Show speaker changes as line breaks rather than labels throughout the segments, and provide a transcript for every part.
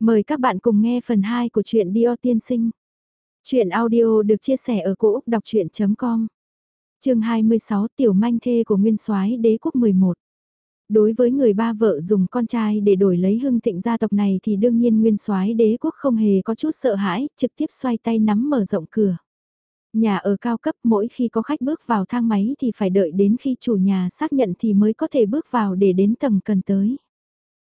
Mời các bạn cùng nghe phần 2 của truyện Dio Tiên Sinh. Chuyện audio được chia sẻ ở cỗ đọc chuyện.com Trường 26 Tiểu manh thê của Nguyên soái đế quốc 11 Đối với người ba vợ dùng con trai để đổi lấy hưng thịnh gia tộc này thì đương nhiên Nguyên soái đế quốc không hề có chút sợ hãi, trực tiếp xoay tay nắm mở rộng cửa. Nhà ở cao cấp mỗi khi có khách bước vào thang máy thì phải đợi đến khi chủ nhà xác nhận thì mới có thể bước vào để đến tầng cần tới.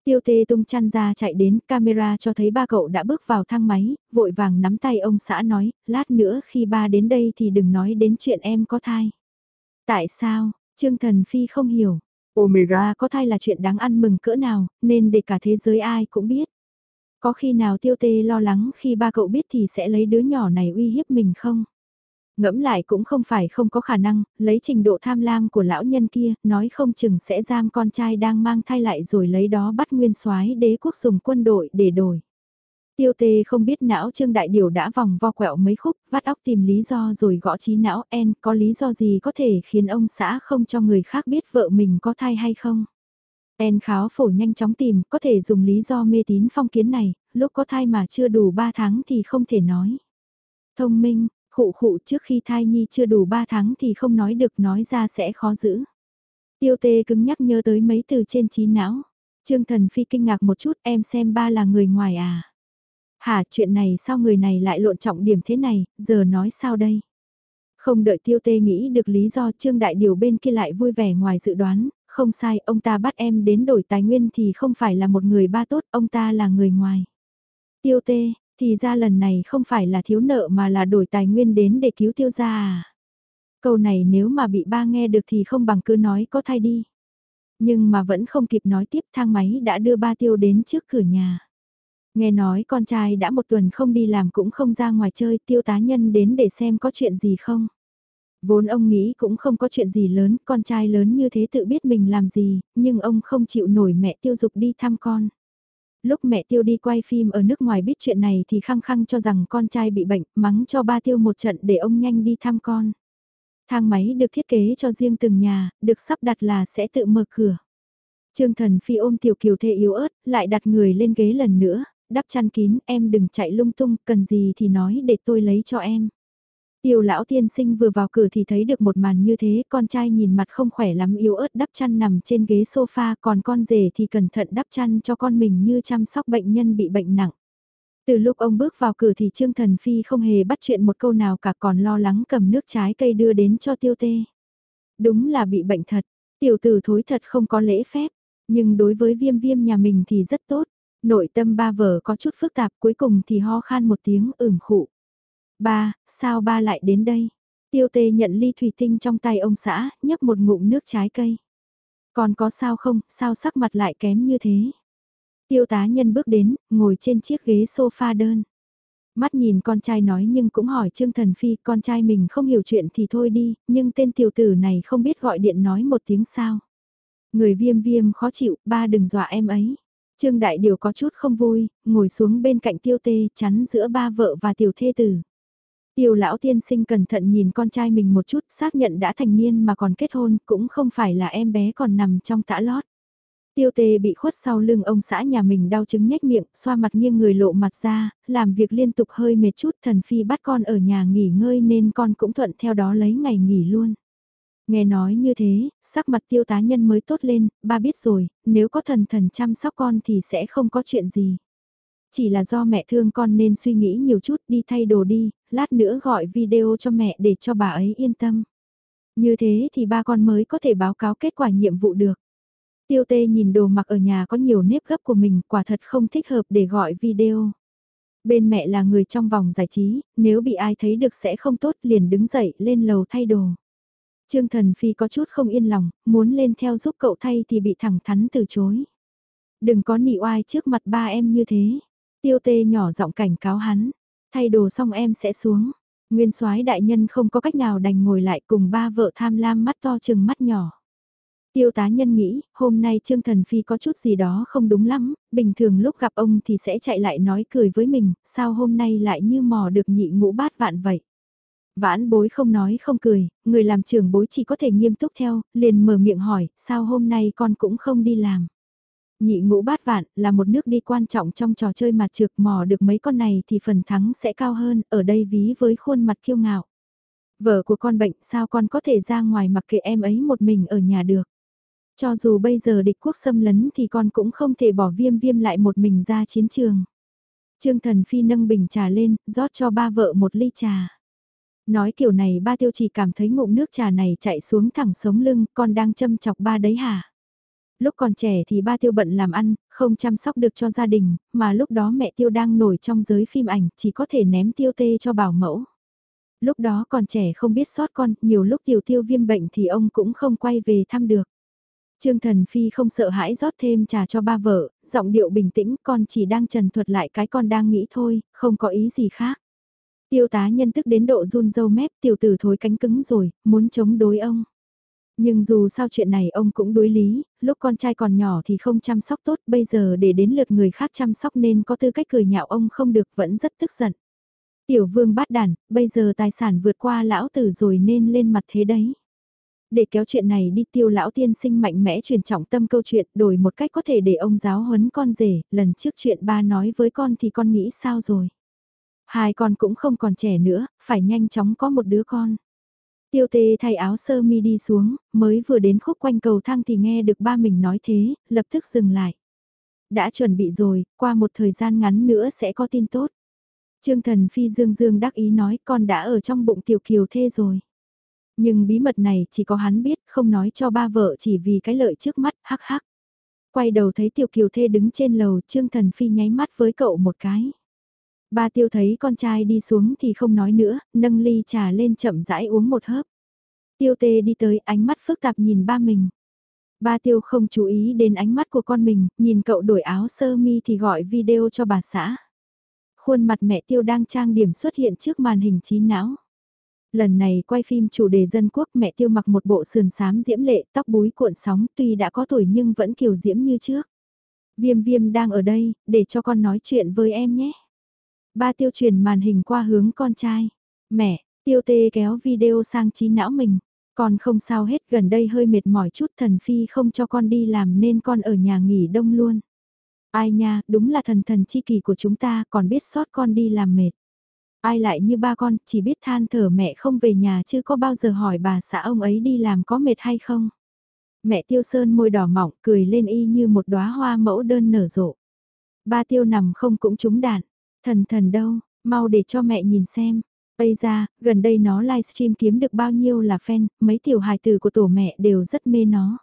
Tiêu tê tung chăn ra chạy đến, camera cho thấy ba cậu đã bước vào thang máy, vội vàng nắm tay ông xã nói, lát nữa khi ba đến đây thì đừng nói đến chuyện em có thai. Tại sao, Trương Thần Phi không hiểu, Omega có thai là chuyện đáng ăn mừng cỡ nào, nên để cả thế giới ai cũng biết. Có khi nào tiêu tê lo lắng khi ba cậu biết thì sẽ lấy đứa nhỏ này uy hiếp mình không? Ngẫm lại cũng không phải không có khả năng, lấy trình độ tham lam của lão nhân kia, nói không chừng sẽ giam con trai đang mang thai lại rồi lấy đó bắt nguyên soái đế quốc dùng quân đội để đổi. Tiêu tê không biết não trương đại điều đã vòng vo quẹo mấy khúc, vắt óc tìm lý do rồi gõ trí não en có lý do gì có thể khiến ông xã không cho người khác biết vợ mình có thai hay không. En kháo phổ nhanh chóng tìm, có thể dùng lý do mê tín phong kiến này, lúc có thai mà chưa đủ 3 tháng thì không thể nói. Thông minh, Khụ khụ trước khi thai nhi chưa đủ 3 tháng thì không nói được nói ra sẽ khó giữ. Tiêu tê cứng nhắc nhớ tới mấy từ trên trí não. Trương thần phi kinh ngạc một chút em xem ba là người ngoài à. Hả chuyện này sao người này lại lộn trọng điểm thế này, giờ nói sao đây? Không đợi tiêu tê nghĩ được lý do trương đại điều bên kia lại vui vẻ ngoài dự đoán, không sai ông ta bắt em đến đổi tài nguyên thì không phải là một người ba tốt, ông ta là người ngoài. Tiêu tê, thì ra lần này không phải là thiếu nợ mà là đổi tài nguyên đến để cứu tiêu gia à. Câu này nếu mà bị ba nghe được thì không bằng cứ nói có thai đi. Nhưng mà vẫn không kịp nói tiếp thang máy đã đưa ba tiêu đến trước cửa nhà. Nghe nói con trai đã một tuần không đi làm cũng không ra ngoài chơi tiêu tá nhân đến để xem có chuyện gì không. Vốn ông nghĩ cũng không có chuyện gì lớn, con trai lớn như thế tự biết mình làm gì, nhưng ông không chịu nổi mẹ tiêu dục đi thăm con lúc mẹ Tiêu đi quay phim ở nước ngoài biết chuyện này thì khăng khăng cho rằng con trai bị bệnh, mắng cho ba Tiêu một trận để ông nhanh đi thăm con. Thang máy được thiết kế cho riêng từng nhà, được sắp đặt là sẽ tự mở cửa. Trương Thần Phi ôm Tiểu Kiều Thê yếu ớt, lại đặt người lên ghế lần nữa, đắp chăn kín, em đừng chạy lung tung, cần gì thì nói để tôi lấy cho em. Tiêu lão tiên sinh vừa vào cửa thì thấy được một màn như thế, con trai nhìn mặt không khỏe lắm yếu ớt đắp chăn nằm trên ghế sofa, còn con rể thì cẩn thận đắp chăn cho con mình như chăm sóc bệnh nhân bị bệnh nặng. Từ lúc ông bước vào cửa thì Trương Thần Phi không hề bắt chuyện một câu nào cả còn lo lắng cầm nước trái cây đưa đến cho tiêu tê. Đúng là bị bệnh thật, tiểu tử thối thật không có lễ phép, nhưng đối với viêm viêm nhà mình thì rất tốt. Nội tâm ba vợ có chút phức tạp cuối cùng thì ho khan một tiếng ửng khụ. Ba, sao ba lại đến đây? Tiêu tê nhận ly thủy tinh trong tay ông xã, nhấp một ngụm nước trái cây. Còn có sao không, sao sắc mặt lại kém như thế? Tiêu tá nhân bước đến, ngồi trên chiếc ghế sofa đơn. Mắt nhìn con trai nói nhưng cũng hỏi Trương Thần Phi con trai mình không hiểu chuyện thì thôi đi, nhưng tên tiểu tử này không biết gọi điện nói một tiếng sao. Người viêm viêm khó chịu, ba đừng dọa em ấy. Trương Đại Điều có chút không vui, ngồi xuống bên cạnh tiêu tê chắn giữa ba vợ và tiểu thê tử. Tiêu lão tiên sinh cẩn thận nhìn con trai mình một chút xác nhận đã thành niên mà còn kết hôn cũng không phải là em bé còn nằm trong tã lót. Tiêu tề bị khuất sau lưng ông xã nhà mình đau chứng nhếch miệng, xoa mặt nghiêng người lộ mặt ra, làm việc liên tục hơi mệt chút thần phi bắt con ở nhà nghỉ ngơi nên con cũng thuận theo đó lấy ngày nghỉ luôn. Nghe nói như thế, sắc mặt tiêu tá nhân mới tốt lên, ba biết rồi, nếu có thần thần chăm sóc con thì sẽ không có chuyện gì. Chỉ là do mẹ thương con nên suy nghĩ nhiều chút đi thay đồ đi, lát nữa gọi video cho mẹ để cho bà ấy yên tâm. Như thế thì ba con mới có thể báo cáo kết quả nhiệm vụ được. Tiêu tê nhìn đồ mặc ở nhà có nhiều nếp gấp của mình quả thật không thích hợp để gọi video. Bên mẹ là người trong vòng giải trí, nếu bị ai thấy được sẽ không tốt liền đứng dậy lên lầu thay đồ. Trương Thần Phi có chút không yên lòng, muốn lên theo giúp cậu thay thì bị thẳng thắn từ chối. Đừng có nị oai trước mặt ba em như thế. Tiêu tê nhỏ giọng cảnh cáo hắn, thay đồ xong em sẽ xuống. Nguyên soái đại nhân không có cách nào đành ngồi lại cùng ba vợ tham lam mắt to chừng mắt nhỏ. Tiêu tá nhân nghĩ, hôm nay Trương Thần Phi có chút gì đó không đúng lắm, bình thường lúc gặp ông thì sẽ chạy lại nói cười với mình, sao hôm nay lại như mò được nhị ngũ bát vạn vậy. Vãn bối không nói không cười, người làm trưởng bối chỉ có thể nghiêm túc theo, liền mở miệng hỏi, sao hôm nay con cũng không đi làm. Nhị ngũ bát vạn là một nước đi quan trọng trong trò chơi mặt trược mò được mấy con này thì phần thắng sẽ cao hơn, ở đây ví với khuôn mặt kiêu ngạo. Vợ của con bệnh sao con có thể ra ngoài mặc kệ em ấy một mình ở nhà được. Cho dù bây giờ địch quốc xâm lấn thì con cũng không thể bỏ viêm viêm lại một mình ra chiến trường. Trương Thần Phi nâng bình trà lên, rót cho ba vợ một ly trà. Nói kiểu này ba tiêu chỉ cảm thấy ngụm nước trà này chạy xuống thẳng sống lưng, con đang châm chọc ba đấy hả? Lúc còn trẻ thì ba tiêu bận làm ăn, không chăm sóc được cho gia đình, mà lúc đó mẹ tiêu đang nổi trong giới phim ảnh, chỉ có thể ném tiêu tê cho bảo mẫu. Lúc đó còn trẻ không biết sót con, nhiều lúc tiểu tiêu viêm bệnh thì ông cũng không quay về thăm được. Trương Thần Phi không sợ hãi rót thêm trà cho ba vợ, giọng điệu bình tĩnh con chỉ đang trần thuật lại cái con đang nghĩ thôi, không có ý gì khác. Tiêu tá nhân tức đến độ run dâu mép tiểu tử thối cánh cứng rồi, muốn chống đối ông. Nhưng dù sao chuyện này ông cũng đối lý, lúc con trai còn nhỏ thì không chăm sóc tốt, bây giờ để đến lượt người khác chăm sóc nên có tư cách cười nhạo ông không được vẫn rất tức giận. Tiểu vương bát đàn, bây giờ tài sản vượt qua lão tử rồi nên lên mặt thế đấy. Để kéo chuyện này đi tiêu lão tiên sinh mạnh mẽ truyền trọng tâm câu chuyện đổi một cách có thể để ông giáo huấn con rể, lần trước chuyện ba nói với con thì con nghĩ sao rồi. Hai con cũng không còn trẻ nữa, phải nhanh chóng có một đứa con. Tiêu tê thay áo sơ mi đi xuống, mới vừa đến khúc quanh cầu thang thì nghe được ba mình nói thế, lập tức dừng lại. Đã chuẩn bị rồi, qua một thời gian ngắn nữa sẽ có tin tốt. Trương thần phi dương dương đắc ý nói con đã ở trong bụng tiểu kiều thê rồi. Nhưng bí mật này chỉ có hắn biết, không nói cho ba vợ chỉ vì cái lợi trước mắt, hắc hắc. Quay đầu thấy tiểu kiều thê đứng trên lầu, Trương thần phi nháy mắt với cậu một cái. Ba tiêu thấy con trai đi xuống thì không nói nữa, nâng ly trà lên chậm rãi uống một hớp. Tiêu tê đi tới ánh mắt phức tạp nhìn ba mình. Ba tiêu không chú ý đến ánh mắt của con mình, nhìn cậu đổi áo sơ mi thì gọi video cho bà xã. Khuôn mặt mẹ tiêu đang trang điểm xuất hiện trước màn hình trí não. Lần này quay phim chủ đề dân quốc mẹ tiêu mặc một bộ sườn xám diễm lệ, tóc búi cuộn sóng tuy đã có tuổi nhưng vẫn kiều diễm như trước. Viêm viêm đang ở đây, để cho con nói chuyện với em nhé. Ba tiêu truyền màn hình qua hướng con trai. Mẹ, tiêu tê kéo video sang trí não mình. Con không sao hết gần đây hơi mệt mỏi chút thần phi không cho con đi làm nên con ở nhà nghỉ đông luôn. Ai nha, đúng là thần thần chi kỳ của chúng ta còn biết sót con đi làm mệt. Ai lại như ba con, chỉ biết than thở mẹ không về nhà chứ có bao giờ hỏi bà xã ông ấy đi làm có mệt hay không. Mẹ tiêu sơn môi đỏ mỏng cười lên y như một đóa hoa mẫu đơn nở rộ. Ba tiêu nằm không cũng trúng đạn. Thần thần đâu, mau để cho mẹ nhìn xem. Bây ra, gần đây nó livestream kiếm được bao nhiêu là fan, mấy tiểu hài tử của tổ mẹ đều rất mê nó.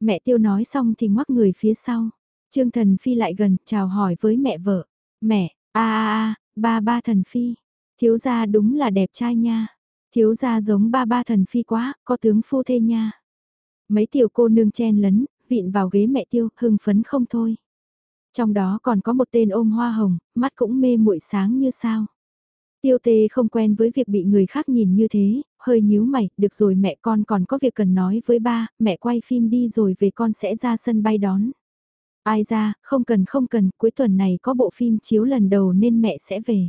Mẹ tiêu nói xong thì ngoắc người phía sau. Trương thần phi lại gần, chào hỏi với mẹ vợ. Mẹ, a a a, ba ba thần phi. Thiếu gia đúng là đẹp trai nha. Thiếu gia giống ba ba thần phi quá, có tướng phu thê nha. Mấy tiểu cô nương chen lấn, vịn vào ghế mẹ tiêu, hưng phấn không thôi. Trong đó còn có một tên ôm hoa hồng, mắt cũng mê muội sáng như sao. Tiêu tê không quen với việc bị người khác nhìn như thế, hơi nhíu mày, được rồi mẹ con còn có việc cần nói với ba, mẹ quay phim đi rồi về con sẽ ra sân bay đón. Ai ra, không cần không cần, cuối tuần này có bộ phim chiếu lần đầu nên mẹ sẽ về.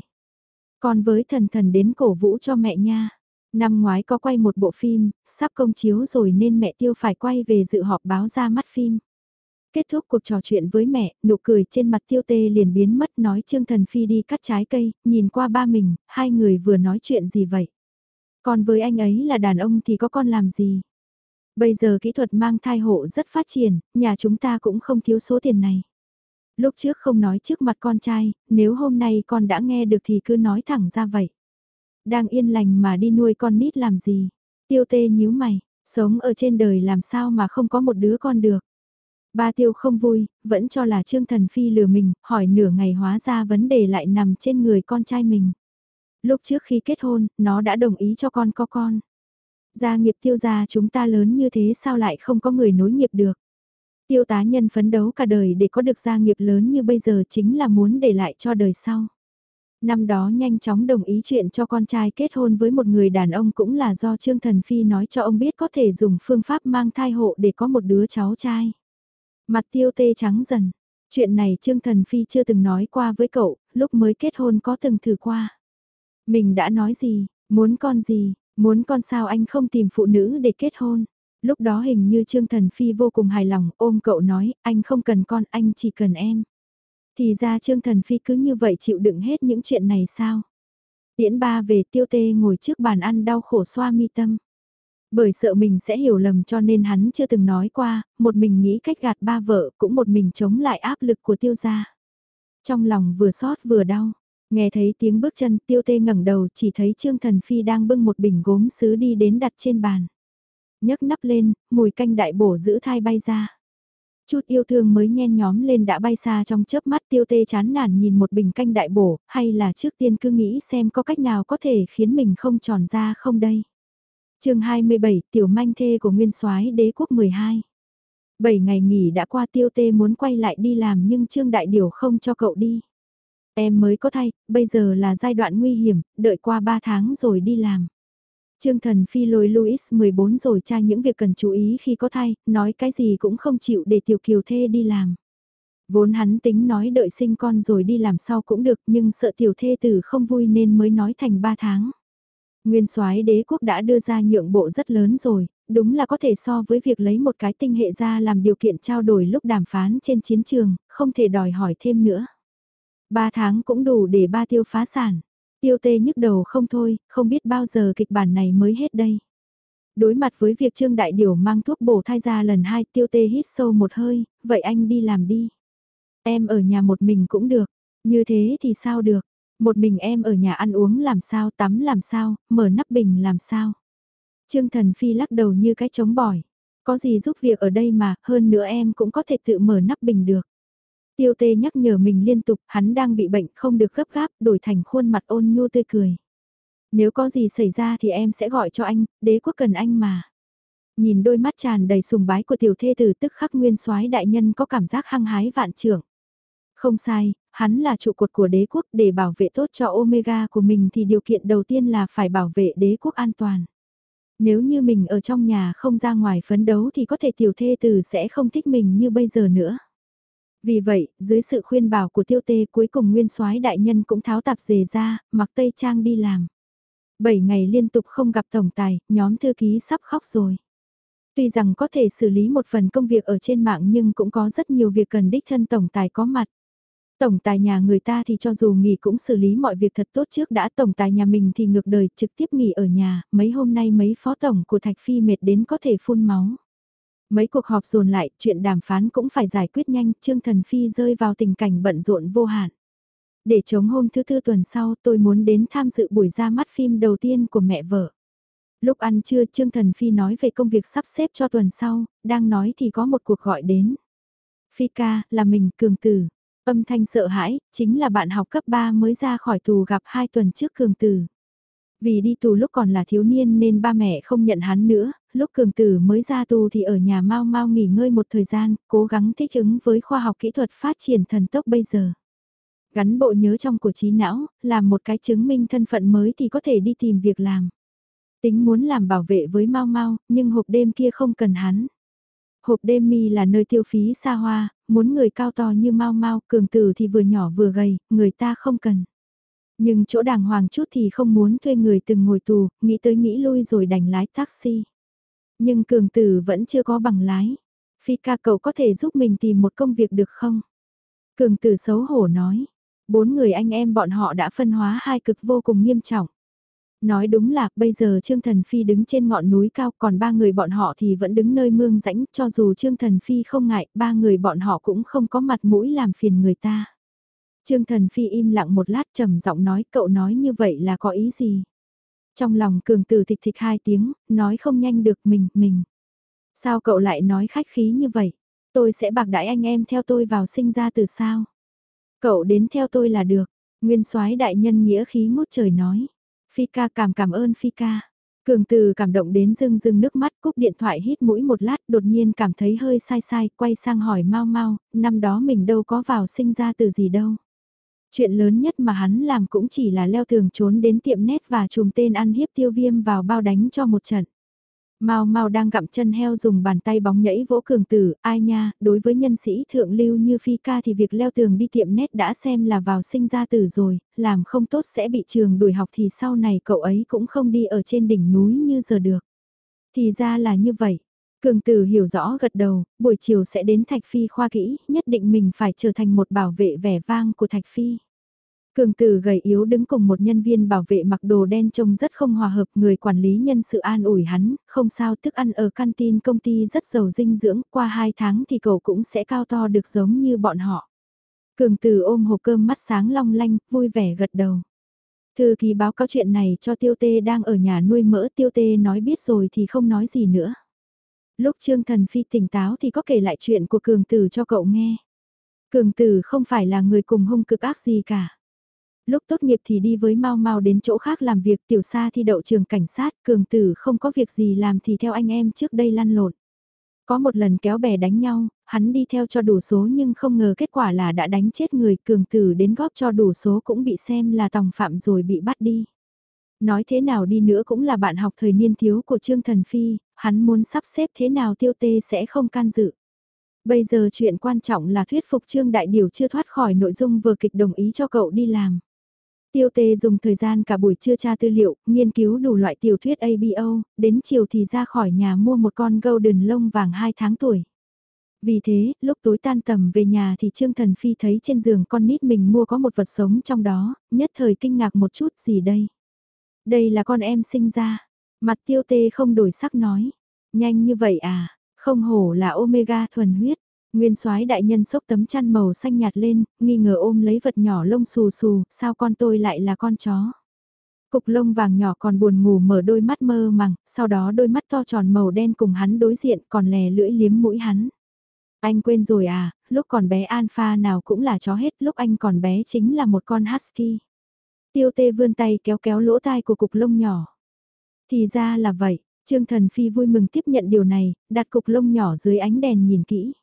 Con với thần thần đến cổ vũ cho mẹ nha. Năm ngoái có quay một bộ phim, sắp công chiếu rồi nên mẹ tiêu phải quay về dự họp báo ra mắt phim. Kết thúc cuộc trò chuyện với mẹ, nụ cười trên mặt tiêu tê liền biến mất nói Trương Thần Phi đi cắt trái cây, nhìn qua ba mình, hai người vừa nói chuyện gì vậy? Còn với anh ấy là đàn ông thì có con làm gì? Bây giờ kỹ thuật mang thai hộ rất phát triển, nhà chúng ta cũng không thiếu số tiền này. Lúc trước không nói trước mặt con trai, nếu hôm nay con đã nghe được thì cứ nói thẳng ra vậy. Đang yên lành mà đi nuôi con nít làm gì? Tiêu tê nhíu mày, sống ở trên đời làm sao mà không có một đứa con được. Ba tiêu không vui, vẫn cho là Trương Thần Phi lừa mình, hỏi nửa ngày hóa ra vấn đề lại nằm trên người con trai mình. Lúc trước khi kết hôn, nó đã đồng ý cho con có con. Gia nghiệp tiêu gia chúng ta lớn như thế sao lại không có người nối nghiệp được. Tiêu tá nhân phấn đấu cả đời để có được gia nghiệp lớn như bây giờ chính là muốn để lại cho đời sau. Năm đó nhanh chóng đồng ý chuyện cho con trai kết hôn với một người đàn ông cũng là do Trương Thần Phi nói cho ông biết có thể dùng phương pháp mang thai hộ để có một đứa cháu trai. Mặt tiêu tê trắng dần. Chuyện này Trương Thần Phi chưa từng nói qua với cậu, lúc mới kết hôn có từng thử qua. Mình đã nói gì, muốn con gì, muốn con sao anh không tìm phụ nữ để kết hôn. Lúc đó hình như Trương Thần Phi vô cùng hài lòng ôm cậu nói, anh không cần con, anh chỉ cần em. Thì ra Trương Thần Phi cứ như vậy chịu đựng hết những chuyện này sao? Tiễn ba về tiêu tê ngồi trước bàn ăn đau khổ xoa mi tâm. Bởi sợ mình sẽ hiểu lầm cho nên hắn chưa từng nói qua, một mình nghĩ cách gạt ba vợ cũng một mình chống lại áp lực của tiêu gia. Trong lòng vừa xót vừa đau, nghe thấy tiếng bước chân tiêu tê ngẩng đầu chỉ thấy Trương Thần Phi đang bưng một bình gốm sứ đi đến đặt trên bàn. nhấc nắp lên, mùi canh đại bổ giữ thai bay ra. Chút yêu thương mới nhen nhóm lên đã bay xa trong chớp mắt tiêu tê chán nản nhìn một bình canh đại bổ, hay là trước tiên cứ nghĩ xem có cách nào có thể khiến mình không tròn ra không đây chương 27, tiểu manh thê của nguyên soái đế quốc 12. 7 ngày nghỉ đã qua tiêu tê muốn quay lại đi làm nhưng Trương Đại Điều không cho cậu đi. Em mới có thay, bây giờ là giai đoạn nguy hiểm, đợi qua 3 tháng rồi đi làm. Trương Thần Phi lôi Louis 14 rồi tra những việc cần chú ý khi có thai, nói cái gì cũng không chịu để tiểu kiều thê đi làm. Vốn hắn tính nói đợi sinh con rồi đi làm sau cũng được nhưng sợ tiểu thê tử không vui nên mới nói thành 3 tháng. Nguyên soái đế quốc đã đưa ra nhượng bộ rất lớn rồi, đúng là có thể so với việc lấy một cái tinh hệ ra làm điều kiện trao đổi lúc đàm phán trên chiến trường, không thể đòi hỏi thêm nữa. Ba tháng cũng đủ để ba tiêu phá sản. Tiêu tê nhức đầu không thôi, không biết bao giờ kịch bản này mới hết đây. Đối mặt với việc Trương Đại Điều mang thuốc bổ thai ra lần hai tiêu tê hít sâu một hơi, vậy anh đi làm đi. Em ở nhà một mình cũng được, như thế thì sao được, một mình em ở nhà ăn uống làm sao, tắm làm sao, mở nắp bình làm sao. Trương Thần Phi lắc đầu như cái chống bỏi. Có gì giúp việc ở đây mà, hơn nữa em cũng có thể tự mở nắp bình được. Tiêu tê nhắc nhở mình liên tục, hắn đang bị bệnh không được gấp gáp, đổi thành khuôn mặt ôn nhu tươi cười. Nếu có gì xảy ra thì em sẽ gọi cho anh, đế quốc cần anh mà. Nhìn đôi mắt tràn đầy sùng bái của tiểu thê tử tức khắc nguyên soái đại nhân có cảm giác hăng hái vạn trưởng. Không sai, hắn là trụ cột của đế quốc để bảo vệ tốt cho Omega của mình thì điều kiện đầu tiên là phải bảo vệ đế quốc an toàn. Nếu như mình ở trong nhà không ra ngoài phấn đấu thì có thể tiểu thê tử sẽ không thích mình như bây giờ nữa. Vì vậy, dưới sự khuyên bảo của tiêu tê cuối cùng nguyên soái đại nhân cũng tháo tạp dề ra, mặc tây trang đi làm. Bảy ngày liên tục không gặp tổng tài, nhóm thư ký sắp khóc rồi. Tuy rằng có thể xử lý một phần công việc ở trên mạng nhưng cũng có rất nhiều việc cần đích thân tổng tài có mặt. Tổng tài nhà người ta thì cho dù nghỉ cũng xử lý mọi việc thật tốt trước đã tổng tài nhà mình thì ngược đời trực tiếp nghỉ ở nhà, mấy hôm nay mấy phó tổng của Thạch Phi mệt đến có thể phun máu. Mấy cuộc họp dồn lại, chuyện đàm phán cũng phải giải quyết nhanh, Trương Thần Phi rơi vào tình cảnh bận rộn vô hạn. Để chống hôm thứ tư tuần sau tôi muốn đến tham dự buổi ra mắt phim đầu tiên của mẹ vợ. Lúc ăn trưa Trương Thần Phi nói về công việc sắp xếp cho tuần sau, đang nói thì có một cuộc gọi đến. Phi ca, là mình, cường tử. Âm thanh sợ hãi, chính là bạn học cấp 3 mới ra khỏi tù gặp 2 tuần trước cường tử. Vì đi tù lúc còn là thiếu niên nên ba mẹ không nhận hắn nữa, lúc cường tử mới ra tù thì ở nhà mau mau nghỉ ngơi một thời gian, cố gắng thích ứng với khoa học kỹ thuật phát triển thần tốc bây giờ. Gắn bộ nhớ trong của trí não, làm một cái chứng minh thân phận mới thì có thể đi tìm việc làm. Tính muốn làm bảo vệ với mau mau, nhưng hộp đêm kia không cần hắn. Hộp đêm mi là nơi tiêu phí xa hoa, muốn người cao to như mau mau, cường tử thì vừa nhỏ vừa gầy, người ta không cần. Nhưng chỗ đàng hoàng chút thì không muốn thuê người từng ngồi tù, nghĩ tới nghĩ lui rồi đành lái taxi. Nhưng cường tử vẫn chưa có bằng lái. Phi ca cậu có thể giúp mình tìm một công việc được không? Cường tử xấu hổ nói. Bốn người anh em bọn họ đã phân hóa hai cực vô cùng nghiêm trọng. Nói đúng là bây giờ Trương Thần Phi đứng trên ngọn núi cao còn ba người bọn họ thì vẫn đứng nơi mương rãnh cho dù Trương Thần Phi không ngại ba người bọn họ cũng không có mặt mũi làm phiền người ta. Trương Thần Phi im lặng một lát trầm giọng nói cậu nói như vậy là có ý gì? Trong lòng cường tử thịch thịch hai tiếng, nói không nhanh được mình, mình. Sao cậu lại nói khách khí như vậy? Tôi sẽ bạc đãi anh em theo tôi vào sinh ra từ sao? Cậu đến theo tôi là được. Nguyên soái đại nhân nghĩa khí ngút trời nói. Phi ca cảm cảm ơn Phi ca. Cường từ cảm động đến rưng rưng nước mắt cúp điện thoại hít mũi một lát đột nhiên cảm thấy hơi sai sai quay sang hỏi mau mau, năm đó mình đâu có vào sinh ra từ gì đâu. Chuyện lớn nhất mà hắn làm cũng chỉ là leo tường trốn đến tiệm nét và chùm tên ăn hiếp tiêu viêm vào bao đánh cho một trận. Mau mau đang gặm chân heo dùng bàn tay bóng nhảy vỗ cường tử, ai nha, đối với nhân sĩ thượng lưu như Phi ca thì việc leo tường đi tiệm nét đã xem là vào sinh ra tử rồi, làm không tốt sẽ bị trường đuổi học thì sau này cậu ấy cũng không đi ở trên đỉnh núi như giờ được. Thì ra là như vậy. Cường tử hiểu rõ gật đầu, buổi chiều sẽ đến Thạch Phi khoa kỹ, nhất định mình phải trở thành một bảo vệ vẻ vang của Thạch Phi. Cường tử gầy yếu đứng cùng một nhân viên bảo vệ mặc đồ đen trông rất không hòa hợp, người quản lý nhân sự an ủi hắn, không sao thức ăn ở canteen công ty rất giàu dinh dưỡng, qua 2 tháng thì cậu cũng sẽ cao to được giống như bọn họ. Cường tử ôm hộp cơm mắt sáng long lanh, vui vẻ gật đầu. Thư ký báo cáo chuyện này cho tiêu tê đang ở nhà nuôi mỡ tiêu tê nói biết rồi thì không nói gì nữa. Lúc Trương Thần Phi tỉnh táo thì có kể lại chuyện của cường tử cho cậu nghe. Cường tử không phải là người cùng hung cực ác gì cả. Lúc tốt nghiệp thì đi với Mau Mau đến chỗ khác làm việc tiểu xa thi đậu trường cảnh sát, cường tử không có việc gì làm thì theo anh em trước đây lăn lộn. Có một lần kéo bè đánh nhau, hắn đi theo cho đủ số nhưng không ngờ kết quả là đã đánh chết người cường tử đến góp cho đủ số cũng bị xem là tòng phạm rồi bị bắt đi. Nói thế nào đi nữa cũng là bạn học thời niên thiếu của Trương Thần Phi, hắn muốn sắp xếp thế nào tiêu tê sẽ không can dự. Bây giờ chuyện quan trọng là thuyết phục Trương Đại Điều chưa thoát khỏi nội dung vừa kịch đồng ý cho cậu đi làm. Tiêu tê dùng thời gian cả buổi trưa tra tư liệu, nghiên cứu đủ loại tiểu thuyết ABO, đến chiều thì ra khỏi nhà mua một con golden lông vàng 2 tháng tuổi. Vì thế, lúc tối tan tầm về nhà thì Trương Thần Phi thấy trên giường con nít mình mua có một vật sống trong đó, nhất thời kinh ngạc một chút gì đây. Đây là con em sinh ra. Mặt tiêu tê không đổi sắc nói. Nhanh như vậy à, không hổ là omega thuần huyết. Nguyên soái đại nhân sốc tấm chăn màu xanh nhạt lên, nghi ngờ ôm lấy vật nhỏ lông xù xù, sao con tôi lại là con chó. Cục lông vàng nhỏ còn buồn ngủ mở đôi mắt mơ màng, sau đó đôi mắt to tròn màu đen cùng hắn đối diện còn lè lưỡi liếm mũi hắn. Anh quên rồi à, lúc còn bé alpha nào cũng là chó hết, lúc anh còn bé chính là một con husky. Tiêu tê vươn tay kéo kéo lỗ tai của cục lông nhỏ. Thì ra là vậy, Trương Thần Phi vui mừng tiếp nhận điều này, đặt cục lông nhỏ dưới ánh đèn nhìn kỹ.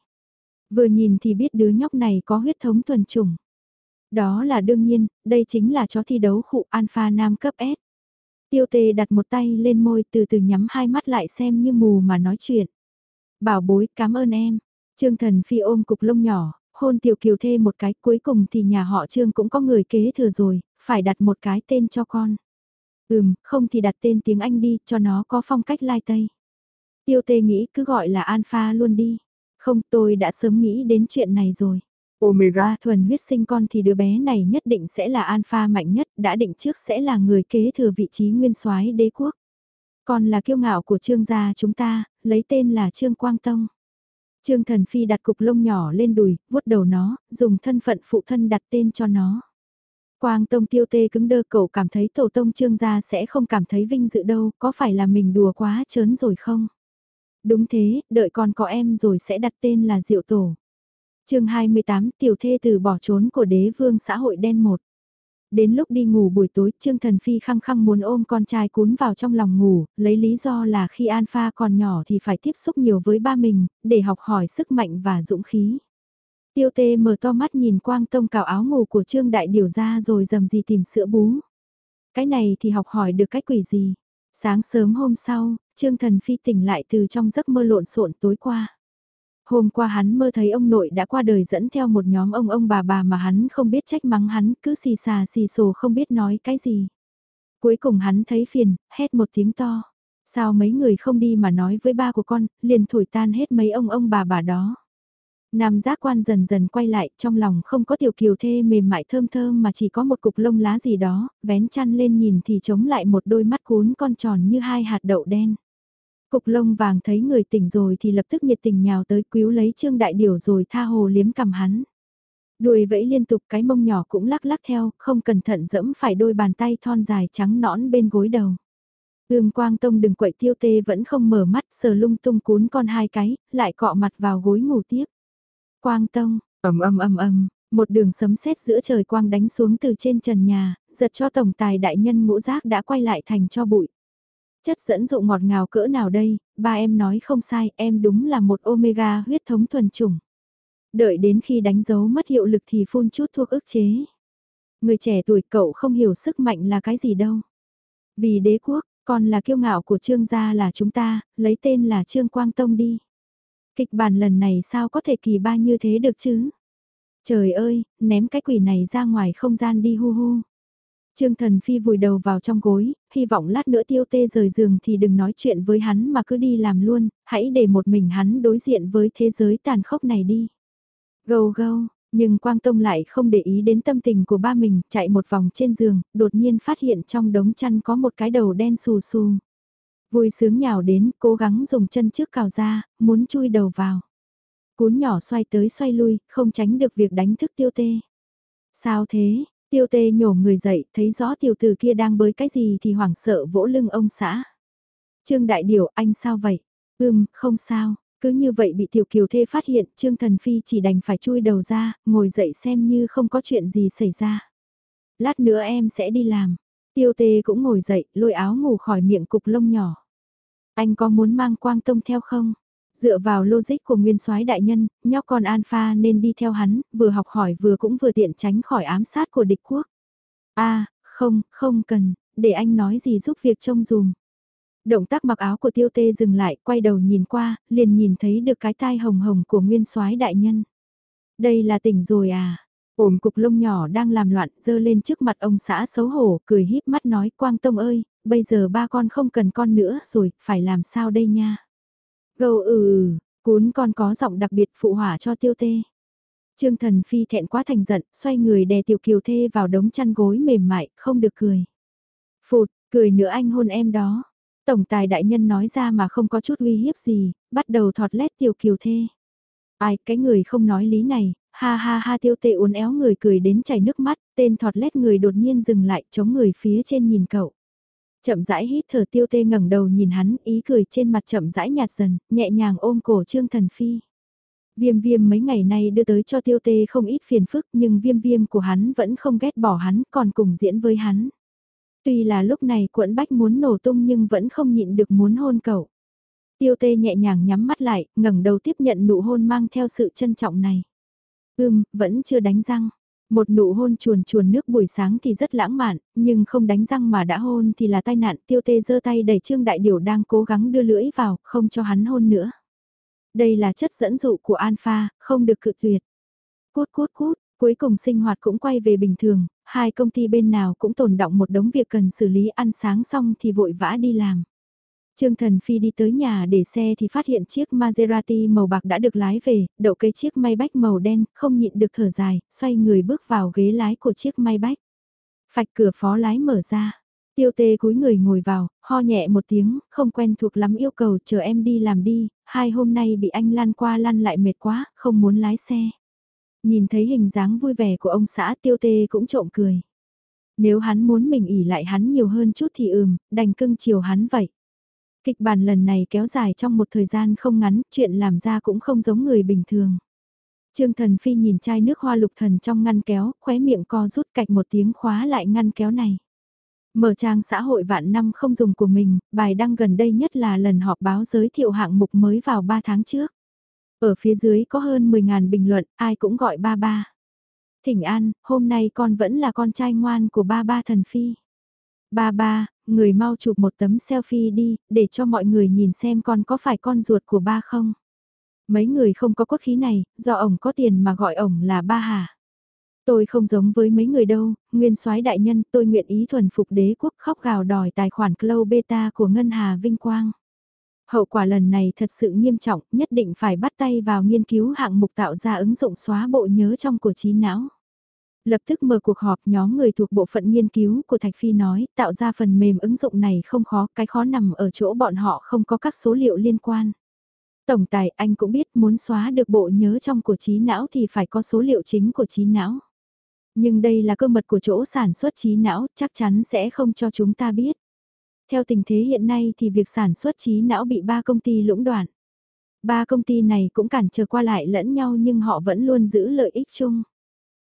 Vừa nhìn thì biết đứa nhóc này có huyết thống thuần chủng. Đó là đương nhiên, đây chính là chó thi đấu khụ alpha nam cấp S. Tiêu tê đặt một tay lên môi từ từ nhắm hai mắt lại xem như mù mà nói chuyện. Bảo bối, cảm ơn em. Trương Thần Phi ôm cục lông nhỏ, hôn tiểu kiều thê một cái cuối cùng thì nhà họ Trương cũng có người kế thừa rồi, phải đặt một cái tên cho con. Ừm, không thì đặt tên tiếng Anh đi, cho nó có phong cách lai tây. Tiêu tê nghĩ cứ gọi là alpha luôn đi. Không tôi đã sớm nghĩ đến chuyện này rồi. Omega thuần huyết sinh con thì đứa bé này nhất định sẽ là alpha mạnh nhất, đã định trước sẽ là người kế thừa vị trí nguyên soái đế quốc. Còn là kiêu ngạo của trương gia chúng ta, lấy tên là Trương Quang Tông. Trương Thần Phi đặt cục lông nhỏ lên đùi, vuốt đầu nó, dùng thân phận phụ thân đặt tên cho nó. Quang Tông tiêu tê cứng đơ cậu cảm thấy tổ tông trương gia sẽ không cảm thấy vinh dự đâu, có phải là mình đùa quá chớn rồi không? Đúng thế, đợi con có em rồi sẽ đặt tên là Diệu Tổ. chương 28 tiểu thê từ bỏ trốn của đế vương xã hội đen một. Đến lúc đi ngủ buổi tối, Trương Thần Phi khăng khăng muốn ôm con trai cún vào trong lòng ngủ, lấy lý do là khi Alpha còn nhỏ thì phải tiếp xúc nhiều với ba mình, để học hỏi sức mạnh và dũng khí. Tiêu tê mở to mắt nhìn quang tông cào áo ngủ của Trương Đại Điều ra rồi dầm gì tìm sữa bú. Cái này thì học hỏi được cách quỷ gì. Sáng sớm hôm sau, Trương Thần Phi tỉnh lại từ trong giấc mơ lộn xộn tối qua. Hôm qua hắn mơ thấy ông nội đã qua đời dẫn theo một nhóm ông ông bà bà mà hắn không biết trách mắng hắn cứ xì xà xì xồ không biết nói cái gì. Cuối cùng hắn thấy phiền, hét một tiếng to. Sao mấy người không đi mà nói với ba của con, liền thổi tan hết mấy ông ông bà bà đó. Nam giác quan dần dần quay lại, trong lòng không có tiểu kiều thê mềm mại thơm thơm mà chỉ có một cục lông lá gì đó, vén chăn lên nhìn thì chống lại một đôi mắt cuốn con tròn như hai hạt đậu đen. Cục lông vàng thấy người tỉnh rồi thì lập tức nhiệt tình nhào tới cứu lấy trương đại điểu rồi tha hồ liếm cầm hắn. Đuôi vẫy liên tục cái mông nhỏ cũng lắc lắc theo, không cẩn thận dẫm phải đôi bàn tay thon dài trắng nõn bên gối đầu. Ưm quang tông đừng quậy tiêu tê vẫn không mở mắt sờ lung tung cuốn con hai cái, lại cọ mặt vào gối ngủ tiếp. Quang tông, ầm ầm ầm ầm, một đường sấm sét giữa trời quang đánh xuống từ trên trần nhà, giật cho tổng tài đại nhân ngũ giác đã quay lại thành cho bụi. Chất dẫn dụ ngọt ngào cỡ nào đây, ba em nói không sai, em đúng là một omega huyết thống thuần chủng. Đợi đến khi đánh dấu mất hiệu lực thì phun chút thuốc ức chế. Người trẻ tuổi cậu không hiểu sức mạnh là cái gì đâu. Vì đế quốc, còn là kiêu ngạo của trương gia là chúng ta, lấy tên là Trương Quang Tông đi. Kịch bản lần này sao có thể kỳ ba như thế được chứ? Trời ơi, ném cái quỷ này ra ngoài không gian đi hu hu. Trương Thần Phi vùi đầu vào trong gối, hy vọng lát nữa tiêu tê rời giường thì đừng nói chuyện với hắn mà cứ đi làm luôn, hãy để một mình hắn đối diện với thế giới tàn khốc này đi. Gâu gâu, nhưng Quang Tông lại không để ý đến tâm tình của ba mình, chạy một vòng trên giường, đột nhiên phát hiện trong đống chăn có một cái đầu đen xù xù. Vui sướng nhào đến, cố gắng dùng chân trước cào ra, muốn chui đầu vào. Cún nhỏ xoay tới xoay lui, không tránh được việc đánh thức tiêu tê. Sao thế, Tiêu tê nhổ người dậy, thấy rõ tiểu tử kia đang bới cái gì thì hoảng sợ vỗ lưng ông xã. Trương Đại Điểu, anh sao vậy? Ừm, không sao. Cứ như vậy bị tiểu kiều thê phát hiện, Trương Thần Phi chỉ đành phải chui đầu ra, ngồi dậy xem như không có chuyện gì xảy ra. Lát nữa em sẽ đi làm. Tiêu tê cũng ngồi dậy, lôi áo ngủ khỏi miệng cục lông nhỏ. Anh có muốn mang quang tông theo không? Dựa vào logic của nguyên soái đại nhân, nhóc con alpha nên đi theo hắn, vừa học hỏi vừa cũng vừa tiện tránh khỏi ám sát của địch quốc. a không, không cần, để anh nói gì giúp việc trông dùm. Động tác mặc áo của tiêu tê dừng lại, quay đầu nhìn qua, liền nhìn thấy được cái tai hồng hồng của nguyên soái đại nhân. Đây là tỉnh rồi à? Ổn cục lông nhỏ đang làm loạn, dơ lên trước mặt ông xã xấu hổ, cười híp mắt nói Quang Tông ơi, bây giờ ba con không cần con nữa rồi, phải làm sao đây nha? Gâu ừ ừ, con có giọng đặc biệt phụ hỏa cho tiêu tê. Trương thần phi thẹn quá thành giận, xoay người đè tiểu kiều thê vào đống chăn gối mềm mại, không được cười. Phụt, cười nữa anh hôn em đó. Tổng tài đại nhân nói ra mà không có chút uy hiếp gì, bắt đầu thọt lét tiểu kiều thê. Ai, cái người không nói lý này, ha ha ha tiêu tê uốn éo người cười đến chảy nước mắt, tên thọt lét người đột nhiên dừng lại chống người phía trên nhìn cậu. Chậm rãi hít thở tiêu tê ngẩng đầu nhìn hắn, ý cười trên mặt chậm rãi nhạt dần, nhẹ nhàng ôm cổ Trương Thần Phi. Viêm viêm mấy ngày nay đưa tới cho tiêu tê không ít phiền phức nhưng viêm viêm của hắn vẫn không ghét bỏ hắn còn cùng diễn với hắn. Tuy là lúc này quẫn bách muốn nổ tung nhưng vẫn không nhịn được muốn hôn cậu. Tiêu tê nhẹ nhàng nhắm mắt lại, ngẩng đầu tiếp nhận nụ hôn mang theo sự trân trọng này. Ưm, vẫn chưa đánh răng. Một nụ hôn chuồn chuồn nước buổi sáng thì rất lãng mạn, nhưng không đánh răng mà đã hôn thì là tai nạn tiêu tê giơ tay đẩy Trương Đại Điểu đang cố gắng đưa lưỡi vào, không cho hắn hôn nữa. Đây là chất dẫn dụ của alpha, không được cự tuyệt. Cút cút cút, cuối cùng sinh hoạt cũng quay về bình thường, hai công ty bên nào cũng tồn động một đống việc cần xử lý ăn sáng xong thì vội vã đi làm. Trương Thần Phi đi tới nhà để xe thì phát hiện chiếc Maserati màu bạc đã được lái về, đậu cái chiếc may bách màu đen, không nhịn được thở dài, xoay người bước vào ghế lái của chiếc may bách. Phạch cửa phó lái mở ra. Tiêu tê cúi người ngồi vào, ho nhẹ một tiếng, không quen thuộc lắm yêu cầu chờ em đi làm đi, hai hôm nay bị anh lăn qua lăn lại mệt quá, không muốn lái xe. Nhìn thấy hình dáng vui vẻ của ông xã tiêu tê cũng trộm cười. Nếu hắn muốn mình ỉ lại hắn nhiều hơn chút thì ừm, đành cưng chiều hắn vậy. Kịch bản lần này kéo dài trong một thời gian không ngắn, chuyện làm ra cũng không giống người bình thường. Trương Thần Phi nhìn chai nước hoa lục thần trong ngăn kéo, khóe miệng co rút cạch một tiếng khóa lại ngăn kéo này. Mở trang xã hội vạn năm không dùng của mình, bài đăng gần đây nhất là lần họp báo giới thiệu hạng mục mới vào 3 tháng trước. Ở phía dưới có hơn 10.000 bình luận, ai cũng gọi ba ba. Thỉnh an, hôm nay con vẫn là con trai ngoan của ba ba thần phi. Ba ba, người mau chụp một tấm selfie đi, để cho mọi người nhìn xem con có phải con ruột của ba không. Mấy người không có cốt khí này, do ổng có tiền mà gọi ổng là ba hà. Tôi không giống với mấy người đâu, nguyên soái đại nhân tôi nguyện ý thuần phục đế quốc khóc gào đòi tài khoản Clow Beta của Ngân Hà Vinh Quang. Hậu quả lần này thật sự nghiêm trọng, nhất định phải bắt tay vào nghiên cứu hạng mục tạo ra ứng dụng xóa bộ nhớ trong của trí não. Lập tức mở cuộc họp nhóm người thuộc bộ phận nghiên cứu của Thạch Phi nói tạo ra phần mềm ứng dụng này không khó, cái khó nằm ở chỗ bọn họ không có các số liệu liên quan. Tổng tài anh cũng biết muốn xóa được bộ nhớ trong của trí não thì phải có số liệu chính của trí não. Nhưng đây là cơ mật của chỗ sản xuất trí não, chắc chắn sẽ không cho chúng ta biết. Theo tình thế hiện nay thì việc sản xuất trí não bị ba công ty lũng đoạn. Ba công ty này cũng cản trở qua lại lẫn nhau nhưng họ vẫn luôn giữ lợi ích chung.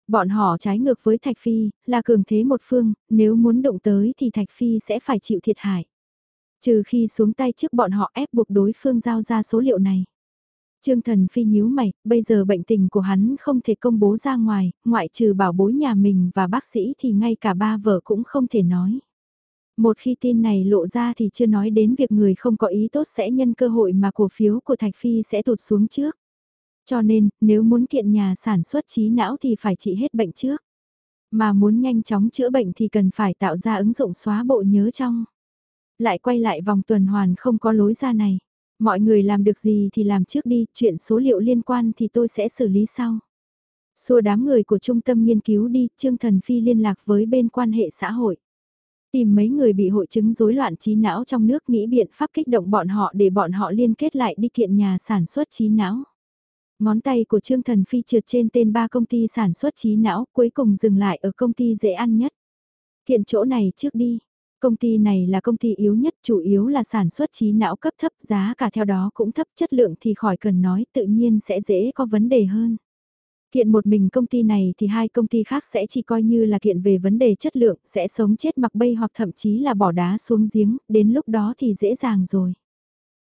Bọn họ trái ngược với Thạch Phi, là cường thế một phương, nếu muốn động tới thì Thạch Phi sẽ phải chịu thiệt hại. Trừ khi xuống tay trước bọn họ ép buộc đối phương giao ra số liệu này. Trương Thần Phi nhíu mày, bây giờ bệnh tình của hắn không thể công bố ra ngoài, ngoại trừ bảo bối nhà mình và bác sĩ thì ngay cả ba vợ cũng không thể nói. Một khi tin này lộ ra thì chưa nói đến việc người không có ý tốt sẽ nhân cơ hội mà cổ phiếu của Thạch Phi sẽ tụt xuống trước. Cho nên, nếu muốn kiện nhà sản xuất trí não thì phải trị hết bệnh trước. Mà muốn nhanh chóng chữa bệnh thì cần phải tạo ra ứng dụng xóa bộ nhớ trong. Lại quay lại vòng tuần hoàn không có lối ra này. Mọi người làm được gì thì làm trước đi, chuyện số liệu liên quan thì tôi sẽ xử lý sau. Xua đám người của trung tâm nghiên cứu đi, Trương Thần Phi liên lạc với bên quan hệ xã hội. Tìm mấy người bị hội chứng rối loạn trí não trong nước nghĩ biện pháp kích động bọn họ để bọn họ liên kết lại đi kiện nhà sản xuất trí não. Ngón tay của Trương Thần Phi trượt trên tên ba công ty sản xuất trí não cuối cùng dừng lại ở công ty dễ ăn nhất. Kiện chỗ này trước đi. Công ty này là công ty yếu nhất chủ yếu là sản xuất trí não cấp thấp giá cả theo đó cũng thấp chất lượng thì khỏi cần nói tự nhiên sẽ dễ có vấn đề hơn. Kiện một mình công ty này thì hai công ty khác sẽ chỉ coi như là kiện về vấn đề chất lượng, sẽ sống chết mặc bay hoặc thậm chí là bỏ đá xuống giếng, đến lúc đó thì dễ dàng rồi.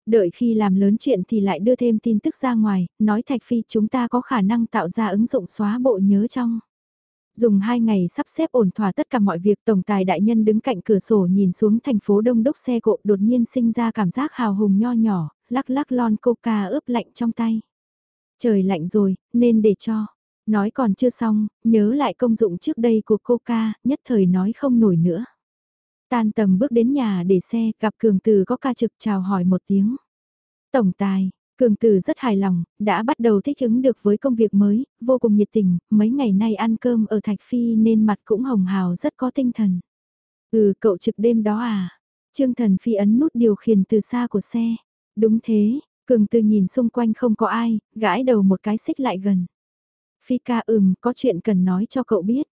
Đợi khi làm lớn chuyện thì lại đưa thêm tin tức ra ngoài, nói Thạch Phi chúng ta có khả năng tạo ra ứng dụng xóa bộ nhớ trong. Dùng hai ngày sắp xếp ổn thỏa tất cả mọi việc Tổng tài đại nhân đứng cạnh cửa sổ nhìn xuống thành phố đông đúc xe cộ đột nhiên sinh ra cảm giác hào hùng nho nhỏ, lắc lắc lon coca ướp lạnh trong tay. Trời lạnh rồi, nên để cho. Nói còn chưa xong, nhớ lại công dụng trước đây của coca, nhất thời nói không nổi nữa. Tan tầm bước đến nhà để xe, gặp Cường Từ có ca trực chào hỏi một tiếng. Tổng tài, Cường Từ rất hài lòng, đã bắt đầu thích ứng được với công việc mới, vô cùng nhiệt tình, mấy ngày nay ăn cơm ở Thạch Phi nên mặt cũng hồng hào rất có tinh thần. Ừ, cậu trực đêm đó à? Trương Thần Phi ấn nút điều khiển từ xa của xe. Đúng thế, Cường Từ nhìn xung quanh không có ai, gãi đầu một cái xích lại gần. Phi ca ừm, có chuyện cần nói cho cậu biết.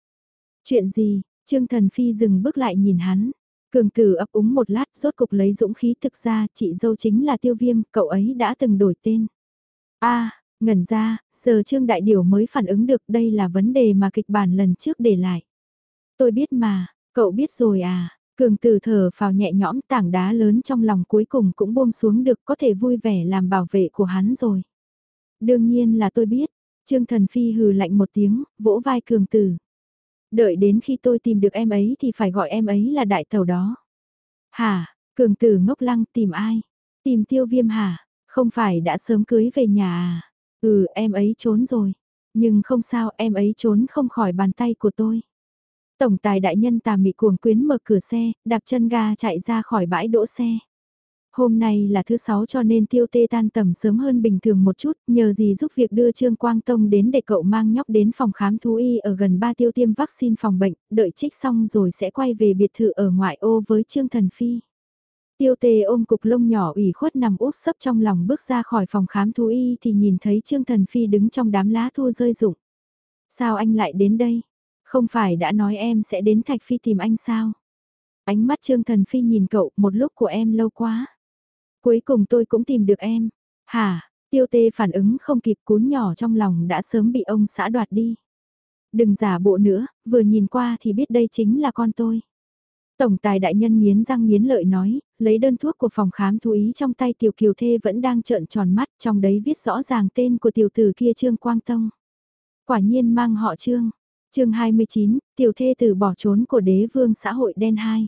Chuyện gì? Trương Thần Phi dừng bước lại nhìn hắn. Cường tử ấp úng một lát rốt cục lấy dũng khí thực ra chị dâu chính là tiêu viêm, cậu ấy đã từng đổi tên. a ngẩn ra, giờ Trương Đại Điểu mới phản ứng được đây là vấn đề mà kịch bản lần trước để lại. Tôi biết mà, cậu biết rồi à, cường tử thở phào nhẹ nhõm tảng đá lớn trong lòng cuối cùng cũng buông xuống được có thể vui vẻ làm bảo vệ của hắn rồi. Đương nhiên là tôi biết, Trương Thần Phi hừ lạnh một tiếng, vỗ vai cường tử. Đợi đến khi tôi tìm được em ấy thì phải gọi em ấy là đại tàu đó. Hả, cường tử ngốc lăng tìm ai? Tìm tiêu viêm hả? Không phải đã sớm cưới về nhà à? Ừ, em ấy trốn rồi. Nhưng không sao, em ấy trốn không khỏi bàn tay của tôi. Tổng tài đại nhân tà mị cuồng quyến mở cửa xe, đạp chân ga chạy ra khỏi bãi đỗ xe. Hôm nay là thứ sáu cho nên tiêu tê tan tầm sớm hơn bình thường một chút, nhờ gì giúp việc đưa Trương Quang Tông đến để cậu mang nhóc đến phòng khám thú y ở gần ba tiêu tiêm vaccine phòng bệnh, đợi trích xong rồi sẽ quay về biệt thự ở ngoại ô với Trương Thần Phi. Tiêu tê ôm cục lông nhỏ ủy khuất nằm úp sấp trong lòng bước ra khỏi phòng khám thú y thì nhìn thấy Trương Thần Phi đứng trong đám lá thua rơi rụng. Sao anh lại đến đây? Không phải đã nói em sẽ đến Thạch Phi tìm anh sao? Ánh mắt Trương Thần Phi nhìn cậu một lúc của em lâu quá. Cuối cùng tôi cũng tìm được em. Hả, tiêu tê phản ứng không kịp cún nhỏ trong lòng đã sớm bị ông xã đoạt đi. Đừng giả bộ nữa, vừa nhìn qua thì biết đây chính là con tôi. Tổng tài đại nhân nghiến răng nghiến lợi nói, lấy đơn thuốc của phòng khám thú ý trong tay tiểu kiều thê vẫn đang trợn tròn mắt, trong đấy viết rõ ràng tên của tiểu tử kia Trương Quang Tông. Quả nhiên mang họ Trương. chương 29, tiểu thê tử bỏ trốn của đế vương xã hội đen 2.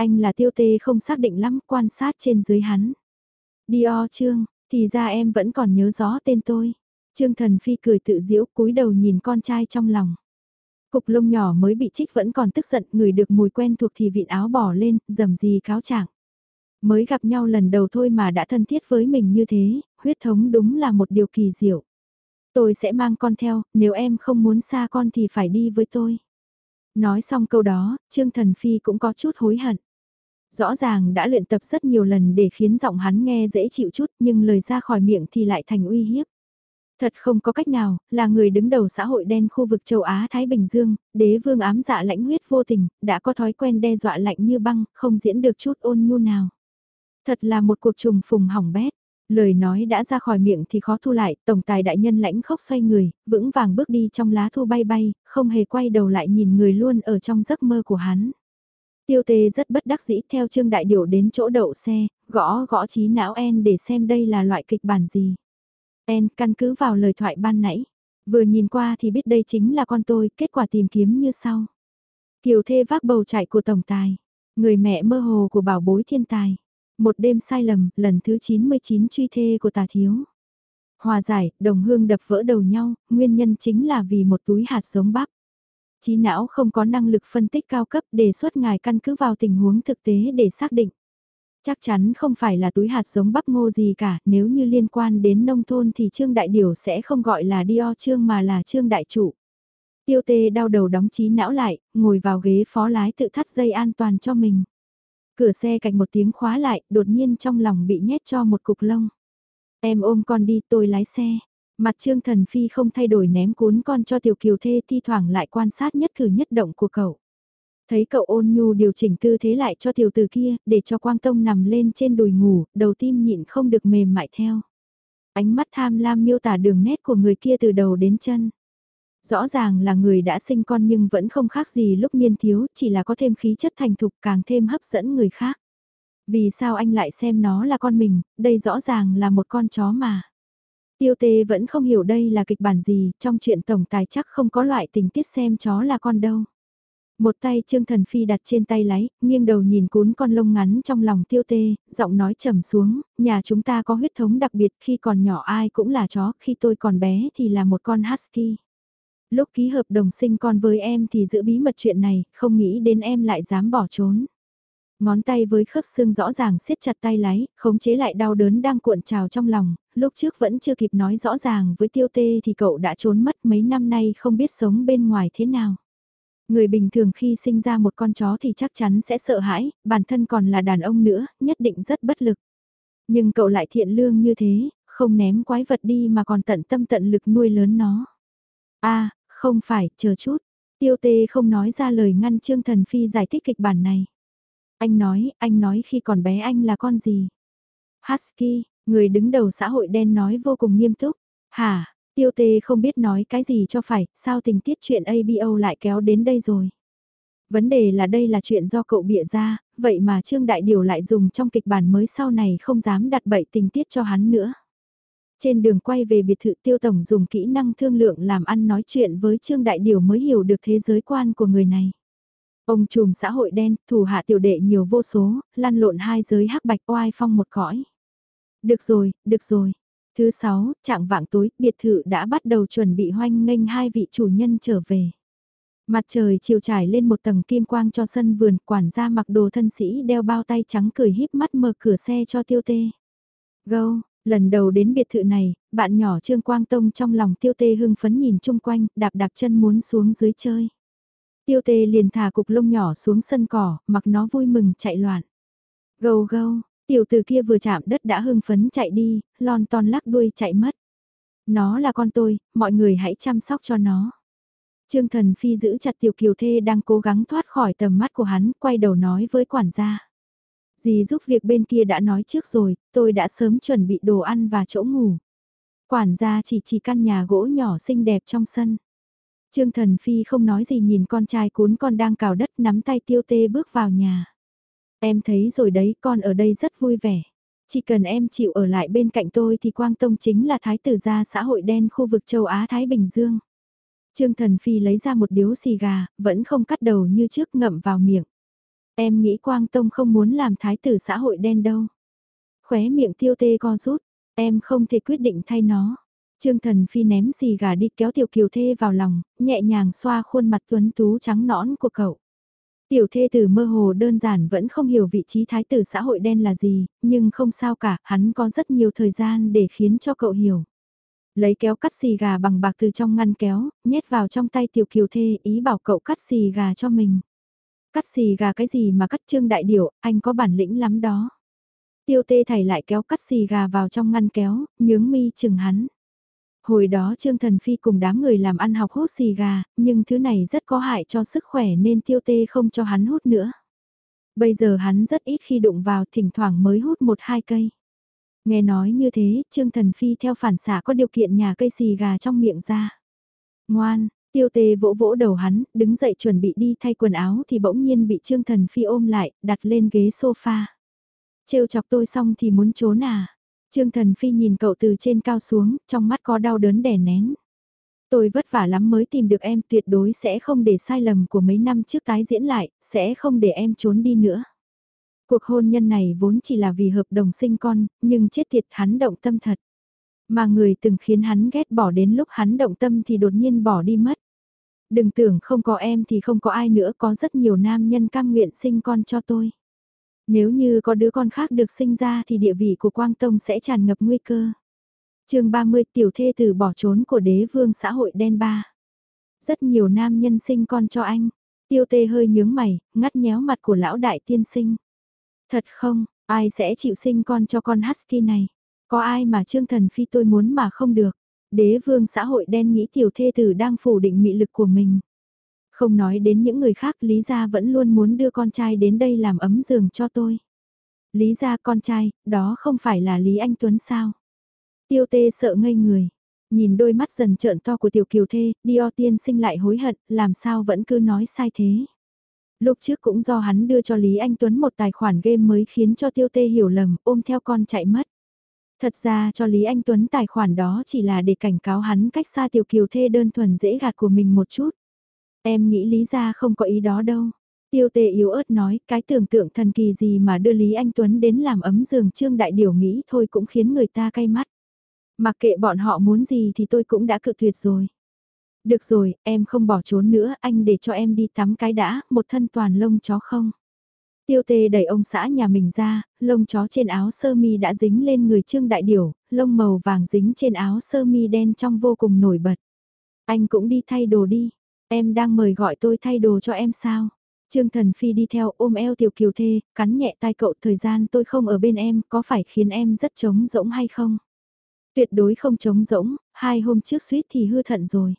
Anh là tiêu tê không xác định lắm quan sát trên dưới hắn. Dio Trương, thì ra em vẫn còn nhớ rõ tên tôi. Trương Thần Phi cười tự giễu cúi đầu nhìn con trai trong lòng. Cục lông nhỏ mới bị trích vẫn còn tức giận, người được mùi quen thuộc thì vịn áo bỏ lên, dầm gì cáo trạng. Mới gặp nhau lần đầu thôi mà đã thân thiết với mình như thế, huyết thống đúng là một điều kỳ diệu. Tôi sẽ mang con theo, nếu em không muốn xa con thì phải đi với tôi. Nói xong câu đó, Trương Thần Phi cũng có chút hối hận. Rõ ràng đã luyện tập rất nhiều lần để khiến giọng hắn nghe dễ chịu chút nhưng lời ra khỏi miệng thì lại thành uy hiếp. Thật không có cách nào, là người đứng đầu xã hội đen khu vực châu Á-Thái Bình Dương, đế vương ám dạ lãnh huyết vô tình, đã có thói quen đe dọa lạnh như băng, không diễn được chút ôn nhu nào. Thật là một cuộc trùng phùng hỏng bét. Lời nói đã ra khỏi miệng thì khó thu lại, tổng tài đại nhân lãnh khốc xoay người, vững vàng bước đi trong lá thu bay bay, không hề quay đầu lại nhìn người luôn ở trong giấc mơ của hắn. Tiêu tê rất bất đắc dĩ theo Trương Đại điều đến chỗ đậu xe, gõ gõ trí não En để xem đây là loại kịch bản gì. En căn cứ vào lời thoại ban nãy, vừa nhìn qua thì biết đây chính là con tôi, kết quả tìm kiếm như sau. Kiều thê vác bầu chạy của tổng tài, người mẹ mơ hồ của bảo bối thiên tài. Một đêm sai lầm, lần thứ 99 truy thê của tà thiếu. Hòa giải, đồng hương đập vỡ đầu nhau, nguyên nhân chính là vì một túi hạt giống bắp. Trí não không có năng lực phân tích cao cấp đề xuất ngài căn cứ vào tình huống thực tế để xác định. Chắc chắn không phải là túi hạt giống bắp ngô gì cả, nếu như liên quan đến nông thôn thì Trương Đại Điều sẽ không gọi là Dio Trương mà là Trương Đại Chủ. Tiêu tê đau đầu đóng trí não lại, ngồi vào ghế phó lái tự thắt dây an toàn cho mình. Cửa xe cạnh một tiếng khóa lại, đột nhiên trong lòng bị nhét cho một cục lông. Em ôm con đi tôi lái xe. Mặt trương thần phi không thay đổi ném cuốn con cho tiểu kiều thê thi thoảng lại quan sát nhất cử nhất động của cậu. Thấy cậu ôn nhu điều chỉnh tư thế lại cho tiểu tử kia, để cho quang tông nằm lên trên đùi ngủ, đầu tim nhịn không được mềm mại theo. Ánh mắt tham lam miêu tả đường nét của người kia từ đầu đến chân. Rõ ràng là người đã sinh con nhưng vẫn không khác gì lúc niên thiếu, chỉ là có thêm khí chất thành thục càng thêm hấp dẫn người khác. Vì sao anh lại xem nó là con mình, đây rõ ràng là một con chó mà. Tiêu tê vẫn không hiểu đây là kịch bản gì, trong chuyện tổng tài chắc không có loại tình tiết xem chó là con đâu. Một tay Trương Thần Phi đặt trên tay lái, nghiêng đầu nhìn cuốn con lông ngắn trong lòng tiêu tê, giọng nói trầm xuống, nhà chúng ta có huyết thống đặc biệt khi còn nhỏ ai cũng là chó, khi tôi còn bé thì là một con husky. Lúc ký hợp đồng sinh con với em thì giữ bí mật chuyện này, không nghĩ đến em lại dám bỏ trốn. Ngón tay với khớp xương rõ ràng siết chặt tay lái, khống chế lại đau đớn đang cuộn trào trong lòng, lúc trước vẫn chưa kịp nói rõ ràng với tiêu tê thì cậu đã trốn mất mấy năm nay không biết sống bên ngoài thế nào. Người bình thường khi sinh ra một con chó thì chắc chắn sẽ sợ hãi, bản thân còn là đàn ông nữa, nhất định rất bất lực. Nhưng cậu lại thiện lương như thế, không ném quái vật đi mà còn tận tâm tận lực nuôi lớn nó. a không phải, chờ chút. Tiêu tê không nói ra lời ngăn Trương Thần Phi giải thích kịch bản này. Anh nói, anh nói khi còn bé anh là con gì? Husky, người đứng đầu xã hội đen nói vô cùng nghiêm túc. Hả, tiêu tê không biết nói cái gì cho phải, sao tình tiết chuyện ABO lại kéo đến đây rồi? Vấn đề là đây là chuyện do cậu bịa ra, vậy mà Trương Đại Điều lại dùng trong kịch bản mới sau này không dám đặt bậy tình tiết cho hắn nữa. Trên đường quay về biệt thự tiêu tổng dùng kỹ năng thương lượng làm ăn nói chuyện với Trương Đại Điều mới hiểu được thế giới quan của người này. Ông trùm xã hội đen, thủ hạ tiểu đệ nhiều vô số, lăn lộn hai giới hắc bạch oai phong một cõi. Được rồi, được rồi. Thứ sáu, trạng vạng tối, biệt thự đã bắt đầu chuẩn bị hoanh nghênh hai vị chủ nhân trở về. Mặt trời chiều trải lên một tầng kim quang cho sân vườn, quản gia mặc đồ thân sĩ đeo bao tay trắng cười híp mắt mở cửa xe cho tiêu tê. Gâu, lần đầu đến biệt thự này, bạn nhỏ Trương Quang Tông trong lòng tiêu tê hưng phấn nhìn chung quanh, đạp đạp chân muốn xuống dưới chơi. Tiêu tê liền thả cục lông nhỏ xuống sân cỏ, mặc nó vui mừng chạy loạn. Gâu gâu, tiểu từ kia vừa chạm đất đã hưng phấn chạy đi, lon ton lắc đuôi chạy mất. Nó là con tôi, mọi người hãy chăm sóc cho nó. Trương Thần Phi giữ chặt tiểu kiều thê đang cố gắng thoát khỏi tầm mắt của hắn, quay đầu nói với quản gia. Dì giúp việc bên kia đã nói trước rồi, tôi đã sớm chuẩn bị đồ ăn và chỗ ngủ. Quản gia chỉ chỉ căn nhà gỗ nhỏ xinh đẹp trong sân. Trương Thần Phi không nói gì nhìn con trai cuốn con đang cào đất nắm tay tiêu tê bước vào nhà. Em thấy rồi đấy, con ở đây rất vui vẻ. Chỉ cần em chịu ở lại bên cạnh tôi thì Quang Tông chính là thái tử gia xã hội đen khu vực châu Á-Thái Bình Dương. Trương Thần Phi lấy ra một điếu xì gà, vẫn không cắt đầu như trước ngậm vào miệng. Em nghĩ Quang Tông không muốn làm thái tử xã hội đen đâu. Khóe miệng tiêu tê co rút, em không thể quyết định thay nó. Trương Thần Phi ném xì gà đi kéo Tiểu Kiều Thê vào lòng, nhẹ nhàng xoa khuôn mặt tuấn tú trắng nõn của cậu. Tiểu Thê từ mơ hồ đơn giản vẫn không hiểu vị trí thái tử xã hội đen là gì, nhưng không sao cả, hắn có rất nhiều thời gian để khiến cho cậu hiểu. Lấy kéo cắt xì gà bằng bạc từ trong ngăn kéo, nhét vào trong tay Tiểu Kiều Thê ý bảo cậu cắt xì gà cho mình. Cắt xì gà cái gì mà cắt trương đại điểu, anh có bản lĩnh lắm đó. Tiêu tê thầy lại kéo cắt xì gà vào trong ngăn kéo, nhướng mi chừng hắn. Hồi đó Trương Thần Phi cùng đám người làm ăn học hút xì gà, nhưng thứ này rất có hại cho sức khỏe nên tiêu tê không cho hắn hút nữa. Bây giờ hắn rất ít khi đụng vào thỉnh thoảng mới hút một hai cây. Nghe nói như thế, Trương Thần Phi theo phản xạ có điều kiện nhà cây xì gà trong miệng ra. Ngoan, tiêu tê vỗ vỗ đầu hắn, đứng dậy chuẩn bị đi thay quần áo thì bỗng nhiên bị Trương Thần Phi ôm lại, đặt lên ghế sofa. Trêu chọc tôi xong thì muốn trốn à? Trương Thần Phi nhìn cậu từ trên cao xuống, trong mắt có đau đớn đè nén. Tôi vất vả lắm mới tìm được em, tuyệt đối sẽ không để sai lầm của mấy năm trước tái diễn lại, sẽ không để em trốn đi nữa. Cuộc hôn nhân này vốn chỉ là vì hợp đồng sinh con, nhưng chết tiệt hắn động tâm thật. Mà người từng khiến hắn ghét bỏ đến lúc hắn động tâm thì đột nhiên bỏ đi mất. Đừng tưởng không có em thì không có ai nữa, có rất nhiều nam nhân cam nguyện sinh con cho tôi. Nếu như có đứa con khác được sinh ra thì địa vị của Quang Tông sẽ tràn ngập nguy cơ. chương 30 tiểu thê từ bỏ trốn của đế vương xã hội đen ba. Rất nhiều nam nhân sinh con cho anh. Tiêu tê hơi nhướng mày, ngắt nhéo mặt của lão đại tiên sinh. Thật không, ai sẽ chịu sinh con cho con Husky này? Có ai mà Trương Thần Phi tôi muốn mà không được? Đế vương xã hội đen nghĩ tiểu thê tử đang phủ định mị lực của mình. Không nói đến những người khác Lý Gia vẫn luôn muốn đưa con trai đến đây làm ấm giường cho tôi. Lý Gia con trai, đó không phải là Lý Anh Tuấn sao? Tiêu tê sợ ngây người. Nhìn đôi mắt dần trợn to của tiểu kiều thê, Dio tiên sinh lại hối hận, làm sao vẫn cứ nói sai thế. Lúc trước cũng do hắn đưa cho Lý Anh Tuấn một tài khoản game mới khiến cho tiêu tê hiểu lầm, ôm theo con chạy mất. Thật ra cho Lý Anh Tuấn tài khoản đó chỉ là để cảnh cáo hắn cách xa tiểu kiều thê đơn thuần dễ gạt của mình một chút. Em nghĩ Lý ra không có ý đó đâu. Tiêu Tề yếu ớt nói cái tưởng tượng thần kỳ gì mà đưa Lý Anh Tuấn đến làm ấm giường trương đại điều nghĩ thôi cũng khiến người ta cay mắt. Mặc kệ bọn họ muốn gì thì tôi cũng đã cự tuyệt rồi. Được rồi, em không bỏ trốn nữa, anh để cho em đi tắm cái đã, một thân toàn lông chó không. Tiêu tê đẩy ông xã nhà mình ra, lông chó trên áo sơ mi đã dính lên người trương đại điểu, lông màu vàng dính trên áo sơ mi đen trong vô cùng nổi bật. Anh cũng đi thay đồ đi, em đang mời gọi tôi thay đồ cho em sao? Trương Thần Phi đi theo ôm eo tiểu kiều thê, cắn nhẹ tai cậu thời gian tôi không ở bên em có phải khiến em rất trống rỗng hay không? Tuyệt đối không trống rỗng, hai hôm trước suýt thì hư thận rồi.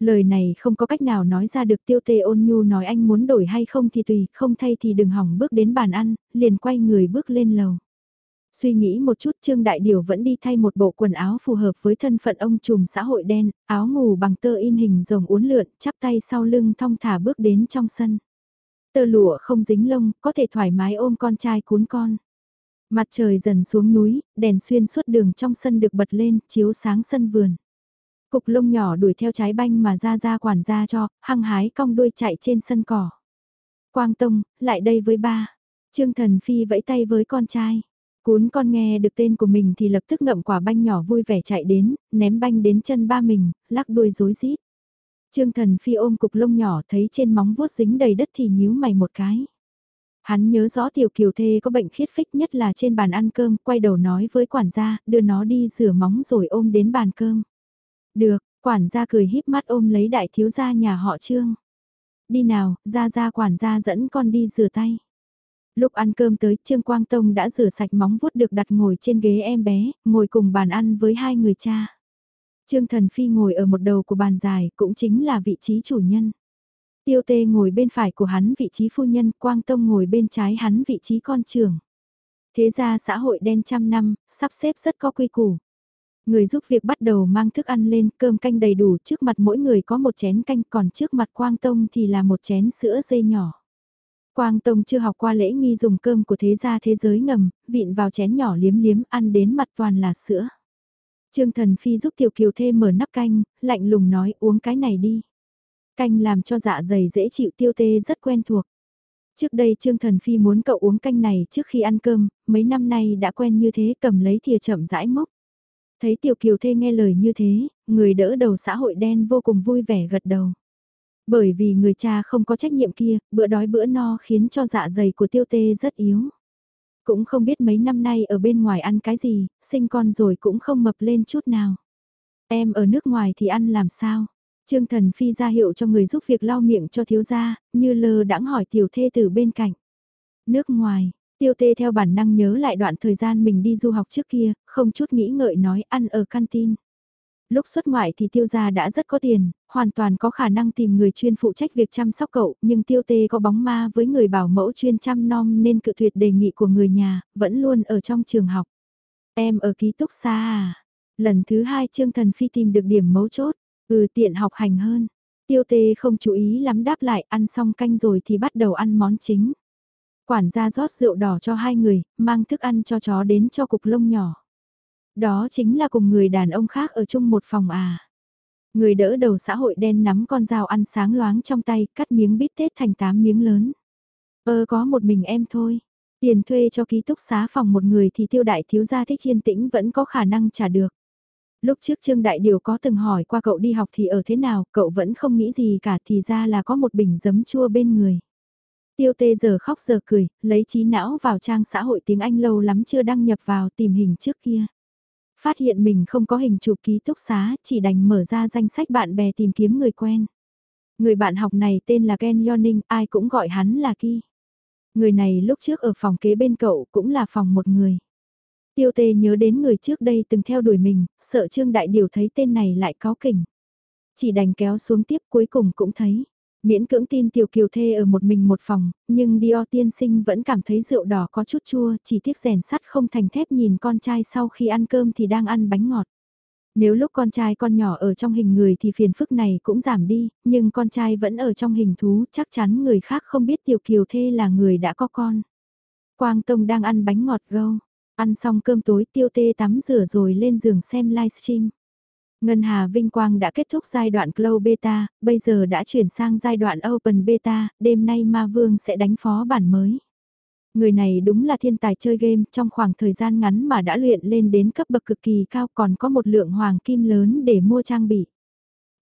Lời này không có cách nào nói ra được tiêu tê ôn nhu nói anh muốn đổi hay không thì tùy, không thay thì đừng hỏng bước đến bàn ăn, liền quay người bước lên lầu. Suy nghĩ một chút Trương Đại Điều vẫn đi thay một bộ quần áo phù hợp với thân phận ông trùm xã hội đen, áo ngủ bằng tơ in hình rồng uốn lượn, chắp tay sau lưng thong thả bước đến trong sân. Tơ lụa không dính lông, có thể thoải mái ôm con trai cuốn con. Mặt trời dần xuống núi, đèn xuyên suốt đường trong sân được bật lên, chiếu sáng sân vườn. Cục lông nhỏ đuổi theo trái banh mà ra ra quản ra cho, hăng hái cong đuôi chạy trên sân cỏ. Quang Tông, lại đây với ba. Trương Thần Phi vẫy tay với con trai. Cún con nghe được tên của mình thì lập tức ngậm quả banh nhỏ vui vẻ chạy đến, ném banh đến chân ba mình, lắc đuôi rối rít. Trương Thần Phi ôm cục lông nhỏ thấy trên móng vuốt dính đầy đất thì nhíu mày một cái. Hắn nhớ rõ tiểu kiều thê có bệnh khiết phích nhất là trên bàn ăn cơm, quay đầu nói với quản gia, đưa nó đi rửa móng rồi ôm đến bàn cơm. Được, quản gia cười híp mắt ôm lấy đại thiếu gia nhà họ trương. Đi nào, ra ra quản gia dẫn con đi rửa tay. Lúc ăn cơm tới, Trương Quang Tông đã rửa sạch móng vuốt được đặt ngồi trên ghế em bé, ngồi cùng bàn ăn với hai người cha. Trương Thần Phi ngồi ở một đầu của bàn dài, cũng chính là vị trí chủ nhân. Tiêu tê ngồi bên phải của hắn vị trí phu nhân, Quang Tông ngồi bên trái hắn vị trí con trưởng. Thế ra xã hội đen trăm năm, sắp xếp rất có quy củ. Người giúp việc bắt đầu mang thức ăn lên, cơm canh đầy đủ, trước mặt mỗi người có một chén canh, còn trước mặt Quang Tông thì là một chén sữa dây nhỏ. Quang Tông chưa học qua lễ nghi dùng cơm của thế gia thế giới ngầm, vịn vào chén nhỏ liếm liếm ăn đến mặt toàn là sữa. Trương Thần Phi giúp Tiểu Kiều Thê mở nắp canh, lạnh lùng nói uống cái này đi. Canh làm cho dạ dày dễ chịu tiêu tê rất quen thuộc. Trước đây Trương Thần Phi muốn cậu uống canh này trước khi ăn cơm, mấy năm nay đã quen như thế cầm lấy thìa chậm rãi mốc. Thấy Tiểu Kiều Thê nghe lời như thế, người đỡ đầu xã hội đen vô cùng vui vẻ gật đầu. Bởi vì người cha không có trách nhiệm kia, bữa đói bữa no khiến cho dạ dày của tiêu tê rất yếu. Cũng không biết mấy năm nay ở bên ngoài ăn cái gì, sinh con rồi cũng không mập lên chút nào. Em ở nước ngoài thì ăn làm sao? Trương Thần Phi ra hiệu cho người giúp việc lau miệng cho thiếu gia, như lơ đãng hỏi tiểu thê từ bên cạnh. Nước ngoài, tiêu tê theo bản năng nhớ lại đoạn thời gian mình đi du học trước kia, không chút nghĩ ngợi nói ăn ở canteen. Lúc xuất ngoại thì tiêu gia đã rất có tiền, hoàn toàn có khả năng tìm người chuyên phụ trách việc chăm sóc cậu, nhưng tiêu tê có bóng ma với người bảo mẫu chuyên chăm nom nên cự tuyệt đề nghị của người nhà, vẫn luôn ở trong trường học. Em ở ký túc xa à? Lần thứ hai Trương Thần Phi tìm được điểm mấu chốt, ừ tiện học hành hơn. Tiêu tê không chú ý lắm đáp lại ăn xong canh rồi thì bắt đầu ăn món chính. Quản gia rót rượu đỏ cho hai người, mang thức ăn cho chó đến cho cục lông nhỏ. Đó chính là cùng người đàn ông khác ở chung một phòng à. Người đỡ đầu xã hội đen nắm con dao ăn sáng loáng trong tay, cắt miếng bít tết thành tám miếng lớn. Ơ có một mình em thôi. Tiền thuê cho ký túc xá phòng một người thì tiêu đại thiếu gia thích yên tĩnh vẫn có khả năng trả được. Lúc trước Trương Đại Điều có từng hỏi qua cậu đi học thì ở thế nào, cậu vẫn không nghĩ gì cả thì ra là có một bình giấm chua bên người. Tiêu tê giờ khóc giờ cười, lấy trí não vào trang xã hội tiếng Anh lâu lắm chưa đăng nhập vào tìm hình trước kia. Phát hiện mình không có hình chụp ký túc xá, chỉ đành mở ra danh sách bạn bè tìm kiếm người quen. Người bạn học này tên là Ken Yoning, ai cũng gọi hắn là Ki. Người này lúc trước ở phòng kế bên cậu cũng là phòng một người. Tiêu tê nhớ đến người trước đây từng theo đuổi mình, sợ Trương Đại Điều thấy tên này lại có kỉnh. Chỉ đành kéo xuống tiếp cuối cùng cũng thấy. Miễn cưỡng tin Tiểu Kiều Thê ở một mình một phòng, nhưng Dior tiên sinh vẫn cảm thấy rượu đỏ có chút chua, chỉ tiếc rèn sắt không thành thép nhìn con trai sau khi ăn cơm thì đang ăn bánh ngọt. Nếu lúc con trai con nhỏ ở trong hình người thì phiền phức này cũng giảm đi, nhưng con trai vẫn ở trong hình thú, chắc chắn người khác không biết Tiểu Kiều Thê là người đã có con. Quang Tông đang ăn bánh ngọt gâu, ăn xong cơm tối tiêu tê tắm rửa rồi lên giường xem livestream. Ngân Hà Vinh Quang đã kết thúc giai đoạn Cloud Beta, bây giờ đã chuyển sang giai đoạn Open Beta, đêm nay Ma Vương sẽ đánh phó bản mới. Người này đúng là thiên tài chơi game trong khoảng thời gian ngắn mà đã luyện lên đến cấp bậc cực kỳ cao còn có một lượng hoàng kim lớn để mua trang bị.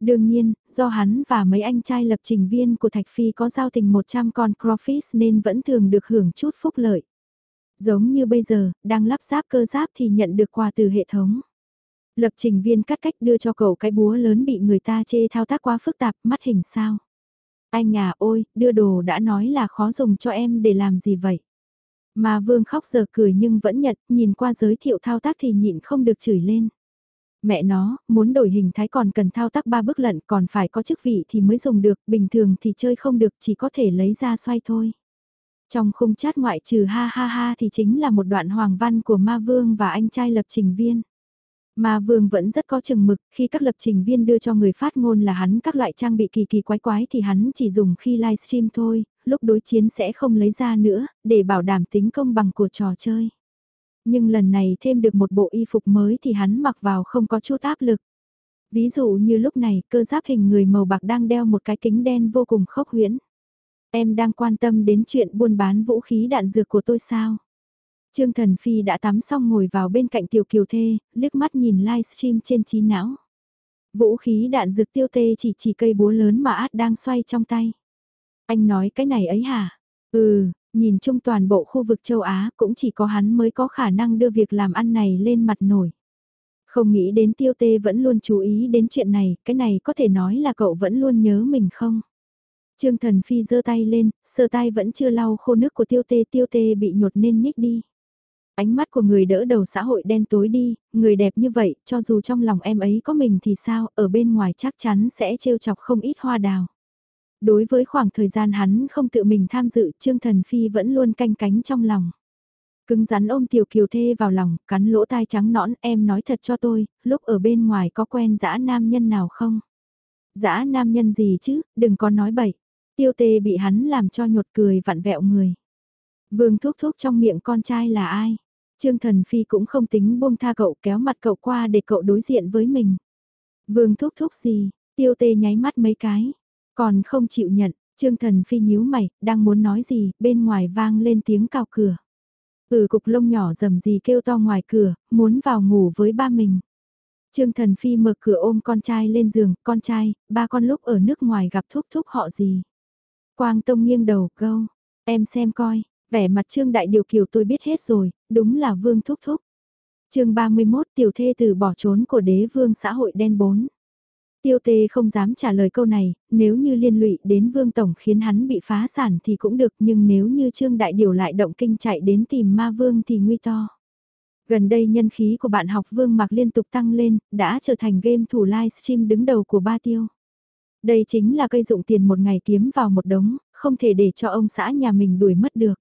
Đương nhiên, do hắn và mấy anh trai lập trình viên của Thạch Phi có giao tình 100 con Crawfish nên vẫn thường được hưởng chút phúc lợi. Giống như bây giờ, đang lắp ráp cơ giáp thì nhận được quà từ hệ thống. Lập trình viên cắt cách đưa cho cậu cái búa lớn bị người ta chê thao tác quá phức tạp, mắt hình sao. Anh à ôi, đưa đồ đã nói là khó dùng cho em để làm gì vậy? Mà Vương khóc giờ cười nhưng vẫn nhận, nhìn qua giới thiệu thao tác thì nhịn không được chửi lên. Mẹ nó, muốn đổi hình thái còn cần thao tác ba bước lận còn phải có chức vị thì mới dùng được, bình thường thì chơi không được chỉ có thể lấy ra xoay thôi. Trong khung chat ngoại trừ ha ha ha thì chính là một đoạn hoàng văn của Ma Vương và anh trai lập trình viên. Ma Vương vẫn rất có chừng mực, khi các lập trình viên đưa cho người phát ngôn là hắn các loại trang bị kỳ kỳ quái quái thì hắn chỉ dùng khi livestream thôi, lúc đối chiến sẽ không lấy ra nữa, để bảo đảm tính công bằng của trò chơi. Nhưng lần này thêm được một bộ y phục mới thì hắn mặc vào không có chút áp lực. Ví dụ như lúc này cơ giáp hình người màu bạc đang đeo một cái kính đen vô cùng khốc huyễn. Em đang quan tâm đến chuyện buôn bán vũ khí đạn dược của tôi sao? Trương Thần Phi đã tắm xong ngồi vào bên cạnh Tiểu Kiều Thê, liếc mắt nhìn livestream trên trí não. Vũ khí đạn dược tiêu tê chỉ chỉ cây búa lớn mà át đang xoay trong tay. Anh nói cái này ấy hả? Ừ, nhìn chung toàn bộ khu vực châu Á cũng chỉ có hắn mới có khả năng đưa việc làm ăn này lên mặt nổi. Không nghĩ đến tiêu tê vẫn luôn chú ý đến chuyện này, cái này có thể nói là cậu vẫn luôn nhớ mình không? Trương Thần Phi giơ tay lên, sờ tay vẫn chưa lau khô nước của tiêu tê, tiêu tê bị nhột nên nhích đi. Ánh mắt của người đỡ đầu xã hội đen tối đi, người đẹp như vậy, cho dù trong lòng em ấy có mình thì sao, ở bên ngoài chắc chắn sẽ trêu chọc không ít hoa đào. Đối với khoảng thời gian hắn không tự mình tham dự, Trương Thần Phi vẫn luôn canh cánh trong lòng. Cứng rắn ôm Tiểu Kiều Thê vào lòng, cắn lỗ tai trắng nõn, em nói thật cho tôi, lúc ở bên ngoài có quen dã nam nhân nào không? Dã nam nhân gì chứ, đừng có nói bậy. Tiêu tê bị hắn làm cho nhột cười vặn vẹo người. Vương thúc thúc trong miệng con trai là ai? Trương Thần Phi cũng không tính buông tha cậu kéo mặt cậu qua để cậu đối diện với mình. Vương thúc thúc gì, tiêu tê nháy mắt mấy cái, còn không chịu nhận, Trương Thần Phi nhíu mày, đang muốn nói gì, bên ngoài vang lên tiếng cào cửa. Ừ cục lông nhỏ rầm gì kêu to ngoài cửa, muốn vào ngủ với ba mình. Trương Thần Phi mở cửa ôm con trai lên giường, con trai, ba con lúc ở nước ngoài gặp thúc thúc họ gì. Quang Tông nghiêng đầu, câu, em xem coi, vẻ mặt Trương Đại Điều Kiều tôi biết hết rồi, đúng là Vương Thúc Thúc. chương 31 tiểu thê từ bỏ trốn của đế vương xã hội đen 4. Tiêu tê không dám trả lời câu này, nếu như liên lụy đến vương tổng khiến hắn bị phá sản thì cũng được nhưng nếu như trương đại điều lại động kinh chạy đến tìm ma vương thì nguy to. Gần đây nhân khí của bạn học vương mạc liên tục tăng lên, đã trở thành game thủ livestream đứng đầu của ba tiêu. Đây chính là cây dụng tiền một ngày kiếm vào một đống, không thể để cho ông xã nhà mình đuổi mất được.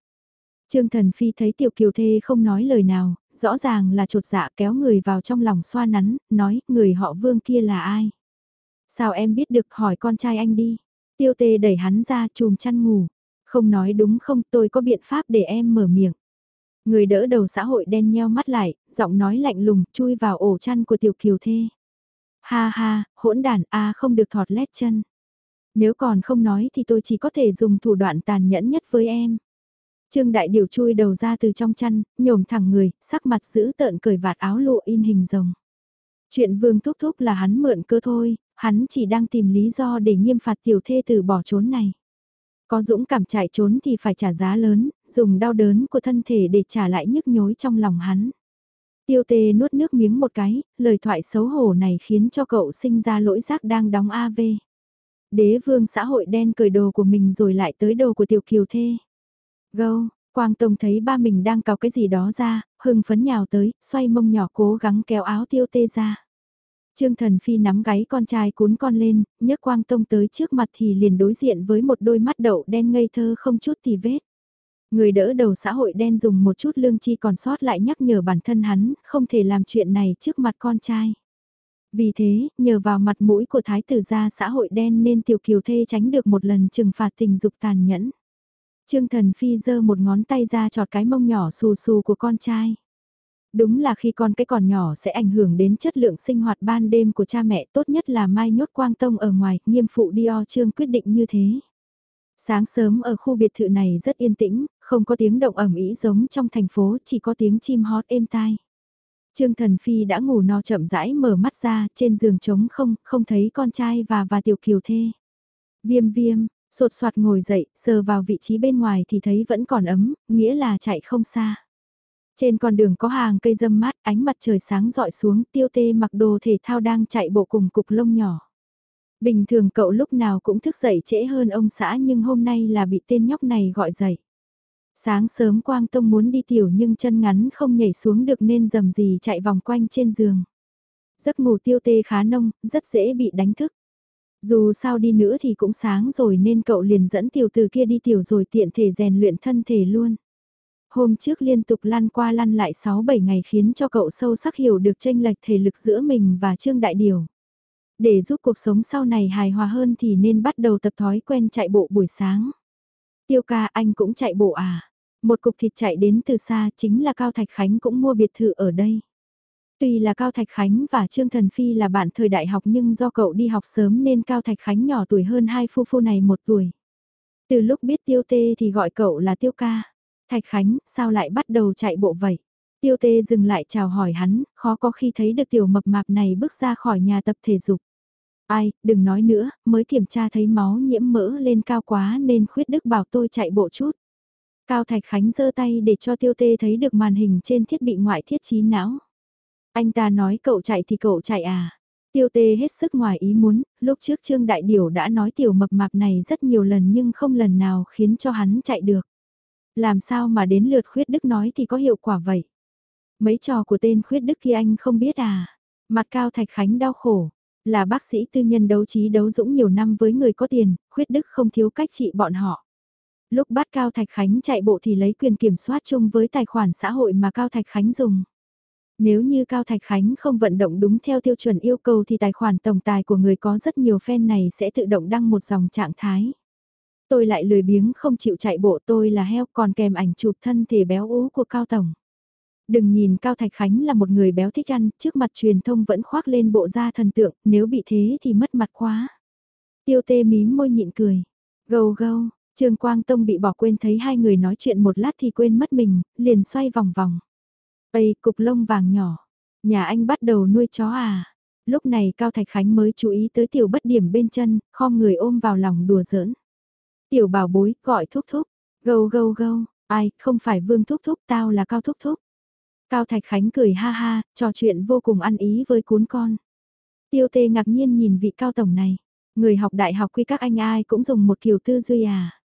Trương Thần Phi thấy Tiểu Kiều Thê không nói lời nào, rõ ràng là trột dạ kéo người vào trong lòng xoa nắn, nói người họ vương kia là ai. Sao em biết được hỏi con trai anh đi. Tiêu tê đẩy hắn ra chùm chăn ngủ. Không nói đúng không tôi có biện pháp để em mở miệng. Người đỡ đầu xã hội đen nheo mắt lại, giọng nói lạnh lùng chui vào ổ chăn của Tiểu Kiều Thê. Ha ha, hỗn đàn a không được thọt lét chân. Nếu còn không nói thì tôi chỉ có thể dùng thủ đoạn tàn nhẫn nhất với em. Trương Đại Điều chui đầu ra từ trong chăn, nhổm thẳng người, sắc mặt giữ tợn cởi vạt áo lụa in hình rồng. Chuyện Vương Thúc Thúc là hắn mượn cơ thôi, hắn chỉ đang tìm lý do để nghiêm phạt tiểu thê từ bỏ trốn này. Có dũng cảm chạy trốn thì phải trả giá lớn, dùng đau đớn của thân thể để trả lại nhức nhối trong lòng hắn. Tiêu tê nuốt nước miếng một cái, lời thoại xấu hổ này khiến cho cậu sinh ra lỗi giác đang đóng AV. Đế vương xã hội đen cởi đồ của mình rồi lại tới đồ của tiểu kiều thê. Gâu, Quang Tông thấy ba mình đang cào cái gì đó ra, hưng phấn nhào tới, xoay mông nhỏ cố gắng kéo áo tiêu tê ra. Trương Thần Phi nắm gáy con trai cuốn con lên, nhấc Quang Tông tới trước mặt thì liền đối diện với một đôi mắt đậu đen ngây thơ không chút tì vết. Người đỡ đầu xã hội đen dùng một chút lương chi còn sót lại nhắc nhở bản thân hắn, không thể làm chuyện này trước mặt con trai. Vì thế, nhờ vào mặt mũi của thái tử gia xã hội đen nên tiểu kiều thê tránh được một lần trừng phạt tình dục tàn nhẫn. Trương Thần Phi giơ một ngón tay ra chọt cái mông nhỏ xù xù của con trai. Đúng là khi con cái còn nhỏ sẽ ảnh hưởng đến chất lượng sinh hoạt ban đêm của cha mẹ tốt nhất là mai nhốt quang tông ở ngoài, nghiêm phụ Dio Trương quyết định như thế. Sáng sớm ở khu biệt thự này rất yên tĩnh, không có tiếng động ẩm ý giống trong thành phố, chỉ có tiếng chim hót êm tai. Trương Thần Phi đã ngủ no chậm rãi mở mắt ra, trên giường trống không, không thấy con trai và và tiểu kiều thê. Viêm viêm, sột soạt ngồi dậy, sờ vào vị trí bên ngoài thì thấy vẫn còn ấm, nghĩa là chạy không xa. Trên con đường có hàng cây dâm mát, ánh mặt trời sáng dọi xuống, tiêu tê mặc đồ thể thao đang chạy bộ cùng cục lông nhỏ. Bình thường cậu lúc nào cũng thức dậy trễ hơn ông xã nhưng hôm nay là bị tên nhóc này gọi dậy. Sáng sớm Quang Tông muốn đi tiểu nhưng chân ngắn không nhảy xuống được nên dầm gì chạy vòng quanh trên giường. Giấc ngủ tiêu tê khá nông, rất dễ bị đánh thức. Dù sao đi nữa thì cũng sáng rồi nên cậu liền dẫn tiểu từ kia đi tiểu rồi tiện thể rèn luyện thân thể luôn. Hôm trước liên tục lăn qua lăn lại 6-7 ngày khiến cho cậu sâu sắc hiểu được tranh lệch thể lực giữa mình và Trương Đại Điều. Để giúp cuộc sống sau này hài hòa hơn thì nên bắt đầu tập thói quen chạy bộ buổi sáng. Tiêu ca, anh cũng chạy bộ à? Một cục thịt chạy đến từ xa chính là Cao Thạch Khánh cũng mua biệt thự ở đây. Tuy là Cao Thạch Khánh và Trương Thần Phi là bạn thời đại học nhưng do cậu đi học sớm nên Cao Thạch Khánh nhỏ tuổi hơn hai phu phu này một tuổi. Từ lúc biết tiêu tê thì gọi cậu là tiêu ca. Thạch Khánh, sao lại bắt đầu chạy bộ vậy? Tiêu tê dừng lại chào hỏi hắn, khó có khi thấy được tiểu mập mạp này bước ra khỏi nhà tập thể dục. Ai, đừng nói nữa, mới kiểm tra thấy máu nhiễm mỡ lên cao quá nên khuyết đức bảo tôi chạy bộ chút. Cao Thạch Khánh giơ tay để cho tiêu tê thấy được màn hình trên thiết bị ngoại thiết trí não. Anh ta nói cậu chạy thì cậu chạy à. Tiêu tê hết sức ngoài ý muốn, lúc trước Trương Đại Điểu đã nói tiểu mập mạp này rất nhiều lần nhưng không lần nào khiến cho hắn chạy được. Làm sao mà đến lượt khuyết đức nói thì có hiệu quả vậy? Mấy trò của tên khuyết đức kia anh không biết à? Mặt cao Thạch Khánh đau khổ. Là bác sĩ tư nhân đấu trí đấu dũng nhiều năm với người có tiền, khuyết đức không thiếu cách trị bọn họ. Lúc bắt Cao Thạch Khánh chạy bộ thì lấy quyền kiểm soát chung với tài khoản xã hội mà Cao Thạch Khánh dùng. Nếu như Cao Thạch Khánh không vận động đúng theo tiêu chuẩn yêu cầu thì tài khoản tổng tài của người có rất nhiều fan này sẽ tự động đăng một dòng trạng thái. Tôi lại lười biếng không chịu chạy bộ tôi là heo còn kèm ảnh chụp thân thể béo ú của Cao Tổng. Đừng nhìn Cao Thạch Khánh là một người béo thích ăn, trước mặt truyền thông vẫn khoác lên bộ da thần tượng, nếu bị thế thì mất mặt quá. Tiêu tê mím môi nhịn cười. Gâu gâu, Trương Quang Tông bị bỏ quên thấy hai người nói chuyện một lát thì quên mất mình, liền xoay vòng vòng. Ây, cục lông vàng nhỏ. Nhà anh bắt đầu nuôi chó à? Lúc này Cao Thạch Khánh mới chú ý tới tiểu bất điểm bên chân, khom người ôm vào lòng đùa giỡn. Tiểu bảo bối, gọi thúc thúc. Gâu gâu gâu, ai, không phải vương thúc thúc, tao là Cao thúc thúc. Cao Thạch Khánh cười ha ha, trò chuyện vô cùng ăn ý với cuốn con. Tiêu tê ngạc nhiên nhìn vị cao tổng này. Người học đại học quy các anh ai cũng dùng một kiểu tư duy à.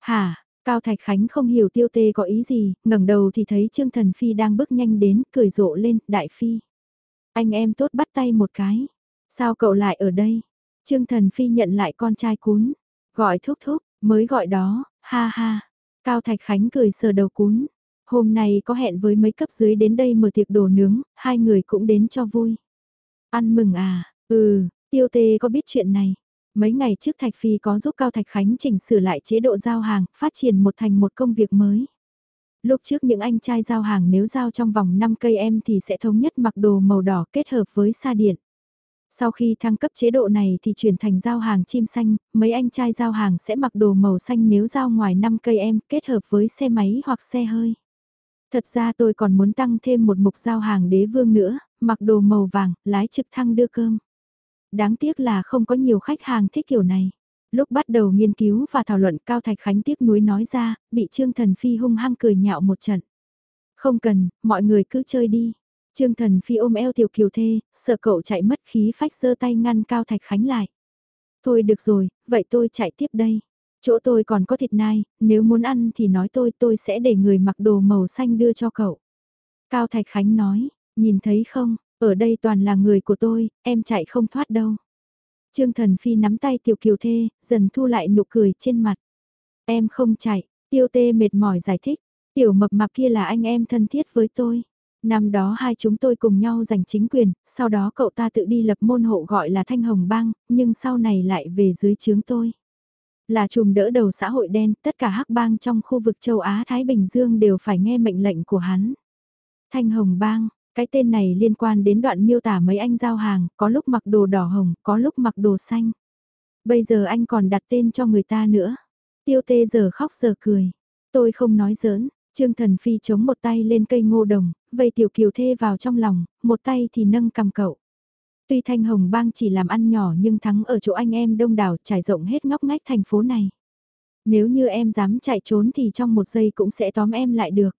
Hả, Cao Thạch Khánh không hiểu tiêu tê có ý gì, ngẩng đầu thì thấy Trương Thần Phi đang bước nhanh đến, cười rộ lên, đại phi. Anh em tốt bắt tay một cái. Sao cậu lại ở đây? Trương Thần Phi nhận lại con trai cún. Gọi thúc thúc, mới gọi đó, ha ha. Cao Thạch Khánh cười sờ đầu cún. Hôm nay có hẹn với mấy cấp dưới đến đây mở tiệc đồ nướng, hai người cũng đến cho vui. Ăn mừng à, ừ, tiêu tê có biết chuyện này. Mấy ngày trước Thạch Phi có giúp Cao Thạch Khánh chỉnh sửa lại chế độ giao hàng, phát triển một thành một công việc mới. Lúc trước những anh trai giao hàng nếu giao trong vòng 5 cây em thì sẽ thống nhất mặc đồ màu đỏ kết hợp với xa điện. Sau khi thăng cấp chế độ này thì chuyển thành giao hàng chim xanh, mấy anh trai giao hàng sẽ mặc đồ màu xanh nếu giao ngoài 5 cây em kết hợp với xe máy hoặc xe hơi. Thật ra tôi còn muốn tăng thêm một mục giao hàng đế vương nữa, mặc đồ màu vàng, lái trực thăng đưa cơm. Đáng tiếc là không có nhiều khách hàng thích kiểu này. Lúc bắt đầu nghiên cứu và thảo luận Cao Thạch Khánh tiếc nuối nói ra, bị Trương Thần Phi hung hăng cười nhạo một trận. Không cần, mọi người cứ chơi đi. Trương Thần Phi ôm eo Tiểu Kiều Thê, sợ cậu chạy mất khí phách giơ tay ngăn Cao Thạch Khánh lại. Thôi được rồi, vậy tôi chạy tiếp đây. Chỗ tôi còn có thịt nai, nếu muốn ăn thì nói tôi tôi sẽ để người mặc đồ màu xanh đưa cho cậu. Cao Thạch Khánh nói, nhìn thấy không, ở đây toàn là người của tôi, em chạy không thoát đâu. Trương Thần Phi nắm tay Tiểu Kiều Thê, dần thu lại nụ cười trên mặt. Em không chạy, Tiêu Tê mệt mỏi giải thích, Tiểu mập mạp kia là anh em thân thiết với tôi. Năm đó hai chúng tôi cùng nhau giành chính quyền, sau đó cậu ta tự đi lập môn hộ gọi là Thanh Hồng Bang, nhưng sau này lại về dưới chướng tôi. Là chùm đỡ đầu xã hội đen, tất cả hắc bang trong khu vực châu Á-Thái Bình Dương đều phải nghe mệnh lệnh của hắn. Thanh Hồng Bang, cái tên này liên quan đến đoạn miêu tả mấy anh giao hàng, có lúc mặc đồ đỏ hồng, có lúc mặc đồ xanh. Bây giờ anh còn đặt tên cho người ta nữa. Tiêu tê giờ khóc giờ cười. Tôi không nói giỡn, Trương Thần Phi chống một tay lên cây ngô đồng, vây tiểu kiều thê vào trong lòng, một tay thì nâng cầm cậu. Tuy Thanh Hồng Bang chỉ làm ăn nhỏ nhưng thắng ở chỗ anh em đông đảo trải rộng hết ngóc ngách thành phố này. Nếu như em dám chạy trốn thì trong một giây cũng sẽ tóm em lại được.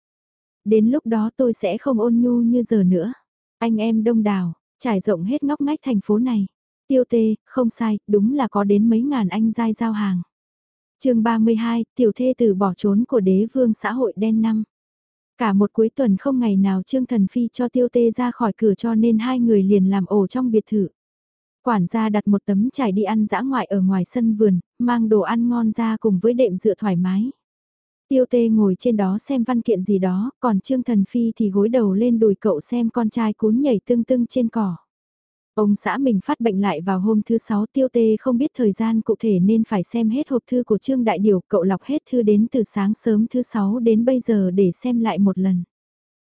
Đến lúc đó tôi sẽ không ôn nhu như giờ nữa. Anh em đông đảo, trải rộng hết ngóc ngách thành phố này. Tiêu tê, không sai, đúng là có đến mấy ngàn anh giai giao hàng chương 32, tiểu thê từ bỏ trốn của đế vương xã hội đen năm. Cả một cuối tuần không ngày nào Trương Thần Phi cho tiêu tê ra khỏi cửa cho nên hai người liền làm ổ trong biệt thự. Quản gia đặt một tấm trải đi ăn dã ngoại ở ngoài sân vườn, mang đồ ăn ngon ra cùng với đệm dựa thoải mái. Tiêu tê ngồi trên đó xem văn kiện gì đó, còn Trương Thần Phi thì gối đầu lên đùi cậu xem con trai cún nhảy tương tưng trên cỏ. Ông xã mình phát bệnh lại vào hôm thứ sáu tiêu tê không biết thời gian cụ thể nên phải xem hết hộp thư của Trương Đại Điều, cậu lọc hết thư đến từ sáng sớm thứ sáu đến bây giờ để xem lại một lần.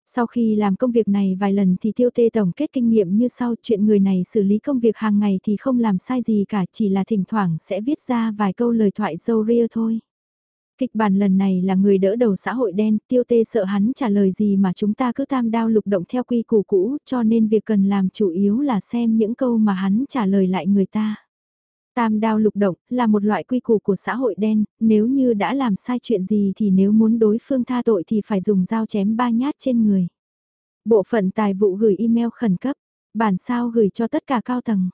Sau khi làm công việc này vài lần thì tiêu tê tổng kết kinh nghiệm như sau chuyện người này xử lý công việc hàng ngày thì không làm sai gì cả chỉ là thỉnh thoảng sẽ viết ra vài câu lời thoại dâu ria thôi. Kịch bản lần này là người đỡ đầu xã hội đen, tiêu tê sợ hắn trả lời gì mà chúng ta cứ tam đao lục động theo quy củ cũ, cho nên việc cần làm chủ yếu là xem những câu mà hắn trả lời lại người ta. Tam đao lục động là một loại quy củ của xã hội đen, nếu như đã làm sai chuyện gì thì nếu muốn đối phương tha tội thì phải dùng dao chém ba nhát trên người. Bộ phận tài vụ gửi email khẩn cấp, bản sao gửi cho tất cả cao tầng.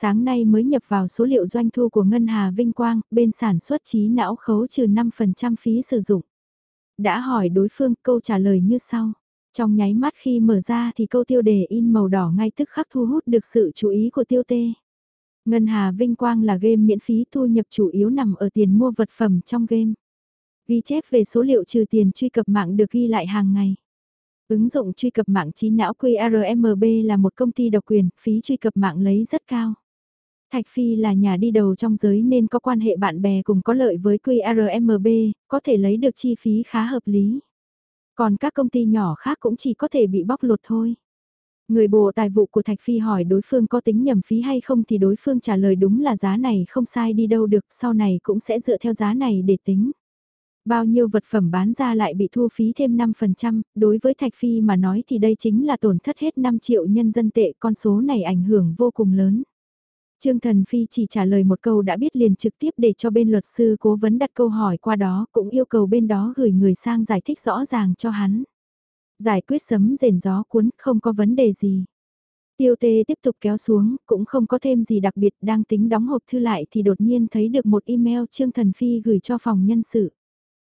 Sáng nay mới nhập vào số liệu doanh thu của Ngân Hà Vinh Quang, bên sản xuất trí não khấu trừ 5% phí sử dụng. Đã hỏi đối phương câu trả lời như sau. Trong nháy mắt khi mở ra thì câu tiêu đề in màu đỏ ngay tức khắc thu hút được sự chú ý của tiêu tê. Ngân Hà Vinh Quang là game miễn phí thu nhập chủ yếu nằm ở tiền mua vật phẩm trong game. Ghi chép về số liệu trừ tiền truy cập mạng được ghi lại hàng ngày. Ứng dụng truy cập mạng trí não QRMB là một công ty độc quyền, phí truy cập mạng lấy rất cao. Thạch Phi là nhà đi đầu trong giới nên có quan hệ bạn bè cùng có lợi với QRMB, có thể lấy được chi phí khá hợp lý. Còn các công ty nhỏ khác cũng chỉ có thể bị bóc lột thôi. Người bộ tài vụ của Thạch Phi hỏi đối phương có tính nhầm phí hay không thì đối phương trả lời đúng là giá này không sai đi đâu được, sau này cũng sẽ dựa theo giá này để tính. Bao nhiêu vật phẩm bán ra lại bị thu phí thêm 5%, đối với Thạch Phi mà nói thì đây chính là tổn thất hết 5 triệu nhân dân tệ, con số này ảnh hưởng vô cùng lớn. Trương Thần Phi chỉ trả lời một câu đã biết liền trực tiếp để cho bên luật sư cố vấn đặt câu hỏi qua đó cũng yêu cầu bên đó gửi người sang giải thích rõ ràng cho hắn. Giải quyết sấm rền gió cuốn không có vấn đề gì. Tiêu tê tiếp tục kéo xuống, cũng không có thêm gì đặc biệt đang tính đóng hộp thư lại thì đột nhiên thấy được một email Trương Thần Phi gửi cho phòng nhân sự.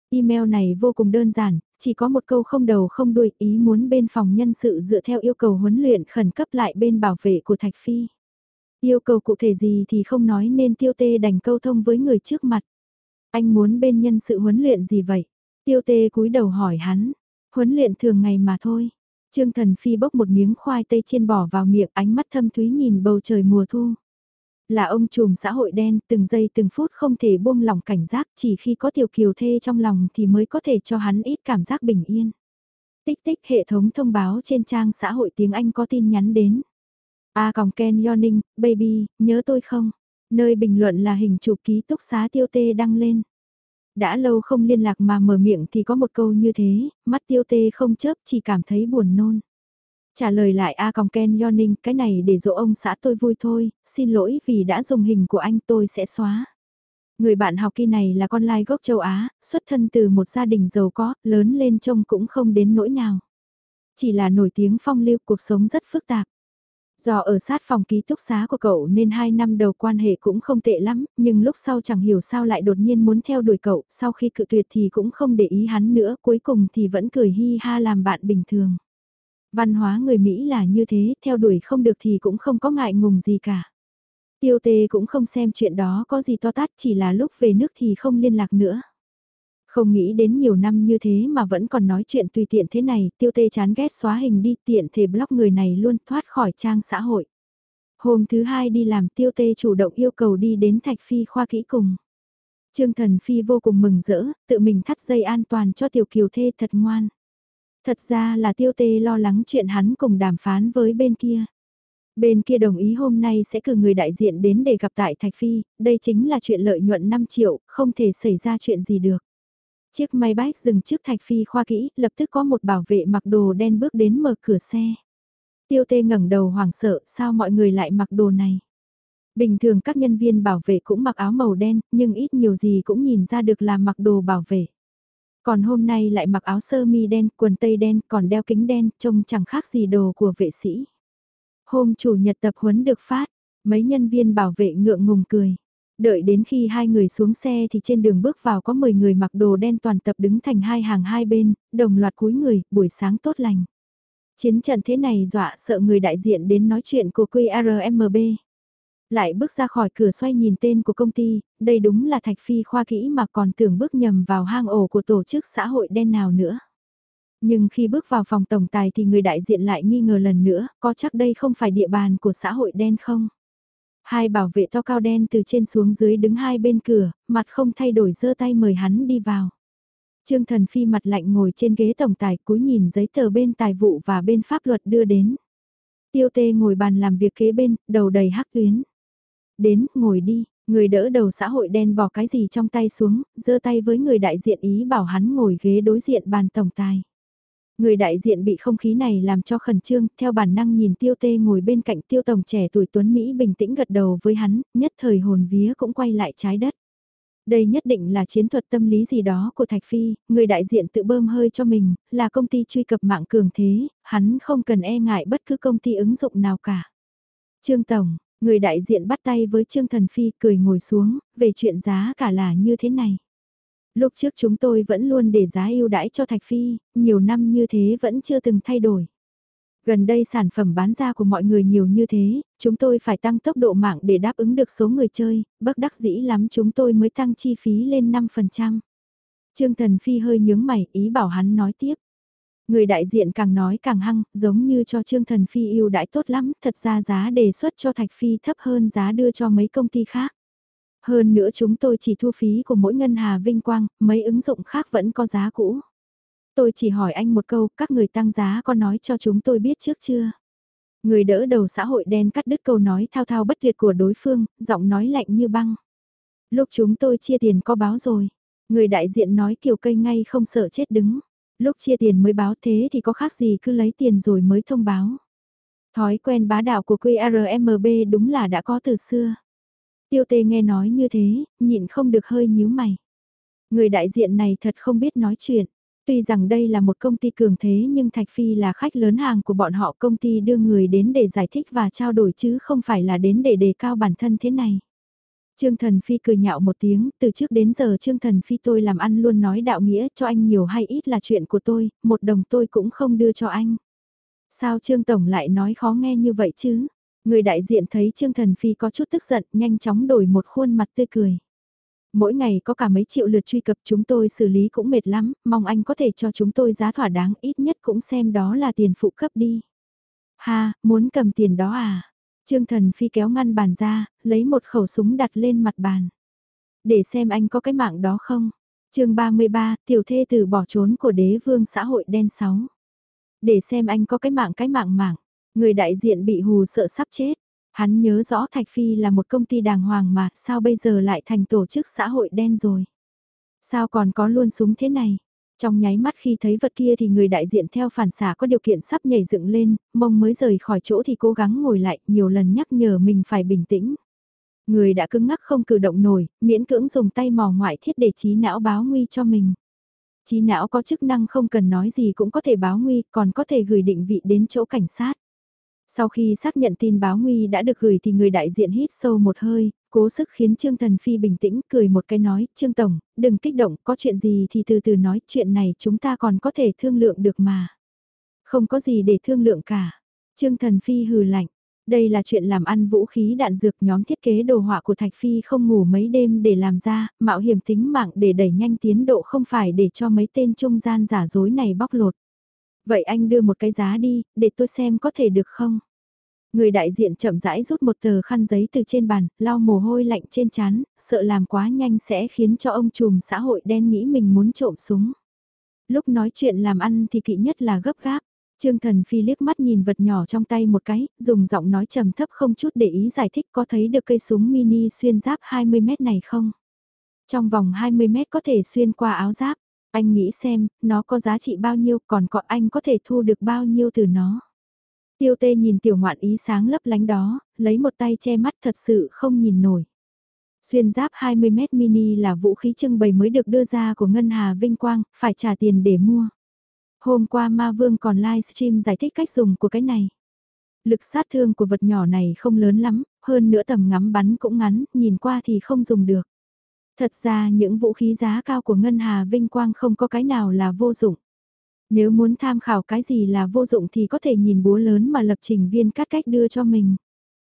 Email này vô cùng đơn giản, chỉ có một câu không đầu không đuôi ý muốn bên phòng nhân sự dựa theo yêu cầu huấn luyện khẩn cấp lại bên bảo vệ của Thạch Phi. Yêu cầu cụ thể gì thì không nói nên tiêu tê đành câu thông với người trước mặt. Anh muốn bên nhân sự huấn luyện gì vậy? Tiêu tê cúi đầu hỏi hắn. Huấn luyện thường ngày mà thôi. Trương Thần Phi bốc một miếng khoai tây chiên bỏ vào miệng ánh mắt thâm thúy nhìn bầu trời mùa thu. Là ông trùm xã hội đen, từng giây từng phút không thể buông lỏng cảnh giác, chỉ khi có tiểu kiều thê trong lòng thì mới có thể cho hắn ít cảm giác bình yên. Tích tích hệ thống thông báo trên trang xã hội tiếng Anh có tin nhắn đến. A còng Ken Yoning, baby, nhớ tôi không? Nơi bình luận là hình chụp ký túc xá tiêu tê đăng lên. Đã lâu không liên lạc mà mở miệng thì có một câu như thế, mắt tiêu tê không chớp chỉ cảm thấy buồn nôn. Trả lời lại A Còng Ken Yoning, cái này để dỗ ông xã tôi vui thôi, xin lỗi vì đã dùng hình của anh tôi sẽ xóa. Người bạn học kỳ này là con lai gốc châu Á, xuất thân từ một gia đình giàu có, lớn lên trông cũng không đến nỗi nào. Chỉ là nổi tiếng phong lưu cuộc sống rất phức tạp. Do ở sát phòng ký túc xá của cậu nên hai năm đầu quan hệ cũng không tệ lắm, nhưng lúc sau chẳng hiểu sao lại đột nhiên muốn theo đuổi cậu, sau khi cự tuyệt thì cũng không để ý hắn nữa, cuối cùng thì vẫn cười hi ha làm bạn bình thường. Văn hóa người Mỹ là như thế, theo đuổi không được thì cũng không có ngại ngùng gì cả. Tiêu tê cũng không xem chuyện đó có gì to tát chỉ là lúc về nước thì không liên lạc nữa. Không nghĩ đến nhiều năm như thế mà vẫn còn nói chuyện tùy tiện thế này, tiêu tê chán ghét xóa hình đi tiện thể block người này luôn thoát khỏi trang xã hội. Hôm thứ hai đi làm tiêu tê chủ động yêu cầu đi đến Thạch Phi khoa kỹ cùng. Trương Thần Phi vô cùng mừng rỡ, tự mình thắt dây an toàn cho tiểu kiều thê thật ngoan. Thật ra là tiêu tê lo lắng chuyện hắn cùng đàm phán với bên kia. Bên kia đồng ý hôm nay sẽ cử người đại diện đến để gặp tại Thạch Phi, đây chính là chuyện lợi nhuận 5 triệu, không thể xảy ra chuyện gì được. Chiếc máy bike dừng trước Thạch Phi khoa kỹ, lập tức có một bảo vệ mặc đồ đen bước đến mở cửa xe. Tiêu tê ngẩng đầu hoảng sợ, sao mọi người lại mặc đồ này? Bình thường các nhân viên bảo vệ cũng mặc áo màu đen, nhưng ít nhiều gì cũng nhìn ra được là mặc đồ bảo vệ. Còn hôm nay lại mặc áo sơ mi đen, quần tây đen, còn đeo kính đen, trông chẳng khác gì đồ của vệ sĩ. Hôm chủ nhật tập huấn được phát, mấy nhân viên bảo vệ ngượng ngùng cười. Đợi đến khi hai người xuống xe thì trên đường bước vào có 10 người mặc đồ đen toàn tập đứng thành hai hàng hai bên, đồng loạt cúi người, buổi sáng tốt lành. Chiến trận thế này dọa sợ người đại diện đến nói chuyện của QRMB. Lại bước ra khỏi cửa xoay nhìn tên của công ty, đây đúng là Thạch Phi khoa kỹ mà còn tưởng bước nhầm vào hang ổ của tổ chức xã hội đen nào nữa. Nhưng khi bước vào phòng tổng tài thì người đại diện lại nghi ngờ lần nữa, có chắc đây không phải địa bàn của xã hội đen không? Hai bảo vệ to cao đen từ trên xuống dưới đứng hai bên cửa, mặt không thay đổi giơ tay mời hắn đi vào. Trương Thần Phi mặt lạnh ngồi trên ghế tổng tài cúi nhìn giấy tờ bên tài vụ và bên pháp luật đưa đến. Tiêu tê ngồi bàn làm việc kế bên, đầu đầy hắc tuyến. Đến, ngồi đi, người đỡ đầu xã hội đen bỏ cái gì trong tay xuống, giơ tay với người đại diện ý bảo hắn ngồi ghế đối diện bàn tổng tài. Người đại diện bị không khí này làm cho khẩn trương, theo bản năng nhìn tiêu tê ngồi bên cạnh tiêu tổng trẻ tuổi tuấn Mỹ bình tĩnh gật đầu với hắn, nhất thời hồn vía cũng quay lại trái đất. Đây nhất định là chiến thuật tâm lý gì đó của Thạch Phi, người đại diện tự bơm hơi cho mình, là công ty truy cập mạng cường thế, hắn không cần e ngại bất cứ công ty ứng dụng nào cả. Trương Tổng, người đại diện bắt tay với Trương Thần Phi cười ngồi xuống, về chuyện giá cả là như thế này. Lúc trước chúng tôi vẫn luôn để giá ưu đãi cho Thạch Phi, nhiều năm như thế vẫn chưa từng thay đổi. Gần đây sản phẩm bán ra của mọi người nhiều như thế, chúng tôi phải tăng tốc độ mạng để đáp ứng được số người chơi, bất đắc dĩ lắm chúng tôi mới tăng chi phí lên 5%. Trương Thần Phi hơi nhướng mày, ý bảo hắn nói tiếp. Người đại diện càng nói càng hăng, giống như cho Trương Thần Phi ưu đãi tốt lắm, thật ra giá đề xuất cho Thạch Phi thấp hơn giá đưa cho mấy công ty khác. Hơn nữa chúng tôi chỉ thu phí của mỗi ngân hà vinh quang, mấy ứng dụng khác vẫn có giá cũ. Tôi chỉ hỏi anh một câu, các người tăng giá có nói cho chúng tôi biết trước chưa? Người đỡ đầu xã hội đen cắt đứt câu nói thao thao bất tuyệt của đối phương, giọng nói lạnh như băng. Lúc chúng tôi chia tiền có báo rồi. Người đại diện nói kiểu cây ngay không sợ chết đứng. Lúc chia tiền mới báo thế thì có khác gì cứ lấy tiền rồi mới thông báo. Thói quen bá đạo của QRMB đúng là đã có từ xưa. Tiêu tê nghe nói như thế, nhịn không được hơi nhíu mày. Người đại diện này thật không biết nói chuyện. Tuy rằng đây là một công ty cường thế nhưng Thạch Phi là khách lớn hàng của bọn họ công ty đưa người đến để giải thích và trao đổi chứ không phải là đến để đề cao bản thân thế này. Trương Thần Phi cười nhạo một tiếng, từ trước đến giờ Trương Thần Phi tôi làm ăn luôn nói đạo nghĩa cho anh nhiều hay ít là chuyện của tôi, một đồng tôi cũng không đưa cho anh. Sao Trương Tổng lại nói khó nghe như vậy chứ? Người đại diện thấy Trương Thần Phi có chút tức giận, nhanh chóng đổi một khuôn mặt tươi cười. Mỗi ngày có cả mấy triệu lượt truy cập chúng tôi xử lý cũng mệt lắm, mong anh có thể cho chúng tôi giá thỏa đáng ít nhất cũng xem đó là tiền phụ cấp đi. Ha, muốn cầm tiền đó à? Trương Thần Phi kéo ngăn bàn ra, lấy một khẩu súng đặt lên mặt bàn. Để xem anh có cái mạng đó không? chương 33, tiểu thê từ bỏ trốn của đế vương xã hội đen 6. Để xem anh có cái mạng cái mạng mạng. Người đại diện bị hù sợ sắp chết. Hắn nhớ rõ Thạch Phi là một công ty đàng hoàng mà sao bây giờ lại thành tổ chức xã hội đen rồi. Sao còn có luôn súng thế này? Trong nháy mắt khi thấy vật kia thì người đại diện theo phản xả có điều kiện sắp nhảy dựng lên, mông mới rời khỏi chỗ thì cố gắng ngồi lại, nhiều lần nhắc nhở mình phải bình tĩnh. Người đã cứng ngắc không cử động nổi, miễn cưỡng dùng tay mò ngoại thiết để trí não báo nguy cho mình. Trí não có chức năng không cần nói gì cũng có thể báo nguy, còn có thể gửi định vị đến chỗ cảnh sát. Sau khi xác nhận tin báo nguy đã được gửi thì người đại diện hít sâu một hơi, cố sức khiến Trương Thần Phi bình tĩnh cười một cái nói, Trương Tổng, đừng kích động, có chuyện gì thì từ từ nói, chuyện này chúng ta còn có thể thương lượng được mà. Không có gì để thương lượng cả. Trương Thần Phi hừ lạnh, đây là chuyện làm ăn vũ khí đạn dược nhóm thiết kế đồ họa của Thạch Phi không ngủ mấy đêm để làm ra, mạo hiểm tính mạng để đẩy nhanh tiến độ không phải để cho mấy tên trung gian giả dối này bóc lột. Vậy anh đưa một cái giá đi, để tôi xem có thể được không? Người đại diện chậm rãi rút một tờ khăn giấy từ trên bàn, lau mồ hôi lạnh trên chán, sợ làm quá nhanh sẽ khiến cho ông trùm xã hội đen nghĩ mình muốn trộm súng. Lúc nói chuyện làm ăn thì kỵ nhất là gấp gáp. Trương Thần Phi liếc mắt nhìn vật nhỏ trong tay một cái, dùng giọng nói trầm thấp không chút để ý giải thích có thấy được cây súng mini xuyên giáp 20 mét này không? Trong vòng 20 mét có thể xuyên qua áo giáp, anh nghĩ xem, nó có giá trị bao nhiêu còn có anh có thể thu được bao nhiêu từ nó. Tiêu tê nhìn tiểu ngoạn ý sáng lấp lánh đó, lấy một tay che mắt thật sự không nhìn nổi. Xuyên giáp 20m mini là vũ khí trưng bày mới được đưa ra của Ngân Hà Vinh Quang, phải trả tiền để mua. Hôm qua Ma Vương còn livestream giải thích cách dùng của cái này. Lực sát thương của vật nhỏ này không lớn lắm, hơn nữa tầm ngắm bắn cũng ngắn, nhìn qua thì không dùng được. Thật ra những vũ khí giá cao của Ngân Hà Vinh Quang không có cái nào là vô dụng. Nếu muốn tham khảo cái gì là vô dụng thì có thể nhìn búa lớn mà lập trình viên cắt cách đưa cho mình.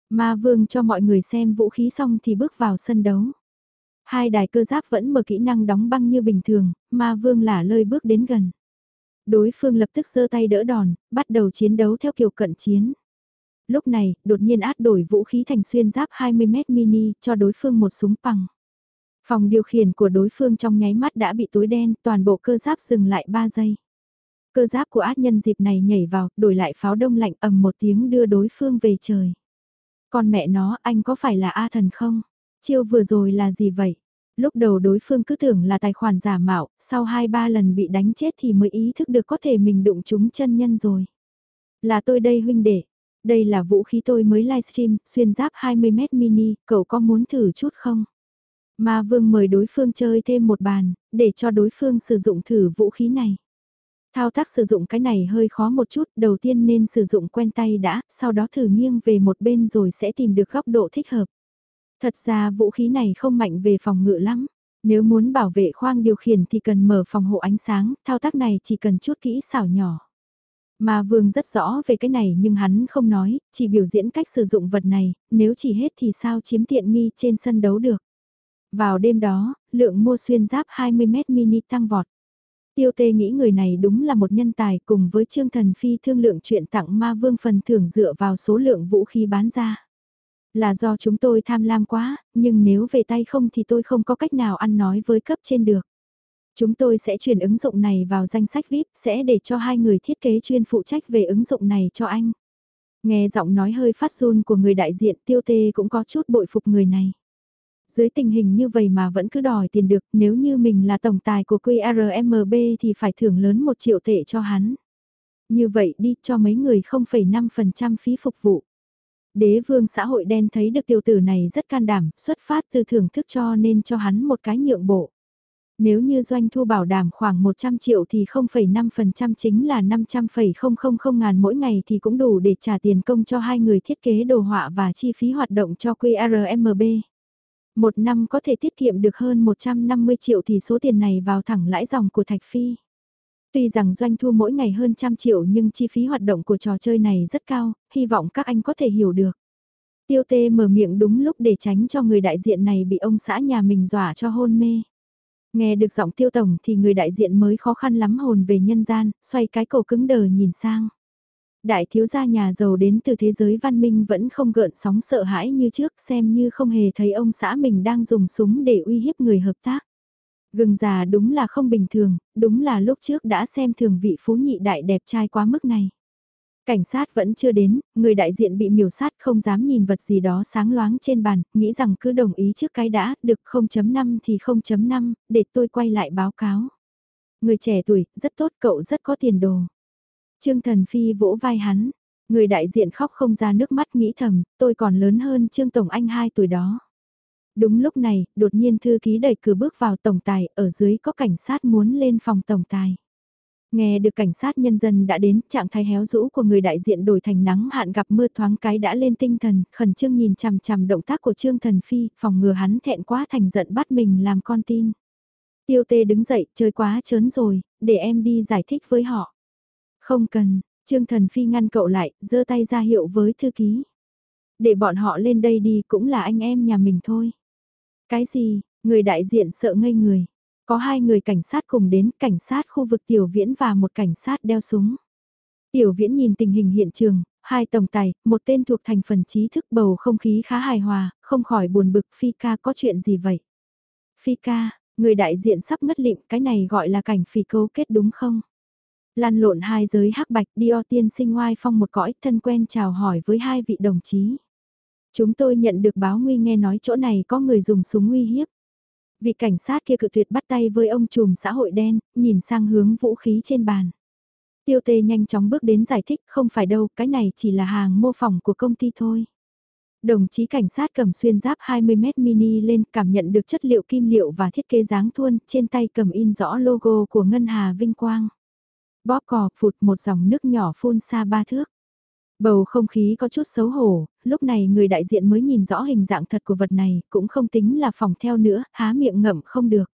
Ma vương cho mọi người xem vũ khí xong thì bước vào sân đấu. Hai đài cơ giáp vẫn mở kỹ năng đóng băng như bình thường, ma vương lả lơi bước đến gần. Đối phương lập tức giơ tay đỡ đòn, bắt đầu chiến đấu theo kiểu cận chiến. Lúc này, đột nhiên át đổi vũ khí thành xuyên giáp 20m mini cho đối phương một súng bằng. Phòng điều khiển của đối phương trong nháy mắt đã bị tối đen, toàn bộ cơ giáp dừng lại 3 giây. Cơ giáp của ác nhân dịp này nhảy vào, đổi lại pháo đông lạnh ầm một tiếng đưa đối phương về trời. Con mẹ nó, anh có phải là A thần không? Chiêu vừa rồi là gì vậy? Lúc đầu đối phương cứ tưởng là tài khoản giả mạo, sau 2-3 lần bị đánh chết thì mới ý thức được có thể mình đụng trúng chân nhân rồi. Là tôi đây huynh đệ. Đây là vũ khí tôi mới livestream, xuyên giáp 20m mini, cậu có muốn thử chút không? Ma vương mời đối phương chơi thêm một bàn, để cho đối phương sử dụng thử vũ khí này. Thao tác sử dụng cái này hơi khó một chút, đầu tiên nên sử dụng quen tay đã, sau đó thử nghiêng về một bên rồi sẽ tìm được góc độ thích hợp. Thật ra vũ khí này không mạnh về phòng ngự lắm. Nếu muốn bảo vệ khoang điều khiển thì cần mở phòng hộ ánh sáng, thao tác này chỉ cần chút kỹ xảo nhỏ. Mà Vương rất rõ về cái này nhưng hắn không nói, chỉ biểu diễn cách sử dụng vật này, nếu chỉ hết thì sao chiếm tiện nghi trên sân đấu được. Vào đêm đó, lượng mua xuyên giáp 20m mini tăng vọt. Tiêu tê nghĩ người này đúng là một nhân tài cùng với Trương Thần Phi thương lượng chuyện tặng ma vương phần thưởng dựa vào số lượng vũ khí bán ra. Là do chúng tôi tham lam quá, nhưng nếu về tay không thì tôi không có cách nào ăn nói với cấp trên được. Chúng tôi sẽ chuyển ứng dụng này vào danh sách VIP, sẽ để cho hai người thiết kế chuyên phụ trách về ứng dụng này cho anh. Nghe giọng nói hơi phát run của người đại diện tiêu tê cũng có chút bội phục người này. Dưới tình hình như vậy mà vẫn cứ đòi tiền được, nếu như mình là tổng tài của QRMB thì phải thưởng lớn 1 triệu tệ cho hắn. Như vậy đi cho mấy người 0,5% phí phục vụ. Đế vương xã hội đen thấy được tiểu tử này rất can đảm, xuất phát từ thưởng thức cho nên cho hắn một cái nhượng bộ. Nếu như doanh thu bảo đảm khoảng 100 triệu thì 0,5% chính là 500,000 ngàn mỗi ngày thì cũng đủ để trả tiền công cho hai người thiết kế đồ họa và chi phí hoạt động cho QRMB. Một năm có thể tiết kiệm được hơn 150 triệu thì số tiền này vào thẳng lãi dòng của Thạch Phi. Tuy rằng doanh thu mỗi ngày hơn trăm triệu nhưng chi phí hoạt động của trò chơi này rất cao, hy vọng các anh có thể hiểu được. Tiêu tê mở miệng đúng lúc để tránh cho người đại diện này bị ông xã nhà mình dọa cho hôn mê. Nghe được giọng tiêu tổng thì người đại diện mới khó khăn lắm hồn về nhân gian, xoay cái cổ cứng đờ nhìn sang đại thiếu gia nhà giàu đến từ thế giới văn minh vẫn không gợn sóng sợ hãi như trước xem như không hề thấy ông xã mình đang dùng súng để uy hiếp người hợp tác. Gừng già đúng là không bình thường, đúng là lúc trước đã xem thường vị phú nhị đại đẹp trai quá mức này. Cảnh sát vẫn chưa đến, người đại diện bị miểu sát không dám nhìn vật gì đó sáng loáng trên bàn, nghĩ rằng cứ đồng ý trước cái đã, được 0.5 thì 0.5, để tôi quay lại báo cáo. Người trẻ tuổi, rất tốt cậu rất có tiền đồ. Trương Thần Phi vỗ vai hắn, người đại diện khóc không ra nước mắt nghĩ thầm, tôi còn lớn hơn Trương Tổng Anh 2 tuổi đó. Đúng lúc này, đột nhiên thư ký đẩy cửa bước vào tổng tài, ở dưới có cảnh sát muốn lên phòng tổng tài. Nghe được cảnh sát nhân dân đã đến, trạng thái héo rũ của người đại diện đổi thành nắng hạn gặp mưa thoáng cái đã lên tinh thần, khẩn trương nhìn chằm chằm động tác của Trương Thần Phi, phòng ngừa hắn thẹn quá thành giận bắt mình làm con tin. Tiêu tê đứng dậy, chơi quá chớn rồi, để em đi giải thích với họ. Không cần, Trương Thần Phi ngăn cậu lại, giơ tay ra hiệu với thư ký. Để bọn họ lên đây đi cũng là anh em nhà mình thôi. Cái gì, người đại diện sợ ngây người. Có hai người cảnh sát cùng đến, cảnh sát khu vực Tiểu Viễn và một cảnh sát đeo súng. Tiểu Viễn nhìn tình hình hiện trường, hai tổng tài, một tên thuộc thành phần trí thức bầu không khí khá hài hòa, không khỏi buồn bực Phi ca có chuyện gì vậy? Phi ca, người đại diện sắp ngất lịm, cái này gọi là cảnh phì cấu kết đúng không? Lan lộn hai giới hắc bạch đi o tiên sinh ngoai phong một cõi thân quen chào hỏi với hai vị đồng chí. Chúng tôi nhận được báo nguy nghe nói chỗ này có người dùng súng nguy hiếp. Vị cảnh sát kia cự tuyệt bắt tay với ông trùm xã hội đen, nhìn sang hướng vũ khí trên bàn. Tiêu tê nhanh chóng bước đến giải thích không phải đâu, cái này chỉ là hàng mô phỏng của công ty thôi. Đồng chí cảnh sát cầm xuyên giáp 20m mini lên cảm nhận được chất liệu kim liệu và thiết kế dáng thuôn, trên tay cầm in rõ logo của Ngân Hà Vinh Quang. Bóp cò phụt một dòng nước nhỏ phun xa ba thước. Bầu không khí có chút xấu hổ, lúc này người đại diện mới nhìn rõ hình dạng thật của vật này, cũng không tính là phòng theo nữa, há miệng ngậm không được.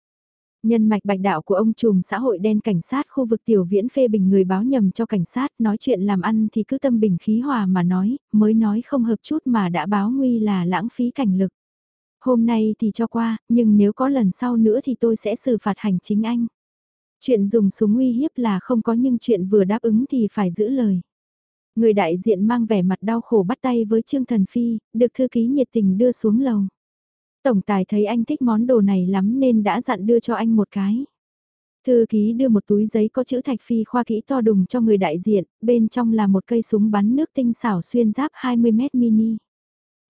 Nhân mạch bạch đạo của ông trùm xã hội đen cảnh sát khu vực tiểu viễn phê bình người báo nhầm cho cảnh sát nói chuyện làm ăn thì cứ tâm bình khí hòa mà nói, mới nói không hợp chút mà đã báo nguy là lãng phí cảnh lực. Hôm nay thì cho qua, nhưng nếu có lần sau nữa thì tôi sẽ xử phạt hành chính anh. Chuyện dùng súng uy hiếp là không có nhưng chuyện vừa đáp ứng thì phải giữ lời. Người đại diện mang vẻ mặt đau khổ bắt tay với Trương Thần Phi, được thư ký nhiệt tình đưa xuống lầu. Tổng tài thấy anh thích món đồ này lắm nên đã dặn đưa cho anh một cái. Thư ký đưa một túi giấy có chữ thạch phi khoa kỹ to đùng cho người đại diện, bên trong là một cây súng bắn nước tinh xảo xuyên giáp 20m mini.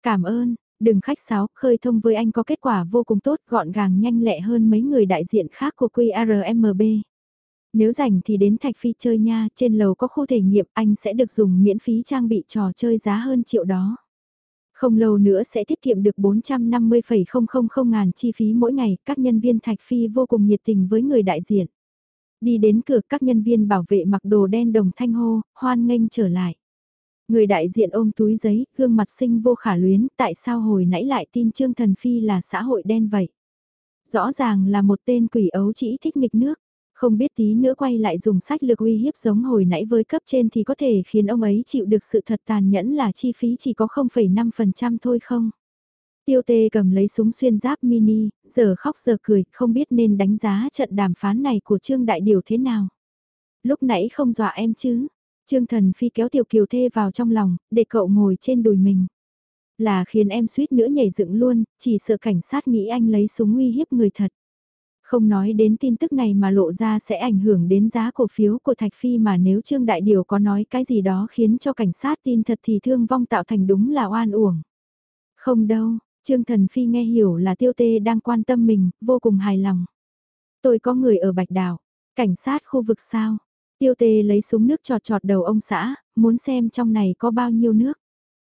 Cảm ơn, đừng khách sáo, khơi thông với anh có kết quả vô cùng tốt, gọn gàng nhanh lẹ hơn mấy người đại diện khác của QRMB. Nếu rảnh thì đến Thạch Phi chơi nha, trên lầu có khu thể nghiệm anh sẽ được dùng miễn phí trang bị trò chơi giá hơn triệu đó. Không lâu nữa sẽ tiết kiệm được 450,000 ngàn chi phí mỗi ngày, các nhân viên Thạch Phi vô cùng nhiệt tình với người đại diện. Đi đến cửa các nhân viên bảo vệ mặc đồ đen đồng thanh hô, hoan nghênh trở lại. Người đại diện ôm túi giấy, gương mặt sinh vô khả luyến, tại sao hồi nãy lại tin Trương Thần Phi là xã hội đen vậy? Rõ ràng là một tên quỷ ấu chỉ thích nghịch nước. Không biết tí nữa quay lại dùng sách lược uy hiếp giống hồi nãy với cấp trên thì có thể khiến ông ấy chịu được sự thật tàn nhẫn là chi phí chỉ có 0,5% thôi không? Tiêu tê cầm lấy súng xuyên giáp mini, giờ khóc giờ cười, không biết nên đánh giá trận đàm phán này của Trương Đại Điều thế nào. Lúc nãy không dọa em chứ, Trương Thần Phi kéo Tiểu Kiều Thê vào trong lòng, để cậu ngồi trên đùi mình. Là khiến em suýt nữa nhảy dựng luôn, chỉ sợ cảnh sát nghĩ anh lấy súng uy hiếp người thật. Không nói đến tin tức này mà lộ ra sẽ ảnh hưởng đến giá cổ phiếu của Thạch Phi mà nếu Trương Đại Điều có nói cái gì đó khiến cho cảnh sát tin thật thì thương vong tạo thành đúng là oan uổng. Không đâu, Trương Thần Phi nghe hiểu là Tiêu Tê đang quan tâm mình, vô cùng hài lòng. Tôi có người ở Bạch Đảo, cảnh sát khu vực sao? Tiêu Tê lấy súng nước trọt trọt đầu ông xã, muốn xem trong này có bao nhiêu nước.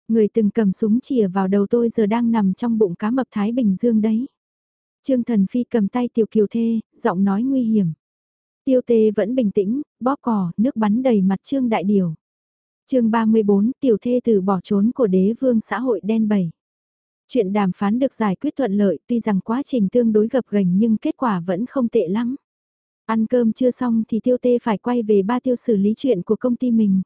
Người từng cầm súng chìa vào đầu tôi giờ đang nằm trong bụng cá mập Thái Bình Dương đấy. Trương Thần Phi cầm tay Tiểu Kiều Thê, giọng nói nguy hiểm. Tiêu Tê vẫn bình tĩnh, bóp cò, nước bắn đầy mặt Trương Đại Điều. chương 34, Tiểu Thê từ bỏ trốn của đế vương xã hội đen bẩy. Chuyện đàm phán được giải quyết thuận lợi tuy rằng quá trình tương đối gập gành nhưng kết quả vẫn không tệ lắm. Ăn cơm chưa xong thì Tiêu Tê phải quay về ba tiêu xử lý chuyện của công ty mình.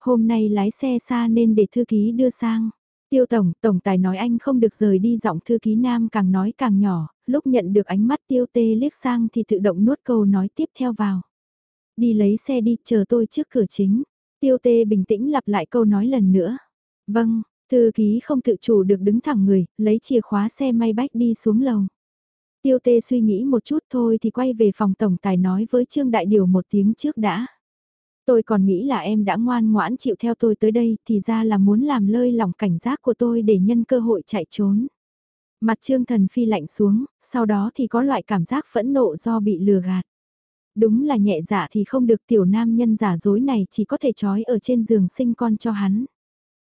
Hôm nay lái xe xa nên để thư ký đưa sang. Tiêu Tổng, Tổng Tài nói anh không được rời đi giọng thư ký nam càng nói càng nhỏ, lúc nhận được ánh mắt Tiêu Tê liếc sang thì tự động nuốt câu nói tiếp theo vào. Đi lấy xe đi, chờ tôi trước cửa chính. Tiêu Tê bình tĩnh lặp lại câu nói lần nữa. Vâng, thư ký không tự chủ được đứng thẳng người, lấy chìa khóa xe may bách đi xuống lầu. Tiêu Tê suy nghĩ một chút thôi thì quay về phòng Tổng Tài nói với Trương Đại Điều một tiếng trước đã. Tôi còn nghĩ là em đã ngoan ngoãn chịu theo tôi tới đây thì ra là muốn làm lơi lỏng cảnh giác của tôi để nhân cơ hội chạy trốn. Mặt Trương Thần Phi lạnh xuống, sau đó thì có loại cảm giác phẫn nộ do bị lừa gạt. Đúng là nhẹ dạ thì không được tiểu nam nhân giả dối này chỉ có thể trói ở trên giường sinh con cho hắn.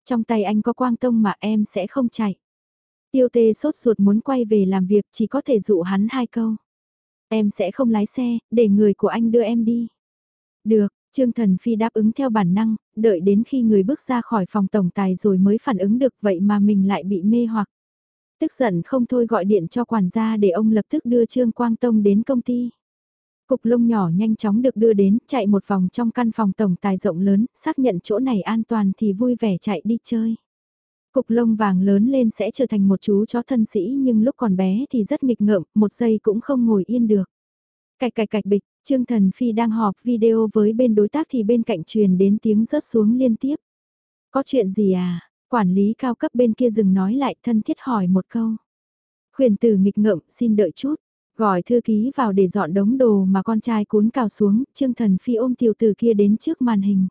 Trong tay anh có quang tông mà em sẽ không chạy. Tiêu tê sốt ruột muốn quay về làm việc chỉ có thể dụ hắn hai câu. Em sẽ không lái xe, để người của anh đưa em đi. Được, Trương Thần Phi đáp ứng theo bản năng, đợi đến khi người bước ra khỏi phòng tổng tài rồi mới phản ứng được vậy mà mình lại bị mê hoặc. Tức giận không thôi gọi điện cho quản gia để ông lập tức đưa Trương Quang Tông đến công ty. Cục lông nhỏ nhanh chóng được đưa đến, chạy một vòng trong căn phòng tổng tài rộng lớn, xác nhận chỗ này an toàn thì vui vẻ chạy đi chơi. Cục lông vàng lớn lên sẽ trở thành một chú chó thân sĩ nhưng lúc còn bé thì rất nghịch ngợm, một giây cũng không ngồi yên được. Cạch cạch cạch bịch, Trương Thần Phi đang họp video với bên đối tác thì bên cạnh truyền đến tiếng rớt xuống liên tiếp. Có chuyện gì à? Quản lý cao cấp bên kia dừng nói lại thân thiết hỏi một câu. Khuyền tử nghịch ngợm xin đợi chút. Gọi thư ký vào để dọn đống đồ mà con trai cuốn cào xuống, Trương Thần Phi ôm tiểu tử kia đến trước màn hình.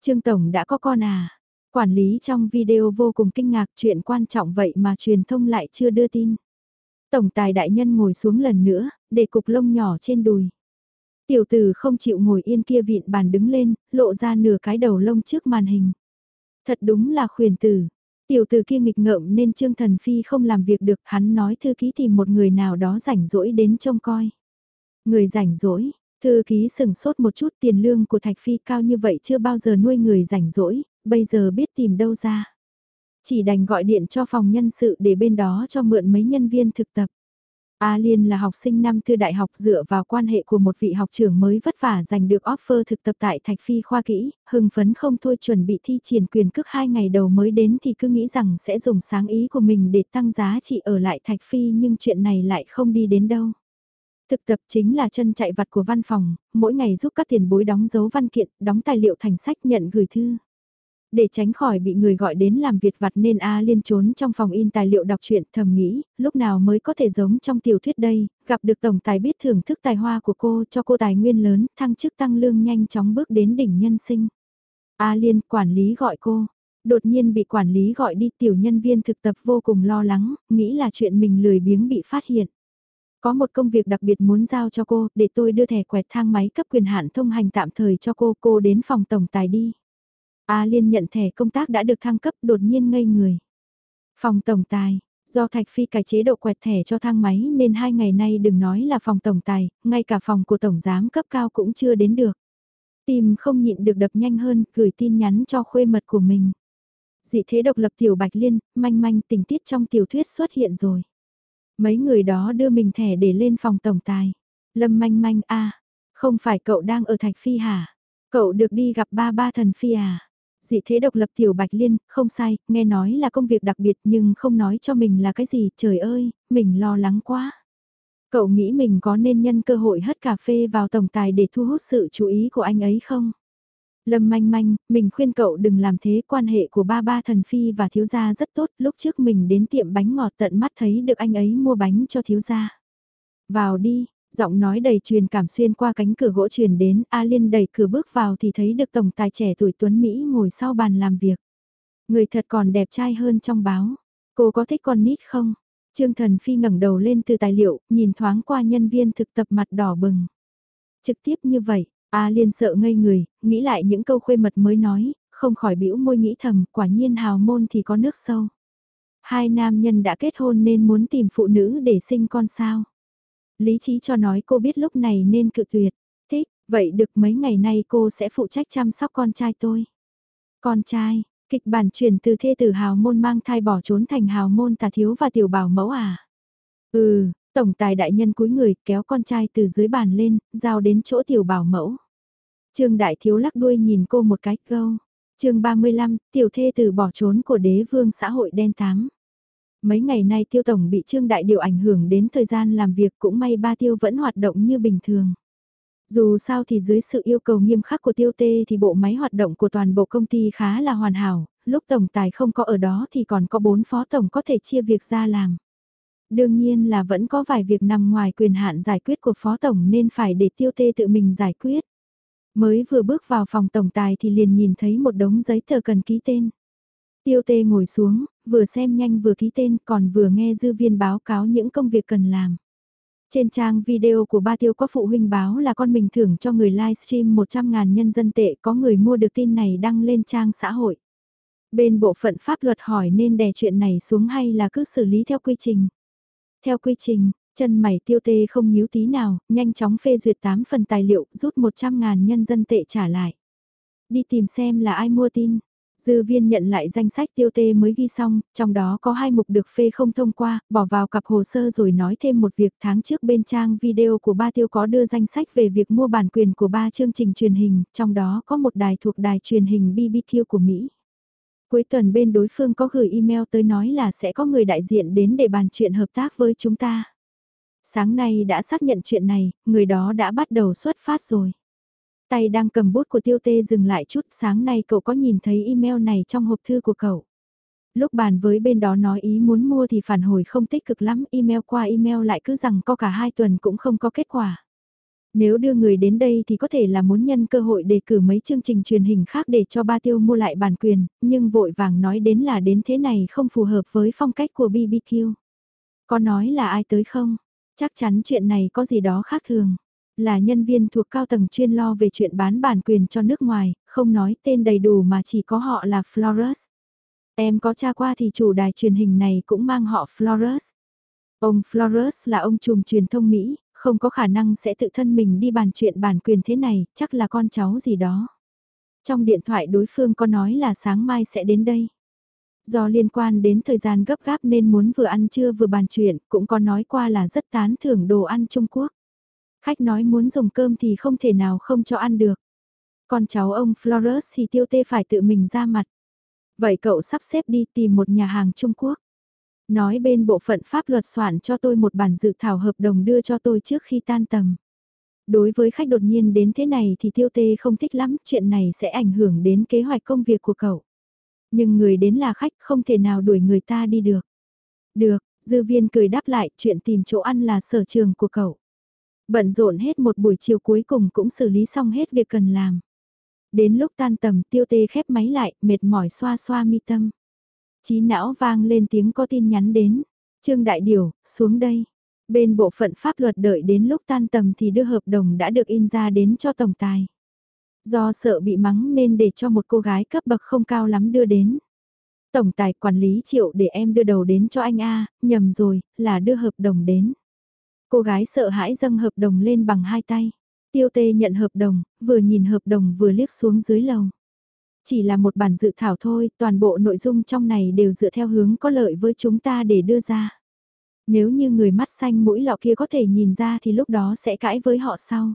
Trương Tổng đã có con à? Quản lý trong video vô cùng kinh ngạc chuyện quan trọng vậy mà truyền thông lại chưa đưa tin. Tổng tài đại nhân ngồi xuống lần nữa, để cục lông nhỏ trên đùi. Tiểu tử không chịu ngồi yên kia vịn bàn đứng lên, lộ ra nửa cái đầu lông trước màn hình. Thật đúng là khuyển tử. Tiểu tử kia nghịch ngợm nên Trương Thần Phi không làm việc được, hắn nói thư ký tìm một người nào đó rảnh rỗi đến trông coi. Người rảnh rỗi, thư ký sừng sốt một chút tiền lương của Thạch Phi cao như vậy chưa bao giờ nuôi người rảnh rỗi, bây giờ biết tìm đâu ra. Chỉ đành gọi điện cho phòng nhân sự để bên đó cho mượn mấy nhân viên thực tập. A Liên là học sinh năm thư đại học dựa vào quan hệ của một vị học trưởng mới vất vả giành được offer thực tập tại Thạch Phi khoa kỹ, hưng phấn không thôi chuẩn bị thi triển quyền cước hai ngày đầu mới đến thì cứ nghĩ rằng sẽ dùng sáng ý của mình để tăng giá trị ở lại Thạch Phi nhưng chuyện này lại không đi đến đâu. Thực tập chính là chân chạy vặt của văn phòng, mỗi ngày giúp các tiền bối đóng dấu văn kiện, đóng tài liệu thành sách nhận gửi thư. Để tránh khỏi bị người gọi đến làm việc vặt nên A Liên trốn trong phòng in tài liệu đọc truyện thầm nghĩ, lúc nào mới có thể giống trong tiểu thuyết đây, gặp được tổng tài biết thưởng thức tài hoa của cô cho cô tài nguyên lớn, thăng chức tăng lương nhanh chóng bước đến đỉnh nhân sinh. A Liên quản lý gọi cô, đột nhiên bị quản lý gọi đi tiểu nhân viên thực tập vô cùng lo lắng, nghĩ là chuyện mình lười biếng bị phát hiện. Có một công việc đặc biệt muốn giao cho cô, để tôi đưa thẻ quẹt thang máy cấp quyền hạn thông hành tạm thời cho cô, cô đến phòng tổng tài đi. A Liên nhận thẻ công tác đã được thăng cấp đột nhiên ngây người. Phòng tổng tài, do Thạch Phi cải chế độ quẹt thẻ cho thang máy nên hai ngày nay đừng nói là phòng tổng tài, ngay cả phòng của tổng giám cấp cao cũng chưa đến được. Tìm không nhịn được đập nhanh hơn, gửi tin nhắn cho khuê mật của mình. Dị thế độc lập tiểu bạch liên, manh manh tình tiết trong tiểu thuyết xuất hiện rồi. Mấy người đó đưa mình thẻ để lên phòng tổng tài. Lâm manh manh a không phải cậu đang ở Thạch Phi hả? Cậu được đi gặp ba ba thần Phi à? Dị thế độc lập tiểu bạch liên, không sai, nghe nói là công việc đặc biệt nhưng không nói cho mình là cái gì, trời ơi, mình lo lắng quá. Cậu nghĩ mình có nên nhân cơ hội hất cà phê vào tổng tài để thu hút sự chú ý của anh ấy không? Lâm manh manh, mình khuyên cậu đừng làm thế, quan hệ của ba ba thần phi và thiếu gia rất tốt, lúc trước mình đến tiệm bánh ngọt tận mắt thấy được anh ấy mua bánh cho thiếu gia. Vào đi, giọng nói đầy truyền cảm xuyên qua cánh cửa gỗ truyền đến, A Liên đẩy cửa bước vào thì thấy được tổng tài trẻ tuổi Tuấn Mỹ ngồi sau bàn làm việc. Người thật còn đẹp trai hơn trong báo. Cô có thích con nít không? Trương Thần Phi ngẩng đầu lên từ tài liệu, nhìn thoáng qua nhân viên thực tập mặt đỏ bừng. Trực tiếp như vậy, A Liên sợ ngây người, nghĩ lại những câu khuê mật mới nói, không khỏi bĩu môi nghĩ thầm, quả nhiên hào môn thì có nước sâu. Hai nam nhân đã kết hôn nên muốn tìm phụ nữ để sinh con sao. Lý trí cho nói cô biết lúc này nên cự tuyệt. Thích, vậy được mấy ngày nay cô sẽ phụ trách chăm sóc con trai tôi. Con trai, kịch bản chuyển từ thê tử hào môn mang thai bỏ trốn thành hào môn tà thiếu và tiểu bảo mẫu à. Ừ, tổng tài đại nhân cúi người kéo con trai từ dưới bàn lên, giao đến chỗ tiểu bảo mẫu. Trương đại thiếu lắc đuôi nhìn cô một cái câu. chương 35, tiểu thê tử bỏ trốn của đế vương xã hội đen tám mấy ngày nay tiêu tổng bị trương đại điều ảnh hưởng đến thời gian làm việc cũng may ba tiêu vẫn hoạt động như bình thường. Dù sao thì dưới sự yêu cầu nghiêm khắc của tiêu tê thì bộ máy hoạt động của toàn bộ công ty khá là hoàn hảo, lúc tổng tài không có ở đó thì còn có bốn phó tổng có thể chia việc ra làm. Đương nhiên là vẫn có vài việc nằm ngoài quyền hạn giải quyết của phó tổng nên phải để tiêu tê tự mình giải quyết. Mới vừa bước vào phòng tổng tài thì liền nhìn thấy một đống giấy tờ cần ký tên. Tiêu tê ngồi xuống, vừa xem nhanh vừa ký tên còn vừa nghe dư viên báo cáo những công việc cần làm. Trên trang video của ba tiêu có phụ huynh báo là con mình thưởng cho người livestream 100.000 nhân dân tệ có người mua được tin này đăng lên trang xã hội. Bên bộ phận pháp luật hỏi nên đè chuyện này xuống hay là cứ xử lý theo quy trình. Theo quy trình, chân mày tiêu tê không nhíu tí nào, nhanh chóng phê duyệt 8 phần tài liệu rút 100.000 nhân dân tệ trả lại. Đi tìm xem là ai mua tin. Dư viên nhận lại danh sách tiêu tê mới ghi xong, trong đó có hai mục được phê không thông qua, bỏ vào cặp hồ sơ rồi nói thêm một việc tháng trước bên trang video của ba tiêu có đưa danh sách về việc mua bản quyền của ba chương trình truyền hình, trong đó có một đài thuộc đài truyền hình BBQ của Mỹ. Cuối tuần bên đối phương có gửi email tới nói là sẽ có người đại diện đến để bàn chuyện hợp tác với chúng ta. Sáng nay đã xác nhận chuyện này, người đó đã bắt đầu xuất phát rồi. Tay đang cầm bút của tiêu tê dừng lại chút sáng nay cậu có nhìn thấy email này trong hộp thư của cậu. Lúc bàn với bên đó nói ý muốn mua thì phản hồi không tích cực lắm, email qua email lại cứ rằng có cả hai tuần cũng không có kết quả. Nếu đưa người đến đây thì có thể là muốn nhân cơ hội đề cử mấy chương trình truyền hình khác để cho ba tiêu mua lại bản quyền, nhưng vội vàng nói đến là đến thế này không phù hợp với phong cách của BBQ. Có nói là ai tới không? Chắc chắn chuyện này có gì đó khác thường. Là nhân viên thuộc cao tầng chuyên lo về chuyện bán bản quyền cho nước ngoài, không nói tên đầy đủ mà chỉ có họ là Flores. Em có tra qua thì chủ đài truyền hình này cũng mang họ Flores. Ông Flores là ông trùm truyền thông Mỹ, không có khả năng sẽ tự thân mình đi bàn chuyện bản quyền thế này, chắc là con cháu gì đó. Trong điện thoại đối phương có nói là sáng mai sẽ đến đây. Do liên quan đến thời gian gấp gáp nên muốn vừa ăn trưa vừa bàn chuyện, cũng có nói qua là rất tán thưởng đồ ăn Trung Quốc. Khách nói muốn dùng cơm thì không thể nào không cho ăn được. Con cháu ông Flores thì tiêu tê phải tự mình ra mặt. Vậy cậu sắp xếp đi tìm một nhà hàng Trung Quốc. Nói bên bộ phận pháp luật soạn cho tôi một bản dự thảo hợp đồng đưa cho tôi trước khi tan tầm. Đối với khách đột nhiên đến thế này thì tiêu tê không thích lắm, chuyện này sẽ ảnh hưởng đến kế hoạch công việc của cậu. Nhưng người đến là khách không thể nào đuổi người ta đi được. Được, dư viên cười đáp lại chuyện tìm chỗ ăn là sở trường của cậu. Bận rộn hết một buổi chiều cuối cùng cũng xử lý xong hết việc cần làm. Đến lúc tan tầm tiêu tê khép máy lại, mệt mỏi xoa xoa mi tâm. Chí não vang lên tiếng có tin nhắn đến. Trương Đại Điều, xuống đây. Bên bộ phận pháp luật đợi đến lúc tan tầm thì đưa hợp đồng đã được in ra đến cho tổng tài. Do sợ bị mắng nên để cho một cô gái cấp bậc không cao lắm đưa đến. Tổng tài quản lý triệu để em đưa đầu đến cho anh A, nhầm rồi, là đưa hợp đồng đến. Cô gái sợ hãi dâng hợp đồng lên bằng hai tay. Tiêu tê nhận hợp đồng, vừa nhìn hợp đồng vừa liếc xuống dưới lầu. Chỉ là một bản dự thảo thôi, toàn bộ nội dung trong này đều dựa theo hướng có lợi với chúng ta để đưa ra. Nếu như người mắt xanh mũi lọ kia có thể nhìn ra thì lúc đó sẽ cãi với họ sau.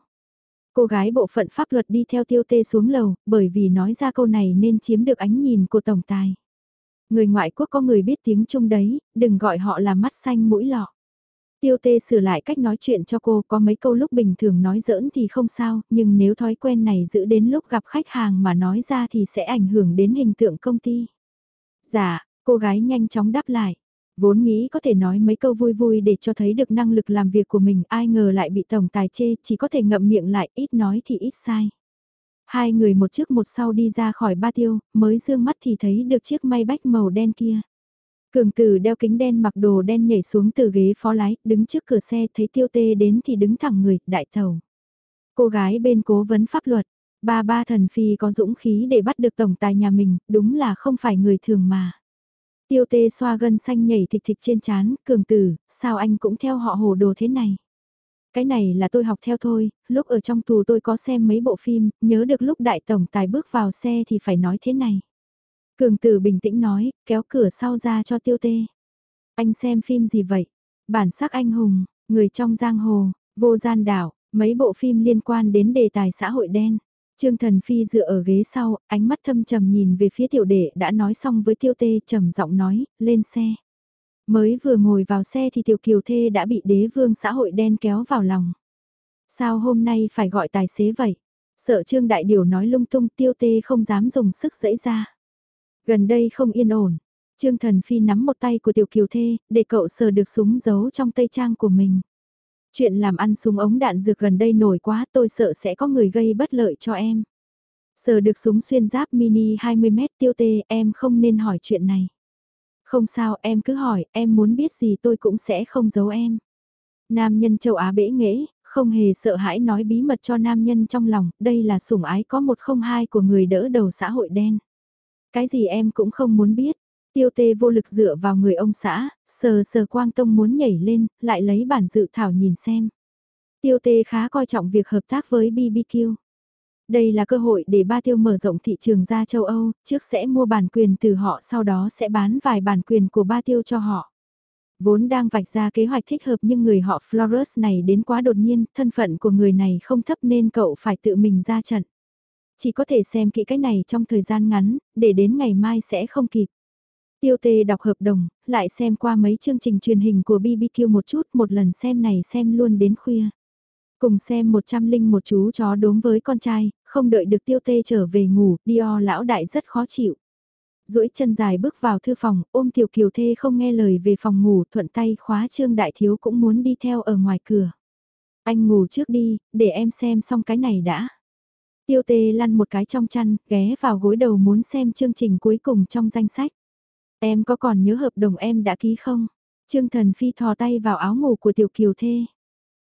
Cô gái bộ phận pháp luật đi theo tiêu tê xuống lầu, bởi vì nói ra câu này nên chiếm được ánh nhìn của tổng tài. Người ngoại quốc có người biết tiếng Trung đấy, đừng gọi họ là mắt xanh mũi lọ. Tiêu tê sửa lại cách nói chuyện cho cô có mấy câu lúc bình thường nói giỡn thì không sao, nhưng nếu thói quen này giữ đến lúc gặp khách hàng mà nói ra thì sẽ ảnh hưởng đến hình tượng công ty. Dạ, cô gái nhanh chóng đáp lại. Vốn nghĩ có thể nói mấy câu vui vui để cho thấy được năng lực làm việc của mình, ai ngờ lại bị tổng tài chê, chỉ có thể ngậm miệng lại, ít nói thì ít sai. Hai người một trước một sau đi ra khỏi ba tiêu, mới dương mắt thì thấy được chiếc may bách màu đen kia. Cường tử đeo kính đen mặc đồ đen nhảy xuống từ ghế phó lái, đứng trước cửa xe thấy tiêu tê đến thì đứng thẳng người, đại thầu. Cô gái bên cố vấn pháp luật, ba ba thần phi có dũng khí để bắt được tổng tài nhà mình, đúng là không phải người thường mà. Tiêu tê xoa gân xanh nhảy thịt thịt trên chán, cường tử, sao anh cũng theo họ hồ đồ thế này? Cái này là tôi học theo thôi, lúc ở trong tù tôi có xem mấy bộ phim, nhớ được lúc đại tổng tài bước vào xe thì phải nói thế này. Cường tử bình tĩnh nói, kéo cửa sau ra cho tiêu tê. Anh xem phim gì vậy? Bản sắc anh hùng, người trong giang hồ, vô gian đảo, mấy bộ phim liên quan đến đề tài xã hội đen. Trương Thần Phi dựa ở ghế sau, ánh mắt thâm trầm nhìn về phía tiểu đệ đã nói xong với tiêu tê trầm giọng nói, lên xe. Mới vừa ngồi vào xe thì tiểu kiều thê đã bị đế vương xã hội đen kéo vào lòng. Sao hôm nay phải gọi tài xế vậy? Sợ Trương Đại Điều nói lung tung tiêu tê không dám dùng sức dẫy ra. Gần đây không yên ổn. Trương Thần Phi nắm một tay của Tiểu Kiều Thê, để cậu sờ được súng giấu trong tay trang của mình. Chuyện làm ăn súng ống đạn dược gần đây nổi quá tôi sợ sẽ có người gây bất lợi cho em. Sờ được súng xuyên giáp mini 20 mét tiêu tê em không nên hỏi chuyện này. Không sao em cứ hỏi, em muốn biết gì tôi cũng sẽ không giấu em. Nam nhân châu Á bể nghễ, không hề sợ hãi nói bí mật cho nam nhân trong lòng, đây là sủng ái có một không hai của người đỡ đầu xã hội đen. Cái gì em cũng không muốn biết, tiêu tê vô lực dựa vào người ông xã, sờ sờ quang tông muốn nhảy lên, lại lấy bản dự thảo nhìn xem. Tiêu tê khá coi trọng việc hợp tác với BBQ. Đây là cơ hội để ba tiêu mở rộng thị trường ra châu Âu, trước sẽ mua bản quyền từ họ sau đó sẽ bán vài bản quyền của ba tiêu cho họ. Vốn đang vạch ra kế hoạch thích hợp nhưng người họ Flores này đến quá đột nhiên, thân phận của người này không thấp nên cậu phải tự mình ra trận. Chỉ có thể xem kỹ cái này trong thời gian ngắn, để đến ngày mai sẽ không kịp. Tiêu tê đọc hợp đồng, lại xem qua mấy chương trình truyền hình của BBQ một chút, một lần xem này xem luôn đến khuya. Cùng xem một trăm linh một chú chó đốm với con trai, không đợi được tiêu tê trở về ngủ, Dio lão đại rất khó chịu duỗi chân dài bước vào thư phòng, ôm tiểu kiều thê không nghe lời về phòng ngủ, thuận tay khóa trương đại thiếu cũng muốn đi theo ở ngoài cửa. Anh ngủ trước đi, để em xem xong cái này đã. Tiêu tê lăn một cái trong chăn, ghé vào gối đầu muốn xem chương trình cuối cùng trong danh sách. Em có còn nhớ hợp đồng em đã ký không? Trương thần phi thò tay vào áo ngủ của tiểu kiều thê.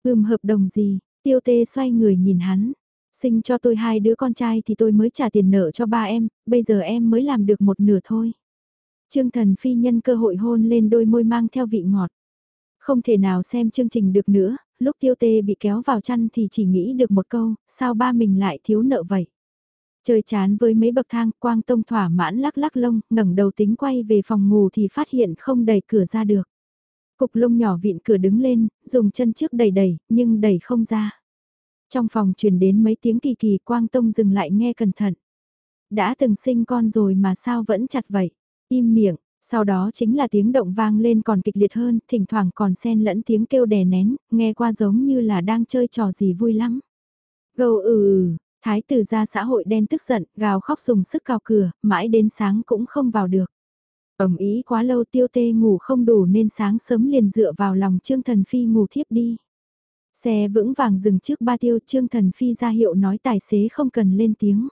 Ừm hợp đồng gì? Tiêu tê xoay người nhìn hắn. Sinh cho tôi hai đứa con trai thì tôi mới trả tiền nợ cho ba em, bây giờ em mới làm được một nửa thôi. Trương Thần Phi nhân cơ hội hôn lên đôi môi mang theo vị ngọt. Không thể nào xem chương trình được nữa, lúc tiêu tê bị kéo vào chăn thì chỉ nghĩ được một câu, sao ba mình lại thiếu nợ vậy? Chơi chán với mấy bậc thang, Quang Tông thỏa mãn lắc lắc lông, ngẩng đầu tính quay về phòng ngủ thì phát hiện không đẩy cửa ra được. Cục lông nhỏ vịn cửa đứng lên, dùng chân trước đẩy đẩy, nhưng đẩy không ra. Trong phòng truyền đến mấy tiếng kỳ kỳ Quang Tông dừng lại nghe cẩn thận. Đã từng sinh con rồi mà sao vẫn chặt vậy? Im miệng, sau đó chính là tiếng động vang lên còn kịch liệt hơn, thỉnh thoảng còn xen lẫn tiếng kêu đè nén, nghe qua giống như là đang chơi trò gì vui lắm. Gâu ừ ừ, thái tử ra xã hội đen tức giận, gào khóc dùng sức cào cửa, mãi đến sáng cũng không vào được. Ẩm ý quá lâu tiêu tê ngủ không đủ nên sáng sớm liền dựa vào lòng Trương Thần Phi ngủ thiếp đi. Xe vững vàng dừng trước ba tiêu Trương Thần Phi ra hiệu nói tài xế không cần lên tiếng.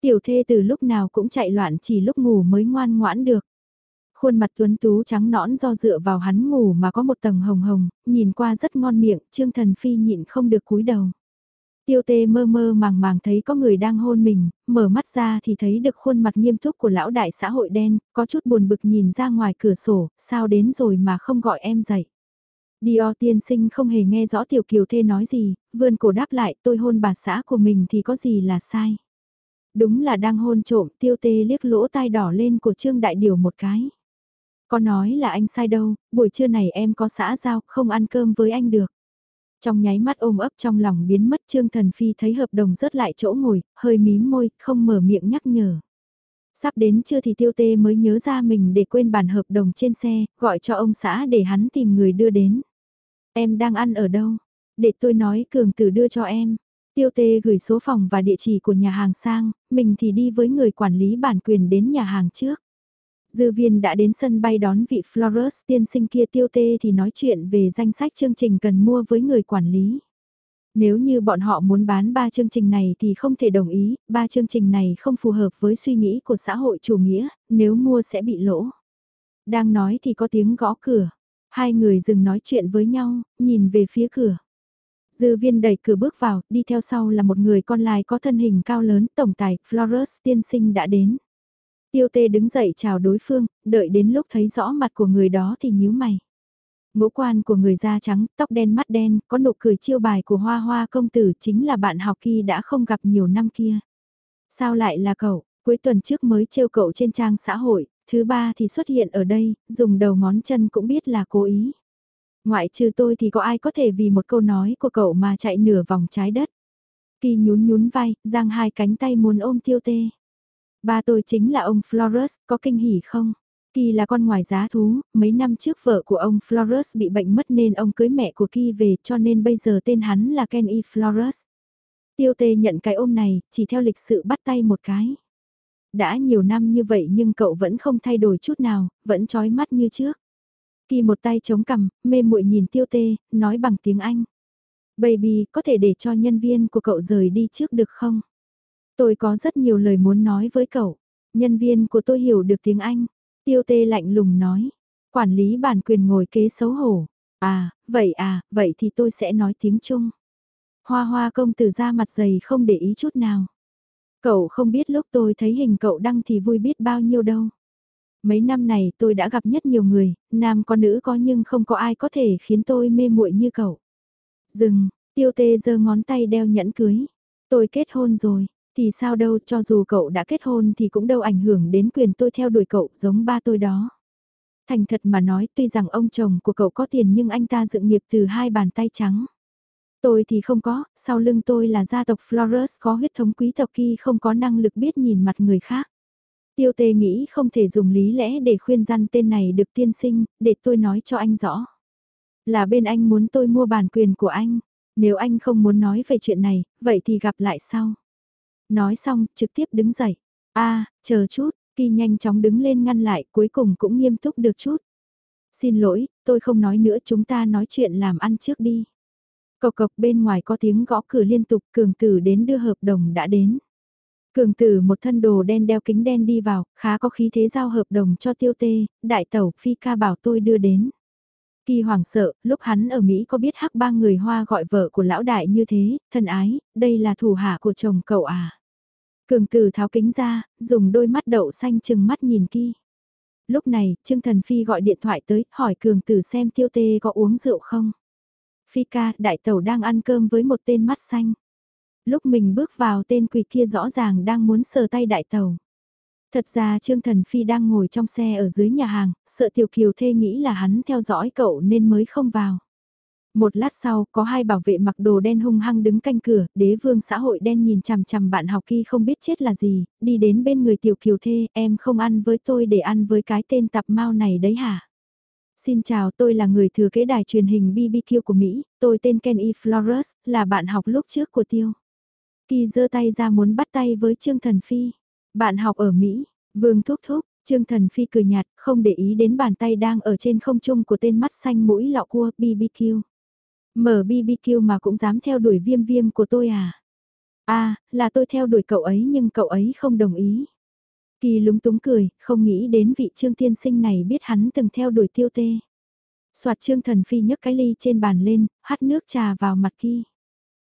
Tiểu thê từ lúc nào cũng chạy loạn chỉ lúc ngủ mới ngoan ngoãn được. Khuôn mặt tuấn tú trắng nõn do dựa vào hắn ngủ mà có một tầng hồng hồng, nhìn qua rất ngon miệng, Trương Thần Phi nhịn không được cúi đầu. Tiêu tê mơ mơ màng màng thấy có người đang hôn mình, mở mắt ra thì thấy được khuôn mặt nghiêm túc của lão đại xã hội đen, có chút buồn bực nhìn ra ngoài cửa sổ, sao đến rồi mà không gọi em dậy. Dio tiên sinh không hề nghe rõ tiểu kiều thê nói gì, vươn cổ đáp lại tôi hôn bà xã của mình thì có gì là sai. Đúng là đang hôn trộm tiêu tê liếc lỗ tai đỏ lên của Trương Đại Điều một cái. Có nói là anh sai đâu, buổi trưa này em có xã giao, không ăn cơm với anh được. Trong nháy mắt ôm ấp trong lòng biến mất Trương Thần Phi thấy hợp đồng rớt lại chỗ ngồi, hơi mím môi, không mở miệng nhắc nhở. Sắp đến chưa thì tiêu tê mới nhớ ra mình để quên bản hợp đồng trên xe, gọi cho ông xã để hắn tìm người đưa đến. Em đang ăn ở đâu? Để tôi nói cường tử đưa cho em. Tiêu tê gửi số phòng và địa chỉ của nhà hàng sang, mình thì đi với người quản lý bản quyền đến nhà hàng trước. Dư viên đã đến sân bay đón vị Flores tiên sinh kia tiêu tê thì nói chuyện về danh sách chương trình cần mua với người quản lý. Nếu như bọn họ muốn bán ba chương trình này thì không thể đồng ý, ba chương trình này không phù hợp với suy nghĩ của xã hội chủ nghĩa, nếu mua sẽ bị lỗ. Đang nói thì có tiếng gõ cửa. Hai người dừng nói chuyện với nhau, nhìn về phía cửa. Dư viên đẩy cửa bước vào, đi theo sau là một người con lai có thân hình cao lớn, tổng tài, Flores tiên sinh đã đến. Tiêu tê đứng dậy chào đối phương, đợi đến lúc thấy rõ mặt của người đó thì nhíu mày. Ngũ quan của người da trắng, tóc đen mắt đen, có nụ cười chiêu bài của hoa hoa công tử chính là bạn học kỳ đã không gặp nhiều năm kia. Sao lại là cậu, cuối tuần trước mới trêu cậu trên trang xã hội, Thứ ba thì xuất hiện ở đây, dùng đầu ngón chân cũng biết là cố ý. Ngoại trừ tôi thì có ai có thể vì một câu nói của cậu mà chạy nửa vòng trái đất. Kỳ nhún nhún vai, giang hai cánh tay muốn ôm tiêu tê. Ba tôi chính là ông Flores, có kinh hỉ không? Kỳ là con ngoài giá thú, mấy năm trước vợ của ông Flores bị bệnh mất nên ông cưới mẹ của Kỳ về cho nên bây giờ tên hắn là Kenny Flores. Tiêu tê nhận cái ôm này, chỉ theo lịch sự bắt tay một cái. Đã nhiều năm như vậy nhưng cậu vẫn không thay đổi chút nào, vẫn trói mắt như trước. Kỳ một tay chống cằm, mê muội nhìn tiêu tê, nói bằng tiếng Anh. Baby, có thể để cho nhân viên của cậu rời đi trước được không? Tôi có rất nhiều lời muốn nói với cậu. Nhân viên của tôi hiểu được tiếng Anh. Tiêu tê lạnh lùng nói. Quản lý bản quyền ngồi kế xấu hổ. À, vậy à, vậy thì tôi sẽ nói tiếng Trung. Hoa hoa công tử ra mặt dày không để ý chút nào. Cậu không biết lúc tôi thấy hình cậu đăng thì vui biết bao nhiêu đâu. Mấy năm này tôi đã gặp nhất nhiều người, nam có nữ có nhưng không có ai có thể khiến tôi mê muội như cậu. Dừng, tiêu tê giơ ngón tay đeo nhẫn cưới. Tôi kết hôn rồi, thì sao đâu cho dù cậu đã kết hôn thì cũng đâu ảnh hưởng đến quyền tôi theo đuổi cậu giống ba tôi đó. Thành thật mà nói tuy rằng ông chồng của cậu có tiền nhưng anh ta dựng nghiệp từ hai bàn tay trắng. Tôi thì không có, sau lưng tôi là gia tộc Flores có huyết thống quý tộc kia không có năng lực biết nhìn mặt người khác. Tiêu tê nghĩ không thể dùng lý lẽ để khuyên răn tên này được tiên sinh, để tôi nói cho anh rõ. Là bên anh muốn tôi mua bản quyền của anh, nếu anh không muốn nói về chuyện này, vậy thì gặp lại sau. Nói xong, trực tiếp đứng dậy. a chờ chút, Kỳ nhanh chóng đứng lên ngăn lại, cuối cùng cũng nghiêm túc được chút. Xin lỗi, tôi không nói nữa chúng ta nói chuyện làm ăn trước đi. Cộc cộc bên ngoài có tiếng gõ cửa liên tục, cường tử đến đưa hợp đồng đã đến. Cường tử một thân đồ đen đeo kính đen đi vào, khá có khí thế giao hợp đồng cho tiêu tê, đại tẩu phi ca bảo tôi đưa đến. Kỳ hoảng sợ, lúc hắn ở Mỹ có biết hắc ba người Hoa gọi vợ của lão đại như thế, thân ái, đây là thủ hạ của chồng cậu à. Cường tử tháo kính ra, dùng đôi mắt đậu xanh chừng mắt nhìn kia Lúc này, Trương Thần Phi gọi điện thoại tới, hỏi cường tử xem tiêu tê có uống rượu không. Phi ca, đại tẩu đang ăn cơm với một tên mắt xanh. Lúc mình bước vào tên quỷ kia rõ ràng đang muốn sờ tay đại tẩu. Thật ra Trương Thần Phi đang ngồi trong xe ở dưới nhà hàng, sợ Tiểu Kiều Thê nghĩ là hắn theo dõi cậu nên mới không vào. Một lát sau, có hai bảo vệ mặc đồ đen hung hăng đứng canh cửa, đế vương xã hội đen nhìn chằm chằm bạn học kia không biết chết là gì, đi đến bên người Tiểu Kiều Thê, em không ăn với tôi để ăn với cái tên tạp mau này đấy hả? Xin chào tôi là người thừa kế đài truyền hình BBQ của Mỹ, tôi tên Kenny e. Flores, là bạn học lúc trước của Tiêu. Kỳ giơ tay ra muốn bắt tay với Trương Thần Phi. Bạn học ở Mỹ, Vương thúc thúc, Trương Thần Phi cười nhạt, không để ý đến bàn tay đang ở trên không trung của tên mắt xanh mũi lọ cua BBQ. Mở BBQ mà cũng dám theo đuổi viêm viêm của tôi à? À, là tôi theo đuổi cậu ấy nhưng cậu ấy không đồng ý. Kỳ lúng túng cười, không nghĩ đến vị trương tiên sinh này biết hắn từng theo đuổi tiêu tê. Soạt trương thần phi nhấc cái ly trên bàn lên, hắt nước trà vào mặt kỳ.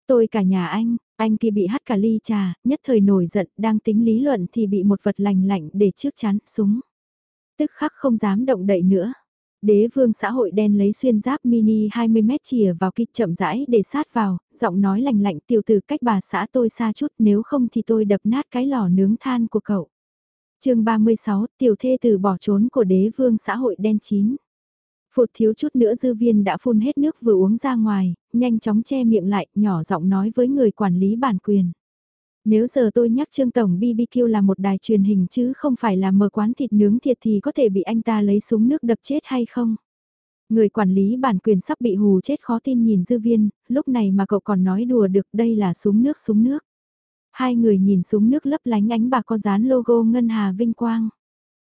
Tôi cả nhà anh, anh kỳ bị hắt cả ly trà, nhất thời nổi giận, đang tính lý luận thì bị một vật lành lạnh để trước chắn, súng. Tức khắc không dám động đậy nữa. Đế vương xã hội đen lấy xuyên giáp mini 20 mét chìa vào kích chậm rãi để sát vào, giọng nói lành lạnh tiểu tử cách bà xã tôi xa chút nếu không thì tôi đập nát cái lò nướng than của cậu chương 36, tiểu thê từ bỏ trốn của đế vương xã hội đen chín. Phụt thiếu chút nữa dư viên đã phun hết nước vừa uống ra ngoài, nhanh chóng che miệng lại, nhỏ giọng nói với người quản lý bản quyền. Nếu giờ tôi nhắc Trương Tổng BBQ là một đài truyền hình chứ không phải là mở quán thịt nướng thiệt thì có thể bị anh ta lấy súng nước đập chết hay không? Người quản lý bản quyền sắp bị hù chết khó tin nhìn dư viên, lúc này mà cậu còn nói đùa được đây là súng nước súng nước. Hai người nhìn súng nước lấp lánh ánh bạc có dán logo Ngân Hà Vinh Quang.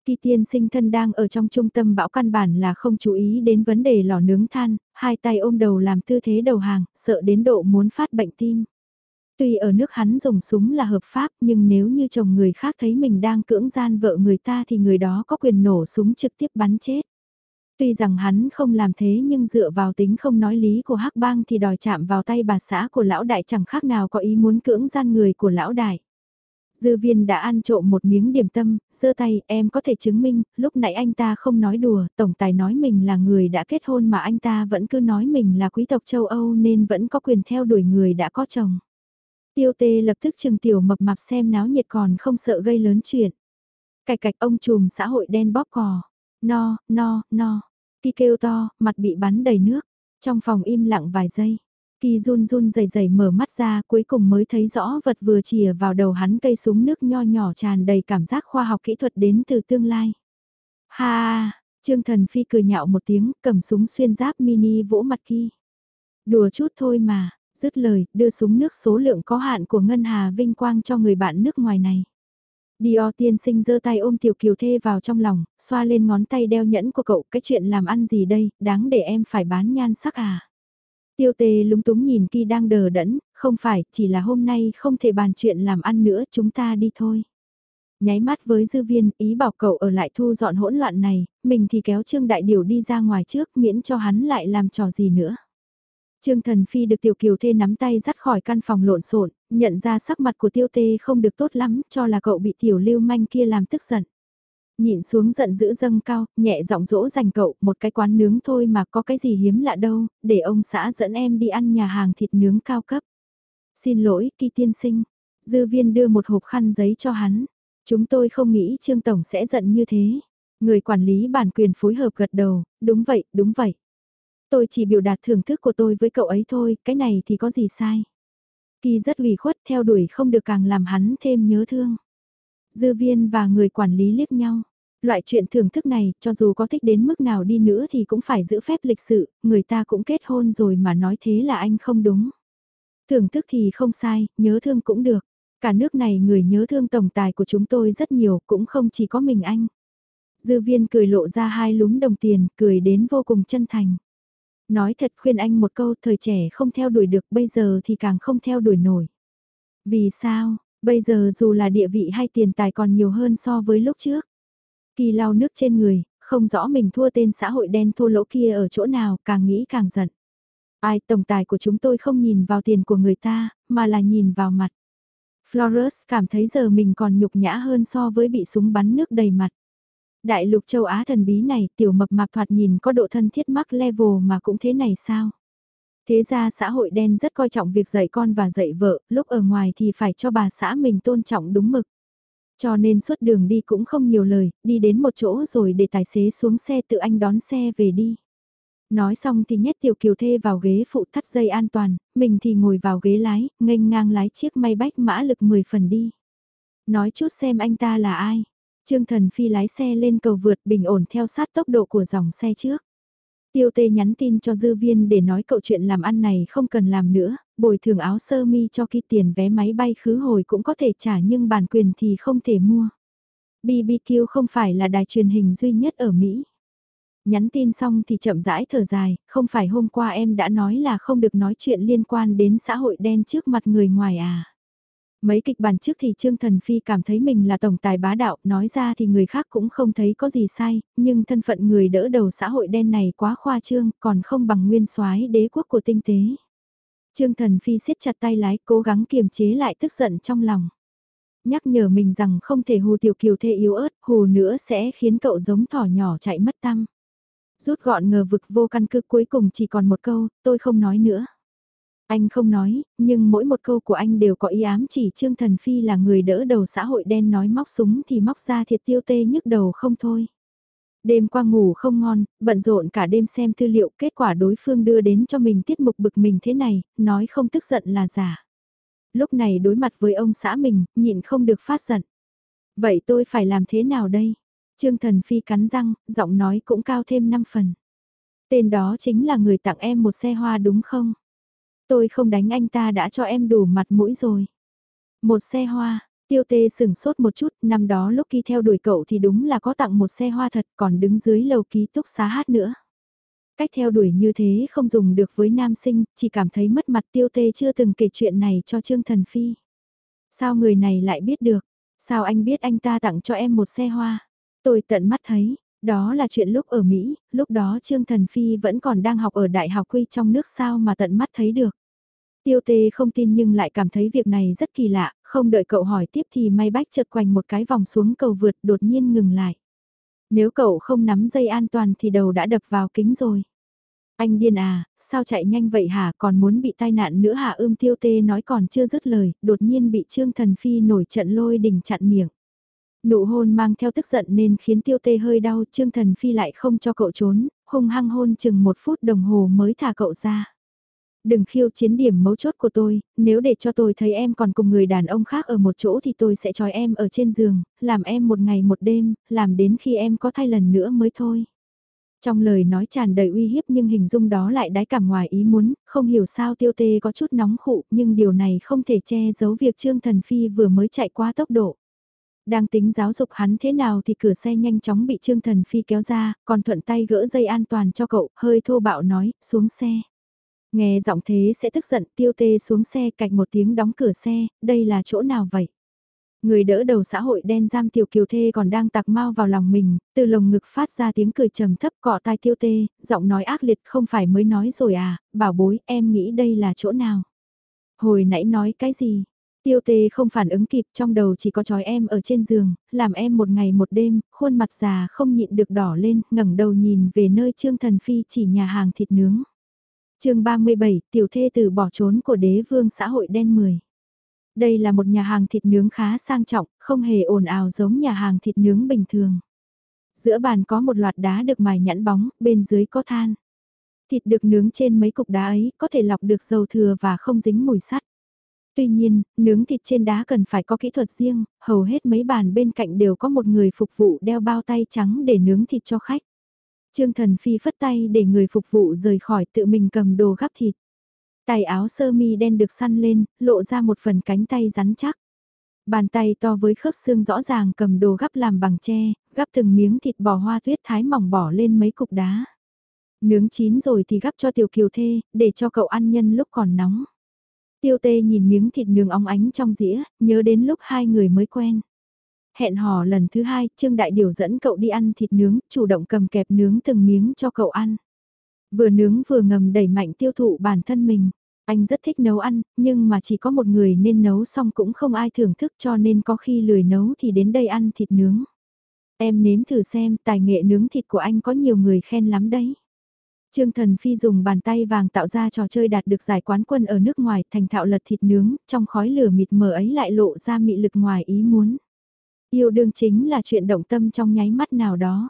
Kỳ tiên sinh thân đang ở trong trung tâm bão căn bản là không chú ý đến vấn đề lò nướng than, hai tay ôm đầu làm tư thế đầu hàng, sợ đến độ muốn phát bệnh tim. Tuy ở nước hắn dùng súng là hợp pháp nhưng nếu như chồng người khác thấy mình đang cưỡng gian vợ người ta thì người đó có quyền nổ súng trực tiếp bắn chết. Tuy rằng hắn không làm thế nhưng dựa vào tính không nói lý của hắc bang thì đòi chạm vào tay bà xã của lão đại chẳng khác nào có ý muốn cưỡng gian người của lão đại. Dư viên đã ăn trộm một miếng điểm tâm, giơ tay em có thể chứng minh, lúc nãy anh ta không nói đùa, tổng tài nói mình là người đã kết hôn mà anh ta vẫn cứ nói mình là quý tộc châu Âu nên vẫn có quyền theo đuổi người đã có chồng. Tiêu tê lập tức trừng tiểu mập mạp xem náo nhiệt còn không sợ gây lớn chuyện. Cạch cạch ông trùm xã hội đen bóp cò. No, no, no. Kỳ kêu to, mặt bị bắn đầy nước. Trong phòng im lặng vài giây. Kỳ run run dày dày mở mắt ra cuối cùng mới thấy rõ vật vừa chìa vào đầu hắn cây súng nước nho nhỏ tràn đầy cảm giác khoa học kỹ thuật đến từ tương lai. Ha, Trương Thần Phi cười nhạo một tiếng cầm súng xuyên giáp mini vỗ mặt Kỳ. Đùa chút thôi mà, dứt lời, đưa súng nước số lượng có hạn của Ngân Hà Vinh Quang cho người bạn nước ngoài này. Dior tiên sinh giơ tay ôm tiểu kiều thê vào trong lòng, xoa lên ngón tay đeo nhẫn của cậu, cái chuyện làm ăn gì đây, đáng để em phải bán nhan sắc à. Tiêu tê lúng túng nhìn Kỳ đang đờ đẫn, không phải, chỉ là hôm nay không thể bàn chuyện làm ăn nữa, chúng ta đi thôi. Nháy mắt với dư viên, ý bảo cậu ở lại thu dọn hỗn loạn này, mình thì kéo Trương Đại Điều đi ra ngoài trước miễn cho hắn lại làm trò gì nữa. Trương Thần Phi được Tiểu Kiều Thê nắm tay dắt khỏi căn phòng lộn xộn, nhận ra sắc mặt của Tiêu Tê không được tốt lắm, cho là cậu bị Tiểu Lưu Manh kia làm tức giận. Nhịn xuống giận dữ dâng cao, nhẹ giọng dỗ dành cậu, một cái quán nướng thôi mà có cái gì hiếm lạ đâu, để ông xã dẫn em đi ăn nhà hàng thịt nướng cao cấp. Xin lỗi, Kỳ tiên sinh. Dư viên đưa một hộp khăn giấy cho hắn. Chúng tôi không nghĩ Trương Tổng sẽ giận như thế. Người quản lý bản quyền phối hợp gật đầu, đúng vậy, đúng vậy. Tôi chỉ biểu đạt thưởng thức của tôi với cậu ấy thôi, cái này thì có gì sai. Kỳ rất ủy khuất theo đuổi không được càng làm hắn thêm nhớ thương. Dư viên và người quản lý liếc nhau. Loại chuyện thưởng thức này, cho dù có thích đến mức nào đi nữa thì cũng phải giữ phép lịch sự, người ta cũng kết hôn rồi mà nói thế là anh không đúng. Thưởng thức thì không sai, nhớ thương cũng được. Cả nước này người nhớ thương tổng tài của chúng tôi rất nhiều, cũng không chỉ có mình anh. Dư viên cười lộ ra hai lúm đồng tiền, cười đến vô cùng chân thành. Nói thật khuyên anh một câu thời trẻ không theo đuổi được bây giờ thì càng không theo đuổi nổi. Vì sao, bây giờ dù là địa vị hay tiền tài còn nhiều hơn so với lúc trước. Kỳ lau nước trên người, không rõ mình thua tên xã hội đen thua lỗ kia ở chỗ nào càng nghĩ càng giận. Ai tổng tài của chúng tôi không nhìn vào tiền của người ta, mà là nhìn vào mặt. Florus cảm thấy giờ mình còn nhục nhã hơn so với bị súng bắn nước đầy mặt. Đại lục châu Á thần bí này tiểu mập mạp thoạt nhìn có độ thân thiết mắc level mà cũng thế này sao? Thế ra xã hội đen rất coi trọng việc dạy con và dạy vợ, lúc ở ngoài thì phải cho bà xã mình tôn trọng đúng mực. Cho nên suốt đường đi cũng không nhiều lời, đi đến một chỗ rồi để tài xế xuống xe tự anh đón xe về đi. Nói xong thì nhét tiểu kiều thê vào ghế phụ thắt dây an toàn, mình thì ngồi vào ghế lái, nghênh ngang lái chiếc may bách mã lực 10 phần đi. Nói chút xem anh ta là ai. Trương Thần Phi lái xe lên cầu vượt bình ổn theo sát tốc độ của dòng xe trước. Tiêu tê nhắn tin cho dư viên để nói cậu chuyện làm ăn này không cần làm nữa, bồi thường áo sơ mi cho khi tiền vé máy bay khứ hồi cũng có thể trả nhưng bản quyền thì không thể mua. BBQ không phải là đài truyền hình duy nhất ở Mỹ. Nhắn tin xong thì chậm rãi thở dài, không phải hôm qua em đã nói là không được nói chuyện liên quan đến xã hội đen trước mặt người ngoài à. Mấy kịch bản trước thì Trương Thần Phi cảm thấy mình là tổng tài bá đạo, nói ra thì người khác cũng không thấy có gì sai, nhưng thân phận người đỡ đầu xã hội đen này quá khoa trương, còn không bằng nguyên soái đế quốc của tinh tế. Trương Thần Phi siết chặt tay lái, cố gắng kiềm chế lại tức giận trong lòng. Nhắc nhở mình rằng không thể hù tiểu kiều thê yếu ớt, hù nữa sẽ khiến cậu giống thỏ nhỏ chạy mất tâm. Rút gọn ngờ vực vô căn cứ cuối cùng chỉ còn một câu, tôi không nói nữa. Anh không nói, nhưng mỗi một câu của anh đều có ý ám chỉ Trương Thần Phi là người đỡ đầu xã hội đen nói móc súng thì móc ra thiệt tiêu tê nhức đầu không thôi. Đêm qua ngủ không ngon, bận rộn cả đêm xem tư liệu kết quả đối phương đưa đến cho mình tiết mục bực mình thế này, nói không tức giận là giả. Lúc này đối mặt với ông xã mình, nhịn không được phát giận. Vậy tôi phải làm thế nào đây? Trương Thần Phi cắn răng, giọng nói cũng cao thêm 5 phần. Tên đó chính là người tặng em một xe hoa đúng không? Tôi không đánh anh ta đã cho em đủ mặt mũi rồi. Một xe hoa, tiêu tê sừng sốt một chút, năm đó lúc khi theo đuổi cậu thì đúng là có tặng một xe hoa thật còn đứng dưới lầu ký túc xá hát nữa. Cách theo đuổi như thế không dùng được với nam sinh, chỉ cảm thấy mất mặt tiêu tê chưa từng kể chuyện này cho Trương Thần Phi. Sao người này lại biết được? Sao anh biết anh ta tặng cho em một xe hoa? Tôi tận mắt thấy, đó là chuyện lúc ở Mỹ, lúc đó Trương Thần Phi vẫn còn đang học ở Đại học Quy trong nước sao mà tận mắt thấy được. Tiêu tê không tin nhưng lại cảm thấy việc này rất kỳ lạ, không đợi cậu hỏi tiếp thì may bách chợt quanh một cái vòng xuống cầu vượt đột nhiên ngừng lại. Nếu cậu không nắm dây an toàn thì đầu đã đập vào kính rồi. Anh điên à, sao chạy nhanh vậy hả còn muốn bị tai nạn nữa hả ưm tiêu tê nói còn chưa dứt lời, đột nhiên bị Trương Thần Phi nổi trận lôi đình chặn miệng. Nụ hôn mang theo tức giận nên khiến tiêu tê hơi đau, Trương Thần Phi lại không cho cậu trốn, hung hăng hôn chừng một phút đồng hồ mới thả cậu ra. Đừng khiêu chiến điểm mấu chốt của tôi, nếu để cho tôi thấy em còn cùng người đàn ông khác ở một chỗ thì tôi sẽ trói em ở trên giường, làm em một ngày một đêm, làm đến khi em có thai lần nữa mới thôi. Trong lời nói tràn đầy uy hiếp nhưng hình dung đó lại đái cảm ngoài ý muốn, không hiểu sao tiêu tê có chút nóng khụ nhưng điều này không thể che giấu việc Trương Thần Phi vừa mới chạy qua tốc độ. Đang tính giáo dục hắn thế nào thì cửa xe nhanh chóng bị Trương Thần Phi kéo ra, còn thuận tay gỡ dây an toàn cho cậu, hơi thô bạo nói, xuống xe. Nghe giọng thế sẽ tức giận tiêu tê xuống xe cạch một tiếng đóng cửa xe, đây là chỗ nào vậy? Người đỡ đầu xã hội đen giam tiểu kiều thê còn đang tặc mau vào lòng mình, từ lồng ngực phát ra tiếng cười trầm thấp cọ tai tiêu tê, giọng nói ác liệt không phải mới nói rồi à, bảo bối em nghĩ đây là chỗ nào. Hồi nãy nói cái gì? Tiêu tê không phản ứng kịp trong đầu chỉ có chói em ở trên giường, làm em một ngày một đêm, khuôn mặt già không nhịn được đỏ lên, ngẩng đầu nhìn về nơi Trương Thần Phi chỉ nhà hàng thịt nướng. chương 37, tiểu thê từ bỏ trốn của đế vương xã hội đen 10. Đây là một nhà hàng thịt nướng khá sang trọng, không hề ồn ào giống nhà hàng thịt nướng bình thường. Giữa bàn có một loạt đá được mài nhẵn bóng, bên dưới có than. Thịt được nướng trên mấy cục đá ấy có thể lọc được dầu thừa và không dính mùi sắt. Tuy nhiên, nướng thịt trên đá cần phải có kỹ thuật riêng, hầu hết mấy bàn bên cạnh đều có một người phục vụ đeo bao tay trắng để nướng thịt cho khách. Trương Thần Phi phất tay để người phục vụ rời khỏi tự mình cầm đồ gắp thịt. tài áo sơ mi đen được săn lên, lộ ra một phần cánh tay rắn chắc. Bàn tay to với khớp xương rõ ràng cầm đồ gắp làm bằng tre, gắp từng miếng thịt bò hoa tuyết thái mỏng bỏ lên mấy cục đá. Nướng chín rồi thì gắp cho tiểu kiều thê, để cho cậu ăn nhân lúc còn nóng. Tiêu tê nhìn miếng thịt nướng óng ánh trong dĩa, nhớ đến lúc hai người mới quen. Hẹn hò lần thứ hai, Trương Đại Điều dẫn cậu đi ăn thịt nướng, chủ động cầm kẹp nướng từng miếng cho cậu ăn. Vừa nướng vừa ngầm đẩy mạnh tiêu thụ bản thân mình. Anh rất thích nấu ăn, nhưng mà chỉ có một người nên nấu xong cũng không ai thưởng thức cho nên có khi lười nấu thì đến đây ăn thịt nướng. Em nếm thử xem, tài nghệ nướng thịt của anh có nhiều người khen lắm đấy. Trương Thần Phi dùng bàn tay vàng tạo ra trò chơi đạt được giải quán quân ở nước ngoài thành thạo lật thịt nướng, trong khói lửa mịt mờ ấy lại lộ ra mị lực ngoài ý muốn. Yêu đương chính là chuyện động tâm trong nháy mắt nào đó.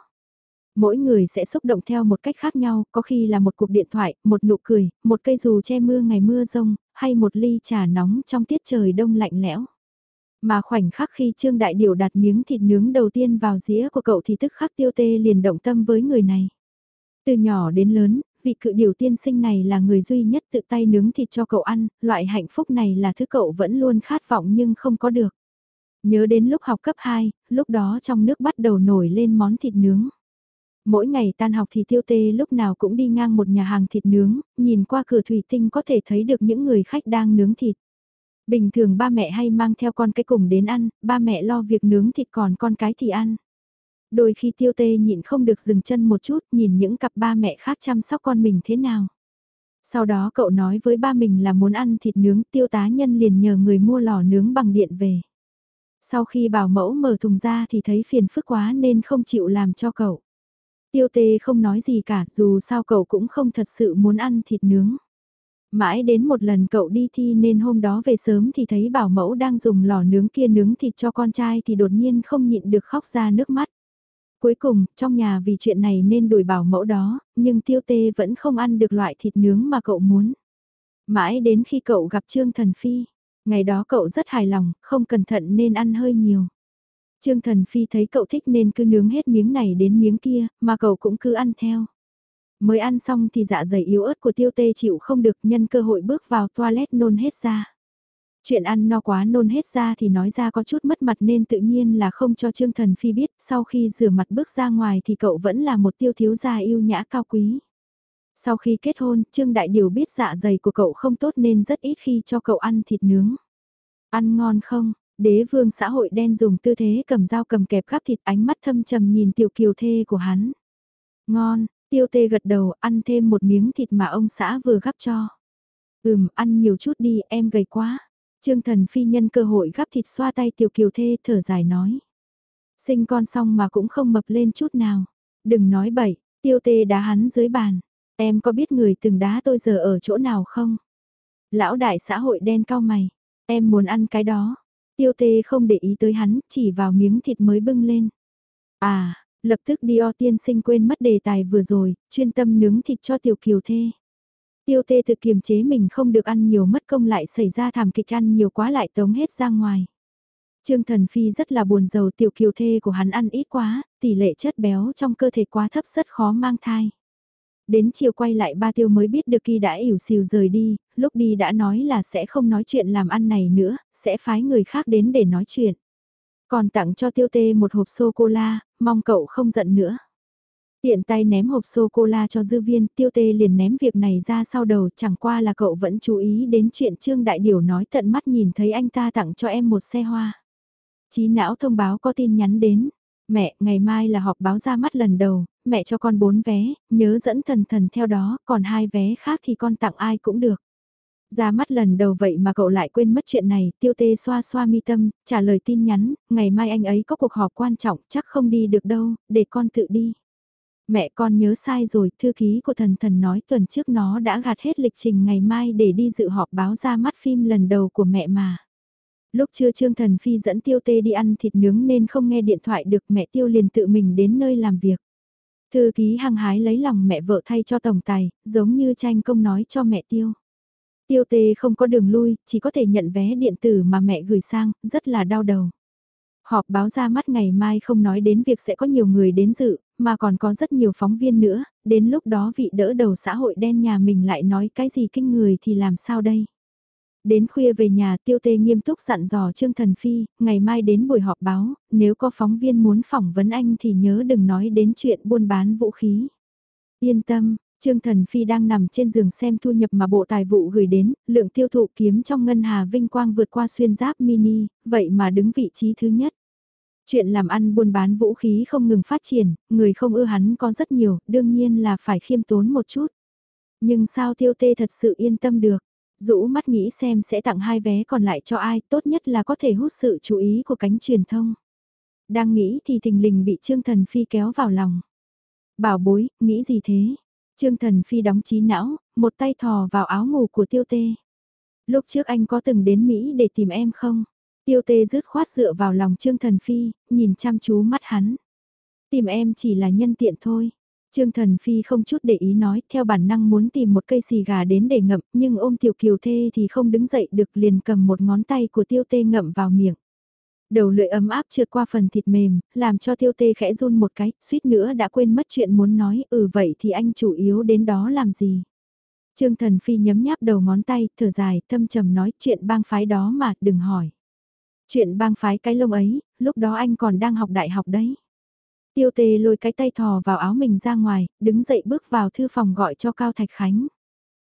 Mỗi người sẽ xúc động theo một cách khác nhau, có khi là một cuộc điện thoại, một nụ cười, một cây dù che mưa ngày mưa rông, hay một ly trà nóng trong tiết trời đông lạnh lẽo. Mà khoảnh khắc khi Trương Đại Điều đặt miếng thịt nướng đầu tiên vào dĩa của cậu thì tức khắc tiêu tê liền động tâm với người này. Từ nhỏ đến lớn, vị cự điều tiên sinh này là người duy nhất tự tay nướng thịt cho cậu ăn, loại hạnh phúc này là thứ cậu vẫn luôn khát vọng nhưng không có được. Nhớ đến lúc học cấp 2, lúc đó trong nước bắt đầu nổi lên món thịt nướng. Mỗi ngày tan học thì tiêu tê lúc nào cũng đi ngang một nhà hàng thịt nướng, nhìn qua cửa thủy tinh có thể thấy được những người khách đang nướng thịt. Bình thường ba mẹ hay mang theo con cái cùng đến ăn, ba mẹ lo việc nướng thịt còn con cái thì ăn. Đôi khi tiêu tê nhịn không được dừng chân một chút, nhìn những cặp ba mẹ khác chăm sóc con mình thế nào. Sau đó cậu nói với ba mình là muốn ăn thịt nướng, tiêu tá nhân liền nhờ người mua lò nướng bằng điện về. Sau khi bảo mẫu mở thùng ra thì thấy phiền phức quá nên không chịu làm cho cậu. Tiêu tê không nói gì cả, dù sao cậu cũng không thật sự muốn ăn thịt nướng. Mãi đến một lần cậu đi thi nên hôm đó về sớm thì thấy bảo mẫu đang dùng lò nướng kia nướng thịt cho con trai thì đột nhiên không nhịn được khóc ra nước mắt. Cuối cùng, trong nhà vì chuyện này nên đuổi bảo mẫu đó, nhưng tiêu tê vẫn không ăn được loại thịt nướng mà cậu muốn. Mãi đến khi cậu gặp Trương Thần Phi, ngày đó cậu rất hài lòng, không cẩn thận nên ăn hơi nhiều. Trương Thần Phi thấy cậu thích nên cứ nướng hết miếng này đến miếng kia, mà cậu cũng cứ ăn theo. Mới ăn xong thì dạ dày yếu ớt của tiêu tê chịu không được nhân cơ hội bước vào toilet nôn hết ra. Chuyện ăn no quá nôn hết ra thì nói ra có chút mất mặt nên tự nhiên là không cho Trương Thần Phi biết, sau khi rửa mặt bước ra ngoài thì cậu vẫn là một tiêu thiếu gia yêu nhã cao quý. Sau khi kết hôn, Trương Đại Điều biết dạ dày của cậu không tốt nên rất ít khi cho cậu ăn thịt nướng. Ăn ngon không? Đế vương xã hội đen dùng tư thế cầm dao cầm kẹp gắp thịt ánh mắt thâm trầm nhìn tiểu kiều thê của hắn. Ngon, tiêu tê gật đầu ăn thêm một miếng thịt mà ông xã vừa gắp cho. Ừm, ăn nhiều chút đi, em gầy quá. Trương thần phi nhân cơ hội gắp thịt xoa tay tiểu kiều thê thở dài nói. Sinh con xong mà cũng không mập lên chút nào. Đừng nói bậy, tiêu tê đá hắn dưới bàn. Em có biết người từng đá tôi giờ ở chỗ nào không? Lão đại xã hội đen cao mày. Em muốn ăn cái đó. Tiêu tê không để ý tới hắn, chỉ vào miếng thịt mới bưng lên. À, lập tức Dio tiên sinh quên mất đề tài vừa rồi, chuyên tâm nướng thịt cho tiểu kiều thê. Tiêu tê tự kiềm chế mình không được ăn nhiều mất công lại xảy ra thảm kịch ăn nhiều quá lại tống hết ra ngoài. Trương Thần Phi rất là buồn giàu tiểu kiều thê của hắn ăn ít quá, tỷ lệ chất béo trong cơ thể quá thấp rất khó mang thai. Đến chiều quay lại ba tiêu mới biết được khi đã ỉu xìu rời đi, lúc đi đã nói là sẽ không nói chuyện làm ăn này nữa, sẽ phái người khác đến để nói chuyện. Còn tặng cho tiêu tê một hộp sô-cô-la, mong cậu không giận nữa. Tiện tay ném hộp sô-cô-la cho dư viên, tiêu tê liền ném việc này ra sau đầu, chẳng qua là cậu vẫn chú ý đến chuyện Trương Đại Điều nói tận mắt nhìn thấy anh ta tặng cho em một xe hoa. Chí não thông báo có tin nhắn đến. Mẹ, ngày mai là họp báo ra mắt lần đầu, mẹ cho con bốn vé, nhớ dẫn thần thần theo đó, còn hai vé khác thì con tặng ai cũng được. Ra mắt lần đầu vậy mà cậu lại quên mất chuyện này, tiêu tê xoa xoa mi tâm, trả lời tin nhắn, ngày mai anh ấy có cuộc họp quan trọng, chắc không đi được đâu, để con tự đi. Mẹ con nhớ sai rồi, thư ký của thần thần nói tuần trước nó đã gạt hết lịch trình ngày mai để đi dự họp báo ra mắt phim lần đầu của mẹ mà. Lúc trưa Trương Thần Phi dẫn Tiêu Tê đi ăn thịt nướng nên không nghe điện thoại được mẹ Tiêu liền tự mình đến nơi làm việc. Thư ký hăng hái lấy lòng mẹ vợ thay cho tổng tài, giống như tranh công nói cho mẹ Tiêu. Tiêu Tê không có đường lui, chỉ có thể nhận vé điện tử mà mẹ gửi sang, rất là đau đầu. Họp báo ra mắt ngày mai không nói đến việc sẽ có nhiều người đến dự, mà còn có rất nhiều phóng viên nữa, đến lúc đó vị đỡ đầu xã hội đen nhà mình lại nói cái gì kinh người thì làm sao đây? Đến khuya về nhà tiêu tê nghiêm túc dặn dò Trương Thần Phi, ngày mai đến buổi họp báo, nếu có phóng viên muốn phỏng vấn anh thì nhớ đừng nói đến chuyện buôn bán vũ khí. Yên tâm, Trương Thần Phi đang nằm trên giường xem thu nhập mà Bộ Tài vụ gửi đến, lượng tiêu thụ kiếm trong ngân hà vinh quang vượt qua xuyên giáp mini, vậy mà đứng vị trí thứ nhất. Chuyện làm ăn buôn bán vũ khí không ngừng phát triển, người không ưa hắn có rất nhiều, đương nhiên là phải khiêm tốn một chút. Nhưng sao tiêu tê thật sự yên tâm được, rũ mắt nghĩ xem sẽ tặng hai vé còn lại cho ai, tốt nhất là có thể hút sự chú ý của cánh truyền thông. Đang nghĩ thì thình lình bị Trương Thần Phi kéo vào lòng. Bảo bối, nghĩ gì thế? Trương Thần Phi đóng trí não, một tay thò vào áo ngủ của tiêu tê. Lúc trước anh có từng đến Mỹ để tìm em không? Tiêu tê rứt khoát dựa vào lòng Trương Thần Phi, nhìn chăm chú mắt hắn. Tìm em chỉ là nhân tiện thôi. Trương Thần Phi không chút để ý nói, theo bản năng muốn tìm một cây xì gà đến để ngậm, nhưng ôm tiểu kiều thê thì không đứng dậy được liền cầm một ngón tay của tiêu tê ngậm vào miệng. Đầu lưỡi ấm áp trượt qua phần thịt mềm, làm cho tiêu tê khẽ run một cái, suýt nữa đã quên mất chuyện muốn nói, ừ vậy thì anh chủ yếu đến đó làm gì. Trương Thần Phi nhấm nháp đầu ngón tay, thở dài, thâm trầm nói chuyện bang phái đó mà, đừng hỏi. Chuyện bang phái cái lông ấy, lúc đó anh còn đang học đại học đấy. Tiêu tề lôi cái tay thò vào áo mình ra ngoài, đứng dậy bước vào thư phòng gọi cho Cao Thạch Khánh.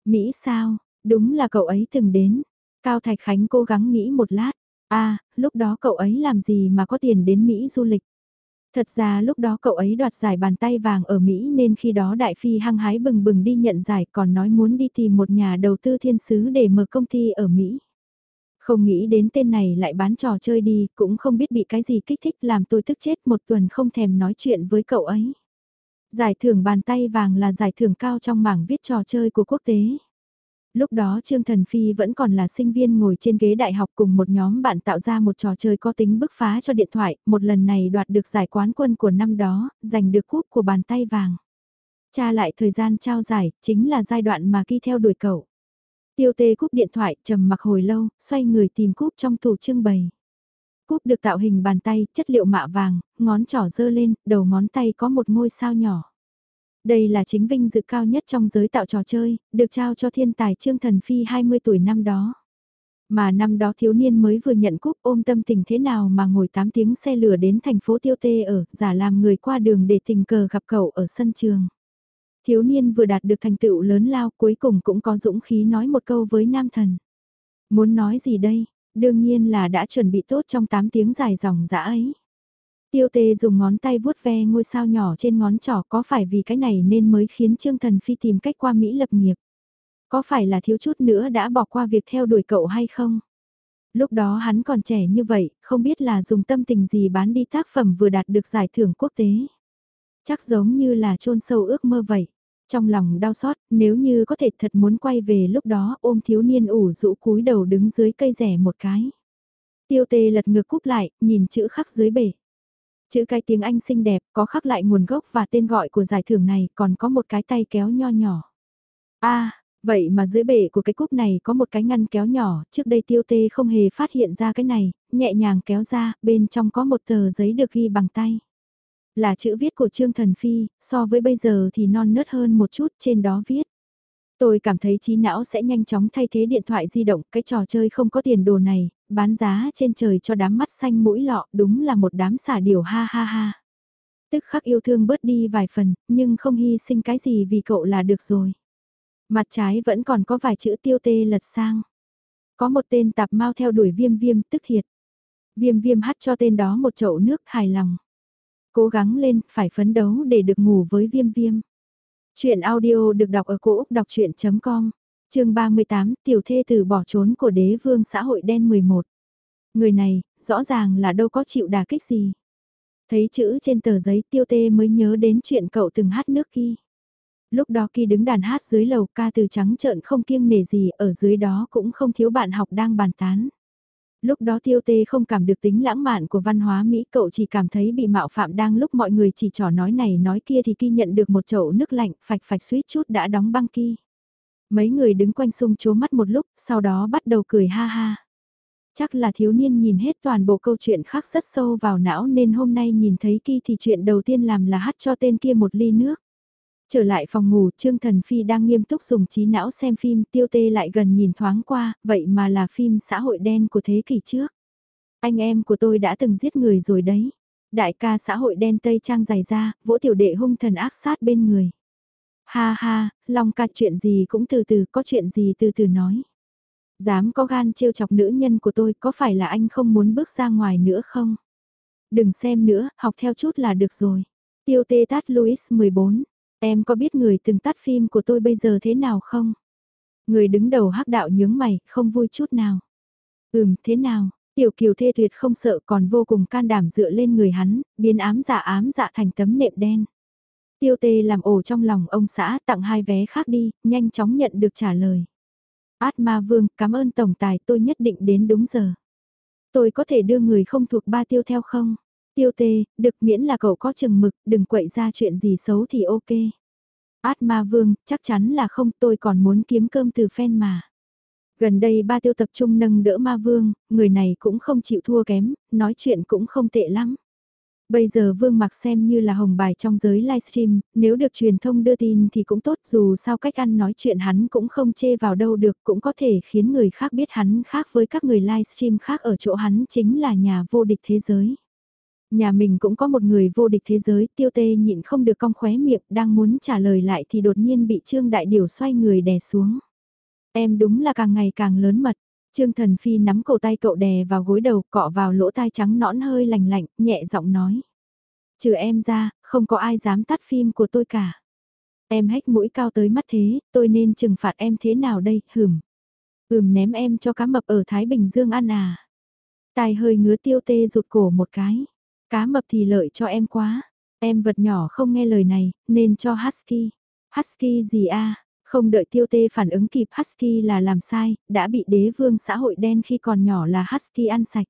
Mỹ sao, đúng là cậu ấy từng đến. Cao Thạch Khánh cố gắng nghĩ một lát. à, lúc đó cậu ấy làm gì mà có tiền đến Mỹ du lịch. Thật ra lúc đó cậu ấy đoạt giải bàn tay vàng ở Mỹ nên khi đó Đại Phi hăng hái bừng bừng đi nhận giải còn nói muốn đi tìm một nhà đầu tư thiên sứ để mở công ty ở Mỹ. Không nghĩ đến tên này lại bán trò chơi đi, cũng không biết bị cái gì kích thích làm tôi tức chết một tuần không thèm nói chuyện với cậu ấy. Giải thưởng bàn tay vàng là giải thưởng cao trong mảng viết trò chơi của quốc tế. Lúc đó Trương Thần Phi vẫn còn là sinh viên ngồi trên ghế đại học cùng một nhóm bạn tạo ra một trò chơi có tính bức phá cho điện thoại, một lần này đoạt được giải quán quân của năm đó, giành được cúp của bàn tay vàng. Tra lại thời gian trao giải, chính là giai đoạn mà khi theo đuổi cậu. Tiêu tê cúp điện thoại, trầm mặc hồi lâu, xoay người tìm cúp trong tủ trưng bày. Cúp được tạo hình bàn tay, chất liệu mạ vàng, ngón trỏ dơ lên, đầu ngón tay có một ngôi sao nhỏ. Đây là chính vinh dự cao nhất trong giới tạo trò chơi, được trao cho thiên tài Trương Thần Phi 20 tuổi năm đó. Mà năm đó thiếu niên mới vừa nhận cúp ôm tâm tình thế nào mà ngồi 8 tiếng xe lửa đến thành phố Tiêu Tê ở, giả làm người qua đường để tình cờ gặp cậu ở sân trường. Thiếu niên vừa đạt được thành tựu lớn lao cuối cùng cũng có dũng khí nói một câu với nam thần. Muốn nói gì đây? Đương nhiên là đã chuẩn bị tốt trong 8 tiếng dài dòng dã ấy. Tiêu tê dùng ngón tay vuốt ve ngôi sao nhỏ trên ngón trỏ có phải vì cái này nên mới khiến Trương Thần Phi tìm cách qua Mỹ lập nghiệp. Có phải là thiếu chút nữa đã bỏ qua việc theo đuổi cậu hay không? Lúc đó hắn còn trẻ như vậy, không biết là dùng tâm tình gì bán đi tác phẩm vừa đạt được giải thưởng quốc tế. Chắc giống như là chôn sâu ước mơ vậy. Trong lòng đau xót, nếu như có thể thật muốn quay về lúc đó ôm thiếu niên ủ rũ cúi đầu đứng dưới cây rẻ một cái. Tiêu tê lật ngược cúp lại, nhìn chữ khắc dưới bể. Chữ cái tiếng Anh xinh đẹp, có khắc lại nguồn gốc và tên gọi của giải thưởng này, còn có một cái tay kéo nho nhỏ. a vậy mà dưới bể của cái cúp này có một cái ngăn kéo nhỏ, trước đây tiêu tê không hề phát hiện ra cái này, nhẹ nhàng kéo ra, bên trong có một tờ giấy được ghi bằng tay. Là chữ viết của Trương Thần Phi, so với bây giờ thì non nớt hơn một chút trên đó viết. Tôi cảm thấy trí não sẽ nhanh chóng thay thế điện thoại di động, cái trò chơi không có tiền đồ này, bán giá trên trời cho đám mắt xanh mũi lọ, đúng là một đám xả điều ha ha ha. Tức khắc yêu thương bớt đi vài phần, nhưng không hy sinh cái gì vì cậu là được rồi. Mặt trái vẫn còn có vài chữ tiêu tê lật sang. Có một tên tạp mau theo đuổi viêm viêm tức thiệt. Viêm viêm hắt cho tên đó một chậu nước hài lòng. Cố gắng lên, phải phấn đấu để được ngủ với viêm viêm. Chuyện audio được đọc ở cổ Úc đọc chuyện.com, chương 38, tiểu thê từ bỏ trốn của đế vương xã hội đen 11. Người này, rõ ràng là đâu có chịu đả kích gì. Thấy chữ trên tờ giấy tiêu tê mới nhớ đến chuyện cậu từng hát nước kia. Lúc đó khi đứng đàn hát dưới lầu ca từ trắng trợn không kiêng nề gì ở dưới đó cũng không thiếu bạn học đang bàn tán. Lúc đó tiêu tê không cảm được tính lãng mạn của văn hóa Mỹ, cậu chỉ cảm thấy bị mạo phạm đang lúc mọi người chỉ trò nói này nói kia thì khi nhận được một chậu nước lạnh, phạch phạch suýt chút đã đóng băng kia. Mấy người đứng quanh sung chố mắt một lúc, sau đó bắt đầu cười ha ha. Chắc là thiếu niên nhìn hết toàn bộ câu chuyện khác rất sâu vào não nên hôm nay nhìn thấy kia thì chuyện đầu tiên làm là hát cho tên kia một ly nước. Trở lại phòng ngủ, Trương Thần Phi đang nghiêm túc dùng trí não xem phim, tiêu tê lại gần nhìn thoáng qua, vậy mà là phim xã hội đen của thế kỷ trước. Anh em của tôi đã từng giết người rồi đấy. Đại ca xã hội đen Tây Trang dày ra, vỗ tiểu đệ hung thần ác sát bên người. Ha ha, Long ca chuyện gì cũng từ từ, có chuyện gì từ từ nói. Dám có gan trêu chọc nữ nhân của tôi, có phải là anh không muốn bước ra ngoài nữa không? Đừng xem nữa, học theo chút là được rồi. Tiêu tê tát Louis 14 Em có biết người từng tắt phim của tôi bây giờ thế nào không? Người đứng đầu hắc đạo nhướng mày, không vui chút nào. Ừm, thế nào? Tiểu kiều thê tuyệt không sợ còn vô cùng can đảm dựa lên người hắn, biến ám dạ ám dạ thành tấm nệm đen. Tiêu tê làm ổ trong lòng ông xã tặng hai vé khác đi, nhanh chóng nhận được trả lời. Át ma vương, cảm ơn tổng tài tôi nhất định đến đúng giờ. Tôi có thể đưa người không thuộc ba tiêu theo không? Tiêu tê, được miễn là cậu có chừng mực, đừng quậy ra chuyện gì xấu thì ok. Át ma vương, chắc chắn là không tôi còn muốn kiếm cơm từ phen mà. Gần đây ba tiêu tập trung nâng đỡ ma vương, người này cũng không chịu thua kém, nói chuyện cũng không tệ lắm. Bây giờ Vương Mặc xem như là hồng bài trong giới livestream, nếu được truyền thông đưa tin thì cũng tốt dù sao cách ăn nói chuyện hắn cũng không chê vào đâu được cũng có thể khiến người khác biết hắn khác với các người livestream khác ở chỗ hắn chính là nhà vô địch thế giới. Nhà mình cũng có một người vô địch thế giới, tiêu tê nhịn không được cong khóe miệng, đang muốn trả lời lại thì đột nhiên bị Trương Đại Điều xoay người đè xuống. Em đúng là càng ngày càng lớn mật. Trương Thần Phi nắm cổ tay cậu đè vào gối đầu, cọ vào lỗ tai trắng nõn hơi lành lạnh, nhẹ giọng nói. Trừ em ra, không có ai dám tắt phim của tôi cả. Em hách mũi cao tới mắt thế, tôi nên trừng phạt em thế nào đây, hửm. Hửm ném em cho cá mập ở Thái Bình Dương ăn à. Tai hơi ngứa tiêu tê rụt cổ một cái. Cá mập thì lợi cho em quá. Em vật nhỏ không nghe lời này, nên cho Husky. Husky gì a? Không đợi tiêu tê phản ứng kịp Husky là làm sai, đã bị đế vương xã hội đen khi còn nhỏ là Husky ăn sạch.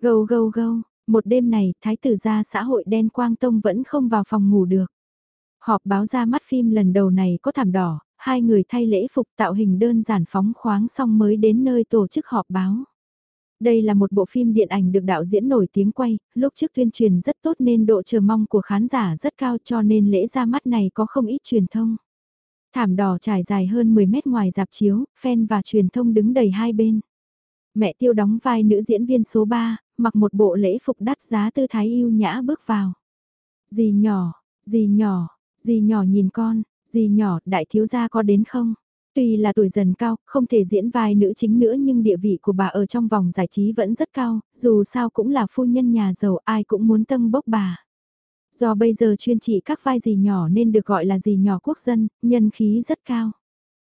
Gâu gâu gâu, một đêm này thái tử gia xã hội đen Quang Tông vẫn không vào phòng ngủ được. Họp báo ra mắt phim lần đầu này có thảm đỏ, hai người thay lễ phục tạo hình đơn giản phóng khoáng xong mới đến nơi tổ chức họp báo. Đây là một bộ phim điện ảnh được đạo diễn nổi tiếng quay, lúc trước tuyên truyền rất tốt nên độ chờ mong của khán giả rất cao cho nên lễ ra mắt này có không ít truyền thông. Thảm đỏ trải dài hơn 10 mét ngoài dạp chiếu, fan và truyền thông đứng đầy hai bên. Mẹ tiêu đóng vai nữ diễn viên số 3, mặc một bộ lễ phục đắt giá tư thái yêu nhã bước vào. Dì nhỏ, dì nhỏ, dì nhỏ nhìn con, dì nhỏ đại thiếu gia có đến không? Tuy là tuổi dần cao, không thể diễn vai nữ chính nữa nhưng địa vị của bà ở trong vòng giải trí vẫn rất cao, dù sao cũng là phu nhân nhà giàu ai cũng muốn tâm bốc bà. Do bây giờ chuyên trị các vai gì nhỏ nên được gọi là gì nhỏ quốc dân, nhân khí rất cao.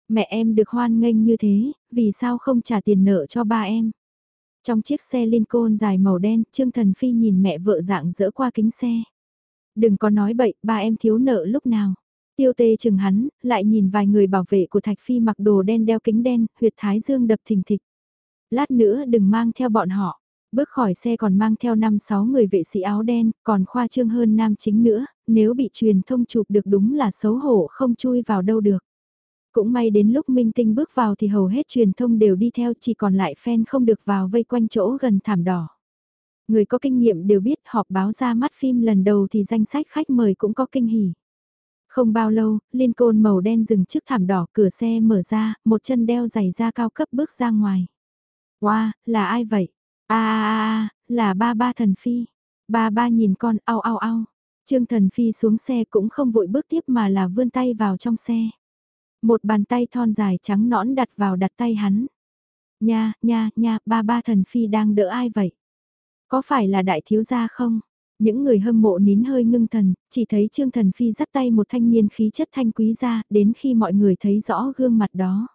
Mẹ em được hoan nghênh như thế, vì sao không trả tiền nợ cho ba em? Trong chiếc xe Lincoln dài màu đen, Trương Thần Phi nhìn mẹ vợ dạng dỡ qua kính xe. Đừng có nói bậy, ba em thiếu nợ lúc nào. Tiêu tê chừng hắn, lại nhìn vài người bảo vệ của Thạch Phi mặc đồ đen đeo kính đen, huyệt thái dương đập thình thịch. Lát nữa đừng mang theo bọn họ. Bước khỏi xe còn mang theo 5-6 người vệ sĩ áo đen, còn khoa trương hơn nam chính nữa, nếu bị truyền thông chụp được đúng là xấu hổ không chui vào đâu được. Cũng may đến lúc Minh Tinh bước vào thì hầu hết truyền thông đều đi theo chỉ còn lại fan không được vào vây quanh chỗ gần thảm đỏ. Người có kinh nghiệm đều biết họp báo ra mắt phim lần đầu thì danh sách khách mời cũng có kinh hỉ. Không bao lâu, Lincoln màu đen dừng trước thảm đỏ, cửa xe mở ra, một chân đeo giày da cao cấp bước ra ngoài. Wow, là ai vậy? À, à, là ba ba thần phi. Ba ba nhìn con ao ao ao. Trương Thần Phi xuống xe cũng không vội bước tiếp mà là vươn tay vào trong xe. Một bàn tay thon dài trắng nõn đặt vào đặt tay hắn. Nha, nha, nha, ba ba Thần Phi đang đỡ ai vậy? Có phải là đại thiếu gia không? Những người hâm mộ nín hơi ngưng thần, chỉ thấy Trương Thần Phi dắt tay một thanh niên khí chất thanh quý ra, đến khi mọi người thấy rõ gương mặt đó.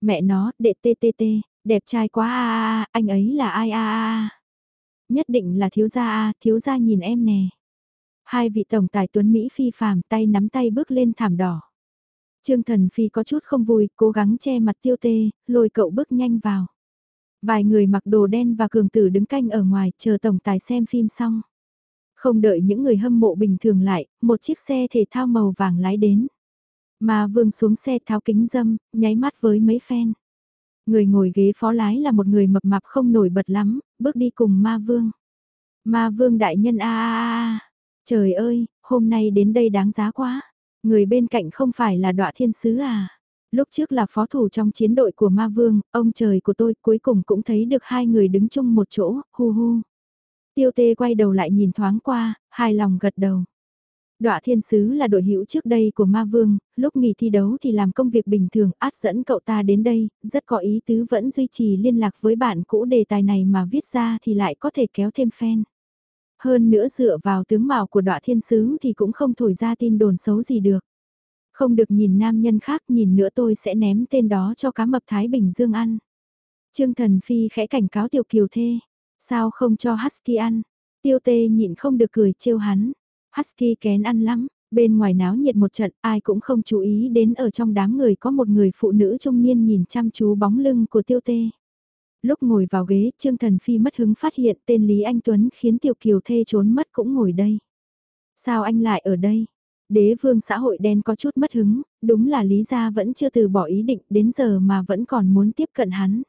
Mẹ nó, đệ tê tê tê, đẹp trai quá a a anh ấy là ai a a a. Nhất định là thiếu gia a, thiếu gia nhìn em nè. Hai vị tổng tài tuấn Mỹ phi phàm tay nắm tay bước lên thảm đỏ. Trương Thần Phi có chút không vui, cố gắng che mặt tiêu tê, lôi cậu bước nhanh vào. Vài người mặc đồ đen và cường tử đứng canh ở ngoài, chờ tổng tài xem phim xong. Không đợi những người hâm mộ bình thường lại, một chiếc xe thể thao màu vàng lái đến. Mà vương xuống xe tháo kính dâm, nháy mắt với mấy fan. Người ngồi ghế phó lái là một người mập mạp không nổi bật lắm, bước đi cùng ma vương. Ma vương đại nhân a a a trời ơi, hôm nay đến đây đáng giá quá. Người bên cạnh không phải là đọa thiên sứ à. Lúc trước là phó thủ trong chiến đội của ma vương, ông trời của tôi cuối cùng cũng thấy được hai người đứng chung một chỗ, hu hu. Tiêu tê quay đầu lại nhìn thoáng qua, hài lòng gật đầu. Đọa thiên sứ là đội hữu trước đây của ma vương, lúc nghỉ thi đấu thì làm công việc bình thường, át dẫn cậu ta đến đây, rất có ý tứ vẫn duy trì liên lạc với bạn cũ đề tài này mà viết ra thì lại có thể kéo thêm fan. Hơn nữa dựa vào tướng mạo của đọa thiên sứ thì cũng không thổi ra tin đồn xấu gì được. Không được nhìn nam nhân khác nhìn nữa tôi sẽ ném tên đó cho cá mập Thái Bình Dương ăn. Trương Thần Phi khẽ cảnh cáo Tiểu Kiều Thê. Sao không cho Husky ăn? Tiêu tê nhịn không được cười trêu hắn. Husky kén ăn lắm, bên ngoài náo nhiệt một trận ai cũng không chú ý đến ở trong đám người có một người phụ nữ trung niên nhìn chăm chú bóng lưng của tiêu tê. Lúc ngồi vào ghế, Trương Thần Phi mất hứng phát hiện tên Lý Anh Tuấn khiến Tiểu Kiều Thê trốn mất cũng ngồi đây. Sao anh lại ở đây? Đế vương xã hội đen có chút mất hứng, đúng là Lý Gia vẫn chưa từ bỏ ý định đến giờ mà vẫn còn muốn tiếp cận hắn.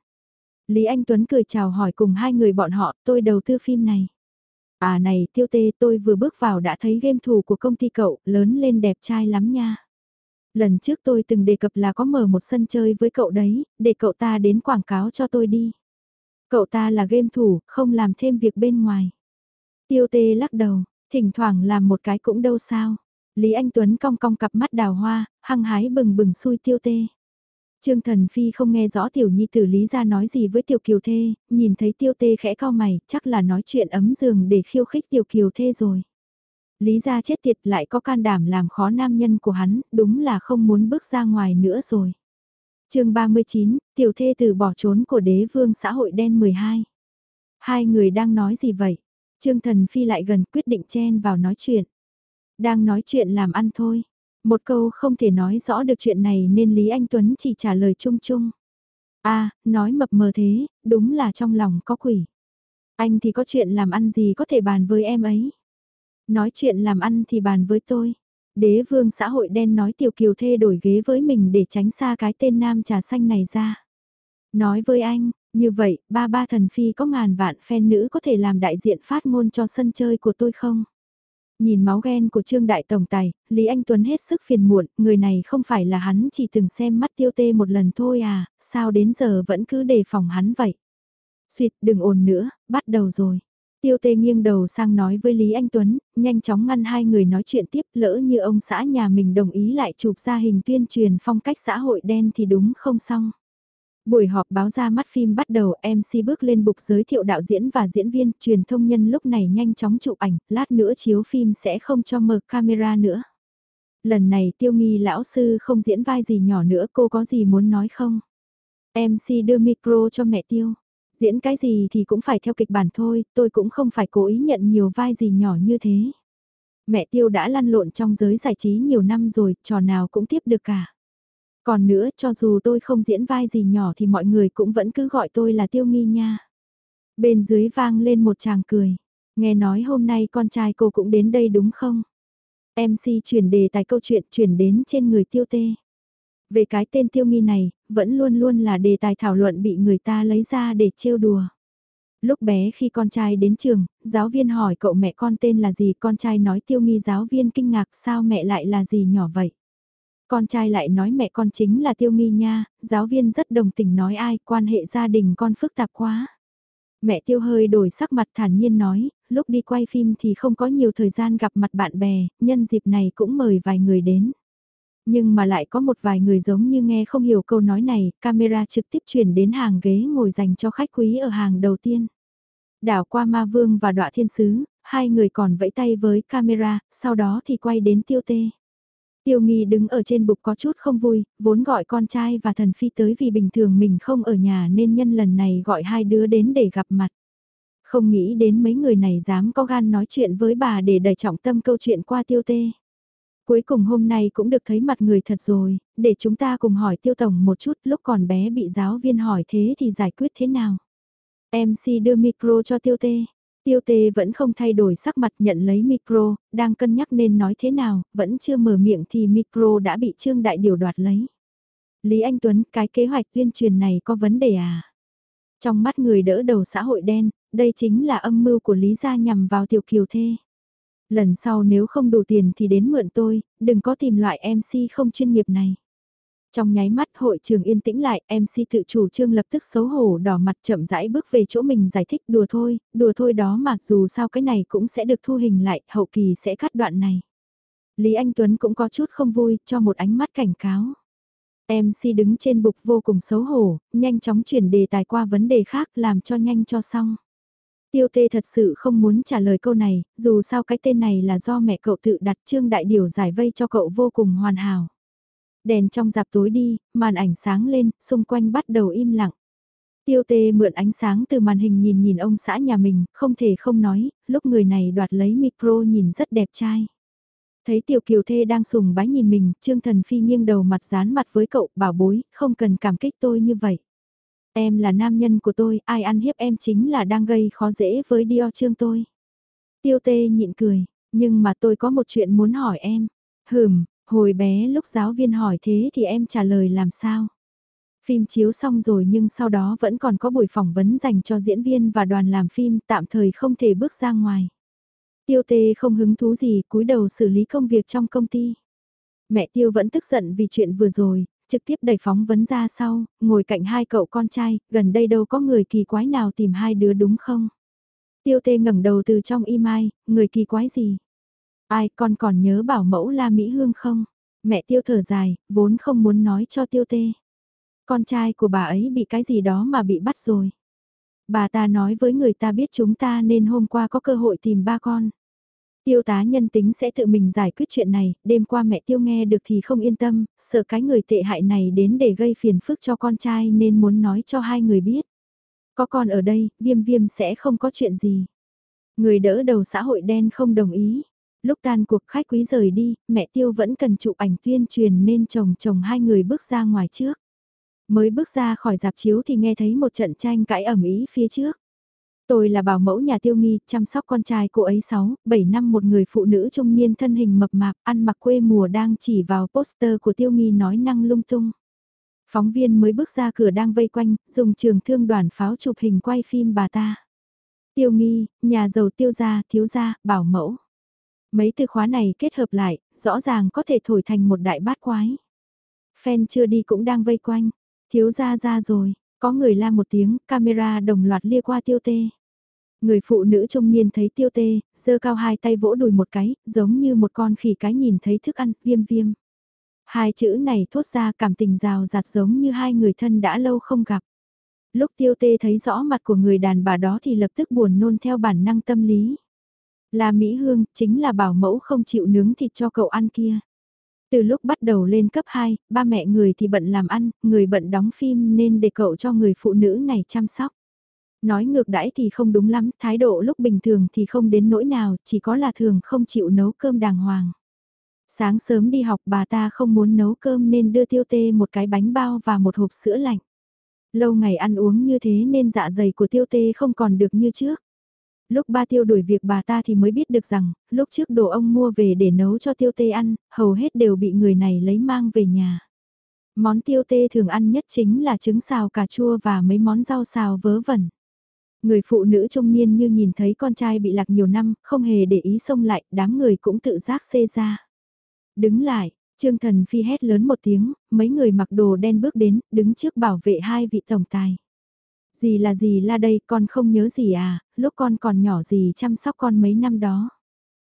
Lý Anh Tuấn cười chào hỏi cùng hai người bọn họ, tôi đầu tư phim này. À này, tiêu tê tôi vừa bước vào đã thấy game thủ của công ty cậu, lớn lên đẹp trai lắm nha. Lần trước tôi từng đề cập là có mở một sân chơi với cậu đấy, để cậu ta đến quảng cáo cho tôi đi. Cậu ta là game thủ, không làm thêm việc bên ngoài. Tiêu tê lắc đầu, thỉnh thoảng làm một cái cũng đâu sao. Lý Anh Tuấn cong cong cặp mắt đào hoa, hăng hái bừng bừng xui tiêu tê. Trương Thần Phi không nghe rõ tiểu nhi tử Lý ra nói gì với tiểu kiều thê, nhìn thấy tiêu tê khẽ cao mày, chắc là nói chuyện ấm giường để khiêu khích tiểu kiều thê rồi. Lý ra chết tiệt lại có can đảm làm khó nam nhân của hắn, đúng là không muốn bước ra ngoài nữa rồi. chương 39, tiểu thê từ bỏ trốn của đế vương xã hội đen 12. Hai người đang nói gì vậy? Trương Thần Phi lại gần quyết định chen vào nói chuyện. Đang nói chuyện làm ăn thôi. Một câu không thể nói rõ được chuyện này nên Lý Anh Tuấn chỉ trả lời chung chung. a à, nói mập mờ thế, đúng là trong lòng có quỷ. Anh thì có chuyện làm ăn gì có thể bàn với em ấy. Nói chuyện làm ăn thì bàn với tôi. Đế vương xã hội đen nói tiểu kiều thê đổi ghế với mình để tránh xa cái tên nam trà xanh này ra. Nói với anh, như vậy, ba ba thần phi có ngàn vạn phen nữ có thể làm đại diện phát ngôn cho sân chơi của tôi không? Nhìn máu ghen của Trương Đại Tổng Tài, Lý Anh Tuấn hết sức phiền muộn, người này không phải là hắn chỉ từng xem mắt tiêu tê một lần thôi à, sao đến giờ vẫn cứ đề phòng hắn vậy. Xuyệt đừng ồn nữa, bắt đầu rồi. Tiêu tê nghiêng đầu sang nói với Lý Anh Tuấn, nhanh chóng ngăn hai người nói chuyện tiếp lỡ như ông xã nhà mình đồng ý lại chụp ra hình tuyên truyền phong cách xã hội đen thì đúng không xong. Buổi họp báo ra mắt phim bắt đầu MC bước lên bục giới thiệu đạo diễn và diễn viên, truyền thông nhân lúc này nhanh chóng chụp ảnh, lát nữa chiếu phim sẽ không cho mở camera nữa. Lần này tiêu nghi lão sư không diễn vai gì nhỏ nữa cô có gì muốn nói không? MC đưa micro cho mẹ tiêu. Diễn cái gì thì cũng phải theo kịch bản thôi, tôi cũng không phải cố ý nhận nhiều vai gì nhỏ như thế. Mẹ tiêu đã lăn lộn trong giới giải trí nhiều năm rồi, trò nào cũng tiếp được cả. Còn nữa, cho dù tôi không diễn vai gì nhỏ thì mọi người cũng vẫn cứ gọi tôi là tiêu nghi nha. Bên dưới vang lên một chàng cười. Nghe nói hôm nay con trai cô cũng đến đây đúng không? MC chuyển đề tài câu chuyện chuyển đến trên người tiêu tê. Về cái tên tiêu nghi này, vẫn luôn luôn là đề tài thảo luận bị người ta lấy ra để trêu đùa. Lúc bé khi con trai đến trường, giáo viên hỏi cậu mẹ con tên là gì, con trai nói tiêu nghi giáo viên kinh ngạc sao mẹ lại là gì nhỏ vậy. Con trai lại nói mẹ con chính là tiêu nghi nha, giáo viên rất đồng tình nói ai, quan hệ gia đình con phức tạp quá. Mẹ tiêu hơi đổi sắc mặt thản nhiên nói, lúc đi quay phim thì không có nhiều thời gian gặp mặt bạn bè, nhân dịp này cũng mời vài người đến. Nhưng mà lại có một vài người giống như nghe không hiểu câu nói này, camera trực tiếp chuyển đến hàng ghế ngồi dành cho khách quý ở hàng đầu tiên. Đảo qua ma vương và đọa thiên sứ, hai người còn vẫy tay với camera, sau đó thì quay đến tiêu tê. Tiêu nghi đứng ở trên bục có chút không vui, vốn gọi con trai và thần phi tới vì bình thường mình không ở nhà nên nhân lần này gọi hai đứa đến để gặp mặt. Không nghĩ đến mấy người này dám có gan nói chuyện với bà để đẩy trọng tâm câu chuyện qua tiêu tê. Cuối cùng hôm nay cũng được thấy mặt người thật rồi, để chúng ta cùng hỏi tiêu tổng một chút lúc còn bé bị giáo viên hỏi thế thì giải quyết thế nào. MC đưa micro cho tiêu tê. Tiêu tê vẫn không thay đổi sắc mặt nhận lấy micro, đang cân nhắc nên nói thế nào, vẫn chưa mở miệng thì micro đã bị Trương Đại Điều đoạt lấy. Lý Anh Tuấn, cái kế hoạch tuyên truyền này có vấn đề à? Trong mắt người đỡ đầu xã hội đen, đây chính là âm mưu của Lý gia nhằm vào tiểu kiều thê. Lần sau nếu không đủ tiền thì đến mượn tôi, đừng có tìm loại MC không chuyên nghiệp này. Trong nháy mắt hội trường yên tĩnh lại, MC tự chủ trương lập tức xấu hổ đỏ mặt chậm rãi bước về chỗ mình giải thích đùa thôi, đùa thôi đó mặc dù sao cái này cũng sẽ được thu hình lại, hậu kỳ sẽ cắt đoạn này. Lý Anh Tuấn cũng có chút không vui, cho một ánh mắt cảnh cáo. MC đứng trên bục vô cùng xấu hổ, nhanh chóng chuyển đề tài qua vấn đề khác làm cho nhanh cho xong. Tiêu tê thật sự không muốn trả lời câu này, dù sao cái tên này là do mẹ cậu tự đặt trương đại điều giải vây cho cậu vô cùng hoàn hảo. Đèn trong dạp tối đi, màn ảnh sáng lên, xung quanh bắt đầu im lặng. Tiêu tê mượn ánh sáng từ màn hình nhìn nhìn ông xã nhà mình, không thể không nói, lúc người này đoạt lấy micro nhìn rất đẹp trai. Thấy tiểu kiều thê đang sùng bái nhìn mình, trương thần phi nghiêng đầu mặt dán mặt với cậu, bảo bối, không cần cảm kích tôi như vậy. Em là nam nhân của tôi, ai ăn hiếp em chính là đang gây khó dễ với Dio Trương tôi. Tiêu tê nhịn cười, nhưng mà tôi có một chuyện muốn hỏi em. Hừm, hồi bé lúc giáo viên hỏi thế thì em trả lời làm sao? Phim chiếu xong rồi nhưng sau đó vẫn còn có buổi phỏng vấn dành cho diễn viên và đoàn làm phim tạm thời không thể bước ra ngoài. Tiêu tê không hứng thú gì cúi đầu xử lý công việc trong công ty. Mẹ Tiêu vẫn tức giận vì chuyện vừa rồi, trực tiếp đẩy phóng vấn ra sau, ngồi cạnh hai cậu con trai, gần đây đâu có người kỳ quái nào tìm hai đứa đúng không? Tiêu tê ngẩng đầu từ trong y người kỳ quái gì? Ai con còn nhớ bảo mẫu La Mỹ Hương không? Mẹ tiêu thở dài, vốn không muốn nói cho tiêu tê. Con trai của bà ấy bị cái gì đó mà bị bắt rồi. Bà ta nói với người ta biết chúng ta nên hôm qua có cơ hội tìm ba con. Tiêu tá nhân tính sẽ tự mình giải quyết chuyện này, đêm qua mẹ tiêu nghe được thì không yên tâm, sợ cái người tệ hại này đến để gây phiền phức cho con trai nên muốn nói cho hai người biết. Có con ở đây, viêm viêm sẽ không có chuyện gì. Người đỡ đầu xã hội đen không đồng ý. Lúc tan cuộc khách quý rời đi, mẹ tiêu vẫn cần chụp ảnh tuyên truyền nên chồng chồng hai người bước ra ngoài trước. Mới bước ra khỏi dạp chiếu thì nghe thấy một trận tranh cãi ẩm ý phía trước. Tôi là bảo mẫu nhà tiêu nghi, chăm sóc con trai cô ấy 6, 7 năm một người phụ nữ trung niên thân hình mập mạp, ăn mặc quê mùa đang chỉ vào poster của tiêu nghi nói năng lung tung. Phóng viên mới bước ra cửa đang vây quanh, dùng trường thương đoàn pháo chụp hình quay phim bà ta. Tiêu nghi, nhà giàu tiêu gia, thiếu gia, bảo mẫu. Mấy từ khóa này kết hợp lại, rõ ràng có thể thổi thành một đại bát quái. Fan chưa đi cũng đang vây quanh, thiếu gia ra rồi, có người la một tiếng, camera đồng loạt lia qua tiêu tê. Người phụ nữ trung niên thấy tiêu tê, giơ cao hai tay vỗ đùi một cái, giống như một con khỉ cái nhìn thấy thức ăn, viêm viêm. Hai chữ này thốt ra cảm tình rào rạt giống như hai người thân đã lâu không gặp. Lúc tiêu tê thấy rõ mặt của người đàn bà đó thì lập tức buồn nôn theo bản năng tâm lý. Là Mỹ Hương, chính là bảo mẫu không chịu nướng thịt cho cậu ăn kia. Từ lúc bắt đầu lên cấp 2, ba mẹ người thì bận làm ăn, người bận đóng phim nên để cậu cho người phụ nữ này chăm sóc. Nói ngược đãi thì không đúng lắm, thái độ lúc bình thường thì không đến nỗi nào, chỉ có là thường không chịu nấu cơm đàng hoàng. Sáng sớm đi học bà ta không muốn nấu cơm nên đưa tiêu tê một cái bánh bao và một hộp sữa lạnh. Lâu ngày ăn uống như thế nên dạ dày của tiêu tê không còn được như trước. Lúc ba tiêu đuổi việc bà ta thì mới biết được rằng, lúc trước đồ ông mua về để nấu cho tiêu tê ăn, hầu hết đều bị người này lấy mang về nhà. Món tiêu tê thường ăn nhất chính là trứng xào cà chua và mấy món rau xào vớ vẩn. Người phụ nữ trung niên như nhìn thấy con trai bị lạc nhiều năm, không hề để ý xông lại, đám người cũng tự giác xê ra. Đứng lại, Trương Thần Phi hét lớn một tiếng, mấy người mặc đồ đen bước đến, đứng trước bảo vệ hai vị tổng tài. Gì là gì là đây, con không nhớ gì à, lúc con còn nhỏ gì chăm sóc con mấy năm đó.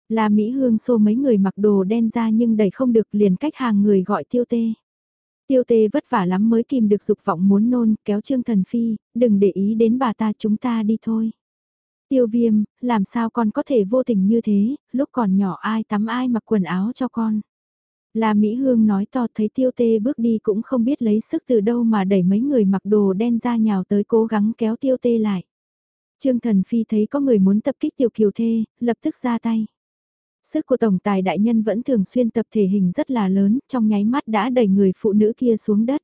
Là Mỹ Hương xô mấy người mặc đồ đen ra nhưng đẩy không được liền cách hàng người gọi tiêu tê. Tiêu tê vất vả lắm mới kìm được dục vọng muốn nôn, kéo Trương Thần Phi, đừng để ý đến bà ta chúng ta đi thôi. Tiêu viêm, làm sao con có thể vô tình như thế, lúc còn nhỏ ai tắm ai mặc quần áo cho con. Là Mỹ Hương nói to thấy tiêu tê bước đi cũng không biết lấy sức từ đâu mà đẩy mấy người mặc đồ đen ra nhào tới cố gắng kéo tiêu tê lại. Trương Thần Phi thấy có người muốn tập kích tiêu kiều thê, lập tức ra tay. Sức của tổng tài đại nhân vẫn thường xuyên tập thể hình rất là lớn, trong nháy mắt đã đẩy người phụ nữ kia xuống đất.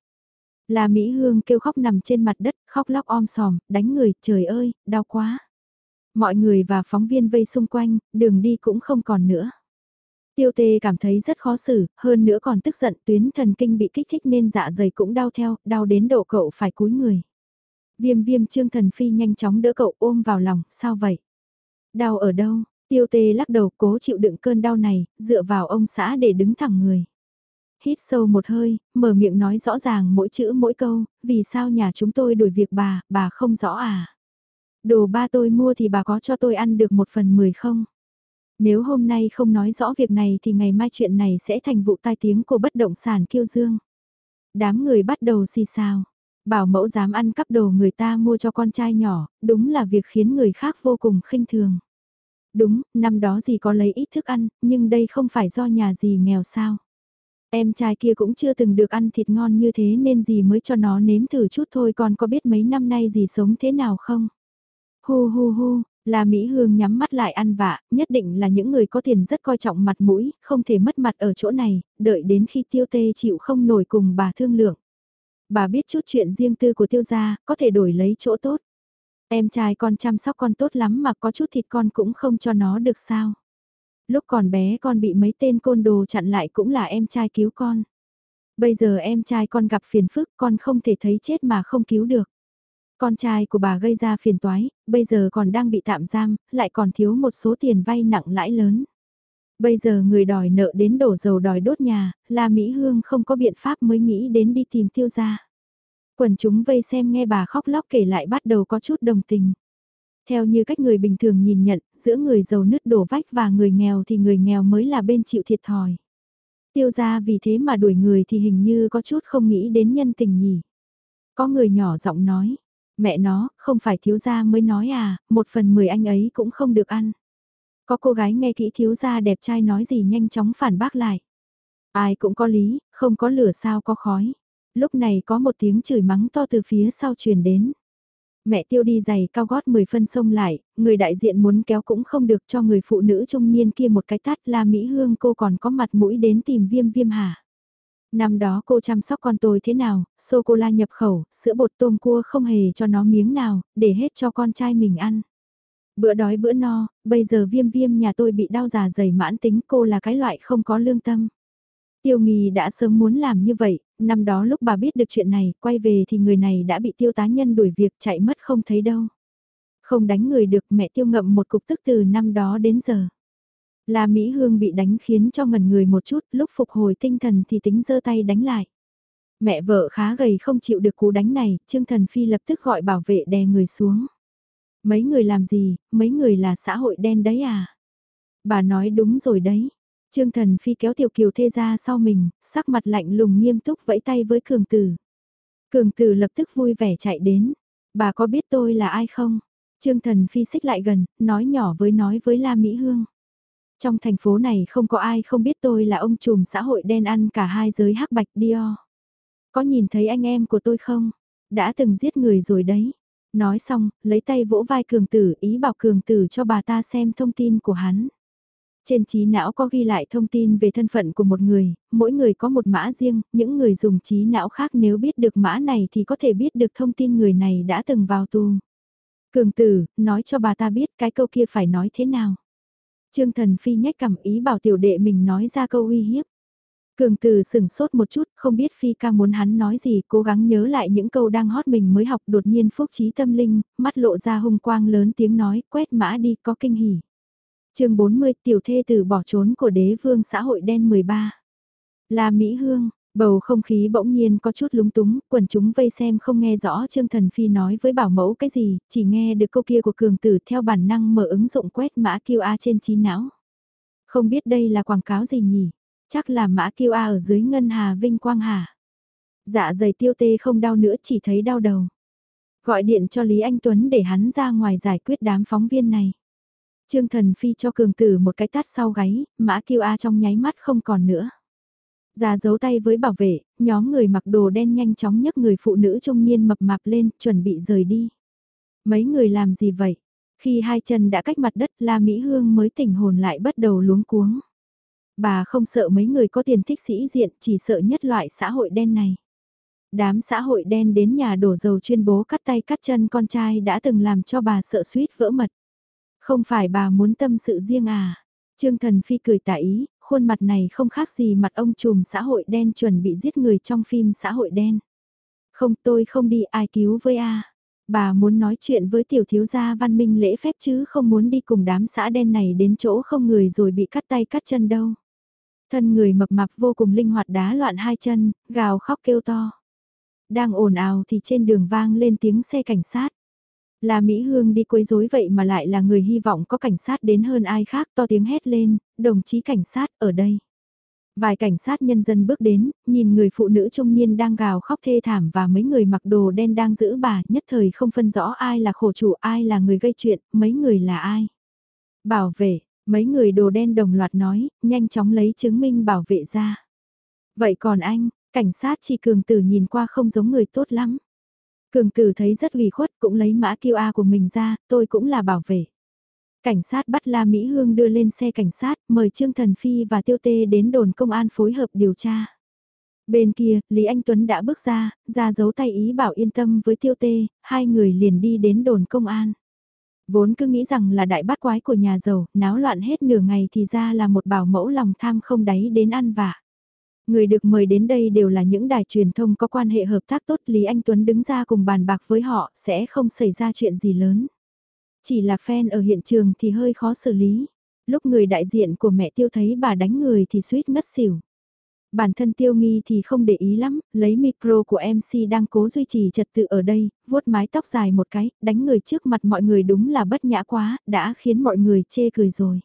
Là Mỹ Hương kêu khóc nằm trên mặt đất, khóc lóc om sòm, đánh người, trời ơi, đau quá. Mọi người và phóng viên vây xung quanh, đường đi cũng không còn nữa. Tiêu tê cảm thấy rất khó xử, hơn nữa còn tức giận tuyến thần kinh bị kích thích nên dạ dày cũng đau theo, đau đến độ cậu phải cúi người. Viêm viêm trương thần phi nhanh chóng đỡ cậu ôm vào lòng, sao vậy? Đau ở đâu? Tiêu tê lắc đầu cố chịu đựng cơn đau này, dựa vào ông xã để đứng thẳng người. Hít sâu một hơi, mở miệng nói rõ ràng mỗi chữ mỗi câu, vì sao nhà chúng tôi đuổi việc bà, bà không rõ à? Đồ ba tôi mua thì bà có cho tôi ăn được một phần mười không? Nếu hôm nay không nói rõ việc này thì ngày mai chuyện này sẽ thành vụ tai tiếng của bất động sản kiêu dương. Đám người bắt đầu xì xào. Bảo mẫu dám ăn cắp đồ người ta mua cho con trai nhỏ, đúng là việc khiến người khác vô cùng khinh thường. Đúng, năm đó gì có lấy ít thức ăn, nhưng đây không phải do nhà gì nghèo sao. Em trai kia cũng chưa từng được ăn thịt ngon như thế nên gì mới cho nó nếm thử chút thôi còn có biết mấy năm nay gì sống thế nào không? Hu hu hu, là Mỹ Hương nhắm mắt lại ăn vạ, nhất định là những người có tiền rất coi trọng mặt mũi, không thể mất mặt ở chỗ này, đợi đến khi tiêu tê chịu không nổi cùng bà thương lượng. Bà biết chút chuyện riêng tư của tiêu gia, có thể đổi lấy chỗ tốt. Em trai con chăm sóc con tốt lắm mà có chút thịt con cũng không cho nó được sao. Lúc còn bé con bị mấy tên côn đồ chặn lại cũng là em trai cứu con. Bây giờ em trai con gặp phiền phức con không thể thấy chết mà không cứu được. Con trai của bà gây ra phiền toái, bây giờ còn đang bị tạm giam, lại còn thiếu một số tiền vay nặng lãi lớn. Bây giờ người đòi nợ đến đổ dầu đòi đốt nhà, là Mỹ Hương không có biện pháp mới nghĩ đến đi tìm tiêu gia. Quần chúng vây xem nghe bà khóc lóc kể lại bắt đầu có chút đồng tình. Theo như cách người bình thường nhìn nhận, giữa người giàu nứt đổ vách và người nghèo thì người nghèo mới là bên chịu thiệt thòi. Tiêu gia vì thế mà đuổi người thì hình như có chút không nghĩ đến nhân tình nhỉ. Có người nhỏ giọng nói, Mẹ nó, không phải thiếu gia mới nói à, một phần mười anh ấy cũng không được ăn. Có cô gái nghe kỹ thiếu gia đẹp trai nói gì nhanh chóng phản bác lại. Ai cũng có lý, không có lửa sao có khói. Lúc này có một tiếng chửi mắng to từ phía sau truyền đến. Mẹ tiêu đi giày cao gót 10 phân sông lại, người đại diện muốn kéo cũng không được cho người phụ nữ trung niên kia một cái tát la Mỹ Hương cô còn có mặt mũi đến tìm viêm viêm hả. Năm đó cô chăm sóc con tôi thế nào, sô-cô-la nhập khẩu, sữa bột tôm cua không hề cho nó miếng nào, để hết cho con trai mình ăn. Bữa đói bữa no, bây giờ viêm viêm nhà tôi bị đau già dày mãn tính cô là cái loại không có lương tâm. Tiêu nghi đã sớm muốn làm như vậy, năm đó lúc bà biết được chuyện này, quay về thì người này đã bị tiêu tá nhân đuổi việc chạy mất không thấy đâu. Không đánh người được mẹ tiêu ngậm một cục tức từ năm đó đến giờ. La Mỹ Hương bị đánh khiến cho ngẩn người một chút, lúc phục hồi tinh thần thì tính giơ tay đánh lại. Mẹ vợ khá gầy không chịu được cú đánh này, Trương Thần Phi lập tức gọi bảo vệ đè người xuống. Mấy người làm gì, mấy người là xã hội đen đấy à? Bà nói đúng rồi đấy. Trương Thần Phi kéo Tiểu Kiều Thê ra sau mình, sắc mặt lạnh lùng nghiêm túc vẫy tay với Cường Tử. Cường Tử lập tức vui vẻ chạy đến. Bà có biết tôi là ai không? Trương Thần Phi xích lại gần, nói nhỏ với nói với La Mỹ Hương. Trong thành phố này không có ai không biết tôi là ông trùm xã hội đen ăn cả hai giới hắc bạch Dior. Có nhìn thấy anh em của tôi không? Đã từng giết người rồi đấy. Nói xong, lấy tay vỗ vai cường tử ý bảo cường tử cho bà ta xem thông tin của hắn. Trên trí não có ghi lại thông tin về thân phận của một người, mỗi người có một mã riêng, những người dùng trí não khác nếu biết được mã này thì có thể biết được thông tin người này đã từng vào tù. Cường tử, nói cho bà ta biết cái câu kia phải nói thế nào. Trương Thần Phi nhếch cầm ý bảo tiểu đệ mình nói ra câu uy hiếp. Cường từ sừng sốt một chút, không biết Phi ca muốn hắn nói gì, cố gắng nhớ lại những câu đang hót mình mới học đột nhiên phúc trí tâm linh, mắt lộ ra hung quang lớn tiếng nói, quét mã đi, có kinh hỉ. chương 40 tiểu thê tử bỏ trốn của đế vương xã hội đen 13. Là Mỹ Hương, Bầu không khí bỗng nhiên có chút lúng túng, quần chúng vây xem không nghe rõ Trương Thần Phi nói với bảo mẫu cái gì, chỉ nghe được câu kia của cường tử theo bản năng mở ứng dụng quét mã QR trên trí não. Không biết đây là quảng cáo gì nhỉ? Chắc là mã QR ở dưới ngân hà Vinh Quang Hà. Dạ dày tiêu tê không đau nữa chỉ thấy đau đầu. Gọi điện cho Lý Anh Tuấn để hắn ra ngoài giải quyết đám phóng viên này. Trương Thần Phi cho cường tử một cái tát sau gáy, mã QR trong nháy mắt không còn nữa. Ra giấu tay với bảo vệ, nhóm người mặc đồ đen nhanh chóng nhấc người phụ nữ trung niên mập mạp lên, chuẩn bị rời đi. Mấy người làm gì vậy? Khi hai chân đã cách mặt đất La Mỹ Hương mới tỉnh hồn lại bắt đầu luống cuống. Bà không sợ mấy người có tiền thích sĩ diện, chỉ sợ nhất loại xã hội đen này. Đám xã hội đen đến nhà đổ dầu chuyên bố cắt tay cắt chân con trai đã từng làm cho bà sợ suýt vỡ mật. Không phải bà muốn tâm sự riêng à? Trương Thần Phi cười tả ý, khuôn mặt này không khác gì mặt ông trùm xã hội đen chuẩn bị giết người trong phim xã hội đen. Không tôi không đi ai cứu với a Bà muốn nói chuyện với tiểu thiếu gia văn minh lễ phép chứ không muốn đi cùng đám xã đen này đến chỗ không người rồi bị cắt tay cắt chân đâu. Thân người mập mạp vô cùng linh hoạt đá loạn hai chân, gào khóc kêu to. Đang ồn ào thì trên đường vang lên tiếng xe cảnh sát. Là Mỹ Hương đi quấy rối vậy mà lại là người hy vọng có cảnh sát đến hơn ai khác to tiếng hét lên, đồng chí cảnh sát ở đây. Vài cảnh sát nhân dân bước đến, nhìn người phụ nữ trung niên đang gào khóc thê thảm và mấy người mặc đồ đen đang giữ bà, nhất thời không phân rõ ai là khổ chủ, ai là người gây chuyện, mấy người là ai. Bảo vệ, mấy người đồ đen đồng loạt nói, nhanh chóng lấy chứng minh bảo vệ ra. Vậy còn anh, cảnh sát chỉ cường tử nhìn qua không giống người tốt lắm. Cường tử thấy rất ủy khuất cũng lấy mã QR của mình ra, tôi cũng là bảo vệ. Cảnh sát bắt La Mỹ Hương đưa lên xe cảnh sát, mời Trương Thần Phi và Tiêu Tê đến đồn công an phối hợp điều tra. Bên kia, Lý Anh Tuấn đã bước ra, ra giấu tay ý bảo yên tâm với Tiêu Tê, hai người liền đi đến đồn công an. Vốn cứ nghĩ rằng là đại bát quái của nhà giàu, náo loạn hết nửa ngày thì ra là một bảo mẫu lòng tham không đáy đến ăn vạ. Người được mời đến đây đều là những đài truyền thông có quan hệ hợp tác tốt Lý Anh Tuấn đứng ra cùng bàn bạc với họ sẽ không xảy ra chuyện gì lớn. Chỉ là fan ở hiện trường thì hơi khó xử lý. Lúc người đại diện của mẹ tiêu thấy bà đánh người thì suýt ngất xỉu. Bản thân tiêu nghi thì không để ý lắm, lấy micro của MC đang cố duy trì trật tự ở đây, vuốt mái tóc dài một cái, đánh người trước mặt mọi người đúng là bất nhã quá, đã khiến mọi người chê cười rồi.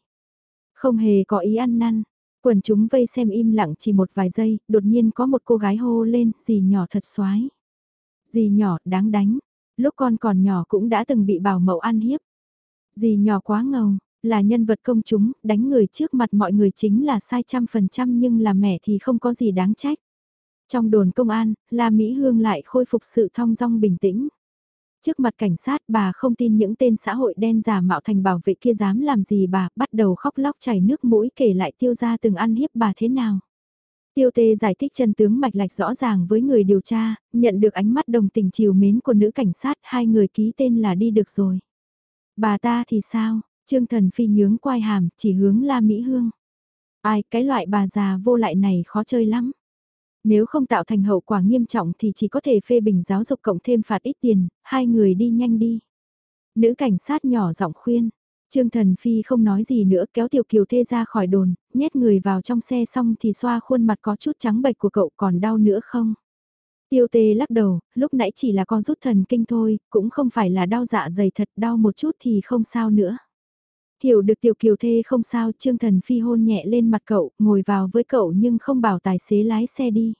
Không hề có ý ăn năn, quần chúng vây xem im lặng chỉ một vài giây, đột nhiên có một cô gái hô lên, dì nhỏ thật xoái. dì nhỏ, đáng đánh, lúc con còn nhỏ cũng đã từng bị bảo mẫu ăn hiếp. dì nhỏ quá ngầu, là nhân vật công chúng, đánh người trước mặt mọi người chính là sai trăm phần trăm nhưng là mẹ thì không có gì đáng trách. Trong đồn công an, La Mỹ Hương lại khôi phục sự thong dong bình tĩnh. Trước mặt cảnh sát bà không tin những tên xã hội đen giả mạo thành bảo vệ kia dám làm gì bà, bắt đầu khóc lóc chảy nước mũi kể lại tiêu gia từng ăn hiếp bà thế nào. Tiêu tê giải thích chân tướng mạch lạch rõ ràng với người điều tra, nhận được ánh mắt đồng tình chiều mến của nữ cảnh sát, hai người ký tên là đi được rồi. Bà ta thì sao? Trương Thần Phi nhướng quai hàm, chỉ hướng La Mỹ Hương. Ai, cái loại bà già vô lại này khó chơi lắm. Nếu không tạo thành hậu quả nghiêm trọng thì chỉ có thể phê bình giáo dục cộng thêm phạt ít tiền, hai người đi nhanh đi. Nữ cảnh sát nhỏ giọng khuyên. Trương Thần Phi không nói gì nữa kéo Tiểu Kiều Thê ra khỏi đồn, nhét người vào trong xe xong thì xoa khuôn mặt có chút trắng bệch của cậu còn đau nữa không? Tiêu tê lắc đầu, lúc nãy chỉ là con rút thần kinh thôi, cũng không phải là đau dạ dày thật đau một chút thì không sao nữa. Hiểu được tiểu kiều thê không sao, Trương Thần Phi hôn nhẹ lên mặt cậu, ngồi vào với cậu nhưng không bảo tài xế lái xe đi.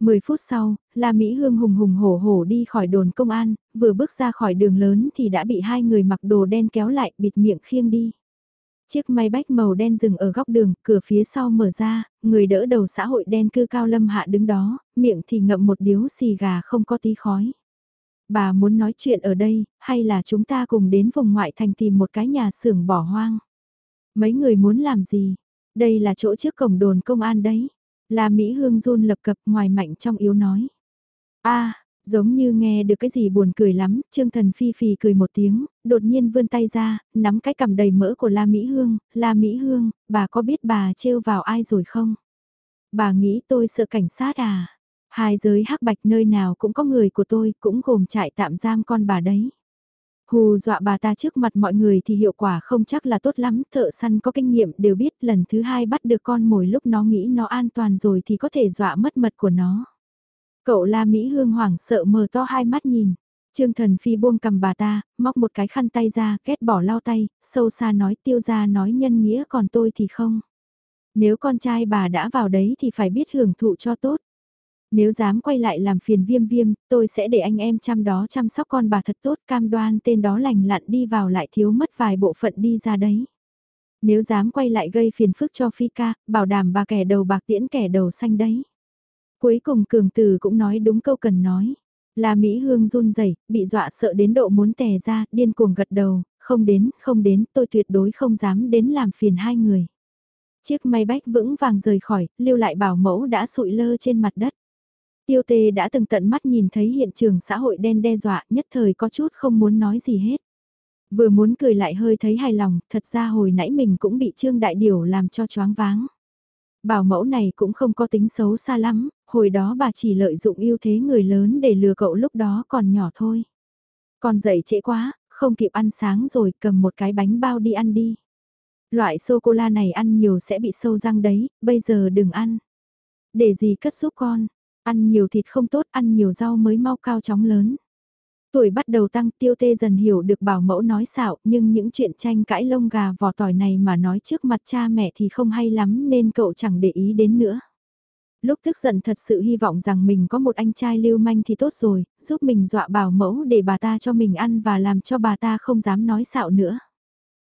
Mười phút sau, La Mỹ Hương hùng hùng hổ hổ đi khỏi đồn công an, vừa bước ra khỏi đường lớn thì đã bị hai người mặc đồ đen kéo lại bịt miệng khiêng đi. Chiếc may bách màu đen dừng ở góc đường, cửa phía sau mở ra, người đỡ đầu xã hội đen cư cao lâm hạ đứng đó, miệng thì ngậm một điếu xì gà không có tí khói. Bà muốn nói chuyện ở đây, hay là chúng ta cùng đến vùng ngoại thành tìm một cái nhà xưởng bỏ hoang? Mấy người muốn làm gì? Đây là chỗ trước cổng đồn công an đấy. Là Mỹ Hương run lập cập ngoài mạnh trong yếu nói. a Giống như nghe được cái gì buồn cười lắm, Trương Thần Phi Phì cười một tiếng, đột nhiên vươn tay ra, nắm cái cầm đầy mỡ của La Mỹ Hương, La Mỹ Hương, bà có biết bà trêu vào ai rồi không? Bà nghĩ tôi sợ cảnh sát à? Hai giới hắc bạch nơi nào cũng có người của tôi, cũng gồm trại tạm giam con bà đấy. Hù dọa bà ta trước mặt mọi người thì hiệu quả không chắc là tốt lắm, thợ săn có kinh nghiệm đều biết lần thứ hai bắt được con mồi lúc nó nghĩ nó an toàn rồi thì có thể dọa mất mật của nó. Cậu La Mỹ Hương hoảng sợ mở to hai mắt nhìn. Trương Thần Phi buông cầm bà ta, móc một cái khăn tay ra, kết bỏ lau tay, sâu xa nói tiêu ra nói nhân nghĩa còn tôi thì không. Nếu con trai bà đã vào đấy thì phải biết hưởng thụ cho tốt. Nếu dám quay lại làm phiền viêm viêm, tôi sẽ để anh em chăm đó chăm sóc con bà thật tốt cam đoan tên đó lành lặn đi vào lại thiếu mất vài bộ phận đi ra đấy. Nếu dám quay lại gây phiền phức cho Phi ca, bảo đảm bà kẻ đầu bạc tiễn kẻ đầu xanh đấy. Cuối cùng cường tử cũng nói đúng câu cần nói. Là Mỹ Hương run rẩy bị dọa sợ đến độ muốn tè ra, điên cuồng gật đầu, không đến, không đến, tôi tuyệt đối không dám đến làm phiền hai người. Chiếc máy bách vững vàng rời khỏi, lưu lại bảo mẫu đã sụi lơ trên mặt đất. Tiêu tê đã từng tận mắt nhìn thấy hiện trường xã hội đen đe dọa, nhất thời có chút không muốn nói gì hết. Vừa muốn cười lại hơi thấy hài lòng, thật ra hồi nãy mình cũng bị Trương Đại Điều làm cho choáng váng. Bảo mẫu này cũng không có tính xấu xa lắm, hồi đó bà chỉ lợi dụng ưu thế người lớn để lừa cậu lúc đó còn nhỏ thôi. Còn dậy trễ quá, không kịp ăn sáng rồi cầm một cái bánh bao đi ăn đi. Loại sô-cô-la này ăn nhiều sẽ bị sâu răng đấy, bây giờ đừng ăn. Để gì cất giúp con, ăn nhiều thịt không tốt, ăn nhiều rau mới mau cao chóng lớn. Tuổi bắt đầu tăng tiêu tê dần hiểu được bảo mẫu nói xạo nhưng những chuyện tranh cãi lông gà vỏ tỏi này mà nói trước mặt cha mẹ thì không hay lắm nên cậu chẳng để ý đến nữa. Lúc tức giận thật sự hy vọng rằng mình có một anh trai lưu manh thì tốt rồi, giúp mình dọa bảo mẫu để bà ta cho mình ăn và làm cho bà ta không dám nói xạo nữa.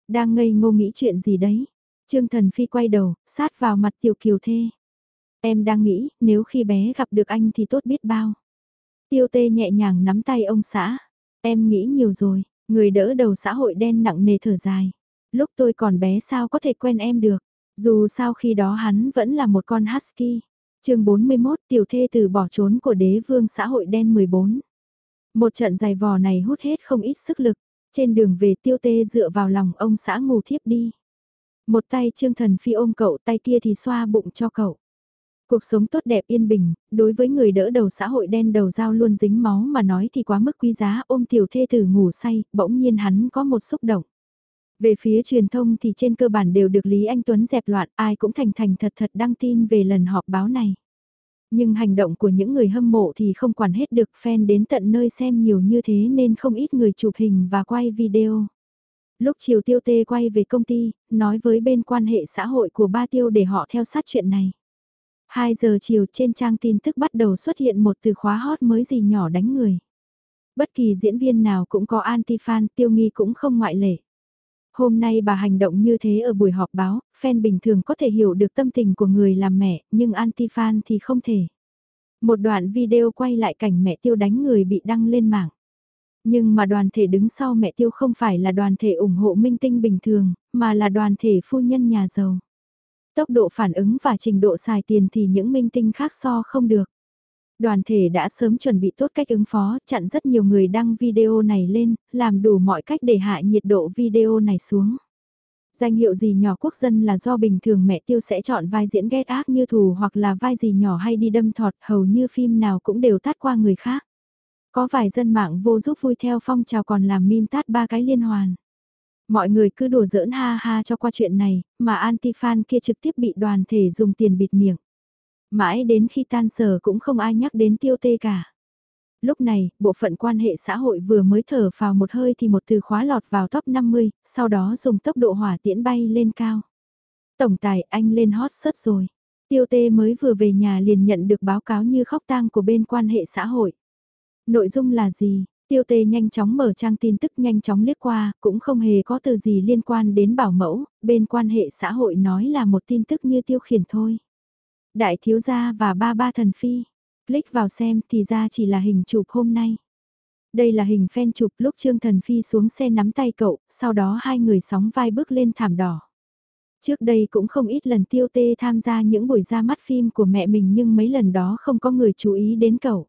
Đang ngây ngô nghĩ chuyện gì đấy? Trương Thần Phi quay đầu, sát vào mặt Tiểu Kiều Thê. Em đang nghĩ, nếu khi bé gặp được anh thì tốt biết bao. Tiêu tê nhẹ nhàng nắm tay ông xã. Em nghĩ nhiều rồi, người đỡ đầu xã hội đen nặng nề thở dài. Lúc tôi còn bé sao có thể quen em được, dù sao khi đó hắn vẫn là một con husky. chương 41 tiểu thê từ bỏ trốn của đế vương xã hội đen 14. Một trận dài vò này hút hết không ít sức lực, trên đường về tiêu tê dựa vào lòng ông xã ngủ thiếp đi. Một tay trương thần phi ôm cậu tay kia thì xoa bụng cho cậu. Cuộc sống tốt đẹp yên bình, đối với người đỡ đầu xã hội đen đầu dao luôn dính máu mà nói thì quá mức quý giá ôm tiểu thê tử ngủ say, bỗng nhiên hắn có một xúc động. Về phía truyền thông thì trên cơ bản đều được Lý Anh Tuấn dẹp loạn, ai cũng thành thành thật thật đăng tin về lần họp báo này. Nhưng hành động của những người hâm mộ thì không quản hết được fan đến tận nơi xem nhiều như thế nên không ít người chụp hình và quay video. Lúc chiều tiêu tê quay về công ty, nói với bên quan hệ xã hội của ba tiêu để họ theo sát chuyện này. 2 giờ chiều trên trang tin tức bắt đầu xuất hiện một từ khóa hot mới gì nhỏ đánh người. Bất kỳ diễn viên nào cũng có anti-fan, tiêu nghi cũng không ngoại lệ. Hôm nay bà hành động như thế ở buổi họp báo, fan bình thường có thể hiểu được tâm tình của người làm mẹ, nhưng anti-fan thì không thể. Một đoạn video quay lại cảnh mẹ tiêu đánh người bị đăng lên mạng. Nhưng mà đoàn thể đứng sau mẹ tiêu không phải là đoàn thể ủng hộ minh tinh bình thường, mà là đoàn thể phu nhân nhà giàu. Tốc độ phản ứng và trình độ xài tiền thì những minh tinh khác so không được. Đoàn thể đã sớm chuẩn bị tốt cách ứng phó, chặn rất nhiều người đăng video này lên, làm đủ mọi cách để hạ nhiệt độ video này xuống. Danh hiệu gì nhỏ quốc dân là do bình thường mẹ tiêu sẽ chọn vai diễn ghét ác như thù hoặc là vai gì nhỏ hay đi đâm thọt hầu như phim nào cũng đều tát qua người khác. Có vài dân mạng vô giúp vui theo phong trào còn làm mim tát ba cái liên hoàn. Mọi người cứ đùa giỡn ha ha cho qua chuyện này, mà anti-fan kia trực tiếp bị đoàn thể dùng tiền bịt miệng. Mãi đến khi tan sở cũng không ai nhắc đến tiêu tê cả. Lúc này, bộ phận quan hệ xã hội vừa mới thở vào một hơi thì một từ khóa lọt vào top 50, sau đó dùng tốc độ hỏa tiễn bay lên cao. Tổng tài anh lên hot search rồi. Tiêu tê mới vừa về nhà liền nhận được báo cáo như khóc tang của bên quan hệ xã hội. Nội dung là gì? Tiêu tê nhanh chóng mở trang tin tức nhanh chóng liếc qua, cũng không hề có từ gì liên quan đến bảo mẫu, bên quan hệ xã hội nói là một tin tức như tiêu khiển thôi. Đại thiếu gia và ba ba thần phi, click vào xem thì ra chỉ là hình chụp hôm nay. Đây là hình fan chụp lúc Trương Thần Phi xuống xe nắm tay cậu, sau đó hai người sóng vai bước lên thảm đỏ. Trước đây cũng không ít lần tiêu tê tham gia những buổi ra mắt phim của mẹ mình nhưng mấy lần đó không có người chú ý đến cậu.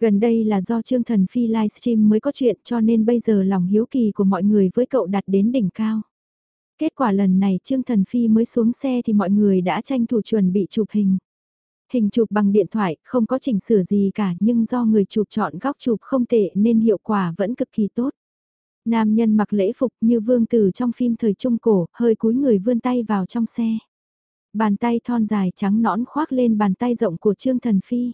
Gần đây là do Trương Thần Phi livestream mới có chuyện cho nên bây giờ lòng hiếu kỳ của mọi người với cậu đặt đến đỉnh cao. Kết quả lần này Trương Thần Phi mới xuống xe thì mọi người đã tranh thủ chuẩn bị chụp hình. Hình chụp bằng điện thoại, không có chỉnh sửa gì cả nhưng do người chụp chọn góc chụp không tệ nên hiệu quả vẫn cực kỳ tốt. Nam nhân mặc lễ phục như vương tử trong phim thời trung cổ, hơi cúi người vươn tay vào trong xe. Bàn tay thon dài trắng nõn khoác lên bàn tay rộng của Trương Thần Phi.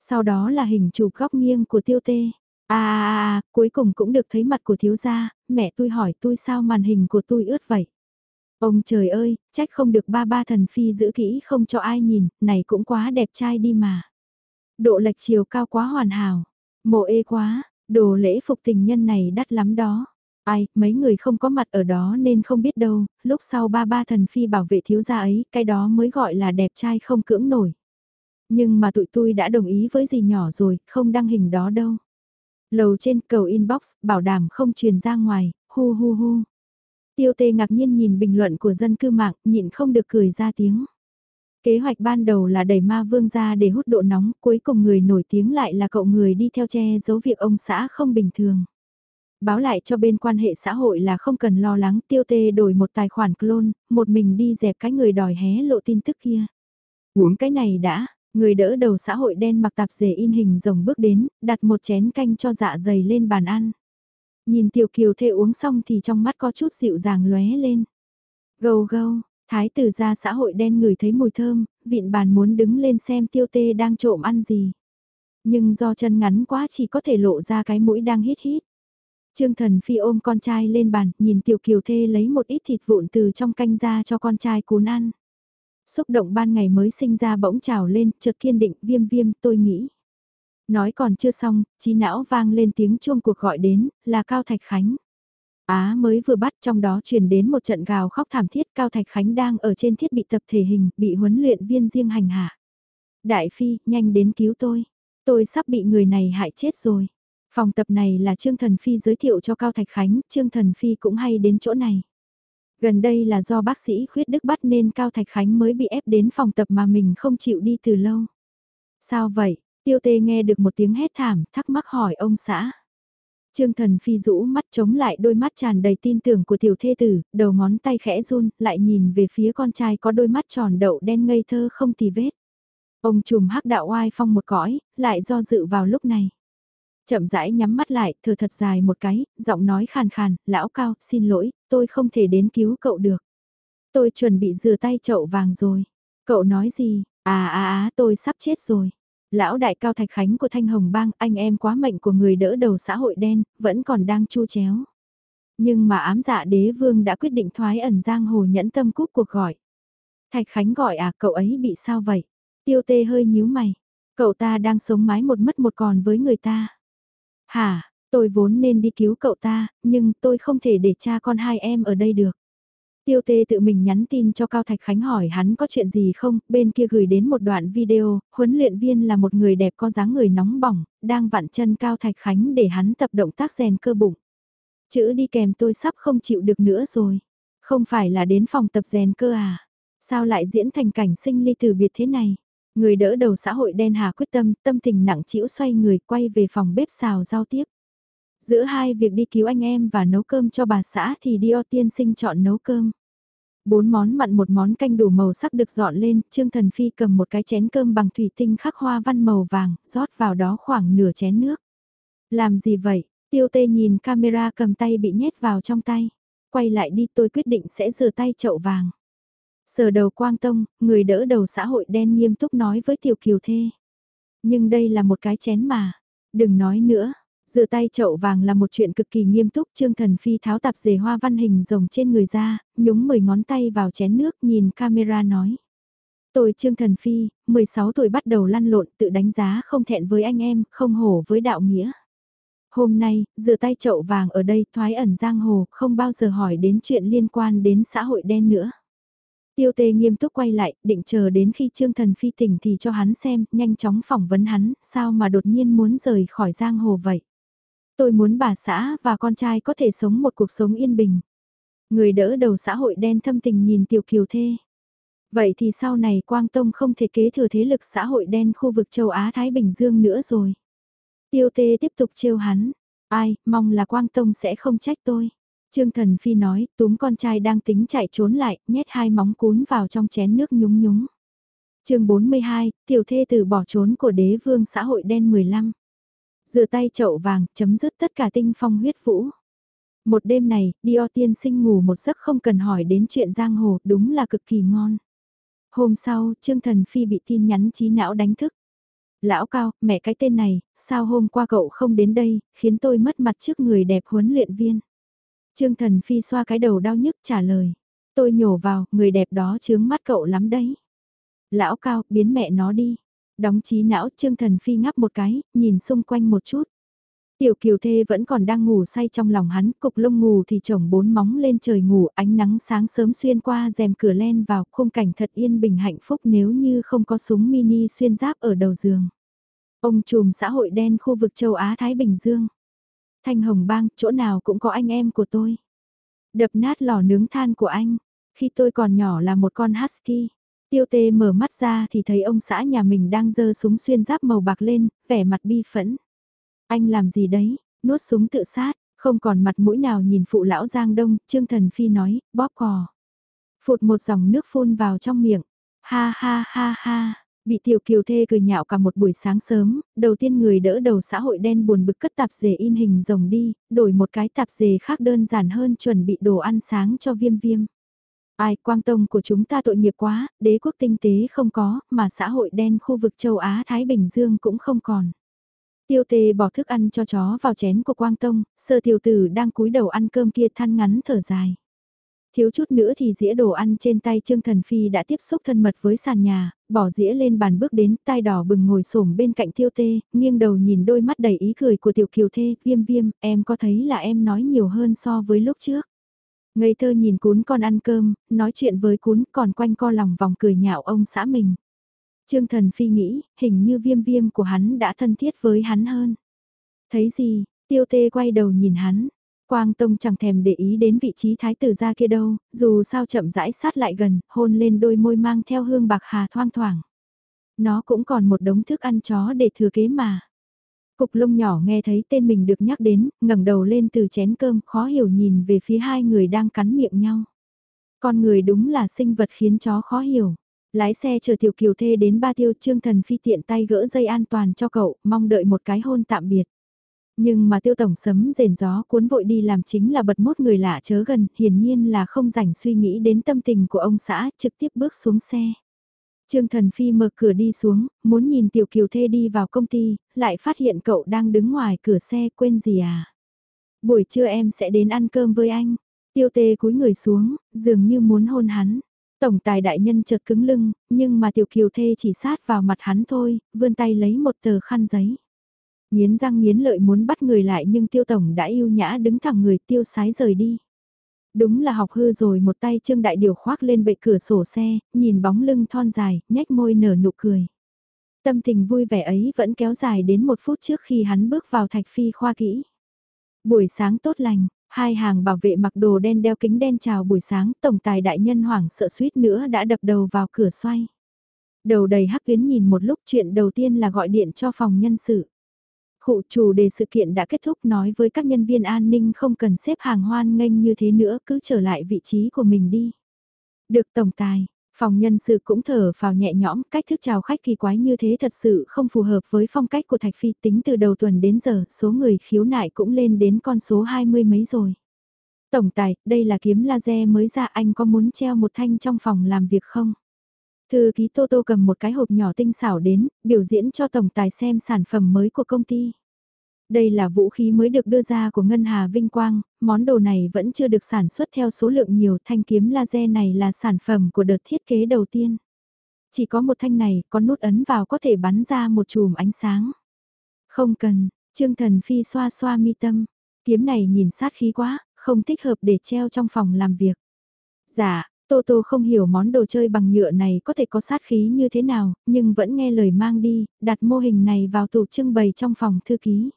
Sau đó là hình chụp góc nghiêng của tiêu tê. À, à, à, à, cuối cùng cũng được thấy mặt của thiếu gia, mẹ tôi hỏi tôi sao màn hình của tôi ướt vậy. Ông trời ơi, trách không được ba ba thần phi giữ kỹ không cho ai nhìn, này cũng quá đẹp trai đi mà. Độ lệch chiều cao quá hoàn hảo, mộ ê quá, đồ lễ phục tình nhân này đắt lắm đó. Ai, mấy người không có mặt ở đó nên không biết đâu, lúc sau ba ba thần phi bảo vệ thiếu gia ấy, cái đó mới gọi là đẹp trai không cưỡng nổi. Nhưng mà tụi tôi đã đồng ý với gì nhỏ rồi, không đăng hình đó đâu. Lầu trên cầu inbox, bảo đảm không truyền ra ngoài, hu hu hu. Tiêu tê ngạc nhiên nhìn bình luận của dân cư mạng, nhịn không được cười ra tiếng. Kế hoạch ban đầu là đẩy ma vương ra để hút độ nóng, cuối cùng người nổi tiếng lại là cậu người đi theo che giấu việc ông xã không bình thường. Báo lại cho bên quan hệ xã hội là không cần lo lắng tiêu tê đổi một tài khoản clone, một mình đi dẹp cái người đòi hé lộ tin tức kia. Uống cái này đã, người đỡ đầu xã hội đen mặc tạp dề in hình rồng bước đến, đặt một chén canh cho dạ dày lên bàn ăn. Nhìn tiểu kiều thê uống xong thì trong mắt có chút dịu dàng lóe lên. Gâu gâu, thái tử ra xã hội đen ngửi thấy mùi thơm, vịn bàn muốn đứng lên xem tiêu tê đang trộm ăn gì. Nhưng do chân ngắn quá chỉ có thể lộ ra cái mũi đang hít hít. Trương Thần Phi ôm con trai lên bàn, nhìn Tiểu Kiều Thê lấy một ít thịt vụn từ trong canh ra cho con trai cuốn ăn. Xúc động ban ngày mới sinh ra bỗng trào lên, chợt kiên định, viêm viêm, tôi nghĩ. Nói còn chưa xong, trí não vang lên tiếng chuông cuộc gọi đến, là Cao Thạch Khánh. Á mới vừa bắt trong đó truyền đến một trận gào khóc thảm thiết Cao Thạch Khánh đang ở trên thiết bị tập thể hình, bị huấn luyện viên riêng hành hạ. Đại Phi, nhanh đến cứu tôi. Tôi sắp bị người này hại chết rồi. Phòng tập này là Trương Thần Phi giới thiệu cho Cao Thạch Khánh, Trương Thần Phi cũng hay đến chỗ này. Gần đây là do bác sĩ khuyết đức bắt nên Cao Thạch Khánh mới bị ép đến phòng tập mà mình không chịu đi từ lâu. Sao vậy? Tiêu tê nghe được một tiếng hét thảm, thắc mắc hỏi ông xã. Trương Thần Phi rũ mắt chống lại đôi mắt tràn đầy tin tưởng của tiểu thê tử, đầu ngón tay khẽ run, lại nhìn về phía con trai có đôi mắt tròn đậu đen ngây thơ không tì vết. Ông trùm hắc đạo oai phong một cõi, lại do dự vào lúc này. Chậm rãi nhắm mắt lại, thở thật dài một cái, giọng nói khàn khàn, lão cao, xin lỗi, tôi không thể đến cứu cậu được. Tôi chuẩn bị rửa tay chậu vàng rồi. Cậu nói gì? À à à, tôi sắp chết rồi. Lão đại cao thạch khánh của Thanh Hồng Bang, anh em quá mệnh của người đỡ đầu xã hội đen, vẫn còn đang chu chéo. Nhưng mà ám dạ đế vương đã quyết định thoái ẩn giang hồ nhẫn tâm cúp cuộc gọi. Thạch Khánh gọi à, cậu ấy bị sao vậy? Tiêu tê hơi nhíu mày. Cậu ta đang sống mái một mất một còn với người ta. Hả, tôi vốn nên đi cứu cậu ta, nhưng tôi không thể để cha con hai em ở đây được. Tiêu tê tự mình nhắn tin cho Cao Thạch Khánh hỏi hắn có chuyện gì không, bên kia gửi đến một đoạn video, huấn luyện viên là một người đẹp có dáng người nóng bỏng, đang vặn chân Cao Thạch Khánh để hắn tập động tác rèn cơ bụng. Chữ đi kèm tôi sắp không chịu được nữa rồi. Không phải là đến phòng tập rèn cơ à? Sao lại diễn thành cảnh sinh ly từ biệt thế này? Người đỡ đầu xã hội đen hà quyết tâm, tâm tình nặng chịu xoay người quay về phòng bếp xào giao tiếp. Giữa hai việc đi cứu anh em và nấu cơm cho bà xã thì Dio tiên sinh chọn nấu cơm. Bốn món mặn một món canh đủ màu sắc được dọn lên, Trương Thần Phi cầm một cái chén cơm bằng thủy tinh khắc hoa văn màu vàng, rót vào đó khoảng nửa chén nước. Làm gì vậy? Tiêu tê nhìn camera cầm tay bị nhét vào trong tay. Quay lại đi tôi quyết định sẽ rửa tay chậu vàng. Sở đầu Quang Tông, người đỡ đầu xã hội đen nghiêm túc nói với Tiểu Kiều Thê. Nhưng đây là một cái chén mà. Đừng nói nữa. dựa tay chậu vàng là một chuyện cực kỳ nghiêm túc. Trương Thần Phi tháo tạp dề hoa văn hình rồng trên người ra, nhúng 10 ngón tay vào chén nước nhìn camera nói. Tôi Trương Thần Phi, 16 tuổi bắt đầu lăn lộn tự đánh giá không thẹn với anh em, không hổ với đạo nghĩa. Hôm nay, dựa tay chậu vàng ở đây thoái ẩn giang hồ, không bao giờ hỏi đến chuyện liên quan đến xã hội đen nữa. Tiêu tê nghiêm túc quay lại, định chờ đến khi Trương Thần Phi tỉnh thì cho hắn xem, nhanh chóng phỏng vấn hắn, sao mà đột nhiên muốn rời khỏi giang hồ vậy. Tôi muốn bà xã và con trai có thể sống một cuộc sống yên bình. Người đỡ đầu xã hội đen thâm tình nhìn Tiểu Kiều Thê. Vậy thì sau này Quang Tông không thể kế thừa thế lực xã hội đen khu vực châu Á-Thái Bình Dương nữa rồi. Tiêu Tê tiếp tục trêu hắn. Ai, mong là Quang Tông sẽ không trách tôi. Trương Thần Phi nói, túm con trai đang tính chạy trốn lại, nhét hai móng cún vào trong chén nước nhúng nhúng. chương 42, tiểu thê tử bỏ trốn của đế vương xã hội đen 15. Dựa tay chậu vàng, chấm dứt tất cả tinh phong huyết vũ. Một đêm này, Dio tiên sinh ngủ một giấc không cần hỏi đến chuyện giang hồ, đúng là cực kỳ ngon. Hôm sau, Trương Thần Phi bị tin nhắn trí não đánh thức. Lão Cao, mẹ cái tên này, sao hôm qua cậu không đến đây, khiến tôi mất mặt trước người đẹp huấn luyện viên. Trương Thần Phi xoa cái đầu đau nhức trả lời. Tôi nhổ vào, người đẹp đó chướng mắt cậu lắm đấy. Lão Cao, biến mẹ nó đi. Đóng trí não Trương Thần Phi ngắp một cái, nhìn xung quanh một chút. Tiểu kiều thê vẫn còn đang ngủ say trong lòng hắn, cục lông ngủ thì chồng bốn móng lên trời ngủ, ánh nắng sáng sớm xuyên qua rèm cửa len vào, khung cảnh thật yên bình hạnh phúc nếu như không có súng mini xuyên giáp ở đầu giường. Ông trùm xã hội đen khu vực châu Á-Thái Bình Dương. Thanh Hồng Bang, chỗ nào cũng có anh em của tôi. Đập nát lò nướng than của anh. Khi tôi còn nhỏ là một con husky. Tiêu tê mở mắt ra thì thấy ông xã nhà mình đang giơ súng xuyên giáp màu bạc lên, vẻ mặt bi phẫn. Anh làm gì đấy, nuốt súng tự sát, không còn mặt mũi nào nhìn phụ lão Giang Đông, Trương Thần Phi nói, bóp cò. Phụt một dòng nước phun vào trong miệng. Ha ha ha ha, bị tiểu kiều thê cười nhạo cả một buổi sáng sớm, đầu tiên người đỡ đầu xã hội đen buồn bực cất tạp dề in hình rồng đi, đổi một cái tạp dề khác đơn giản hơn chuẩn bị đồ ăn sáng cho viêm viêm. Ai, quang tông của chúng ta tội nghiệp quá, đế quốc tinh tế không có, mà xã hội đen khu vực châu Á-Thái Bình Dương cũng không còn. Tiêu tề bỏ thức ăn cho chó vào chén của Quang Tông, sơ tiểu tử đang cúi đầu ăn cơm kia than ngắn thở dài. Thiếu chút nữa thì dĩa đồ ăn trên tay Trương Thần Phi đã tiếp xúc thân mật với sàn nhà, bỏ dĩa lên bàn bước đến, tai đỏ bừng ngồi xổm bên cạnh tiêu tê, nghiêng đầu nhìn đôi mắt đầy ý cười của tiểu kiều thê, viêm viêm, em có thấy là em nói nhiều hơn so với lúc trước. Ngây thơ nhìn cún con ăn cơm, nói chuyện với cún còn quanh co lòng vòng cười nhạo ông xã mình. Trương Thần Phi nghĩ, hình như viêm viêm của hắn đã thân thiết với hắn hơn. Thấy gì, tiêu tê quay đầu nhìn hắn. Quang Tông chẳng thèm để ý đến vị trí thái tử ra kia đâu, dù sao chậm rãi sát lại gần, hôn lên đôi môi mang theo hương bạc hà thoang thoảng. Nó cũng còn một đống thức ăn chó để thừa kế mà. Cục lông nhỏ nghe thấy tên mình được nhắc đến, ngẩng đầu lên từ chén cơm, khó hiểu nhìn về phía hai người đang cắn miệng nhau. Con người đúng là sinh vật khiến chó khó hiểu. Lái xe chờ tiểu kiều thê đến ba tiêu trương thần phi tiện tay gỡ dây an toàn cho cậu, mong đợi một cái hôn tạm biệt. Nhưng mà tiêu tổng sấm rền gió cuốn vội đi làm chính là bật mốt người lạ chớ gần, hiển nhiên là không rảnh suy nghĩ đến tâm tình của ông xã, trực tiếp bước xuống xe. Trương Thần Phi mở cửa đi xuống, muốn nhìn Tiểu Kiều Thê đi vào công ty, lại phát hiện cậu đang đứng ngoài cửa xe quên gì à. Buổi trưa em sẽ đến ăn cơm với anh. Tiêu tê cúi người xuống, dường như muốn hôn hắn. Tổng tài đại nhân chợt cứng lưng, nhưng mà Tiểu Kiều Thê chỉ sát vào mặt hắn thôi, vươn tay lấy một tờ khăn giấy. Nghiến răng nghiến lợi muốn bắt người lại nhưng Tiêu Tổng đã yêu nhã đứng thẳng người tiêu sái rời đi. Đúng là học hư rồi một tay Trương Đại Điều khoác lên bệ cửa sổ xe, nhìn bóng lưng thon dài, nhếch môi nở nụ cười. Tâm tình vui vẻ ấy vẫn kéo dài đến một phút trước khi hắn bước vào thạch phi khoa kỹ. Buổi sáng tốt lành, hai hàng bảo vệ mặc đồ đen đeo kính đen chào buổi sáng, tổng tài đại nhân hoảng sợ suýt nữa đã đập đầu vào cửa xoay. Đầu đầy hắc tuyến nhìn một lúc chuyện đầu tiên là gọi điện cho phòng nhân sự. Khụ chủ đề sự kiện đã kết thúc nói với các nhân viên an ninh không cần xếp hàng hoan nghênh như thế nữa cứ trở lại vị trí của mình đi. Được tổng tài, phòng nhân sự cũng thở vào nhẹ nhõm cách thức chào khách kỳ quái như thế thật sự không phù hợp với phong cách của Thạch Phi tính từ đầu tuần đến giờ số người khiếu nại cũng lên đến con số hai mươi mấy rồi. Tổng tài, đây là kiếm laser mới ra anh có muốn treo một thanh trong phòng làm việc không? Thư ký Tô Tô cầm một cái hộp nhỏ tinh xảo đến, biểu diễn cho tổng tài xem sản phẩm mới của công ty. Đây là vũ khí mới được đưa ra của Ngân Hà Vinh Quang, món đồ này vẫn chưa được sản xuất theo số lượng nhiều thanh kiếm laser này là sản phẩm của đợt thiết kế đầu tiên. Chỉ có một thanh này, có nút ấn vào có thể bắn ra một chùm ánh sáng. Không cần, Trương Thần Phi xoa xoa mi tâm, kiếm này nhìn sát khí quá, không thích hợp để treo trong phòng làm việc. Dạ, Tô Tô không hiểu món đồ chơi bằng nhựa này có thể có sát khí như thế nào, nhưng vẫn nghe lời mang đi, đặt mô hình này vào tủ trưng bày trong phòng thư ký.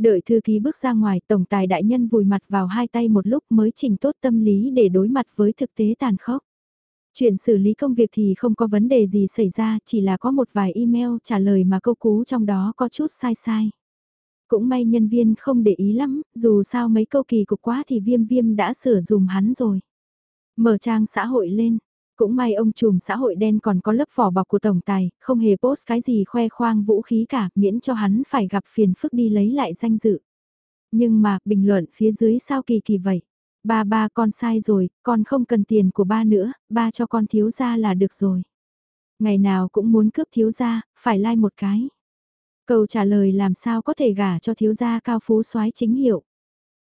Đợi thư ký bước ra ngoài, tổng tài đại nhân vùi mặt vào hai tay một lúc mới chỉnh tốt tâm lý để đối mặt với thực tế tàn khốc. Chuyện xử lý công việc thì không có vấn đề gì xảy ra, chỉ là có một vài email trả lời mà câu cú trong đó có chút sai sai. Cũng may nhân viên không để ý lắm, dù sao mấy câu kỳ cục quá thì viêm viêm đã sửa dùm hắn rồi. Mở trang xã hội lên, cũng may ông trùm xã hội đen còn có lớp vỏ bọc của tổng tài, không hề post cái gì khoe khoang vũ khí cả, miễn cho hắn phải gặp phiền phức đi lấy lại danh dự. Nhưng mà, bình luận phía dưới sao kỳ kỳ vậy? Ba ba con sai rồi, con không cần tiền của ba nữa, ba cho con thiếu gia là được rồi. Ngày nào cũng muốn cướp thiếu gia, phải lai like một cái. Câu trả lời làm sao có thể gả cho thiếu gia cao phú soái chính hiệu.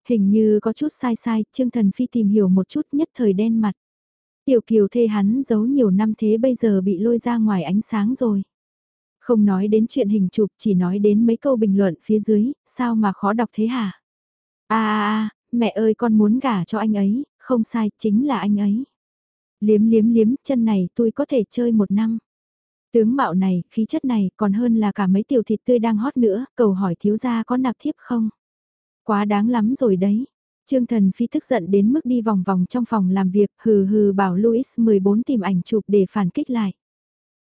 Hình như có chút sai sai, Trương Thần Phi tìm hiểu một chút nhất thời đen mặt. Tiểu kiều thê hắn giấu nhiều năm thế bây giờ bị lôi ra ngoài ánh sáng rồi. Không nói đến chuyện hình chụp, chỉ nói đến mấy câu bình luận phía dưới, sao mà khó đọc thế hả? a a mẹ ơi con muốn gả cho anh ấy, không sai, chính là anh ấy. Liếm liếm liếm, chân này tôi có thể chơi một năm. Tướng mạo này, khí chất này còn hơn là cả mấy tiểu thịt tươi đang hot nữa, cầu hỏi thiếu gia có nạp thiếp không? Quá đáng lắm rồi đấy. Trương Thần Phi tức giận đến mức đi vòng vòng trong phòng làm việc, hừ hừ bảo Louis 14 tìm ảnh chụp để phản kích lại.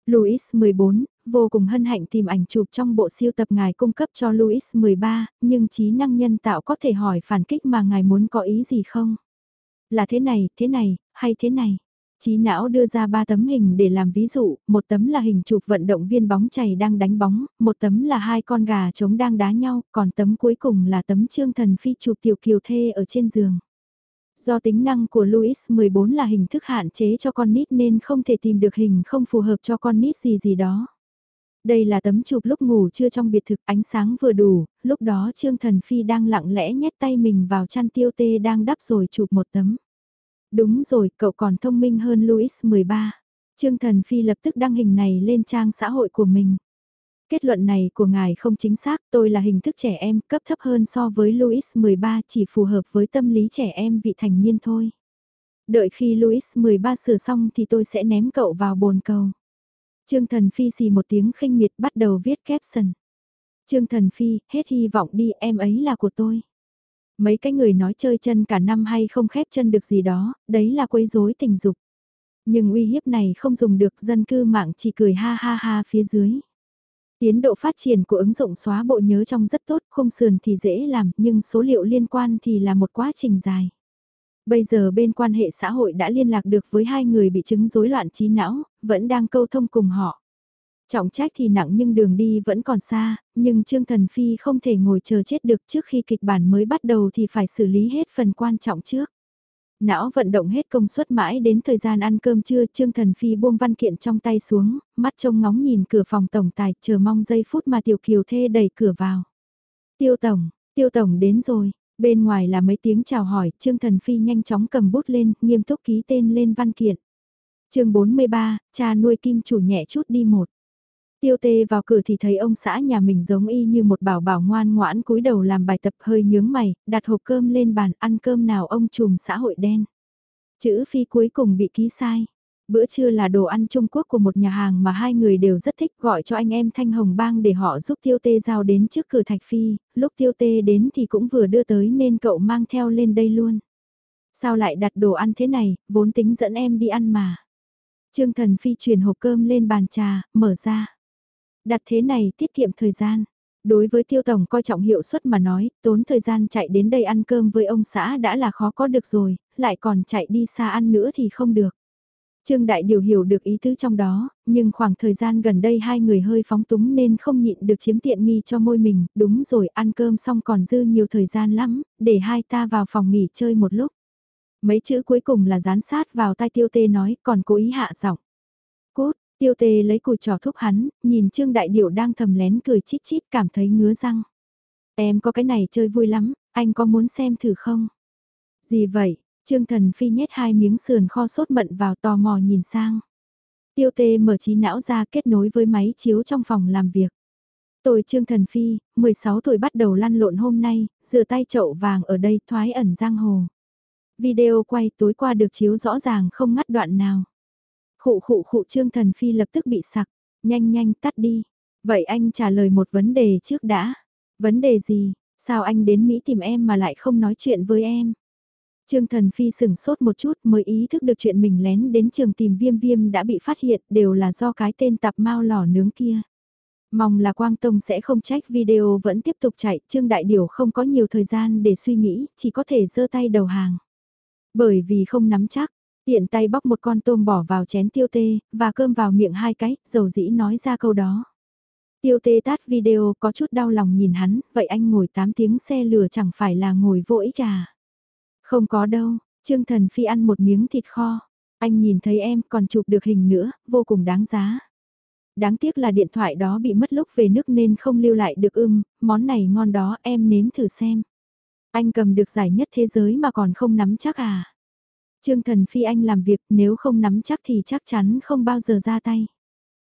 Louis 14, vô cùng hân hạnh tìm ảnh chụp trong bộ siêu tập ngài cung cấp cho Louis 13, nhưng trí năng nhân tạo có thể hỏi phản kích mà ngài muốn có ý gì không? Là thế này, thế này, hay thế này? Trí não đưa ra ba tấm hình để làm ví dụ, một tấm là hình chụp vận động viên bóng chày đang đánh bóng, một tấm là hai con gà trống đang đá nhau, còn tấm cuối cùng là tấm trương thần phi chụp tiểu kiều thê ở trên giường. Do tính năng của Louis 14 là hình thức hạn chế cho con nít nên không thể tìm được hình không phù hợp cho con nít gì gì đó. Đây là tấm chụp lúc ngủ chưa trong biệt thực ánh sáng vừa đủ, lúc đó Trương Thần Phi đang lặng lẽ nhét tay mình vào chăn tiêu tê đang đắp rồi chụp một tấm. Đúng rồi, cậu còn thông minh hơn Louis 13. Trương Thần Phi lập tức đăng hình này lên trang xã hội của mình. Kết luận này của ngài không chính xác, tôi là hình thức trẻ em cấp thấp hơn so với Louis 13 chỉ phù hợp với tâm lý trẻ em vị thành niên thôi. Đợi khi Louis 13 sửa xong thì tôi sẽ ném cậu vào bồn cầu. Trương Thần Phi xì một tiếng khinh miệt bắt đầu viết caption. Trương Thần Phi, hết hy vọng đi em ấy là của tôi. Mấy cái người nói chơi chân cả năm hay không khép chân được gì đó, đấy là quấy rối tình dục. Nhưng uy hiếp này không dùng được dân cư mạng chỉ cười ha ha ha phía dưới. Tiến độ phát triển của ứng dụng xóa bộ nhớ trong rất tốt, không sườn thì dễ làm, nhưng số liệu liên quan thì là một quá trình dài. Bây giờ bên quan hệ xã hội đã liên lạc được với hai người bị chứng rối loạn trí não, vẫn đang câu thông cùng họ. Trọng trách thì nặng nhưng đường đi vẫn còn xa, nhưng Trương Thần Phi không thể ngồi chờ chết được trước khi kịch bản mới bắt đầu thì phải xử lý hết phần quan trọng trước. Não vận động hết công suất mãi đến thời gian ăn cơm trưa Trương Thần Phi buông văn kiện trong tay xuống, mắt trông ngóng nhìn cửa phòng tổng tài chờ mong giây phút mà Tiểu Kiều Thê đẩy cửa vào. Tiêu Tổng, Tiêu Tổng đến rồi, bên ngoài là mấy tiếng chào hỏi, Trương Thần Phi nhanh chóng cầm bút lên, nghiêm túc ký tên lên văn kiện. chương 43, cha nuôi kim chủ nhẹ chút đi một. Tiêu tê vào cửa thì thấy ông xã nhà mình giống y như một bảo bảo ngoan ngoãn cúi đầu làm bài tập hơi nhướng mày, đặt hộp cơm lên bàn ăn cơm nào ông trùm xã hội đen. Chữ phi cuối cùng bị ký sai. Bữa trưa là đồ ăn Trung Quốc của một nhà hàng mà hai người đều rất thích gọi cho anh em Thanh Hồng Bang để họ giúp Tiêu Tê giao đến trước cửa Thạch Phi, lúc Tiêu Tê đến thì cũng vừa đưa tới nên cậu mang theo lên đây luôn. Sao lại đặt đồ ăn thế này, vốn tính dẫn em đi ăn mà. Trương Thần Phi chuyển hộp cơm lên bàn trà, mở ra. Đặt thế này tiết kiệm thời gian. Đối với tiêu tổng coi trọng hiệu suất mà nói, tốn thời gian chạy đến đây ăn cơm với ông xã đã là khó có được rồi, lại còn chạy đi xa ăn nữa thì không được. Trương Đại Điều hiểu được ý tứ trong đó, nhưng khoảng thời gian gần đây hai người hơi phóng túng nên không nhịn được chiếm tiện nghi cho môi mình, đúng rồi ăn cơm xong còn dư nhiều thời gian lắm, để hai ta vào phòng nghỉ chơi một lúc. Mấy chữ cuối cùng là dán sát vào tai tiêu tê nói còn cố ý hạ giọng. Tiêu tê lấy cùi trò thúc hắn, nhìn Trương Đại Điệu đang thầm lén cười chít chít cảm thấy ngứa răng. Em có cái này chơi vui lắm, anh có muốn xem thử không? Gì vậy? Trương Thần Phi nhét hai miếng sườn kho sốt mận vào tò mò nhìn sang. Tiêu tê mở trí não ra kết nối với máy chiếu trong phòng làm việc. Tôi Trương Thần Phi, 16 tuổi bắt đầu lăn lộn hôm nay, rửa tay chậu vàng ở đây thoái ẩn giang hồ. Video quay tối qua được chiếu rõ ràng không ngắt đoạn nào. Khụ khụ khụ Trương Thần Phi lập tức bị sặc, nhanh nhanh tắt đi. Vậy anh trả lời một vấn đề trước đã. Vấn đề gì, sao anh đến Mỹ tìm em mà lại không nói chuyện với em? Trương Thần Phi sừng sốt một chút mới ý thức được chuyện mình lén đến trường tìm viêm viêm đã bị phát hiện đều là do cái tên tạp mau lò nướng kia. Mong là Quang Tông sẽ không trách video vẫn tiếp tục chạy, Trương Đại Điều không có nhiều thời gian để suy nghĩ, chỉ có thể giơ tay đầu hàng. Bởi vì không nắm chắc, Tiện tay bóc một con tôm bỏ vào chén tiêu tê, và cơm vào miệng hai cái, dầu dĩ nói ra câu đó. Tiêu tê tát video có chút đau lòng nhìn hắn, vậy anh ngồi 8 tiếng xe lửa chẳng phải là ngồi vô ích à? Không có đâu, Trương Thần Phi ăn một miếng thịt kho. Anh nhìn thấy em còn chụp được hình nữa, vô cùng đáng giá. Đáng tiếc là điện thoại đó bị mất lúc về nước nên không lưu lại được ưm, món này ngon đó em nếm thử xem. Anh cầm được giải nhất thế giới mà còn không nắm chắc à? Trương Thần Phi anh làm việc nếu không nắm chắc thì chắc chắn không bao giờ ra tay.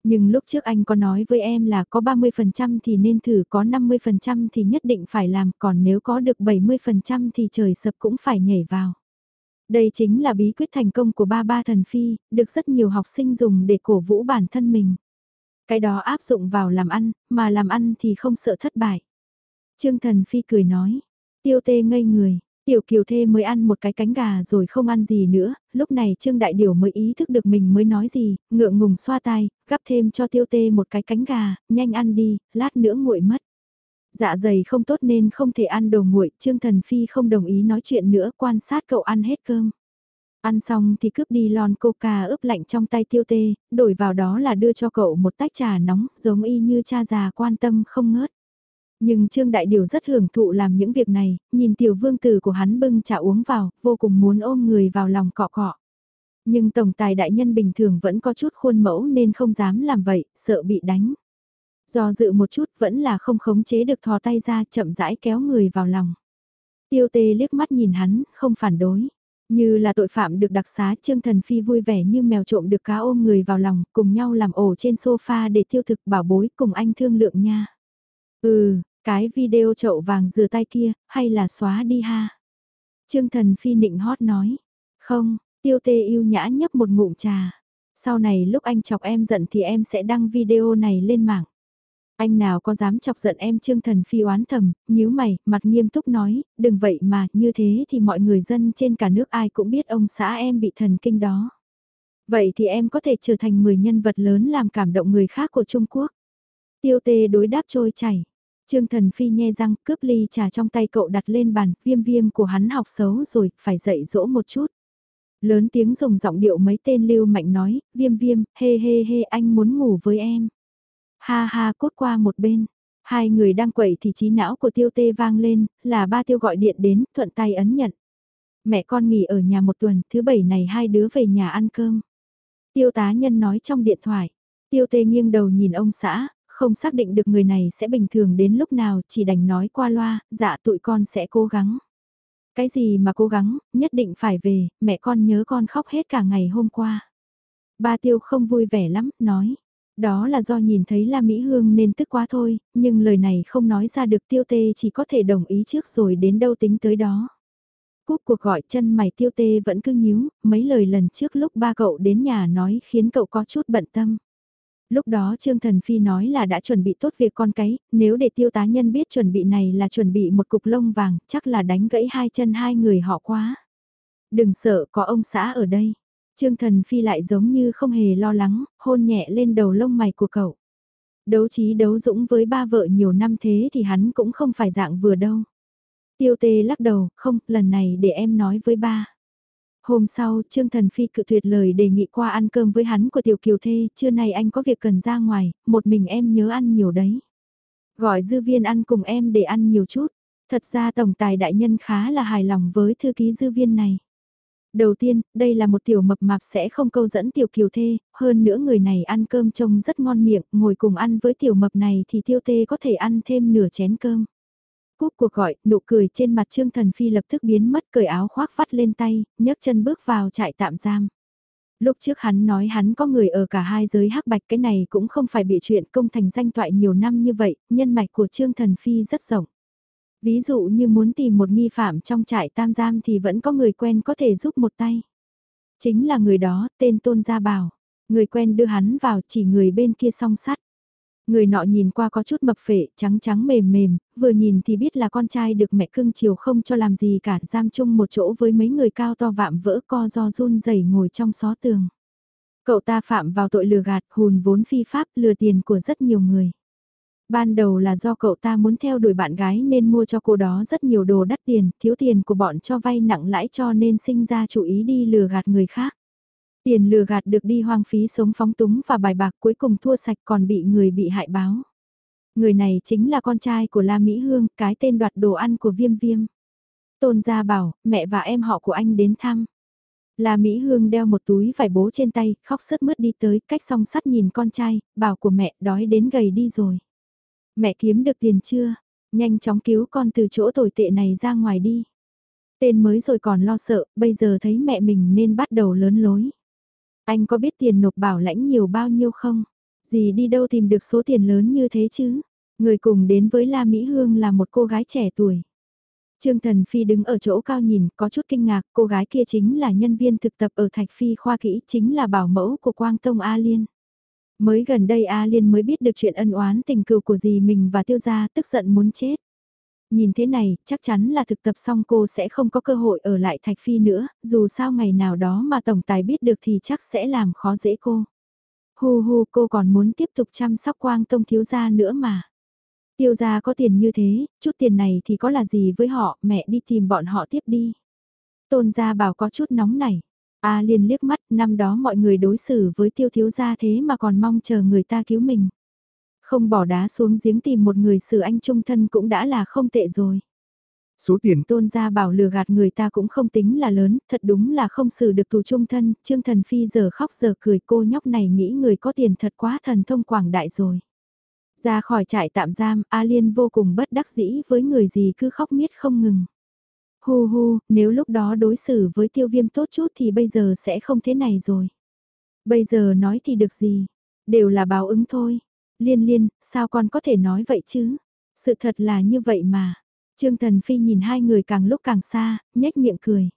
Nhưng lúc trước anh có nói với em là có 30% thì nên thử có 50% thì nhất định phải làm còn nếu có được 70% thì trời sập cũng phải nhảy vào. Đây chính là bí quyết thành công của ba ba thần phi, được rất nhiều học sinh dùng để cổ vũ bản thân mình. Cái đó áp dụng vào làm ăn, mà làm ăn thì không sợ thất bại. Trương thần phi cười nói, tiêu tê ngây người, Tiểu kiều thê mới ăn một cái cánh gà rồi không ăn gì nữa, lúc này Trương Đại Điều mới ý thức được mình mới nói gì, ngượng ngùng xoa tay, gắp thêm cho tiêu tê một cái cánh gà, nhanh ăn đi, lát nữa nguội mất. Dạ dày không tốt nên không thể ăn đồ nguội, Trương Thần Phi không đồng ý nói chuyện nữa, quan sát cậu ăn hết cơm. Ăn xong thì cướp đi lon coca ướp lạnh trong tay tiêu tê, đổi vào đó là đưa cho cậu một tách trà nóng, giống y như cha già quan tâm không ngớt. Nhưng Trương Đại Điều rất hưởng thụ làm những việc này, nhìn tiểu vương tử của hắn bưng trà uống vào, vô cùng muốn ôm người vào lòng cọ cọ. Nhưng tổng tài đại nhân bình thường vẫn có chút khuôn mẫu nên không dám làm vậy, sợ bị đánh. Do dự một chút vẫn là không khống chế được thò tay ra chậm rãi kéo người vào lòng. Tiêu tê liếc mắt nhìn hắn, không phản đối. Như là tội phạm được đặc xá Trương Thần Phi vui vẻ như mèo trộm được cá ôm người vào lòng, cùng nhau làm ổ trên sofa để tiêu thực bảo bối cùng anh thương lượng nha. Ừ, cái video chậu vàng rửa tay kia, hay là xóa đi ha? Trương Thần Phi nịnh hót nói. Không, tiêu tê yêu nhã nhấp một ngụm trà. Sau này lúc anh chọc em giận thì em sẽ đăng video này lên mạng. Anh nào có dám chọc giận em Trương Thần Phi oán thầm, nhíu mày, mặt nghiêm túc nói, đừng vậy mà, như thế thì mọi người dân trên cả nước ai cũng biết ông xã em bị thần kinh đó. Vậy thì em có thể trở thành 10 nhân vật lớn làm cảm động người khác của Trung Quốc. Tiêu tê đối đáp trôi chảy. Trương Thần Phi nhe răng cướp ly trà trong tay cậu đặt lên bàn, viêm viêm của hắn học xấu rồi, phải dạy dỗ một chút. Lớn tiếng dùng giọng điệu mấy tên lưu mạnh nói, viêm viêm, hê hê hê anh muốn ngủ với em. Ha ha cốt qua một bên, hai người đang quậy thì trí não của tiêu tê vang lên, là ba tiêu gọi điện đến, thuận tay ấn nhận. Mẹ con nghỉ ở nhà một tuần, thứ bảy này hai đứa về nhà ăn cơm. Tiêu tá nhân nói trong điện thoại, tiêu tê nghiêng đầu nhìn ông xã, không xác định được người này sẽ bình thường đến lúc nào, chỉ đành nói qua loa, dạ tụi con sẽ cố gắng. Cái gì mà cố gắng, nhất định phải về, mẹ con nhớ con khóc hết cả ngày hôm qua. Ba tiêu không vui vẻ lắm, nói. Đó là do nhìn thấy La Mỹ Hương nên tức quá thôi, nhưng lời này không nói ra được tiêu tê chỉ có thể đồng ý trước rồi đến đâu tính tới đó. Cúp cuộc gọi chân mày tiêu tê vẫn cứ nhíu, mấy lời lần trước lúc ba cậu đến nhà nói khiến cậu có chút bận tâm. Lúc đó Trương Thần Phi nói là đã chuẩn bị tốt việc con cái, nếu để tiêu tá nhân biết chuẩn bị này là chuẩn bị một cục lông vàng, chắc là đánh gãy hai chân hai người họ quá. Đừng sợ, có ông xã ở đây. Trương Thần Phi lại giống như không hề lo lắng, hôn nhẹ lên đầu lông mày của cậu. Đấu trí đấu dũng với ba vợ nhiều năm thế thì hắn cũng không phải dạng vừa đâu. Tiêu tê lắc đầu, không, lần này để em nói với ba. Hôm sau, Trương Thần Phi cự tuyệt lời đề nghị qua ăn cơm với hắn của Tiểu Kiều Thê, trưa nay anh có việc cần ra ngoài, một mình em nhớ ăn nhiều đấy. Gọi dư viên ăn cùng em để ăn nhiều chút. Thật ra Tổng Tài Đại Nhân khá là hài lòng với thư ký dư viên này. Đầu tiên, đây là một tiểu mập mạp sẽ không câu dẫn tiểu kiều thê, hơn nữa người này ăn cơm trông rất ngon miệng, ngồi cùng ăn với tiểu mập này thì tiêu tê có thể ăn thêm nửa chén cơm. Cúp cuộc gọi, nụ cười trên mặt Trương Thần Phi lập tức biến mất cởi áo khoác vắt lên tay, nhấc chân bước vào trại tạm giam. Lúc trước hắn nói hắn có người ở cả hai giới hắc bạch cái này cũng không phải bị chuyện công thành danh toại nhiều năm như vậy, nhân mạch của Trương Thần Phi rất rộng. Ví dụ như muốn tìm một nghi phạm trong trại tam giam thì vẫn có người quen có thể giúp một tay. Chính là người đó, tên Tôn Gia Bảo. Người quen đưa hắn vào chỉ người bên kia song sắt. Người nọ nhìn qua có chút mập phệ, trắng trắng mềm mềm, vừa nhìn thì biết là con trai được mẹ cưng chiều không cho làm gì cả, giam chung một chỗ với mấy người cao to vạm vỡ co do run rẩy ngồi trong xó tường. Cậu ta phạm vào tội lừa gạt, hùn vốn phi pháp, lừa tiền của rất nhiều người. Ban đầu là do cậu ta muốn theo đuổi bạn gái nên mua cho cô đó rất nhiều đồ đắt tiền, thiếu tiền của bọn cho vay nặng lãi cho nên sinh ra chủ ý đi lừa gạt người khác. Tiền lừa gạt được đi hoang phí sống phóng túng và bài bạc cuối cùng thua sạch còn bị người bị hại báo. Người này chính là con trai của La Mỹ Hương, cái tên đoạt đồ ăn của Viêm Viêm. Tôn gia bảo, mẹ và em họ của anh đến thăm. La Mỹ Hương đeo một túi vải bố trên tay, khóc sướt mướt đi tới, cách song sắt nhìn con trai, bảo của mẹ đói đến gầy đi rồi. Mẹ kiếm được tiền chưa? Nhanh chóng cứu con từ chỗ tồi tệ này ra ngoài đi. Tên mới rồi còn lo sợ, bây giờ thấy mẹ mình nên bắt đầu lớn lối. Anh có biết tiền nộp bảo lãnh nhiều bao nhiêu không? Dì đi đâu tìm được số tiền lớn như thế chứ? Người cùng đến với La Mỹ Hương là một cô gái trẻ tuổi. Trương Thần Phi đứng ở chỗ cao nhìn, có chút kinh ngạc, cô gái kia chính là nhân viên thực tập ở Thạch Phi khoa kỹ, chính là bảo mẫu của Quang Tông A Liên. Mới gần đây A Liên mới biết được chuyện ân oán tình cừu của dì mình và tiêu gia tức giận muốn chết. Nhìn thế này, chắc chắn là thực tập xong cô sẽ không có cơ hội ở lại Thạch Phi nữa, dù sao ngày nào đó mà Tổng Tài biết được thì chắc sẽ làm khó dễ cô. hù hù cô còn muốn tiếp tục chăm sóc Quang Tông thiếu gia nữa mà. Tiêu gia có tiền như thế, chút tiền này thì có là gì với họ, mẹ đi tìm bọn họ tiếp đi. Tôn gia bảo có chút nóng này. A liền liếc mắt, năm đó mọi người đối xử với tiêu thiếu gia thế mà còn mong chờ người ta cứu mình. Không bỏ đá xuống giếng tìm một người xử anh trung thân cũng đã là không tệ rồi. Số tiền tôn gia bảo lừa gạt người ta cũng không tính là lớn, thật đúng là không xử được tù trung thân, Trương Thần Phi giờ khóc giờ cười cô nhóc này nghĩ người có tiền thật quá thần thông quảng đại rồi. Ra khỏi trại tạm giam, A Liên vô cùng bất đắc dĩ với người gì cứ khóc miết không ngừng. Hu hu, nếu lúc đó đối xử với tiêu viêm tốt chút thì bây giờ sẽ không thế này rồi. Bây giờ nói thì được gì, đều là báo ứng thôi. Liên liên, sao con có thể nói vậy chứ? Sự thật là như vậy mà. Trương Thần Phi nhìn hai người càng lúc càng xa, nhếch miệng cười.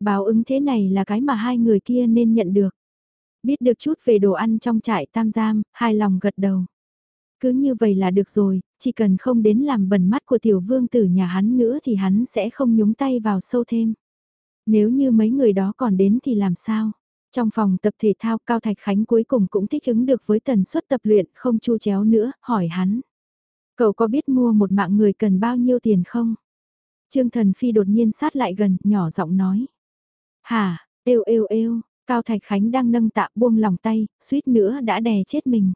Báo ứng thế này là cái mà hai người kia nên nhận được. Biết được chút về đồ ăn trong trại tam giam, hai lòng gật đầu. Cứ như vậy là được rồi, chỉ cần không đến làm bẩn mắt của tiểu vương tử nhà hắn nữa thì hắn sẽ không nhúng tay vào sâu thêm. Nếu như mấy người đó còn đến thì làm sao? Trong phòng tập thể thao Cao Thạch Khánh cuối cùng cũng thích ứng được với tần suất tập luyện không chu chéo nữa, hỏi hắn. Cậu có biết mua một mạng người cần bao nhiêu tiền không? Trương Thần Phi đột nhiên sát lại gần, nhỏ giọng nói. Hà, êu êu êu, Cao Thạch Khánh đang nâng tạ buông lòng tay, suýt nữa đã đè chết mình.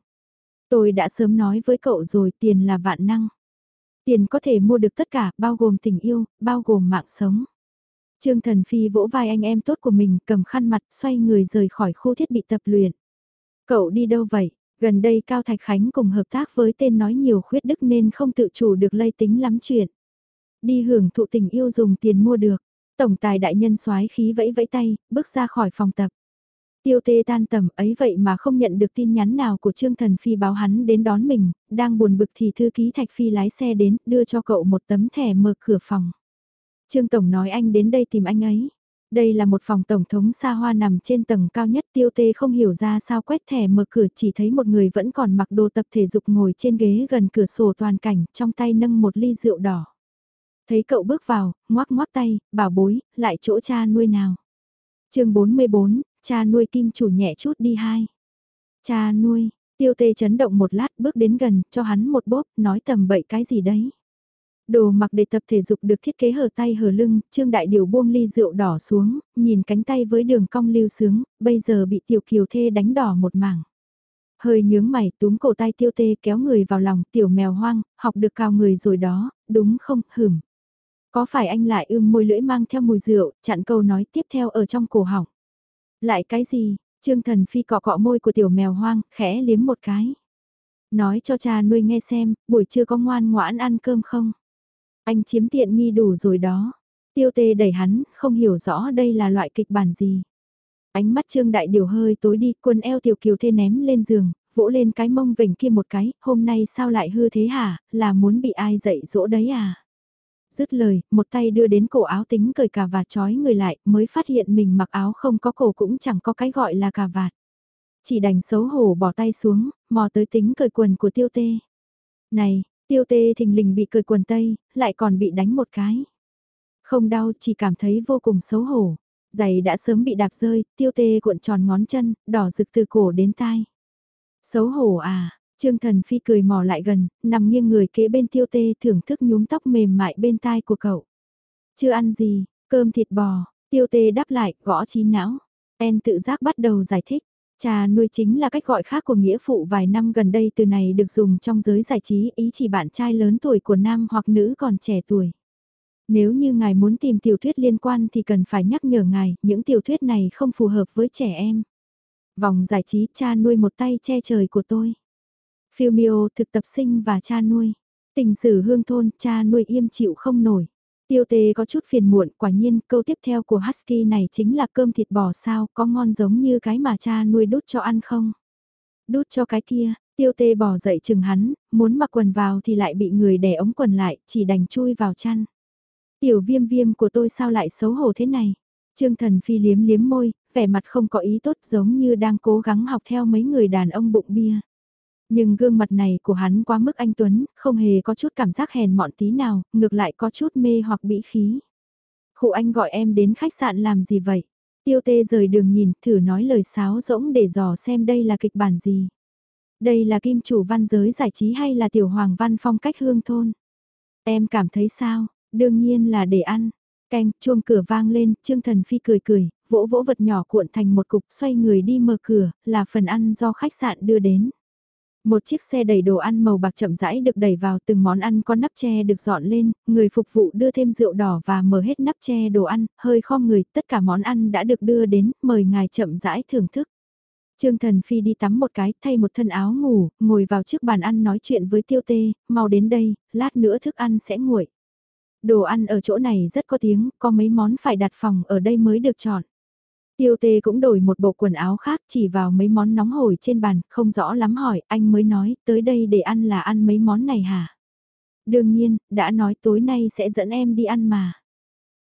Tôi đã sớm nói với cậu rồi tiền là vạn năng. Tiền có thể mua được tất cả, bao gồm tình yêu, bao gồm mạng sống. Trương Thần Phi vỗ vai anh em tốt của mình cầm khăn mặt xoay người rời khỏi khu thiết bị tập luyện. Cậu đi đâu vậy? Gần đây Cao Thạch Khánh cùng hợp tác với tên nói nhiều khuyết đức nên không tự chủ được lây tính lắm chuyện. Đi hưởng thụ tình yêu dùng tiền mua được. Tổng tài đại nhân soái khí vẫy vẫy tay, bước ra khỏi phòng tập. Tiêu tê tan tầm ấy vậy mà không nhận được tin nhắn nào của Trương Thần Phi báo hắn đến đón mình, đang buồn bực thì thư ký Thạch Phi lái xe đến, đưa cho cậu một tấm thẻ mở cửa phòng. Trương Tổng nói anh đến đây tìm anh ấy. Đây là một phòng tổng thống xa hoa nằm trên tầng cao nhất tiêu tê không hiểu ra sao quét thẻ mở cửa chỉ thấy một người vẫn còn mặc đồ tập thể dục ngồi trên ghế gần cửa sổ toàn cảnh trong tay nâng một ly rượu đỏ. Thấy cậu bước vào, ngoác ngoác tay, bảo bối, lại chỗ cha nuôi nào. chương 44, cha nuôi kim chủ nhẹ chút đi hai. Cha nuôi, tiêu tê chấn động một lát bước đến gần, cho hắn một bóp, nói tầm bậy cái gì đấy. Đồ mặc để tập thể dục được thiết kế hở tay hở lưng, Trương Đại Điều buông ly rượu đỏ xuống, nhìn cánh tay với đường cong lưu sướng, bây giờ bị tiểu kiều thê đánh đỏ một mảng. Hơi nhướng mày túm cổ tay tiêu tê kéo người vào lòng tiểu mèo hoang, học được cao người rồi đó, đúng không, hửm. Có phải anh lại ưm môi lưỡi mang theo mùi rượu, chặn câu nói tiếp theo ở trong cổ họng. Lại cái gì, Trương Thần Phi cọ cọ môi của tiểu mèo hoang, khẽ liếm một cái. Nói cho cha nuôi nghe xem, buổi trưa có ngoan ngoãn ăn cơm không? Anh chiếm tiện nghi đủ rồi đó. Tiêu tê đẩy hắn, không hiểu rõ đây là loại kịch bản gì. Ánh mắt Trương Đại Điều hơi tối đi, quần eo tiểu kiều thê ném lên giường, vỗ lên cái mông vểnh kia một cái, hôm nay sao lại hư thế hả, là muốn bị ai dạy dỗ đấy à? Dứt lời, một tay đưa đến cổ áo tính cởi cà vạt trói người lại, mới phát hiện mình mặc áo không có cổ cũng chẳng có cái gọi là cà vạt. Chỉ đành xấu hổ bỏ tay xuống, mò tới tính cởi quần của tiêu tê. Này, tiêu tê thình lình bị cởi quần tây, lại còn bị đánh một cái. Không đau, chỉ cảm thấy vô cùng xấu hổ. Giày đã sớm bị đạp rơi, tiêu tê cuộn tròn ngón chân, đỏ rực từ cổ đến tai. Xấu hổ à, Trương Thần Phi cười mò lại gần, nằm nghiêng người kế bên tiêu tê thưởng thức nhúm tóc mềm mại bên tai của cậu. Chưa ăn gì, cơm thịt bò, tiêu tê đáp lại, gõ trí não. En tự giác bắt đầu giải thích. Cha nuôi chính là cách gọi khác của nghĩa phụ vài năm gần đây từ này được dùng trong giới giải trí ý chỉ bạn trai lớn tuổi của nam hoặc nữ còn trẻ tuổi. Nếu như ngài muốn tìm tiểu thuyết liên quan thì cần phải nhắc nhở ngài, những tiểu thuyết này không phù hợp với trẻ em. Vòng giải trí cha nuôi một tay che trời của tôi. Philmio thực tập sinh và cha nuôi. Tình sử hương thôn, cha nuôi im chịu không nổi. Tiêu tê có chút phiền muộn, quả nhiên câu tiếp theo của Husky này chính là cơm thịt bò sao, có ngon giống như cái mà cha nuôi đút cho ăn không? Đút cho cái kia, tiêu tê bò dậy chừng hắn, muốn mặc quần vào thì lại bị người đè ống quần lại, chỉ đành chui vào chăn. Tiểu viêm viêm của tôi sao lại xấu hổ thế này? Trương thần phi liếm liếm môi, vẻ mặt không có ý tốt giống như đang cố gắng học theo mấy người đàn ông bụng bia. Nhưng gương mặt này của hắn quá mức anh Tuấn, không hề có chút cảm giác hèn mọn tí nào, ngược lại có chút mê hoặc bĩ khí. Khụ anh gọi em đến khách sạn làm gì vậy? Tiêu tê rời đường nhìn, thử nói lời sáo rỗng để dò xem đây là kịch bản gì. Đây là kim chủ văn giới giải trí hay là tiểu hoàng văn phong cách hương thôn? Em cảm thấy sao? Đương nhiên là để ăn. Canh, chuông cửa vang lên, Trương Thần Phi cười cười, vỗ vỗ vật nhỏ cuộn thành một cục xoay người đi mở cửa, là phần ăn do khách sạn đưa đến. Một chiếc xe đầy đồ ăn màu bạc chậm rãi được đẩy vào từng món ăn có nắp tre được dọn lên, người phục vụ đưa thêm rượu đỏ và mở hết nắp tre đồ ăn, hơi khom người, tất cả món ăn đã được đưa đến, mời ngài chậm rãi thưởng thức. Trương Thần Phi đi tắm một cái, thay một thân áo ngủ, ngồi vào trước bàn ăn nói chuyện với Tiêu Tê, mau đến đây, lát nữa thức ăn sẽ nguội. Đồ ăn ở chỗ này rất có tiếng, có mấy món phải đặt phòng ở đây mới được chọn. Tiêu tê cũng đổi một bộ quần áo khác chỉ vào mấy món nóng hổi trên bàn, không rõ lắm hỏi, anh mới nói, tới đây để ăn là ăn mấy món này hả? Đương nhiên, đã nói tối nay sẽ dẫn em đi ăn mà.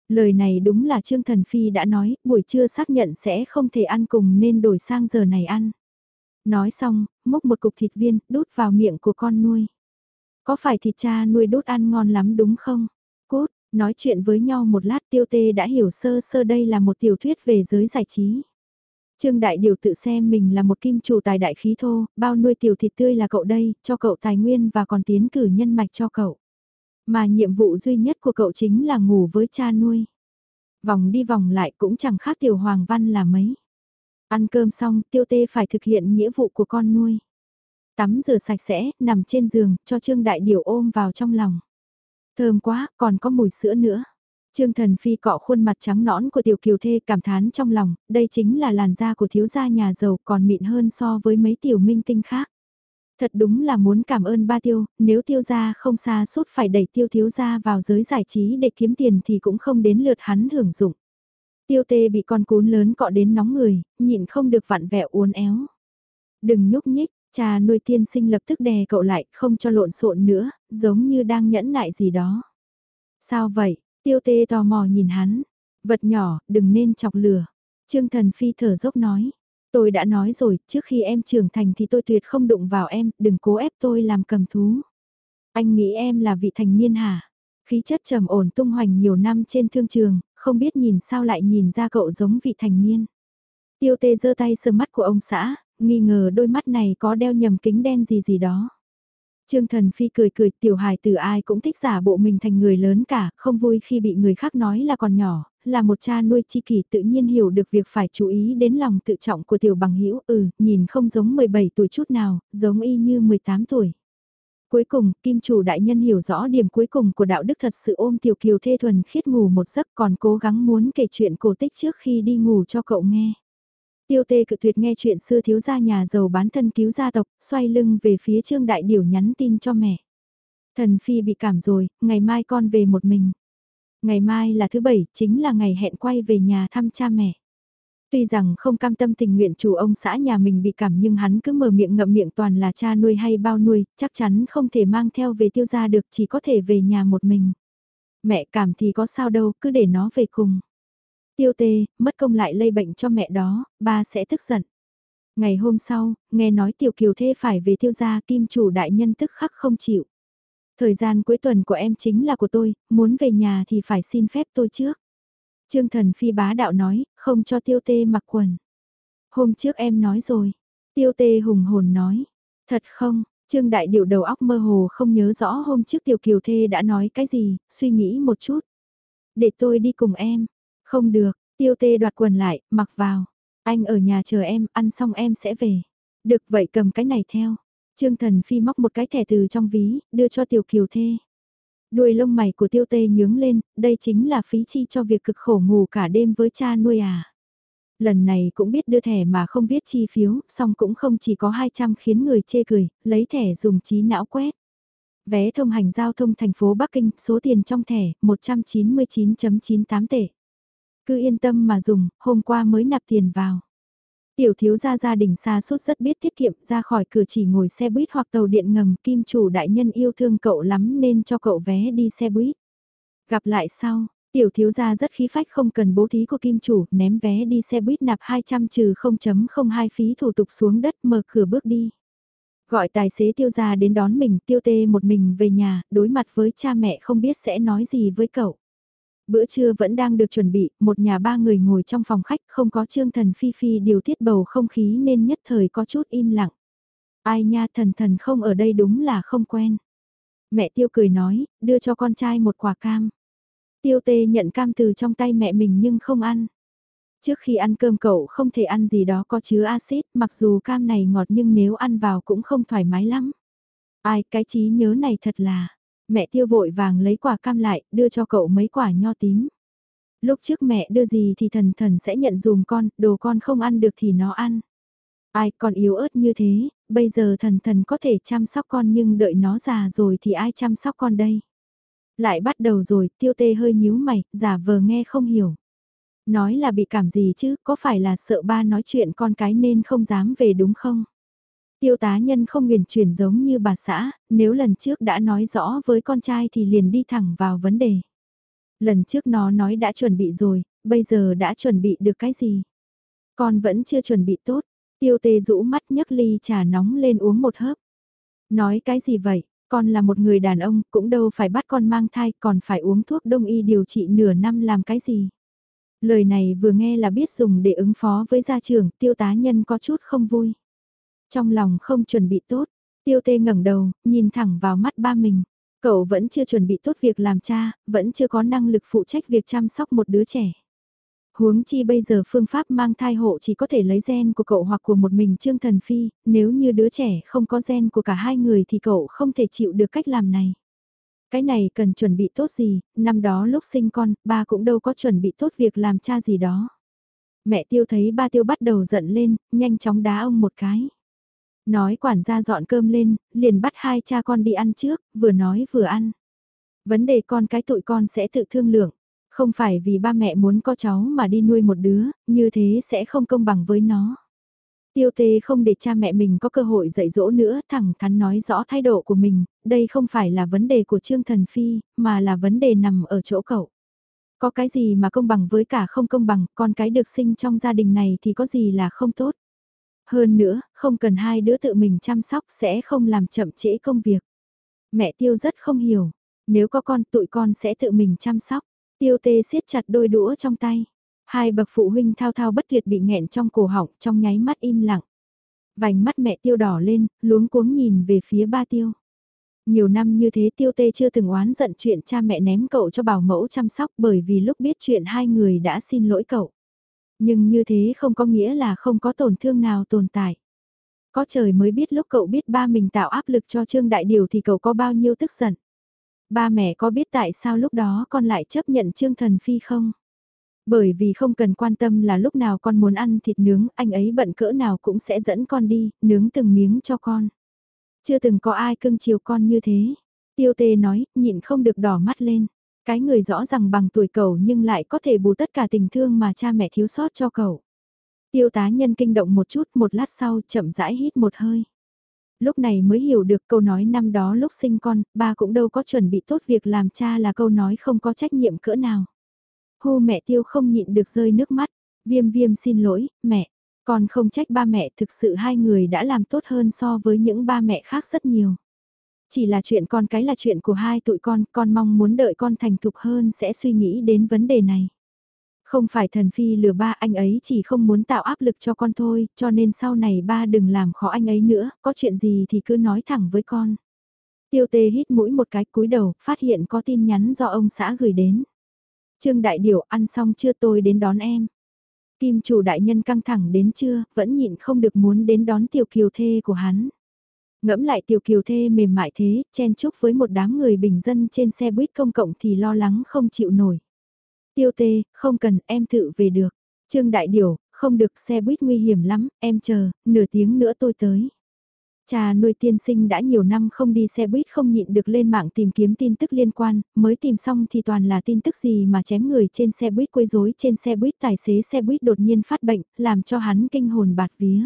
Lời này đúng là Trương Thần Phi đã nói, buổi trưa xác nhận sẽ không thể ăn cùng nên đổi sang giờ này ăn. Nói xong, múc một cục thịt viên, đút vào miệng của con nuôi. Có phải thịt cha nuôi đút ăn ngon lắm đúng không? Nói chuyện với nhau một lát tiêu tê đã hiểu sơ sơ đây là một tiểu thuyết về giới giải trí. Trương Đại Điều tự xem mình là một kim chủ tài đại khí thô, bao nuôi tiểu thịt tươi là cậu đây, cho cậu tài nguyên và còn tiến cử nhân mạch cho cậu. Mà nhiệm vụ duy nhất của cậu chính là ngủ với cha nuôi. Vòng đi vòng lại cũng chẳng khác tiểu hoàng văn là mấy. Ăn cơm xong, tiêu tê phải thực hiện nghĩa vụ của con nuôi. Tắm rửa sạch sẽ, nằm trên giường, cho Trương Đại Điều ôm vào trong lòng. Thơm quá, còn có mùi sữa nữa. Trương Thần Phi cọ khuôn mặt trắng nõn của tiểu kiều thê cảm thán trong lòng, đây chính là làn da của thiếu gia nhà giàu còn mịn hơn so với mấy tiểu minh tinh khác. Thật đúng là muốn cảm ơn ba tiêu, nếu tiêu gia không xa suốt phải đẩy tiêu thiếu gia vào giới giải trí để kiếm tiền thì cũng không đến lượt hắn hưởng dụng. Tiêu tê bị con cún lớn cọ đến nóng người, nhịn không được vặn vẹo uốn éo. Đừng nhúc nhích, Cha nuôi tiên sinh lập tức đè cậu lại, không cho lộn xộn nữa, giống như đang nhẫn nại gì đó. Sao vậy? Tiêu tê tò mò nhìn hắn. Vật nhỏ, đừng nên chọc lửa. Trương thần phi thở dốc nói. Tôi đã nói rồi, trước khi em trưởng thành thì tôi tuyệt không đụng vào em, đừng cố ép tôi làm cầm thú. Anh nghĩ em là vị thành niên hả? Khí chất trầm ổn tung hoành nhiều năm trên thương trường, không biết nhìn sao lại nhìn ra cậu giống vị thành niên. Tiêu tê giơ tay sờ mắt của ông xã, nghi ngờ đôi mắt này có đeo nhầm kính đen gì gì đó. Trương Thần Phi cười cười tiểu hài từ ai cũng thích giả bộ mình thành người lớn cả, không vui khi bị người khác nói là còn nhỏ, là một cha nuôi chi kỷ tự nhiên hiểu được việc phải chú ý đến lòng tự trọng của tiểu bằng hữu ừ, nhìn không giống 17 tuổi chút nào, giống y như 18 tuổi. Cuối cùng, kim chủ đại nhân hiểu rõ điểm cuối cùng của đạo đức thật sự ôm tiểu kiều thê thuần khiết ngủ một giấc còn cố gắng muốn kể chuyện cổ tích trước khi đi ngủ cho cậu nghe. Tiêu tê cự tuyệt nghe chuyện xưa thiếu gia nhà giàu bán thân cứu gia tộc, xoay lưng về phía Trương Đại Điểu nhắn tin cho mẹ. Thần Phi bị cảm rồi, ngày mai con về một mình. Ngày mai là thứ bảy, chính là ngày hẹn quay về nhà thăm cha mẹ. Tuy rằng không cam tâm tình nguyện chủ ông xã nhà mình bị cảm nhưng hắn cứ mở miệng ngậm miệng toàn là cha nuôi hay bao nuôi, chắc chắn không thể mang theo về tiêu gia được chỉ có thể về nhà một mình. Mẹ cảm thì có sao đâu, cứ để nó về cùng. Tiêu tê, mất công lại lây bệnh cho mẹ đó, ba sẽ tức giận. Ngày hôm sau, nghe nói tiểu kiều thê phải về tiêu gia kim chủ đại nhân tức khắc không chịu. Thời gian cuối tuần của em chính là của tôi, muốn về nhà thì phải xin phép tôi trước. Trương thần phi bá đạo nói, không cho tiêu tê mặc quần. Hôm trước em nói rồi. Tiêu tê hùng hồn nói. Thật không, Trương đại điệu đầu óc mơ hồ không nhớ rõ hôm trước tiểu kiều thê đã nói cái gì, suy nghĩ một chút. Để tôi đi cùng em, không được, tiêu tê đoạt quần lại, mặc vào. Anh ở nhà chờ em, ăn xong em sẽ về. Được vậy cầm cái này theo. Trương Thần Phi móc một cái thẻ từ trong ví, đưa cho Tiểu Kiều Thê. Đuôi lông mày của Tiêu Tê nhướng lên, đây chính là phí chi cho việc cực khổ ngủ cả đêm với cha nuôi à. Lần này cũng biết đưa thẻ mà không viết chi phiếu, song cũng không chỉ có 200 khiến người chê cười, lấy thẻ dùng trí não quét. Vé thông hành giao thông thành phố Bắc Kinh, số tiền trong thẻ, 199.98 tệ. Cứ yên tâm mà dùng, hôm qua mới nạp tiền vào. Tiểu thiếu gia gia đình xa suốt rất biết tiết kiệm ra khỏi cửa chỉ ngồi xe buýt hoặc tàu điện ngầm kim chủ đại nhân yêu thương cậu lắm nên cho cậu vé đi xe buýt. Gặp lại sau, tiểu thiếu gia rất khí phách không cần bố thí của kim chủ ném vé đi xe buýt nạp 200 trừ 0.02 phí thủ tục xuống đất mở cửa bước đi. Gọi tài xế tiêu gia đến đón mình tiêu tê một mình về nhà, đối mặt với cha mẹ không biết sẽ nói gì với cậu. Bữa trưa vẫn đang được chuẩn bị, một nhà ba người ngồi trong phòng khách không có trương thần phi phi điều tiết bầu không khí nên nhất thời có chút im lặng. Ai nha thần thần không ở đây đúng là không quen. Mẹ tiêu cười nói, đưa cho con trai một quả cam. Tiêu tê nhận cam từ trong tay mẹ mình nhưng không ăn. Trước khi ăn cơm cậu không thể ăn gì đó có chứa axit, mặc dù cam này ngọt nhưng nếu ăn vào cũng không thoải mái lắm. Ai, cái trí nhớ này thật là, Mẹ tiêu vội vàng lấy quả cam lại, đưa cho cậu mấy quả nho tím. Lúc trước mẹ đưa gì thì thần thần sẽ nhận dùm con, đồ con không ăn được thì nó ăn. Ai còn yếu ớt như thế, bây giờ thần thần có thể chăm sóc con nhưng đợi nó già rồi thì ai chăm sóc con đây? Lại bắt đầu rồi, tiêu tê hơi nhíu mày, giả vờ nghe không hiểu. Nói là bị cảm gì chứ, có phải là sợ ba nói chuyện con cái nên không dám về đúng không? Tiêu tá nhân không huyền chuyển giống như bà xã, nếu lần trước đã nói rõ với con trai thì liền đi thẳng vào vấn đề. Lần trước nó nói đã chuẩn bị rồi, bây giờ đã chuẩn bị được cái gì? Con vẫn chưa chuẩn bị tốt, tiêu tê rũ mắt nhấc ly trà nóng lên uống một hớp. Nói cái gì vậy, con là một người đàn ông, cũng đâu phải bắt con mang thai, còn phải uống thuốc đông y điều trị nửa năm làm cái gì? Lời này vừa nghe là biết dùng để ứng phó với gia trưởng, tiêu tá nhân có chút không vui. Trong lòng không chuẩn bị tốt, tiêu tê ngẩng đầu, nhìn thẳng vào mắt ba mình. Cậu vẫn chưa chuẩn bị tốt việc làm cha, vẫn chưa có năng lực phụ trách việc chăm sóc một đứa trẻ. Huống chi bây giờ phương pháp mang thai hộ chỉ có thể lấy gen của cậu hoặc của một mình Trương Thần Phi, nếu như đứa trẻ không có gen của cả hai người thì cậu không thể chịu được cách làm này. Cái này cần chuẩn bị tốt gì, năm đó lúc sinh con, ba cũng đâu có chuẩn bị tốt việc làm cha gì đó. Mẹ tiêu thấy ba tiêu bắt đầu giận lên, nhanh chóng đá ông một cái. Nói quản gia dọn cơm lên, liền bắt hai cha con đi ăn trước, vừa nói vừa ăn. Vấn đề con cái tụi con sẽ tự thương lượng. Không phải vì ba mẹ muốn có cháu mà đi nuôi một đứa, như thế sẽ không công bằng với nó. Tiêu tê không để cha mẹ mình có cơ hội dạy dỗ nữa, thẳng thắn nói rõ thái độ của mình, đây không phải là vấn đề của Trương Thần Phi, mà là vấn đề nằm ở chỗ cậu. Có cái gì mà công bằng với cả không công bằng, con cái được sinh trong gia đình này thì có gì là không tốt. Hơn nữa, không cần hai đứa tự mình chăm sóc sẽ không làm chậm trễ công việc. Mẹ Tiêu rất không hiểu, nếu có con tụi con sẽ tự mình chăm sóc. Tiêu tê siết chặt đôi đũa trong tay. Hai bậc phụ huynh thao thao bất tuyệt bị nghẹn trong cổ họng trong nháy mắt im lặng. Vành mắt mẹ Tiêu đỏ lên, luống cuống nhìn về phía ba Tiêu. Nhiều năm như thế Tiêu tê chưa từng oán giận chuyện cha mẹ ném cậu cho bảo mẫu chăm sóc bởi vì lúc biết chuyện hai người đã xin lỗi cậu. Nhưng như thế không có nghĩa là không có tổn thương nào tồn tại. Có trời mới biết lúc cậu biết ba mình tạo áp lực cho Trương Đại Điều thì cậu có bao nhiêu tức giận. Ba mẹ có biết tại sao lúc đó con lại chấp nhận Trương Thần Phi không? Bởi vì không cần quan tâm là lúc nào con muốn ăn thịt nướng, anh ấy bận cỡ nào cũng sẽ dẫn con đi, nướng từng miếng cho con. Chưa từng có ai cưng chiều con như thế. Tiêu tê nói, nhịn không được đỏ mắt lên. Cái người rõ ràng bằng tuổi cậu nhưng lại có thể bù tất cả tình thương mà cha mẹ thiếu sót cho cậu. Tiêu tá nhân kinh động một chút một lát sau chậm rãi hít một hơi. Lúc này mới hiểu được câu nói năm đó lúc sinh con, ba cũng đâu có chuẩn bị tốt việc làm cha là câu nói không có trách nhiệm cỡ nào. Hô mẹ tiêu không nhịn được rơi nước mắt, viêm viêm xin lỗi, mẹ, con không trách ba mẹ thực sự hai người đã làm tốt hơn so với những ba mẹ khác rất nhiều. Chỉ là chuyện con cái là chuyện của hai tụi con, con mong muốn đợi con thành thục hơn sẽ suy nghĩ đến vấn đề này. Không phải thần phi lừa ba anh ấy chỉ không muốn tạo áp lực cho con thôi, cho nên sau này ba đừng làm khó anh ấy nữa, có chuyện gì thì cứ nói thẳng với con. Tiêu tê hít mũi một cái cúi đầu, phát hiện có tin nhắn do ông xã gửi đến. Trương Đại Điểu ăn xong chưa tôi đến đón em. Kim chủ đại nhân căng thẳng đến chưa, vẫn nhịn không được muốn đến đón tiểu kiều thê của hắn. Ngẫm lại tiểu kiều thê mềm mại thế, chen chúc với một đám người bình dân trên xe buýt công cộng thì lo lắng không chịu nổi. Tiêu tê, không cần, em tự về được. Trương Đại Điểu, không được xe buýt nguy hiểm lắm, em chờ, nửa tiếng nữa tôi tới. Cha nuôi tiên sinh đã nhiều năm không đi xe buýt không nhịn được lên mạng tìm kiếm tin tức liên quan, mới tìm xong thì toàn là tin tức gì mà chém người trên xe buýt quấy rối trên xe buýt tài xế xe buýt đột nhiên phát bệnh, làm cho hắn kinh hồn bạt vía.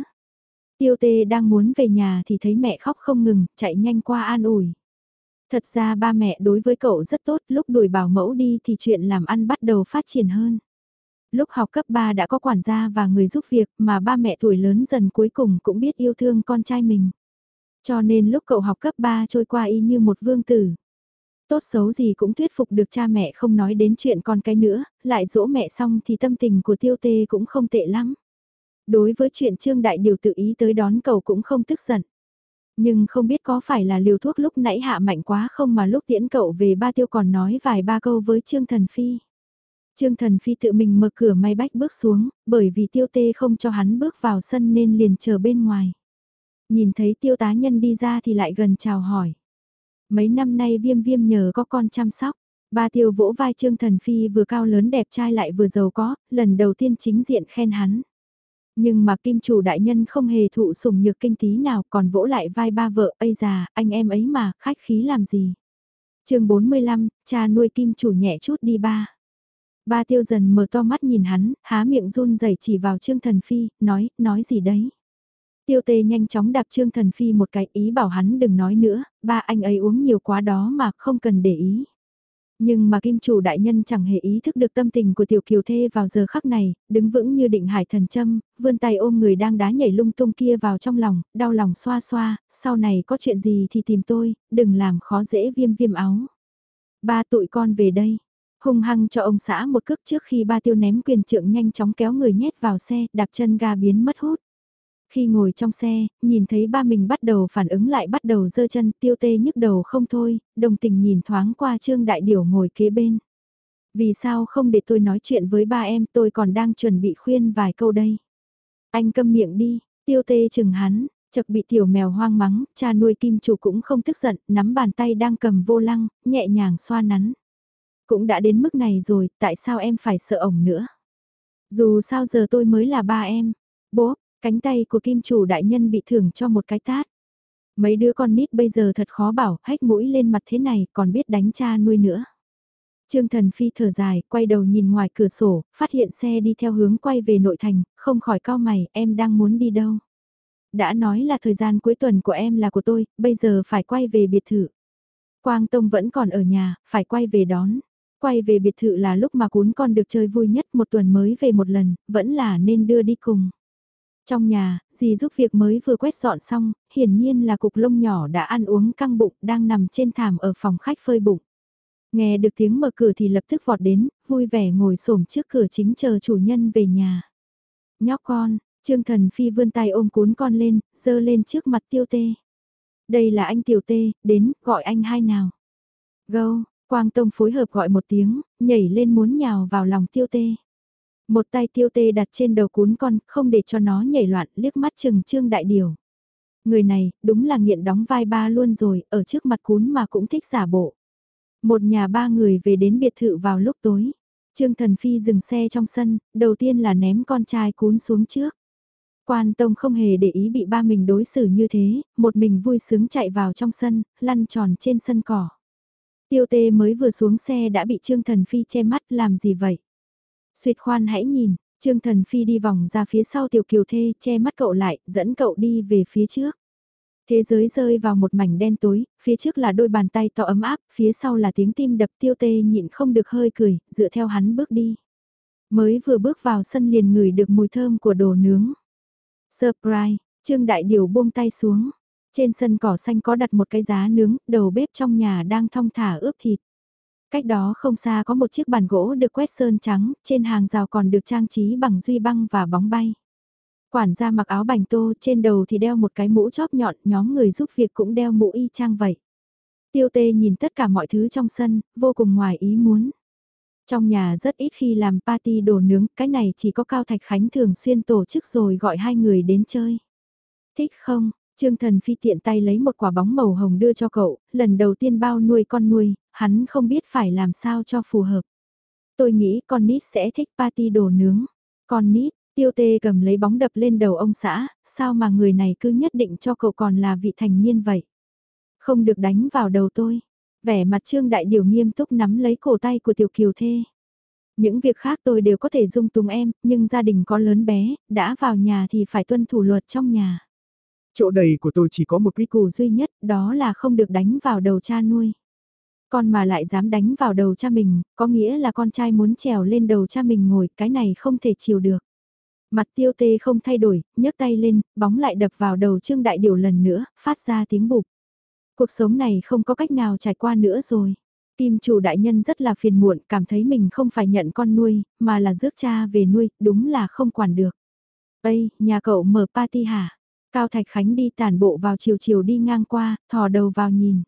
Tiêu tê đang muốn về nhà thì thấy mẹ khóc không ngừng, chạy nhanh qua an ủi. Thật ra ba mẹ đối với cậu rất tốt, lúc đuổi bảo mẫu đi thì chuyện làm ăn bắt đầu phát triển hơn. Lúc học cấp 3 đã có quản gia và người giúp việc mà ba mẹ tuổi lớn dần cuối cùng cũng biết yêu thương con trai mình. Cho nên lúc cậu học cấp 3 trôi qua y như một vương tử. Tốt xấu gì cũng thuyết phục được cha mẹ không nói đến chuyện con cái nữa, lại dỗ mẹ xong thì tâm tình của tiêu tê cũng không tệ lắm. Đối với chuyện Trương Đại Điều tự ý tới đón cậu cũng không tức giận. Nhưng không biết có phải là liều thuốc lúc nãy hạ mạnh quá không mà lúc tiễn cậu về ba tiêu còn nói vài ba câu với Trương Thần Phi. Trương Thần Phi tự mình mở cửa may bách bước xuống, bởi vì tiêu tê không cho hắn bước vào sân nên liền chờ bên ngoài. Nhìn thấy tiêu tá nhân đi ra thì lại gần chào hỏi. Mấy năm nay viêm viêm nhờ có con chăm sóc. Ba tiêu vỗ vai Trương Thần Phi vừa cao lớn đẹp trai lại vừa giàu có, lần đầu tiên chính diện khen hắn. Nhưng mà kim chủ đại nhân không hề thụ sủng nhược kinh tí nào còn vỗ lại vai ba vợ, ây già, anh em ấy mà, khách khí làm gì. chương 45, cha nuôi kim chủ nhẹ chút đi ba. Ba tiêu dần mở to mắt nhìn hắn, há miệng run rẩy chỉ vào Trương Thần Phi, nói, nói gì đấy. Tiêu tê nhanh chóng đạp Trương Thần Phi một cái ý bảo hắn đừng nói nữa, ba anh ấy uống nhiều quá đó mà không cần để ý. Nhưng mà kim chủ đại nhân chẳng hề ý thức được tâm tình của tiểu kiều thê vào giờ khắc này, đứng vững như định hải thần châm, vươn tay ôm người đang đá nhảy lung tung kia vào trong lòng, đau lòng xoa xoa, sau này có chuyện gì thì tìm tôi, đừng làm khó dễ viêm viêm áo. Ba tụi con về đây, hung hăng cho ông xã một cước trước khi ba tiêu ném quyền trượng nhanh chóng kéo người nhét vào xe, đạp chân ga biến mất hút. Khi ngồi trong xe, nhìn thấy ba mình bắt đầu phản ứng lại bắt đầu dơ chân tiêu tê nhức đầu không thôi, đồng tình nhìn thoáng qua Trương Đại Điểu ngồi kế bên. Vì sao không để tôi nói chuyện với ba em tôi còn đang chuẩn bị khuyên vài câu đây. Anh câm miệng đi, tiêu tê chừng hắn, chật bị tiểu mèo hoang mắng, cha nuôi kim chủ cũng không tức giận, nắm bàn tay đang cầm vô lăng, nhẹ nhàng xoa nắn. Cũng đã đến mức này rồi, tại sao em phải sợ ổng nữa? Dù sao giờ tôi mới là ba em. Bố, Cánh tay của kim chủ đại nhân bị thưởng cho một cái tát. Mấy đứa con nít bây giờ thật khó bảo, hách mũi lên mặt thế này còn biết đánh cha nuôi nữa. Trương Thần Phi thở dài, quay đầu nhìn ngoài cửa sổ, phát hiện xe đi theo hướng quay về nội thành, không khỏi cao mày, em đang muốn đi đâu. Đã nói là thời gian cuối tuần của em là của tôi, bây giờ phải quay về biệt thự. Quang Tông vẫn còn ở nhà, phải quay về đón. Quay về biệt thự là lúc mà cún con được chơi vui nhất một tuần mới về một lần, vẫn là nên đưa đi cùng. Trong nhà, dì giúp việc mới vừa quét dọn xong, hiển nhiên là cục lông nhỏ đã ăn uống căng bụng đang nằm trên thảm ở phòng khách phơi bụng. Nghe được tiếng mở cửa thì lập tức vọt đến, vui vẻ ngồi xổm trước cửa chính chờ chủ nhân về nhà. Nhóc con, Trương Thần Phi vươn tay ôm cuốn con lên, dơ lên trước mặt tiêu tê. Đây là anh tiểu tê, đến, gọi anh hai nào. Gâu, Quang Tông phối hợp gọi một tiếng, nhảy lên muốn nhào vào lòng tiêu tê. Một tay tiêu tê đặt trên đầu cún con, không để cho nó nhảy loạn, liếc mắt chừng trương đại điều. Người này, đúng là nghiện đóng vai ba luôn rồi, ở trước mặt cún mà cũng thích giả bộ. Một nhà ba người về đến biệt thự vào lúc tối. Trương Thần Phi dừng xe trong sân, đầu tiên là ném con trai cún xuống trước. Quan Tông không hề để ý bị ba mình đối xử như thế, một mình vui sướng chạy vào trong sân, lăn tròn trên sân cỏ. Tiêu tê mới vừa xuống xe đã bị Trương Thần Phi che mắt làm gì vậy? Xuyệt khoan hãy nhìn, Trương Thần Phi đi vòng ra phía sau tiểu kiều thê, che mắt cậu lại, dẫn cậu đi về phía trước. Thế giới rơi vào một mảnh đen tối, phía trước là đôi bàn tay to ấm áp, phía sau là tiếng tim đập tiêu tê nhịn không được hơi cười, dựa theo hắn bước đi. Mới vừa bước vào sân liền ngửi được mùi thơm của đồ nướng. Surprise, Trương Đại Điều buông tay xuống. Trên sân cỏ xanh có đặt một cái giá nướng, đầu bếp trong nhà đang thong thả ướp thịt. Cách đó không xa có một chiếc bàn gỗ được quét sơn trắng, trên hàng rào còn được trang trí bằng duy băng và bóng bay. Quản gia mặc áo bành tô, trên đầu thì đeo một cái mũ chóp nhọn, nhóm người giúp việc cũng đeo mũ y trang vậy. Tiêu tê nhìn tất cả mọi thứ trong sân, vô cùng ngoài ý muốn. Trong nhà rất ít khi làm party đồ nướng, cái này chỉ có Cao Thạch Khánh thường xuyên tổ chức rồi gọi hai người đến chơi. Thích không? Trương Thần Phi tiện tay lấy một quả bóng màu hồng đưa cho cậu, lần đầu tiên bao nuôi con nuôi, hắn không biết phải làm sao cho phù hợp. Tôi nghĩ con nít sẽ thích party đồ nướng. Con nít, tiêu tê cầm lấy bóng đập lên đầu ông xã, sao mà người này cứ nhất định cho cậu còn là vị thành niên vậy? Không được đánh vào đầu tôi. Vẻ mặt Trương Đại Điều nghiêm túc nắm lấy cổ tay của Tiểu Kiều Thê. Những việc khác tôi đều có thể dung túng em, nhưng gia đình có lớn bé, đã vào nhà thì phải tuân thủ luật trong nhà.
Chỗ đầy của tôi chỉ có một quy
củ duy nhất, đó là không được đánh vào đầu cha nuôi. Con mà lại dám đánh vào đầu cha mình, có nghĩa là con trai muốn trèo lên đầu cha mình ngồi, cái này không thể chịu được. Mặt tiêu tê không thay đổi, nhấc tay lên, bóng lại đập vào đầu Trương Đại Điều lần nữa, phát ra tiếng bục. Cuộc sống này không có cách nào trải qua nữa rồi. Kim chủ đại nhân rất là phiền muộn, cảm thấy mình không phải nhận con nuôi, mà là rước cha về nuôi, đúng là không quản được. Ây, nhà cậu mở party hả? Cao Thạch Khánh đi tản bộ vào chiều chiều đi ngang qua, thò đầu vào nhìn.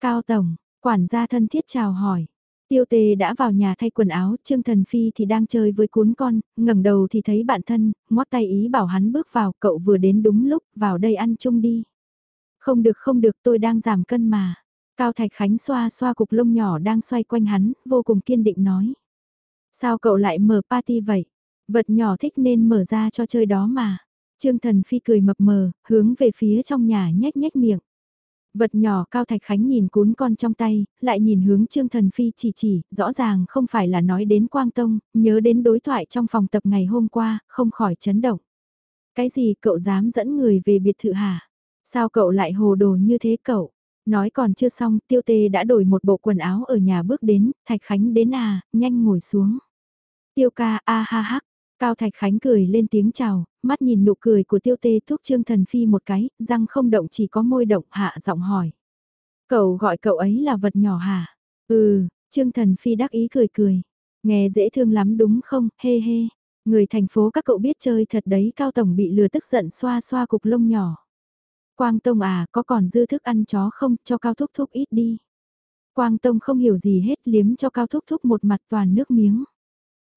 Cao Tổng, quản gia thân thiết chào hỏi. Tiêu tề đã vào nhà thay quần áo, Trương Thần Phi thì đang chơi với cuốn con, ngẩng đầu thì thấy bạn thân, ngoắt tay ý bảo hắn bước vào, cậu vừa đến đúng lúc, vào đây ăn chung đi. Không được không được tôi đang giảm cân mà. Cao Thạch Khánh xoa xoa cục lông nhỏ đang xoay quanh hắn, vô cùng kiên định nói. Sao cậu lại mở party vậy? Vật nhỏ thích nên mở ra cho chơi đó mà. Trương Thần Phi cười mập mờ, hướng về phía trong nhà nhếch nhếch miệng. Vật nhỏ Cao Thạch Khánh nhìn cuốn con trong tay, lại nhìn hướng Trương Thần Phi chỉ chỉ, rõ ràng không phải là nói đến Quang Tông, nhớ đến đối thoại trong phòng tập ngày hôm qua, không khỏi chấn động. Cái gì cậu dám dẫn người về biệt thự hả? Sao cậu lại hồ đồ như thế cậu? Nói còn chưa xong, tiêu tê đã đổi một bộ quần áo ở nhà bước đến, Thạch Khánh đến à, nhanh ngồi xuống. Tiêu ca a ha hắc, Cao Thạch Khánh cười lên tiếng chào, mắt nhìn nụ cười của tiêu tê thúc Trương Thần Phi một cái, răng không động chỉ có môi động hạ giọng hỏi. Cậu gọi cậu ấy là vật nhỏ hả? Ừ, Trương Thần Phi đắc ý cười cười. Nghe dễ thương lắm đúng không, hê hê. Người thành phố các cậu biết chơi thật đấy Cao Tổng bị lừa tức giận xoa xoa cục lông nhỏ. Quang Tông à, có còn dư thức ăn chó không, cho Cao Thúc Thúc ít đi. Quang Tông không hiểu gì hết liếm cho Cao Thúc Thúc một mặt toàn nước miếng.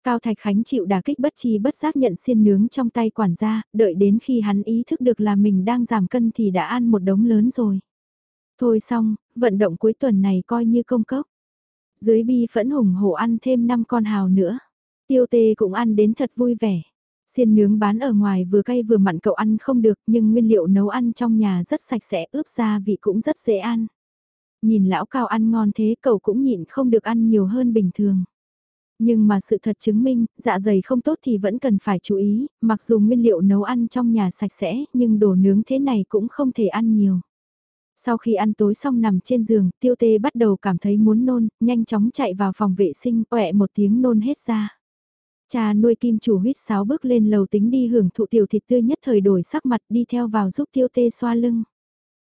Cao Thạch Khánh chịu đả kích bất chi bất giác nhận xiên nướng trong tay quản gia, đợi đến khi hắn ý thức được là mình đang giảm cân thì đã ăn một đống lớn rồi. Thôi xong, vận động cuối tuần này coi như công cốc. Dưới bi phẫn hùng hổ ăn thêm 5 con hào nữa. Tiêu tê cũng ăn đến thật vui vẻ. Xiên nướng bán ở ngoài vừa cay vừa mặn cậu ăn không được nhưng nguyên liệu nấu ăn trong nhà rất sạch sẽ ướp gia vị cũng rất dễ ăn. Nhìn lão cao ăn ngon thế cậu cũng nhịn không được ăn nhiều hơn bình thường. Nhưng mà sự thật chứng minh, dạ dày không tốt thì vẫn cần phải chú ý, mặc dù nguyên liệu nấu ăn trong nhà sạch sẽ, nhưng đồ nướng thế này cũng không thể ăn nhiều. Sau khi ăn tối xong nằm trên giường, tiêu tê bắt đầu cảm thấy muốn nôn, nhanh chóng chạy vào phòng vệ sinh, quẹ một tiếng nôn hết ra. Cha nuôi kim chủ huyết sáo bước lên lầu tính đi hưởng thụ tiểu thịt tươi nhất thời đổi sắc mặt đi theo vào giúp tiêu tê xoa lưng.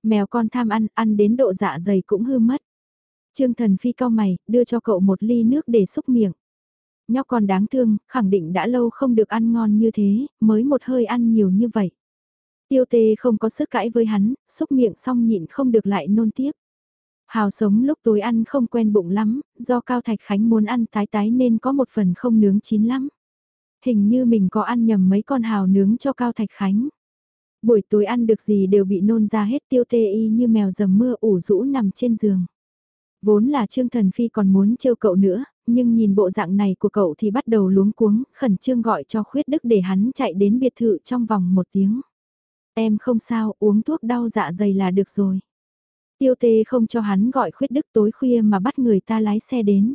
Mèo con tham ăn, ăn đến độ dạ dày cũng hư mất. Trương thần phi cao mày, đưa cho cậu một ly nước để xúc miệng. Nhóc con đáng thương, khẳng định đã lâu không được ăn ngon như thế, mới một hơi ăn nhiều như vậy. Tiêu tê không có sức cãi với hắn, xúc miệng xong nhịn không được lại nôn tiếp. Hào sống lúc tối ăn không quen bụng lắm, do Cao Thạch Khánh muốn ăn tái tái nên có một phần không nướng chín lắm. Hình như mình có ăn nhầm mấy con hào nướng cho Cao Thạch Khánh. Buổi tối ăn được gì đều bị nôn ra hết tiêu tê y như mèo dầm mưa ủ rũ nằm trên giường. Vốn là Trương Thần Phi còn muốn trêu cậu nữa, nhưng nhìn bộ dạng này của cậu thì bắt đầu luống cuống, khẩn trương gọi cho khuyết đức để hắn chạy đến biệt thự trong vòng một tiếng. Em không sao, uống thuốc đau dạ dày là được rồi. Tiêu tê không cho hắn gọi khuyết đức tối khuya mà bắt người ta lái xe đến.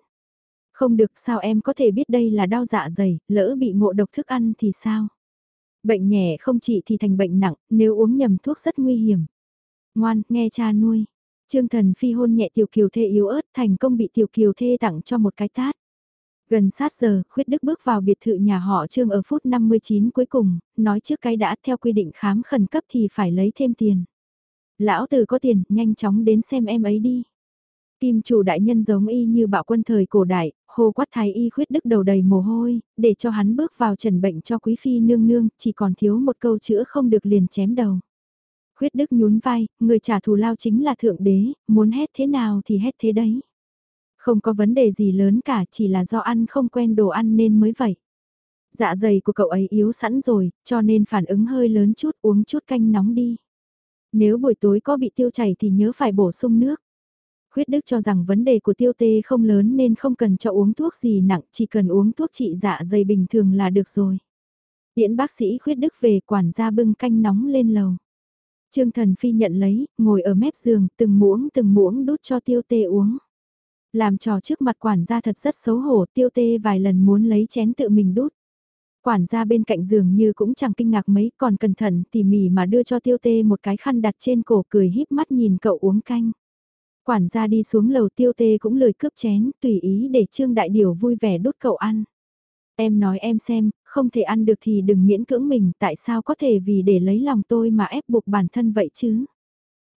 Không được sao em có thể biết đây là đau dạ dày, lỡ bị ngộ độc thức ăn thì sao? Bệnh nhẹ không trị thì thành bệnh nặng, nếu uống nhầm thuốc rất nguy hiểm. Ngoan, nghe cha nuôi. Trương thần phi hôn nhẹ tiểu kiều thê yếu ớt thành công bị tiểu kiều thê tặng cho một cái tát. Gần sát giờ, khuyết đức bước vào biệt thự nhà họ Trương ở phút 59 cuối cùng, nói trước cái đã theo quy định khám khẩn cấp thì phải lấy thêm tiền. Lão tử có tiền, nhanh chóng đến xem em ấy đi. Kim chủ đại nhân giống y như bạo quân thời cổ đại, hồ quát thái y khuyết đức đầu đầy mồ hôi, để cho hắn bước vào trần bệnh cho quý phi nương nương, chỉ còn thiếu một câu chữa không được liền chém đầu. Khuyết đức nhún vai, người trả thù lao chính là thượng đế, muốn hét thế nào thì hét thế đấy. Không có vấn đề gì lớn cả, chỉ là do ăn không quen đồ ăn nên mới vậy. Dạ dày của cậu ấy yếu sẵn rồi, cho nên phản ứng hơi lớn chút uống chút canh nóng đi. Nếu buổi tối có bị tiêu chảy thì nhớ phải bổ sung nước. Khuyết Đức cho rằng vấn đề của tiêu tê không lớn nên không cần cho uống thuốc gì nặng, chỉ cần uống thuốc trị dạ dày bình thường là được rồi. Điễn bác sĩ Khuyết Đức về quản gia bưng canh nóng lên lầu. Trương Thần Phi nhận lấy, ngồi ở mép giường, từng muỗng từng muỗng đút cho tiêu tê uống. Làm trò trước mặt quản gia thật rất xấu hổ, tiêu tê vài lần muốn lấy chén tự mình đút. Quản gia bên cạnh giường như cũng chẳng kinh ngạc mấy, còn cẩn thận tỉ mỉ mà đưa cho tiêu tê một cái khăn đặt trên cổ cười híp mắt nhìn cậu uống canh. Quản gia đi xuống lầu tiêu tê cũng lời cướp chén, tùy ý để Trương Đại Điều vui vẻ đút cậu ăn. Em nói em xem, không thể ăn được thì đừng miễn cưỡng mình, tại sao có thể vì để lấy lòng tôi mà ép buộc bản thân vậy chứ?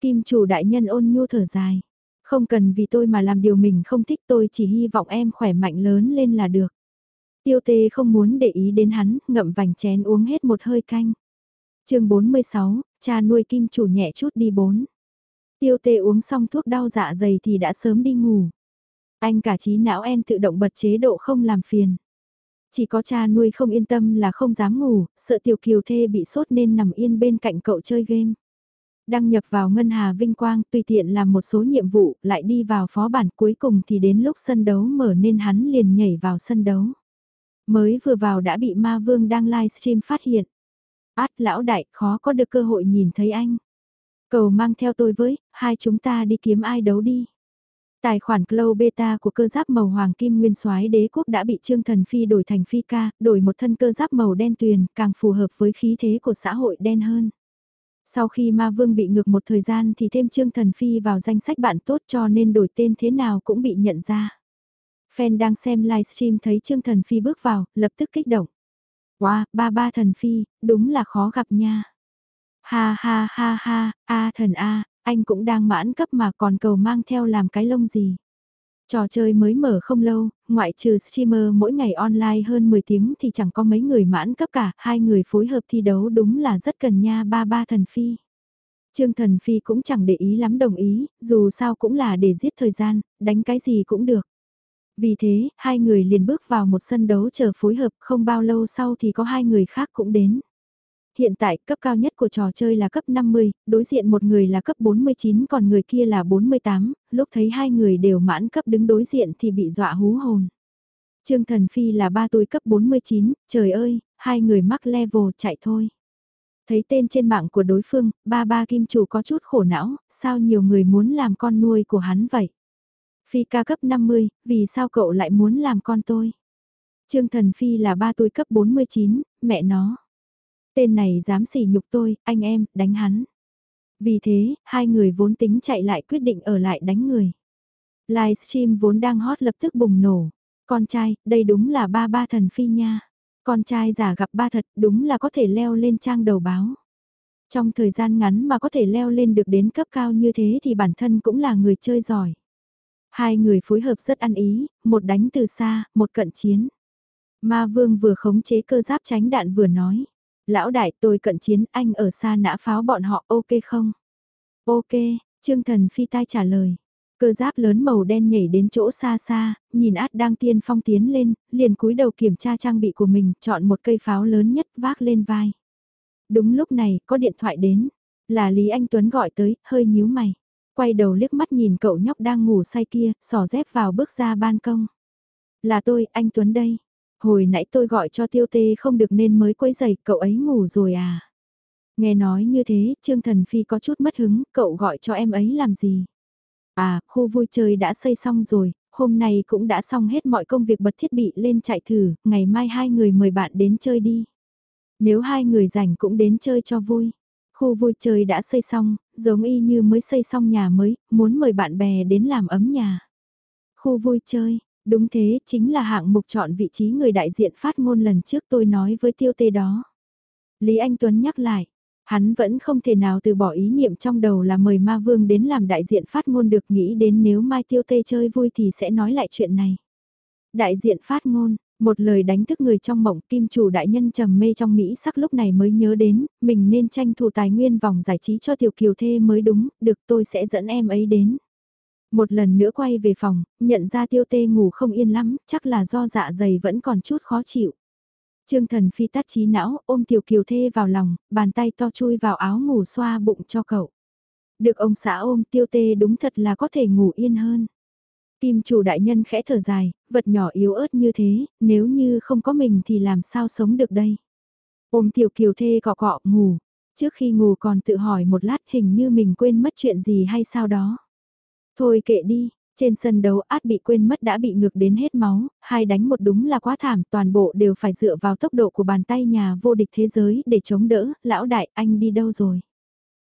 Kim chủ đại nhân ôn nhu thở dài. Không cần vì tôi mà làm điều mình không thích tôi chỉ hy vọng em khỏe mạnh lớn lên là được. Tiêu tê không muốn để ý đến hắn, ngậm vành chén uống hết một hơi canh. chương 46, cha nuôi kim chủ nhẹ chút đi bốn. Tiêu tê uống xong thuốc đau dạ dày thì đã sớm đi ngủ. Anh cả trí não en tự động bật chế độ không làm phiền. Chỉ có cha nuôi không yên tâm là không dám ngủ, sợ tiểu kiều thê bị sốt nên nằm yên bên cạnh cậu chơi game. Đăng nhập vào Ngân Hà Vinh Quang, tùy tiện làm một số nhiệm vụ, lại đi vào phó bản cuối cùng thì đến lúc sân đấu mở nên hắn liền nhảy vào sân đấu. Mới vừa vào đã bị ma vương đang livestream phát hiện. Át lão đại khó có được cơ hội nhìn thấy anh. Cầu mang theo tôi với, hai chúng ta đi kiếm ai đấu đi. Tài khoản Cloud Beta của cơ giáp màu hoàng kim nguyên soái đế quốc đã bị Trương Thần Phi đổi thành Phi ca, đổi một thân cơ giáp màu đen tuyền, càng phù hợp với khí thế của xã hội đen hơn. Sau khi Ma Vương bị ngược một thời gian thì thêm Trương Thần Phi vào danh sách bạn tốt cho nên đổi tên thế nào cũng bị nhận ra. Fan đang xem livestream thấy Trương Thần Phi bước vào, lập tức kích động. Wow, ba ba Thần Phi, đúng là khó gặp nha. Ha ha ha ha, a thần a, anh cũng đang mãn cấp mà còn cầu mang theo làm cái lông gì. Trò chơi mới mở không lâu, ngoại trừ streamer mỗi ngày online hơn 10 tiếng thì chẳng có mấy người mãn cấp cả, hai người phối hợp thi đấu đúng là rất cần nha ba ba thần phi. Trương thần phi cũng chẳng để ý lắm đồng ý, dù sao cũng là để giết thời gian, đánh cái gì cũng được. Vì thế, hai người liền bước vào một sân đấu chờ phối hợp không bao lâu sau thì có hai người khác cũng đến. Hiện tại cấp cao nhất của trò chơi là cấp 50, đối diện một người là cấp 49 còn người kia là 48, lúc thấy hai người đều mãn cấp đứng đối diện thì bị dọa hú hồn. Trương Thần Phi là ba tuổi cấp 49, trời ơi, hai người mắc level chạy thôi. Thấy tên trên mạng của đối phương, ba ba kim chủ có chút khổ não, sao nhiều người muốn làm con nuôi của hắn vậy? Phi ca cấp 50, vì sao cậu lại muốn làm con tôi? Trương Thần Phi là ba tuổi cấp 49, mẹ nó. Tên này dám sỉ nhục tôi, anh em, đánh hắn. Vì thế, hai người vốn tính chạy lại quyết định ở lại đánh người. Livestream vốn đang hot lập tức bùng nổ. Con trai, đây đúng là ba ba thần phi nha. Con trai giả gặp ba thật, đúng là có thể leo lên trang đầu báo. Trong thời gian ngắn mà có thể leo lên được đến cấp cao như thế thì bản thân cũng là người chơi giỏi. Hai người phối hợp rất ăn ý, một đánh từ xa, một cận chiến. Ma vương vừa khống chế cơ giáp tránh đạn vừa nói. Lão đại tôi cận chiến anh ở xa nã pháo bọn họ ok không? Ok, Trương Thần Phi tai trả lời. Cơ giáp lớn màu đen nhảy đến chỗ xa xa, nhìn át đang tiên phong tiến lên, liền cúi đầu kiểm tra trang bị của mình, chọn một cây pháo lớn nhất vác lên vai. Đúng lúc này, có điện thoại đến, là Lý Anh Tuấn gọi tới, hơi nhíu mày. Quay đầu liếc mắt nhìn cậu nhóc đang ngủ say kia, sò dép vào bước ra ban công. Là tôi, anh Tuấn đây. Hồi nãy tôi gọi cho tiêu tê không được nên mới quấy giày, cậu ấy ngủ rồi à? Nghe nói như thế, Trương Thần Phi có chút mất hứng, cậu gọi cho em ấy làm gì? À, khu vui chơi đã xây xong rồi, hôm nay cũng đã xong hết mọi công việc bật thiết bị lên chạy thử, ngày mai hai người mời bạn đến chơi đi. Nếu hai người rảnh cũng đến chơi cho vui. Khu vui chơi đã xây xong, giống y như mới xây xong nhà mới, muốn mời bạn bè đến làm ấm nhà. Khu vui chơi, Đúng thế, chính là hạng mục chọn vị trí người đại diện phát ngôn lần trước tôi nói với tiêu tê đó. Lý Anh Tuấn nhắc lại, hắn vẫn không thể nào từ bỏ ý niệm trong đầu là mời ma vương đến làm đại diện phát ngôn được nghĩ đến nếu mai tiêu tê chơi vui thì sẽ nói lại chuyện này. Đại diện phát ngôn, một lời đánh thức người trong mộng kim chủ đại nhân trầm mê trong Mỹ sắc lúc này mới nhớ đến, mình nên tranh thủ tài nguyên vòng giải trí cho tiểu kiều thê mới đúng, được tôi sẽ dẫn em ấy đến. Một lần nữa quay về phòng, nhận ra tiêu tê ngủ không yên lắm, chắc là do dạ dày vẫn còn chút khó chịu. Trương Thần Phi tắt trí não, ôm Tiểu Kiều Thê vào lòng, bàn tay to chui vào áo ngủ xoa bụng cho cậu. Được ông xã ôm tiêu tê đúng thật là có thể ngủ yên hơn. Kim chủ đại nhân khẽ thở dài, vật nhỏ yếu ớt như thế, nếu như không có mình thì làm sao sống được đây. Ôm Tiểu Kiều Thê cọ cọ ngủ, trước khi ngủ còn tự hỏi một lát hình như mình quên mất chuyện gì hay sao đó. Thôi kệ đi, trên sân đấu át bị quên mất đã bị ngược đến hết máu, hai đánh một đúng là quá thảm, toàn bộ đều phải dựa vào tốc độ của bàn tay nhà vô địch thế giới để chống đỡ, lão đại anh đi đâu rồi?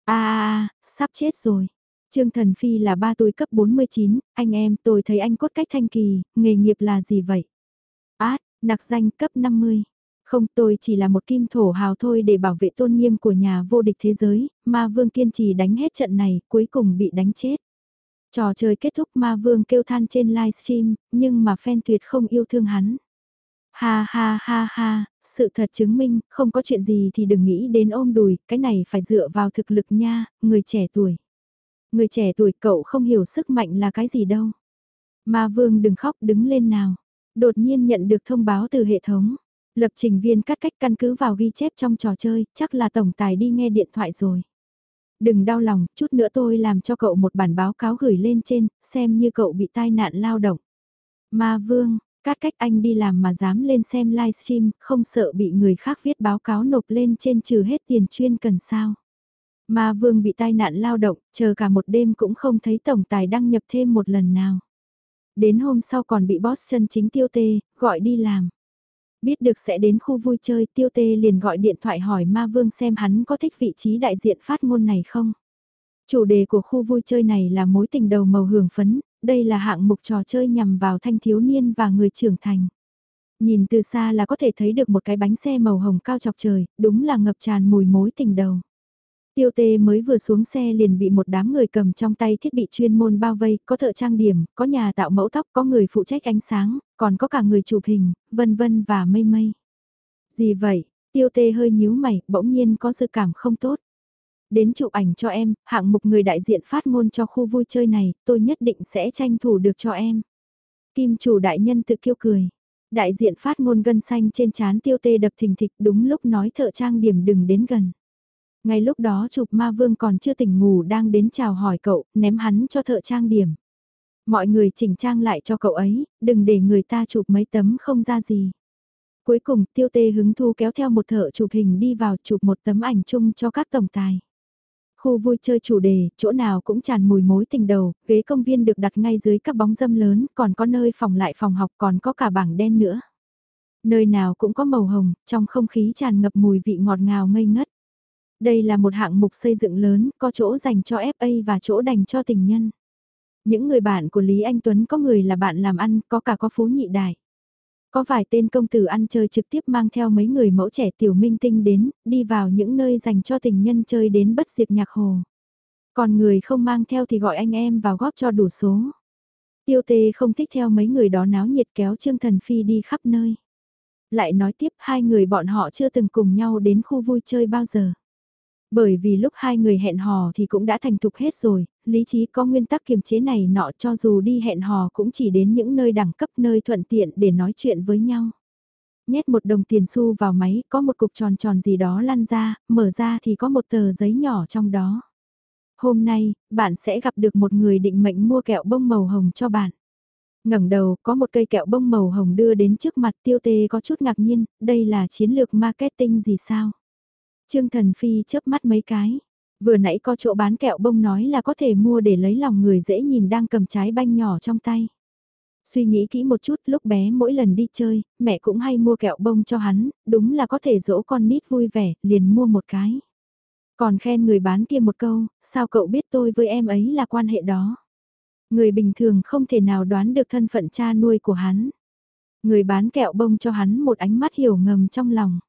a sắp chết rồi. Trương Thần Phi là ba tôi cấp 49, anh em tôi thấy anh cốt cách thanh kỳ, nghề nghiệp là gì vậy? Át, nặc danh cấp 50. Không tôi chỉ là một kim thổ hào thôi để bảo vệ tôn nghiêm của nhà vô địch thế giới, mà Vương kiên trì đánh hết trận này, cuối cùng bị đánh chết. Trò chơi kết thúc ma vương kêu than trên livestream, nhưng mà fan tuyệt không yêu thương hắn. Ha ha ha ha, sự thật chứng minh, không có chuyện gì thì đừng nghĩ đến ôm đùi, cái này phải dựa vào thực lực nha, người trẻ tuổi. Người trẻ tuổi cậu không hiểu sức mạnh là cái gì đâu. Ma vương đừng khóc đứng lên nào. Đột nhiên nhận được thông báo từ hệ thống. Lập trình viên cắt cách căn cứ vào ghi chép trong trò chơi, chắc là tổng tài đi nghe điện thoại rồi. Đừng đau lòng, chút nữa tôi làm cho cậu một bản báo cáo gửi lên trên, xem như cậu bị tai nạn lao động. Ma Vương, cắt cách anh đi làm mà dám lên xem livestream, không sợ bị người khác viết báo cáo nộp lên trên trừ hết tiền chuyên cần sao. Ma Vương bị tai nạn lao động, chờ cả một đêm cũng không thấy tổng tài đăng nhập thêm một lần nào. Đến hôm sau còn bị boss chân chính tiêu tê, gọi đi làm. Biết được sẽ đến khu vui chơi tiêu tê liền gọi điện thoại hỏi ma vương xem hắn có thích vị trí đại diện phát ngôn này không. Chủ đề của khu vui chơi này là mối tình đầu màu hưởng phấn, đây là hạng mục trò chơi nhằm vào thanh thiếu niên và người trưởng thành. Nhìn từ xa là có thể thấy được một cái bánh xe màu hồng cao chọc trời, đúng là ngập tràn mùi mối tình đầu. Tiêu tê mới vừa xuống xe liền bị một đám người cầm trong tay thiết bị chuyên môn bao vây, có thợ trang điểm, có nhà tạo mẫu tóc, có người phụ trách ánh sáng, còn có cả người chụp hình, vân vân và mây mây. Gì vậy? Tiêu tê hơi nhíu mày, bỗng nhiên có dự cảm không tốt. Đến chụp ảnh cho em, hạng mục người đại diện phát ngôn cho khu vui chơi này, tôi nhất định sẽ tranh thủ được cho em. Kim chủ đại nhân tự kiêu cười. Đại diện phát ngôn gân xanh trên chán tiêu tê đập thình thịch đúng lúc nói thợ trang điểm đừng đến gần. Ngay lúc đó chụp ma vương còn chưa tỉnh ngủ đang đến chào hỏi cậu, ném hắn cho thợ trang điểm. Mọi người chỉnh trang lại cho cậu ấy, đừng để người ta chụp mấy tấm không ra gì. Cuối cùng tiêu tê hứng thu kéo theo một thợ chụp hình đi vào chụp một tấm ảnh chung cho các tổng tài. Khu vui chơi chủ đề, chỗ nào cũng tràn mùi mối tình đầu, ghế công viên được đặt ngay dưới các bóng dâm lớn, còn có nơi phòng lại phòng học còn có cả bảng đen nữa. Nơi nào cũng có màu hồng, trong không khí tràn ngập mùi vị ngọt ngào ngây ngất. Đây là một hạng mục xây dựng lớn, có chỗ dành cho FA và chỗ dành cho tình nhân. Những người bạn của Lý Anh Tuấn có người là bạn làm ăn, có cả có phú nhị đại. Có vài tên công tử ăn chơi trực tiếp mang theo mấy người mẫu trẻ tiểu minh tinh đến, đi vào những nơi dành cho tình nhân chơi đến bất diệt nhạc hồ. Còn người không mang theo thì gọi anh em vào góp cho đủ số. Tiêu tê không thích theo mấy người đó náo nhiệt kéo Trương Thần Phi đi khắp nơi. Lại nói tiếp hai người bọn họ chưa từng cùng nhau đến khu vui chơi bao giờ. Bởi vì lúc hai người hẹn hò thì cũng đã thành thục hết rồi, lý trí có nguyên tắc kiềm chế này nọ cho dù đi hẹn hò cũng chỉ đến những nơi đẳng cấp nơi thuận tiện để nói chuyện với nhau. Nhét một đồng tiền xu vào máy, có một cục tròn tròn gì đó lăn ra, mở ra thì có một tờ giấy nhỏ trong đó. Hôm nay, bạn sẽ gặp được một người định mệnh mua kẹo bông màu hồng cho bạn. ngẩng đầu, có một cây kẹo bông màu hồng đưa đến trước mặt tiêu tê có chút ngạc nhiên, đây là chiến lược marketing gì sao? Trương Thần Phi chớp mắt mấy cái. Vừa nãy có chỗ bán kẹo bông nói là có thể mua để lấy lòng người dễ nhìn đang cầm trái banh nhỏ trong tay. Suy nghĩ kỹ một chút lúc bé mỗi lần đi chơi, mẹ cũng hay mua kẹo bông cho hắn, đúng là có thể dỗ con nít vui vẻ, liền mua một cái. Còn khen người bán kia một câu, sao cậu biết tôi với em ấy là quan hệ đó. Người bình thường không thể nào đoán được thân phận cha nuôi của hắn. Người bán kẹo bông cho hắn một ánh mắt hiểu ngầm trong lòng.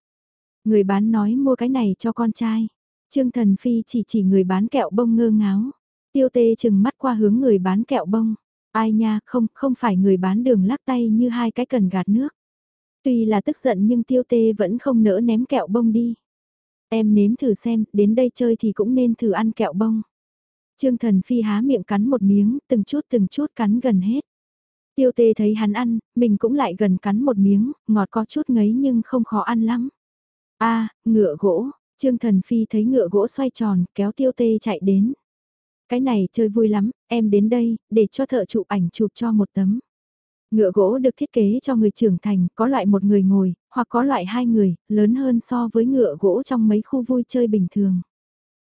Người bán nói mua cái này cho con trai. Trương Thần Phi chỉ chỉ người bán kẹo bông ngơ ngáo. Tiêu tê chừng mắt qua hướng người bán kẹo bông. Ai nha, không, không phải người bán đường lắc tay như hai cái cần gạt nước. Tuy là tức giận nhưng tiêu tê vẫn không nỡ ném kẹo bông đi. Em nếm thử xem, đến đây chơi thì cũng nên thử ăn kẹo bông. Trương Thần Phi há miệng cắn một miếng, từng chút từng chút cắn gần hết. Tiêu tê thấy hắn ăn, mình cũng lại gần cắn một miếng, ngọt có chút ngấy nhưng không khó ăn lắm a ngựa gỗ, Trương Thần Phi thấy ngựa gỗ xoay tròn, kéo tiêu tê chạy đến. Cái này chơi vui lắm, em đến đây, để cho thợ chụp ảnh chụp cho một tấm. Ngựa gỗ được thiết kế cho người trưởng thành, có loại một người ngồi, hoặc có loại hai người, lớn hơn so với ngựa gỗ trong mấy khu vui chơi bình thường.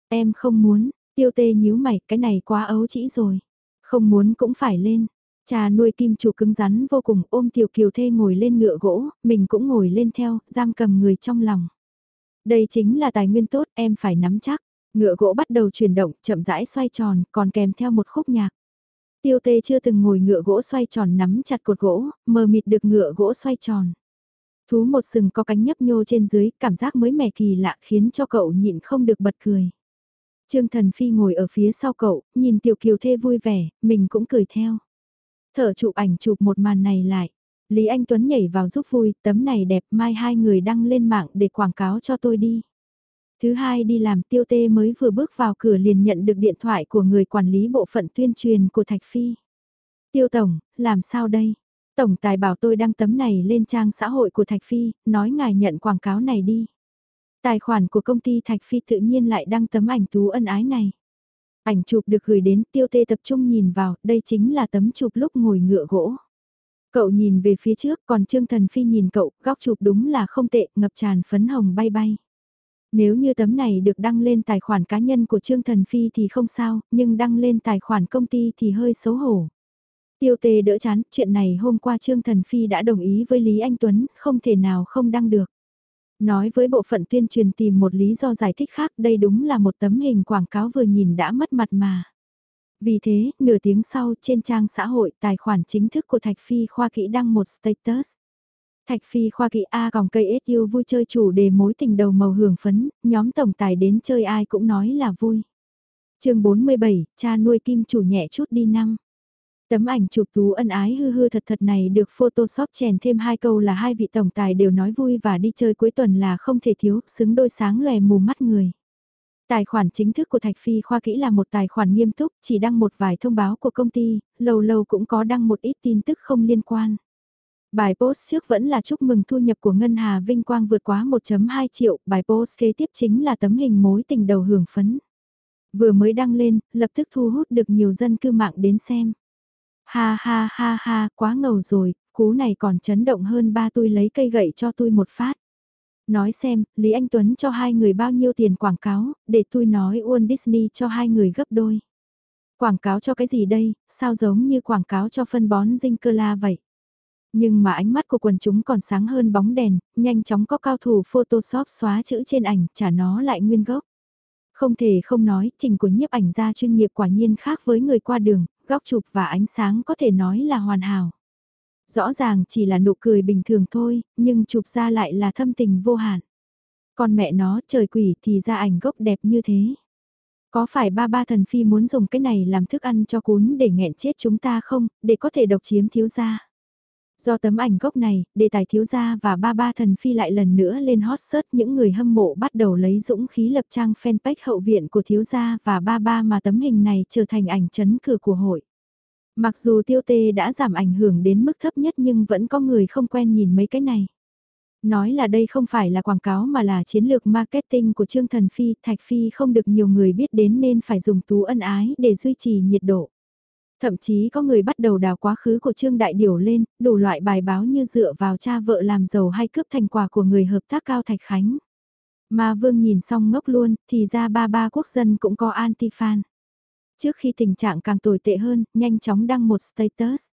Em không muốn, tiêu tê nhíu mày, cái này quá ấu chỉ rồi. Không muốn cũng phải lên. Cha nuôi kim chủ cứng rắn vô cùng ôm tiểu kiều thê ngồi lên ngựa gỗ, mình cũng ngồi lên theo, giam cầm người trong lòng. Đây chính là tài nguyên tốt, em phải nắm chắc. Ngựa gỗ bắt đầu chuyển động, chậm rãi xoay tròn, còn kèm theo một khúc nhạc. Tiêu tê chưa từng ngồi ngựa gỗ xoay tròn nắm chặt cột gỗ, mờ mịt được ngựa gỗ xoay tròn. Thú một sừng có cánh nhấp nhô trên dưới, cảm giác mới mẻ kỳ lạ khiến cho cậu nhịn không được bật cười. Trương Thần Phi ngồi ở phía sau cậu, nhìn Tiểu Kiều Thê vui vẻ, mình cũng cười theo. Thở chụp ảnh chụp một màn này lại. Lý Anh Tuấn nhảy vào giúp vui, tấm này đẹp mai hai người đăng lên mạng để quảng cáo cho tôi đi. Thứ hai đi làm tiêu tê mới vừa bước vào cửa liền nhận được điện thoại của người quản lý bộ phận tuyên truyền của Thạch Phi. Tiêu Tổng, làm sao đây? Tổng tài bảo tôi đăng tấm này lên trang xã hội của Thạch Phi, nói ngài nhận quảng cáo này đi. Tài khoản của công ty Thạch Phi tự nhiên lại đăng tấm ảnh tú ân ái này. Ảnh chụp được gửi đến tiêu tê tập trung nhìn vào, đây chính là tấm chụp lúc ngồi ngựa gỗ. Cậu nhìn về phía trước, còn Trương Thần Phi nhìn cậu, góc chụp đúng là không tệ, ngập tràn phấn hồng bay bay. Nếu như tấm này được đăng lên tài khoản cá nhân của Trương Thần Phi thì không sao, nhưng đăng lên tài khoản công ty thì hơi xấu hổ. Tiêu tê đỡ chán, chuyện này hôm qua Trương Thần Phi đã đồng ý với Lý Anh Tuấn, không thể nào không đăng được. Nói với bộ phận tuyên truyền tìm một lý do giải thích khác đây đúng là một tấm hình quảng cáo vừa nhìn đã mất mặt mà. Vì thế, nửa tiếng sau trên trang xã hội tài khoản chính thức của Thạch Phi khoa kỹ đăng một status. Thạch Phi khoa kỹ A còng cây yêu vui chơi chủ đề mối tình đầu màu hưởng phấn, nhóm tổng tài đến chơi ai cũng nói là vui. chương 47, cha nuôi kim chủ nhẹ chút đi năm. Tấm ảnh chụp tú ân ái hư hư thật thật này được Photoshop chèn thêm hai câu là hai vị tổng tài đều nói vui và đi chơi cuối tuần là không thể thiếu, xứng đôi sáng lòe mù mắt người. Tài khoản chính thức của Thạch Phi khoa kỹ là một tài khoản nghiêm túc, chỉ đăng một vài thông báo của công ty, lâu lâu cũng có đăng một ít tin tức không liên quan. Bài post trước vẫn là chúc mừng thu nhập của Ngân Hà Vinh Quang vượt quá 1.2 triệu, bài post kế tiếp chính là tấm hình mối tình đầu hưởng phấn. Vừa mới đăng lên, lập tức thu hút được nhiều dân cư mạng đến xem. Ha ha ha ha, quá ngầu rồi, cú này còn chấn động hơn ba tôi lấy cây gậy cho tôi một phát. Nói xem, Lý Anh Tuấn cho hai người bao nhiêu tiền quảng cáo, để tôi nói Walt Disney cho hai người gấp đôi. Quảng cáo cho cái gì đây, sao giống như quảng cáo cho phân bón dinh cơ la vậy? Nhưng mà ánh mắt của quần chúng còn sáng hơn bóng đèn, nhanh chóng có cao thủ Photoshop xóa chữ trên ảnh, trả nó lại nguyên gốc. Không thể không nói, trình của nhiếp ảnh gia chuyên nghiệp quả nhiên khác với người qua đường, góc chụp và ánh sáng có thể nói là hoàn hảo. Rõ ràng chỉ là nụ cười bình thường thôi, nhưng chụp ra lại là thâm tình vô hạn. Còn mẹ nó trời quỷ thì ra ảnh gốc đẹp như thế. Có phải ba ba thần phi muốn dùng cái này làm thức ăn cho cún để nghẹn chết chúng ta không, để có thể độc chiếm thiếu gia? Do tấm ảnh gốc này, đề tài thiếu gia và ba ba thần phi lại lần nữa lên hot search những người hâm mộ bắt đầu lấy dũng khí lập trang fanpage hậu viện của thiếu gia và ba ba mà tấm hình này trở thành ảnh chấn cửa của hội. Mặc dù tiêu tê đã giảm ảnh hưởng đến mức thấp nhất nhưng vẫn có người không quen nhìn mấy cái này. Nói là đây không phải là quảng cáo mà là chiến lược marketing của Trương Thần Phi, Thạch Phi không được nhiều người biết đến nên phải dùng tú ân ái để duy trì nhiệt độ. Thậm chí có người bắt đầu đào quá khứ của Trương Đại Điểu lên, đủ loại bài báo như dựa vào cha vợ làm giàu hay cướp thành quả của người hợp tác Cao Thạch Khánh. Mà Vương nhìn xong ngốc luôn, thì ra ba ba quốc dân cũng có anti-fan. Trước khi tình trạng càng tồi tệ hơn, nhanh chóng đăng một status.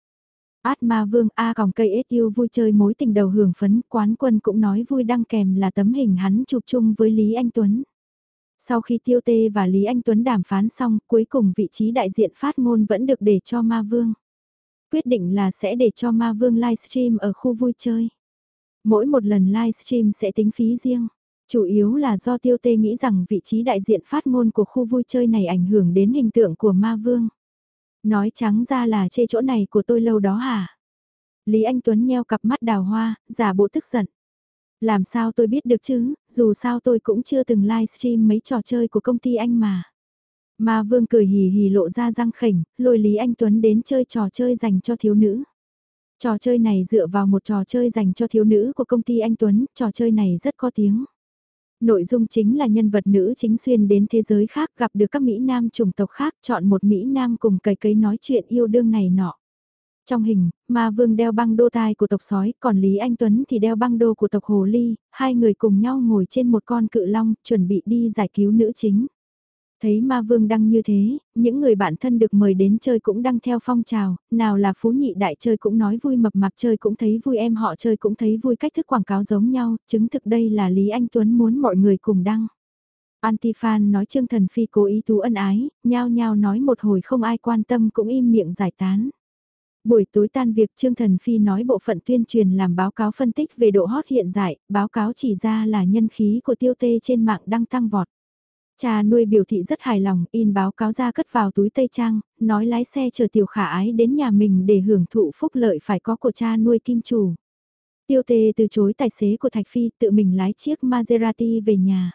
Át ma vương A còng cây SU vui chơi mối tình đầu hưởng phấn, quán quân cũng nói vui đăng kèm là tấm hình hắn chụp chung với Lý Anh Tuấn. Sau khi Tiêu Tê và Lý Anh Tuấn đàm phán xong, cuối cùng vị trí đại diện phát ngôn vẫn được để cho Ma Vương. Quyết định là sẽ để cho Ma Vương livestream ở khu vui chơi. Mỗi một lần livestream sẽ tính phí riêng. Chủ yếu là do Tiêu Tê nghĩ rằng vị trí đại diện phát ngôn của khu vui chơi này ảnh hưởng đến hình tượng của Ma Vương. Nói trắng ra là chê chỗ này của tôi lâu đó hả? Lý Anh Tuấn nheo cặp mắt đào hoa, giả bộ tức giận. Làm sao tôi biết được chứ, dù sao tôi cũng chưa từng livestream mấy trò chơi của công ty anh mà. Ma Vương cười hì hì lộ ra răng khỉnh, lôi Lý Anh Tuấn đến chơi trò chơi dành cho thiếu nữ. Trò chơi này dựa vào một trò chơi dành cho thiếu nữ của công ty Anh Tuấn, trò chơi này rất có tiếng. Nội dung chính là nhân vật nữ chính xuyên đến thế giới khác gặp được các Mỹ Nam chủng tộc khác chọn một Mỹ Nam cùng cầy cấy nói chuyện yêu đương này nọ. Trong hình, Ma Vương đeo băng đô tai của tộc sói, còn Lý Anh Tuấn thì đeo băng đô của tộc Hồ Ly, hai người cùng nhau ngồi trên một con cự long, chuẩn bị đi giải cứu nữ chính. Thấy ma vương đăng như thế, những người bạn thân được mời đến chơi cũng đăng theo phong trào, nào là phú nhị đại chơi cũng nói vui mập mạp chơi cũng thấy vui em họ chơi cũng thấy vui cách thức quảng cáo giống nhau, chứng thực đây là Lý Anh Tuấn muốn mọi người cùng đăng. Antifan nói Trương Thần Phi cố ý tú ân ái, nhao nhao nói một hồi không ai quan tâm cũng im miệng giải tán. Buổi tối tan việc Trương Thần Phi nói bộ phận tuyên truyền làm báo cáo phân tích về độ hot hiện tại, báo cáo chỉ ra là nhân khí của tiêu tê trên mạng đang tăng vọt. Cha nuôi biểu thị rất hài lòng, in báo cáo ra cất vào túi Tây Trang, nói lái xe chờ tiểu khả ái đến nhà mình để hưởng thụ phúc lợi phải có của cha nuôi kim chủ. Tiêu tề từ chối tài xế của Thạch Phi tự mình lái chiếc Maserati về nhà.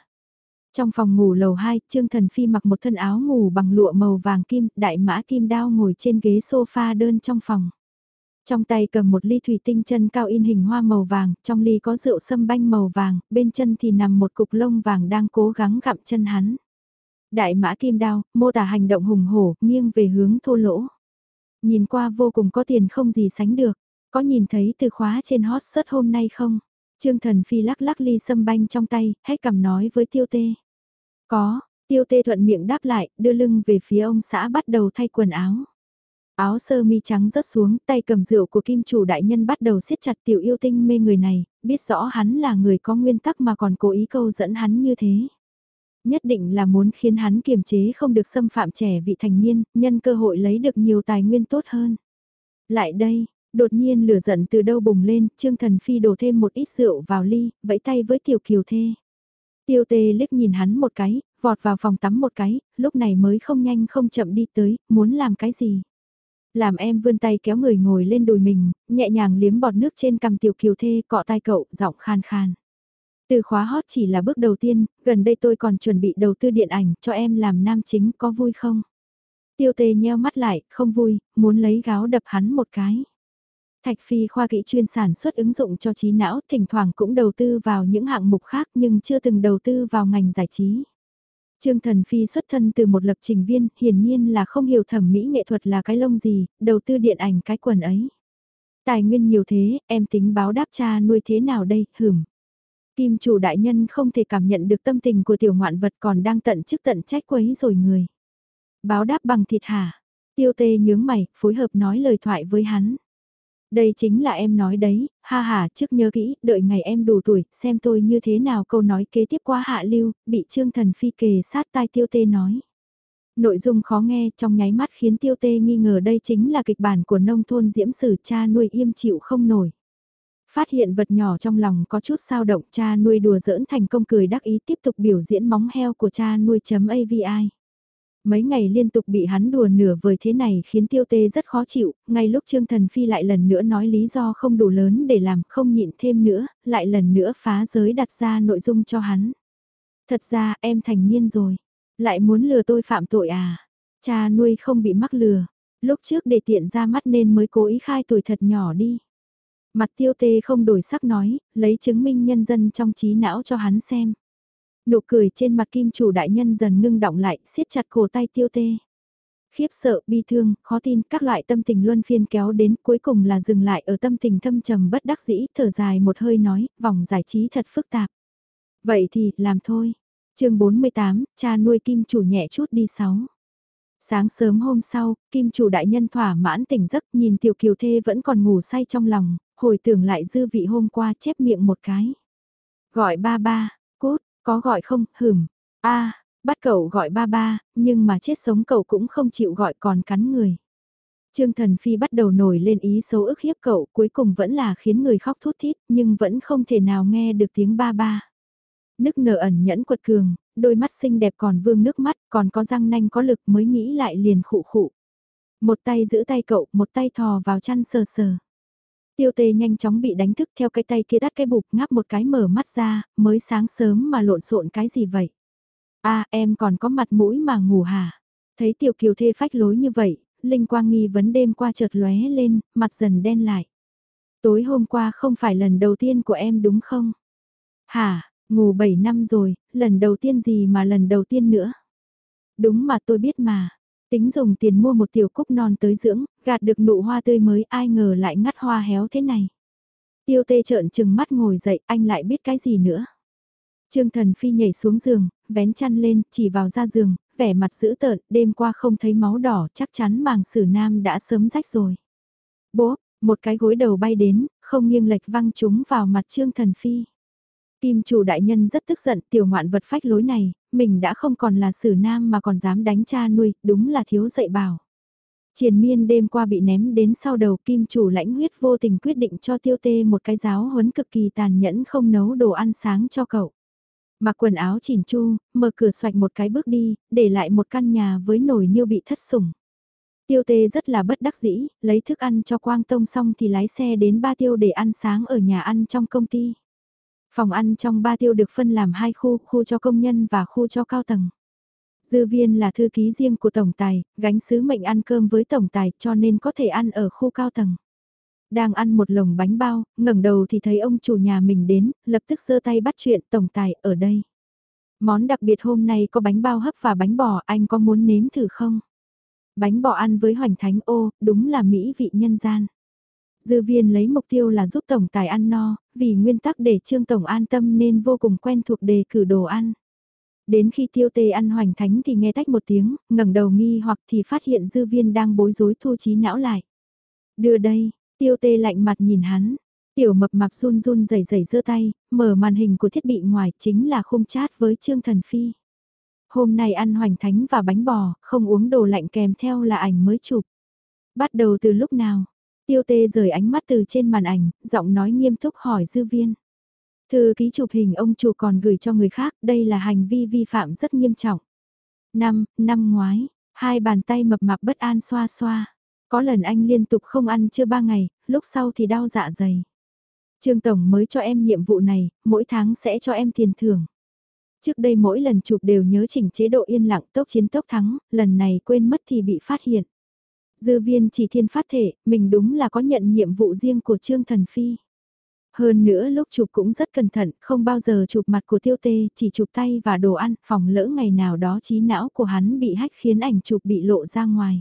Trong phòng ngủ lầu 2, Trương Thần Phi mặc một thân áo ngủ bằng lụa màu vàng kim, đại mã kim đao ngồi trên ghế sofa đơn trong phòng. Trong tay cầm một ly thủy tinh chân cao in hình hoa màu vàng, trong ly có rượu sâm banh màu vàng, bên chân thì nằm một cục lông vàng đang cố gắng gặm chân hắn. Đại mã kim đao, mô tả hành động hùng hổ, nghiêng về hướng thô lỗ. Nhìn qua vô cùng có tiền không gì sánh được, có nhìn thấy từ khóa trên hot search hôm nay không? Trương thần phi lắc lắc ly sâm banh trong tay, hét cầm nói với tiêu tê. Có, tiêu tê thuận miệng đáp lại, đưa lưng về phía ông xã bắt đầu thay quần áo. Áo sơ mi trắng rớt xuống, tay cầm rượu của kim chủ đại nhân bắt đầu siết chặt tiểu yêu tinh mê người này, biết rõ hắn là người có nguyên tắc mà còn cố ý câu dẫn hắn như thế. Nhất định là muốn khiến hắn kiềm chế không được xâm phạm trẻ vị thành niên, nhân cơ hội lấy được nhiều tài nguyên tốt hơn. Lại đây, đột nhiên lửa giận từ đâu bùng lên, Trương Thần Phi đổ thêm một ít rượu vào ly, vẫy tay với tiểu kiều thê. Tiêu tê liếc nhìn hắn một cái, vọt vào phòng tắm một cái, lúc này mới không nhanh không chậm đi tới, muốn làm cái gì. Làm em vươn tay kéo người ngồi lên đùi mình, nhẹ nhàng liếm bọt nước trên cằm tiểu kiều thê cọ tai cậu, giọng khan khan. Từ khóa hot chỉ là bước đầu tiên, gần đây tôi còn chuẩn bị đầu tư điện ảnh cho em làm nam chính có vui không? Tiêu tê nheo mắt lại, không vui, muốn lấy gáo đập hắn một cái. Thạch Phi khoa kỹ chuyên sản xuất ứng dụng cho trí não, thỉnh thoảng cũng đầu tư vào những hạng mục khác nhưng chưa từng đầu tư vào ngành giải trí. Trương Thần Phi xuất thân từ một lập trình viên, hiển nhiên là không hiểu thẩm mỹ nghệ thuật là cái lông gì, đầu tư điện ảnh cái quần ấy. Tài nguyên nhiều thế, em tính báo đáp cha nuôi thế nào đây, hửm. Kim chủ đại nhân không thể cảm nhận được tâm tình của tiểu ngoạn vật còn đang tận chức tận trách quấy rồi người. Báo đáp bằng thịt hả? Tiêu tê nhướng mày, phối hợp nói lời thoại với hắn. Đây chính là em nói đấy, ha ha trước nhớ kỹ, đợi ngày em đủ tuổi, xem tôi như thế nào câu nói kế tiếp qua hạ lưu, bị trương thần phi kề sát tai tiêu tê nói. Nội dung khó nghe trong nháy mắt khiến tiêu tê nghi ngờ đây chính là kịch bản của nông thôn diễm sử cha nuôi im chịu không nổi. Phát hiện vật nhỏ trong lòng có chút sao động cha nuôi đùa giỡn thành công cười đắc ý tiếp tục biểu diễn móng heo của cha nuôi.avi. Mấy ngày liên tục bị hắn đùa nửa vời thế này khiến tiêu tê rất khó chịu, ngay lúc Trương Thần Phi lại lần nữa nói lý do không đủ lớn để làm không nhịn thêm nữa, lại lần nữa phá giới đặt ra nội dung cho hắn. Thật ra em thành niên rồi, lại muốn lừa tôi phạm tội à, cha nuôi không bị mắc lừa, lúc trước để tiện ra mắt nên mới cố ý khai tuổi thật nhỏ đi. Mặt tiêu tê không đổi sắc nói, lấy chứng minh nhân dân trong trí não cho hắn xem. Nụ cười trên mặt kim chủ đại nhân dần ngưng động lại, siết chặt cổ tay tiêu tê. Khiếp sợ, bi thương, khó tin, các loại tâm tình luân phiên kéo đến cuối cùng là dừng lại ở tâm tình thâm trầm bất đắc dĩ, thở dài một hơi nói, vòng giải trí thật phức tạp. Vậy thì, làm thôi. chương 48, cha nuôi kim chủ nhẹ chút đi sáu. Sáng sớm hôm sau, kim chủ đại nhân thỏa mãn tỉnh giấc nhìn tiểu kiều thê vẫn còn ngủ say trong lòng, hồi tưởng lại dư vị hôm qua chép miệng một cái. Gọi ba ba, có gọi không, hửm, a bắt cậu gọi ba ba, nhưng mà chết sống cậu cũng không chịu gọi còn cắn người. Trương Thần Phi bắt đầu nổi lên ý xấu ức hiếp cậu cuối cùng vẫn là khiến người khóc thút thít nhưng vẫn không thể nào nghe được tiếng ba ba. Nức nở ẩn nhẫn quật cường, đôi mắt xinh đẹp còn vương nước mắt còn có răng nanh có lực mới nghĩ lại liền khụ khụ. Một tay giữ tay cậu, một tay thò vào chăn sờ sờ. Tiêu tê nhanh chóng bị đánh thức theo cái tay kia tắt cái bục ngáp một cái mở mắt ra, mới sáng sớm mà lộn xộn cái gì vậy? a em còn có mặt mũi mà ngủ hả? Thấy tiểu kiều thê phách lối như vậy, Linh Quang nghi vấn đêm qua chợt lóe lên, mặt dần đen lại. Tối hôm qua không phải lần đầu tiên của em đúng không? Hả, ngủ 7 năm rồi, lần đầu tiên gì mà lần đầu tiên nữa? Đúng mà tôi biết mà. Tính dùng tiền mua một tiểu cúc non tới dưỡng, gạt được nụ hoa tươi mới ai ngờ lại ngắt hoa héo thế này. Tiêu tê trợn trừng mắt ngồi dậy, anh lại biết cái gì nữa. Trương Thần Phi nhảy xuống giường, vén chăn lên, chỉ vào ra giường, vẻ mặt dữ tợn, đêm qua không thấy máu đỏ, chắc chắn màng sử nam đã sớm rách rồi. Bố, một cái gối đầu bay đến, không nghiêng lệch văng chúng vào mặt Trương Thần Phi. Kim chủ đại nhân rất tức giận tiểu ngoạn vật phách lối này, mình đã không còn là sử nam mà còn dám đánh cha nuôi, đúng là thiếu dạy bảo. Triền miên đêm qua bị ném đến sau đầu kim chủ lãnh huyết vô tình quyết định cho tiêu tê một cái giáo huấn cực kỳ tàn nhẫn không nấu đồ ăn sáng cho cậu. Mặc quần áo chỉn chu, mở cửa xoạch một cái bước đi, để lại một căn nhà với nồi niêu bị thất sủng. Tiêu tê rất là bất đắc dĩ, lấy thức ăn cho Quang Tông xong thì lái xe đến ba tiêu để ăn sáng ở nhà ăn trong công ty. Phòng ăn trong ba tiêu được phân làm hai khu, khu cho công nhân và khu cho cao tầng. Dư viên là thư ký riêng của tổng tài, gánh sứ mệnh ăn cơm với tổng tài cho nên có thể ăn ở khu cao tầng. Đang ăn một lồng bánh bao, ngẩng đầu thì thấy ông chủ nhà mình đến, lập tức giơ tay bắt chuyện tổng tài ở đây. Món đặc biệt hôm nay có bánh bao hấp và bánh bò, anh có muốn nếm thử không? Bánh bò ăn với hoành thánh ô, đúng là mỹ vị nhân gian. Dư viên lấy mục tiêu là giúp tổng tài ăn no, vì nguyên tắc để trương tổng an tâm nên vô cùng quen thuộc đề cử đồ ăn. Đến khi tiêu tê ăn hoành thánh thì nghe tách một tiếng, ngẩng đầu nghi hoặc thì phát hiện dư viên đang bối rối thu trí não lại. Đưa đây, tiêu tê lạnh mặt nhìn hắn, tiểu mập mạp run run rẩy rẩy giơ tay, mở màn hình của thiết bị ngoài chính là khung chat với Trương Thần Phi. Hôm nay ăn hoành thánh và bánh bò, không uống đồ lạnh kèm theo là ảnh mới chụp. Bắt đầu từ lúc nào? Tiêu tê rời ánh mắt từ trên màn ảnh, giọng nói nghiêm túc hỏi dư viên. Thư ký chụp hình ông chủ còn gửi cho người khác, đây là hành vi vi phạm rất nghiêm trọng. Năm, năm ngoái, hai bàn tay mập mạp bất an xoa xoa. Có lần anh liên tục không ăn chưa ba ngày, lúc sau thì đau dạ dày. Trương Tổng mới cho em nhiệm vụ này, mỗi tháng sẽ cho em tiền thưởng. Trước đây mỗi lần chụp đều nhớ chỉnh chế độ yên lặng tốc chiến tốc thắng, lần này quên mất thì bị phát hiện. Dư viên chỉ thiên phát thể, mình đúng là có nhận nhiệm vụ riêng của Trương Thần Phi. Hơn nữa lúc chụp cũng rất cẩn thận, không bao giờ chụp mặt của tiêu tê, chỉ chụp tay và đồ ăn, phòng lỡ ngày nào đó trí não của hắn bị hách khiến ảnh chụp bị lộ ra ngoài.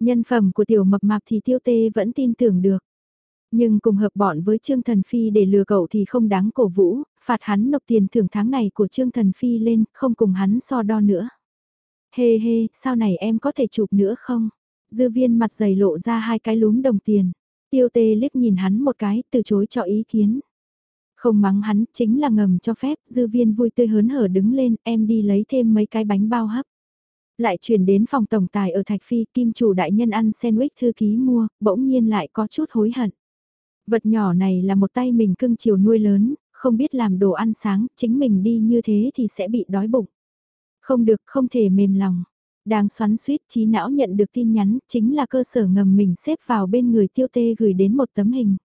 Nhân phẩm của tiểu mập mạp thì tiêu tê vẫn tin tưởng được. Nhưng cùng hợp bọn với Trương Thần Phi để lừa cậu thì không đáng cổ vũ, phạt hắn nộp tiền thưởng tháng này của Trương Thần Phi lên, không cùng hắn so đo nữa. Hê hê, sau này em có thể chụp nữa không? Dư viên mặt dày lộ ra hai cái lúm đồng tiền. Tiêu tê liếc nhìn hắn một cái, từ chối cho ý kiến. Không mắng hắn, chính là ngầm cho phép, dư viên vui tươi hớn hở đứng lên, em đi lấy thêm mấy cái bánh bao hấp. Lại chuyển đến phòng tổng tài ở Thạch Phi, kim chủ đại nhân ăn sandwich thư ký mua, bỗng nhiên lại có chút hối hận. Vật nhỏ này là một tay mình cưng chiều nuôi lớn, không biết làm đồ ăn sáng, chính mình đi như thế thì sẽ bị đói bụng. Không được, không thể mềm lòng. Đang xoắn suýt trí não nhận được tin nhắn, chính là cơ sở ngầm mình xếp vào bên người tiêu tê gửi đến một tấm hình.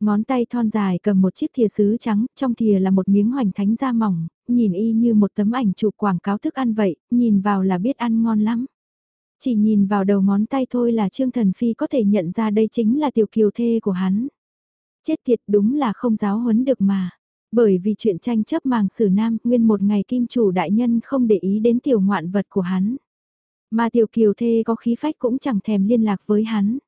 Ngón tay thon dài cầm một chiếc thìa sứ trắng, trong thìa là một miếng hoành thánh da mỏng, nhìn y như một tấm ảnh chụp quảng cáo thức ăn vậy, nhìn vào là biết ăn ngon lắm. Chỉ nhìn vào đầu ngón tay thôi là Trương Thần Phi có thể nhận ra đây chính là tiểu kiều thê của hắn. Chết thiệt đúng là không giáo huấn được mà. Bởi vì chuyện tranh chấp màng sử nam, nguyên một ngày kim chủ đại nhân không để ý đến tiểu ngoạn vật của hắn. Mà tiểu kiều thê có khí phách cũng chẳng thèm liên lạc với hắn.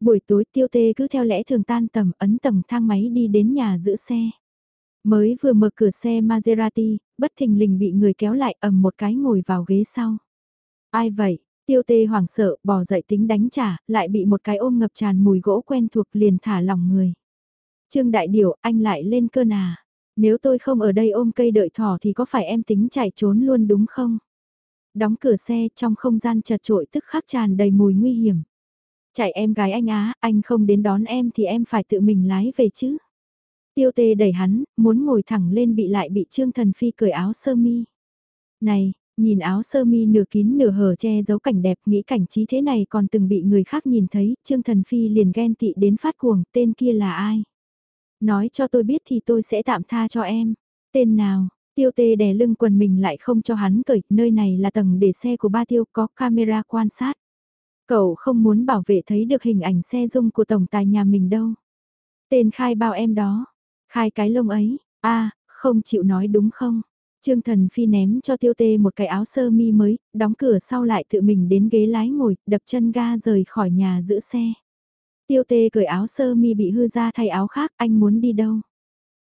Buổi tối tiêu tê cứ theo lẽ thường tan tầm ấn tầng thang máy đi đến nhà giữ xe. Mới vừa mở cửa xe Maserati, bất thình lình bị người kéo lại ầm một cái ngồi vào ghế sau. Ai vậy? Tiêu tê hoảng sợ, bỏ dậy tính đánh trả, lại bị một cái ôm ngập tràn mùi gỗ quen thuộc liền thả lòng người. Trương Đại Điểu, anh lại lên cơn à? Nếu tôi không ở đây ôm cây đợi thỏ thì có phải em tính chạy trốn luôn đúng không? Đóng cửa xe trong không gian chật trội tức khắc tràn đầy mùi nguy hiểm. Chạy em gái anh á, anh không đến đón em thì em phải tự mình lái về chứ. Tiêu tê đẩy hắn, muốn ngồi thẳng lên bị lại bị Trương Thần Phi cởi áo sơ mi. Này, nhìn áo sơ mi nửa kín nửa hở che giấu cảnh đẹp nghĩ cảnh trí thế này còn từng bị người khác nhìn thấy, Trương Thần Phi liền ghen tị đến phát cuồng, tên kia là ai? Nói cho tôi biết thì tôi sẽ tạm tha cho em. Tên nào? Tiêu tê đè lưng quần mình lại không cho hắn cởi, nơi này là tầng để xe của ba tiêu có camera quan sát. Cậu không muốn bảo vệ thấy được hình ảnh xe dung của tổng tài nhà mình đâu. Tên khai bao em đó, khai cái lông ấy, a không chịu nói đúng không? Trương Thần Phi ném cho Tiêu Tê một cái áo sơ mi mới, đóng cửa sau lại tự mình đến ghế lái ngồi, đập chân ga rời khỏi nhà giữ xe. Tiêu Tê cởi áo sơ mi bị hư ra thay áo khác, anh muốn đi đâu?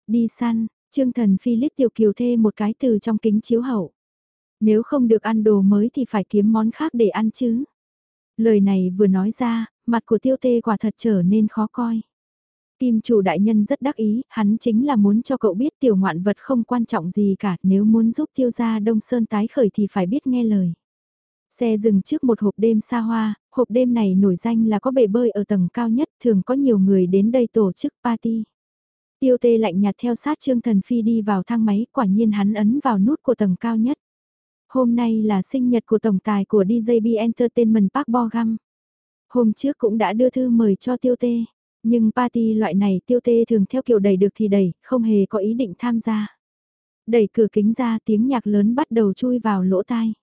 Đi săn, Trương Thần Phi liếc Tiêu Kiều Thê một cái từ trong kính chiếu hậu. Nếu không được ăn đồ mới thì phải kiếm món khác để ăn chứ. Lời này vừa nói ra, mặt của Tiêu Tê quả thật trở nên khó coi. Kim chủ đại nhân rất đắc ý, hắn chính là muốn cho cậu biết tiểu ngoạn vật không quan trọng gì cả, nếu muốn giúp tiêu gia Đông Sơn tái khởi thì phải biết nghe lời. Xe dừng trước một hộp đêm xa hoa, hộp đêm này nổi danh là có bể bơi ở tầng cao nhất, thường có nhiều người đến đây tổ chức party. Tiêu tê lạnh nhạt theo sát Trương Thần Phi đi vào thang máy, quả nhiên hắn ấn vào nút của tầng cao nhất. Hôm nay là sinh nhật của tổng tài của DJB Entertainment Park Bogam. Hôm trước cũng đã đưa thư mời cho tiêu tê. Nhưng party loại này tiêu tê thường theo kiểu đẩy được thì đẩy, không hề có ý định tham gia. Đẩy cửa kính ra tiếng nhạc lớn bắt đầu chui vào lỗ tai.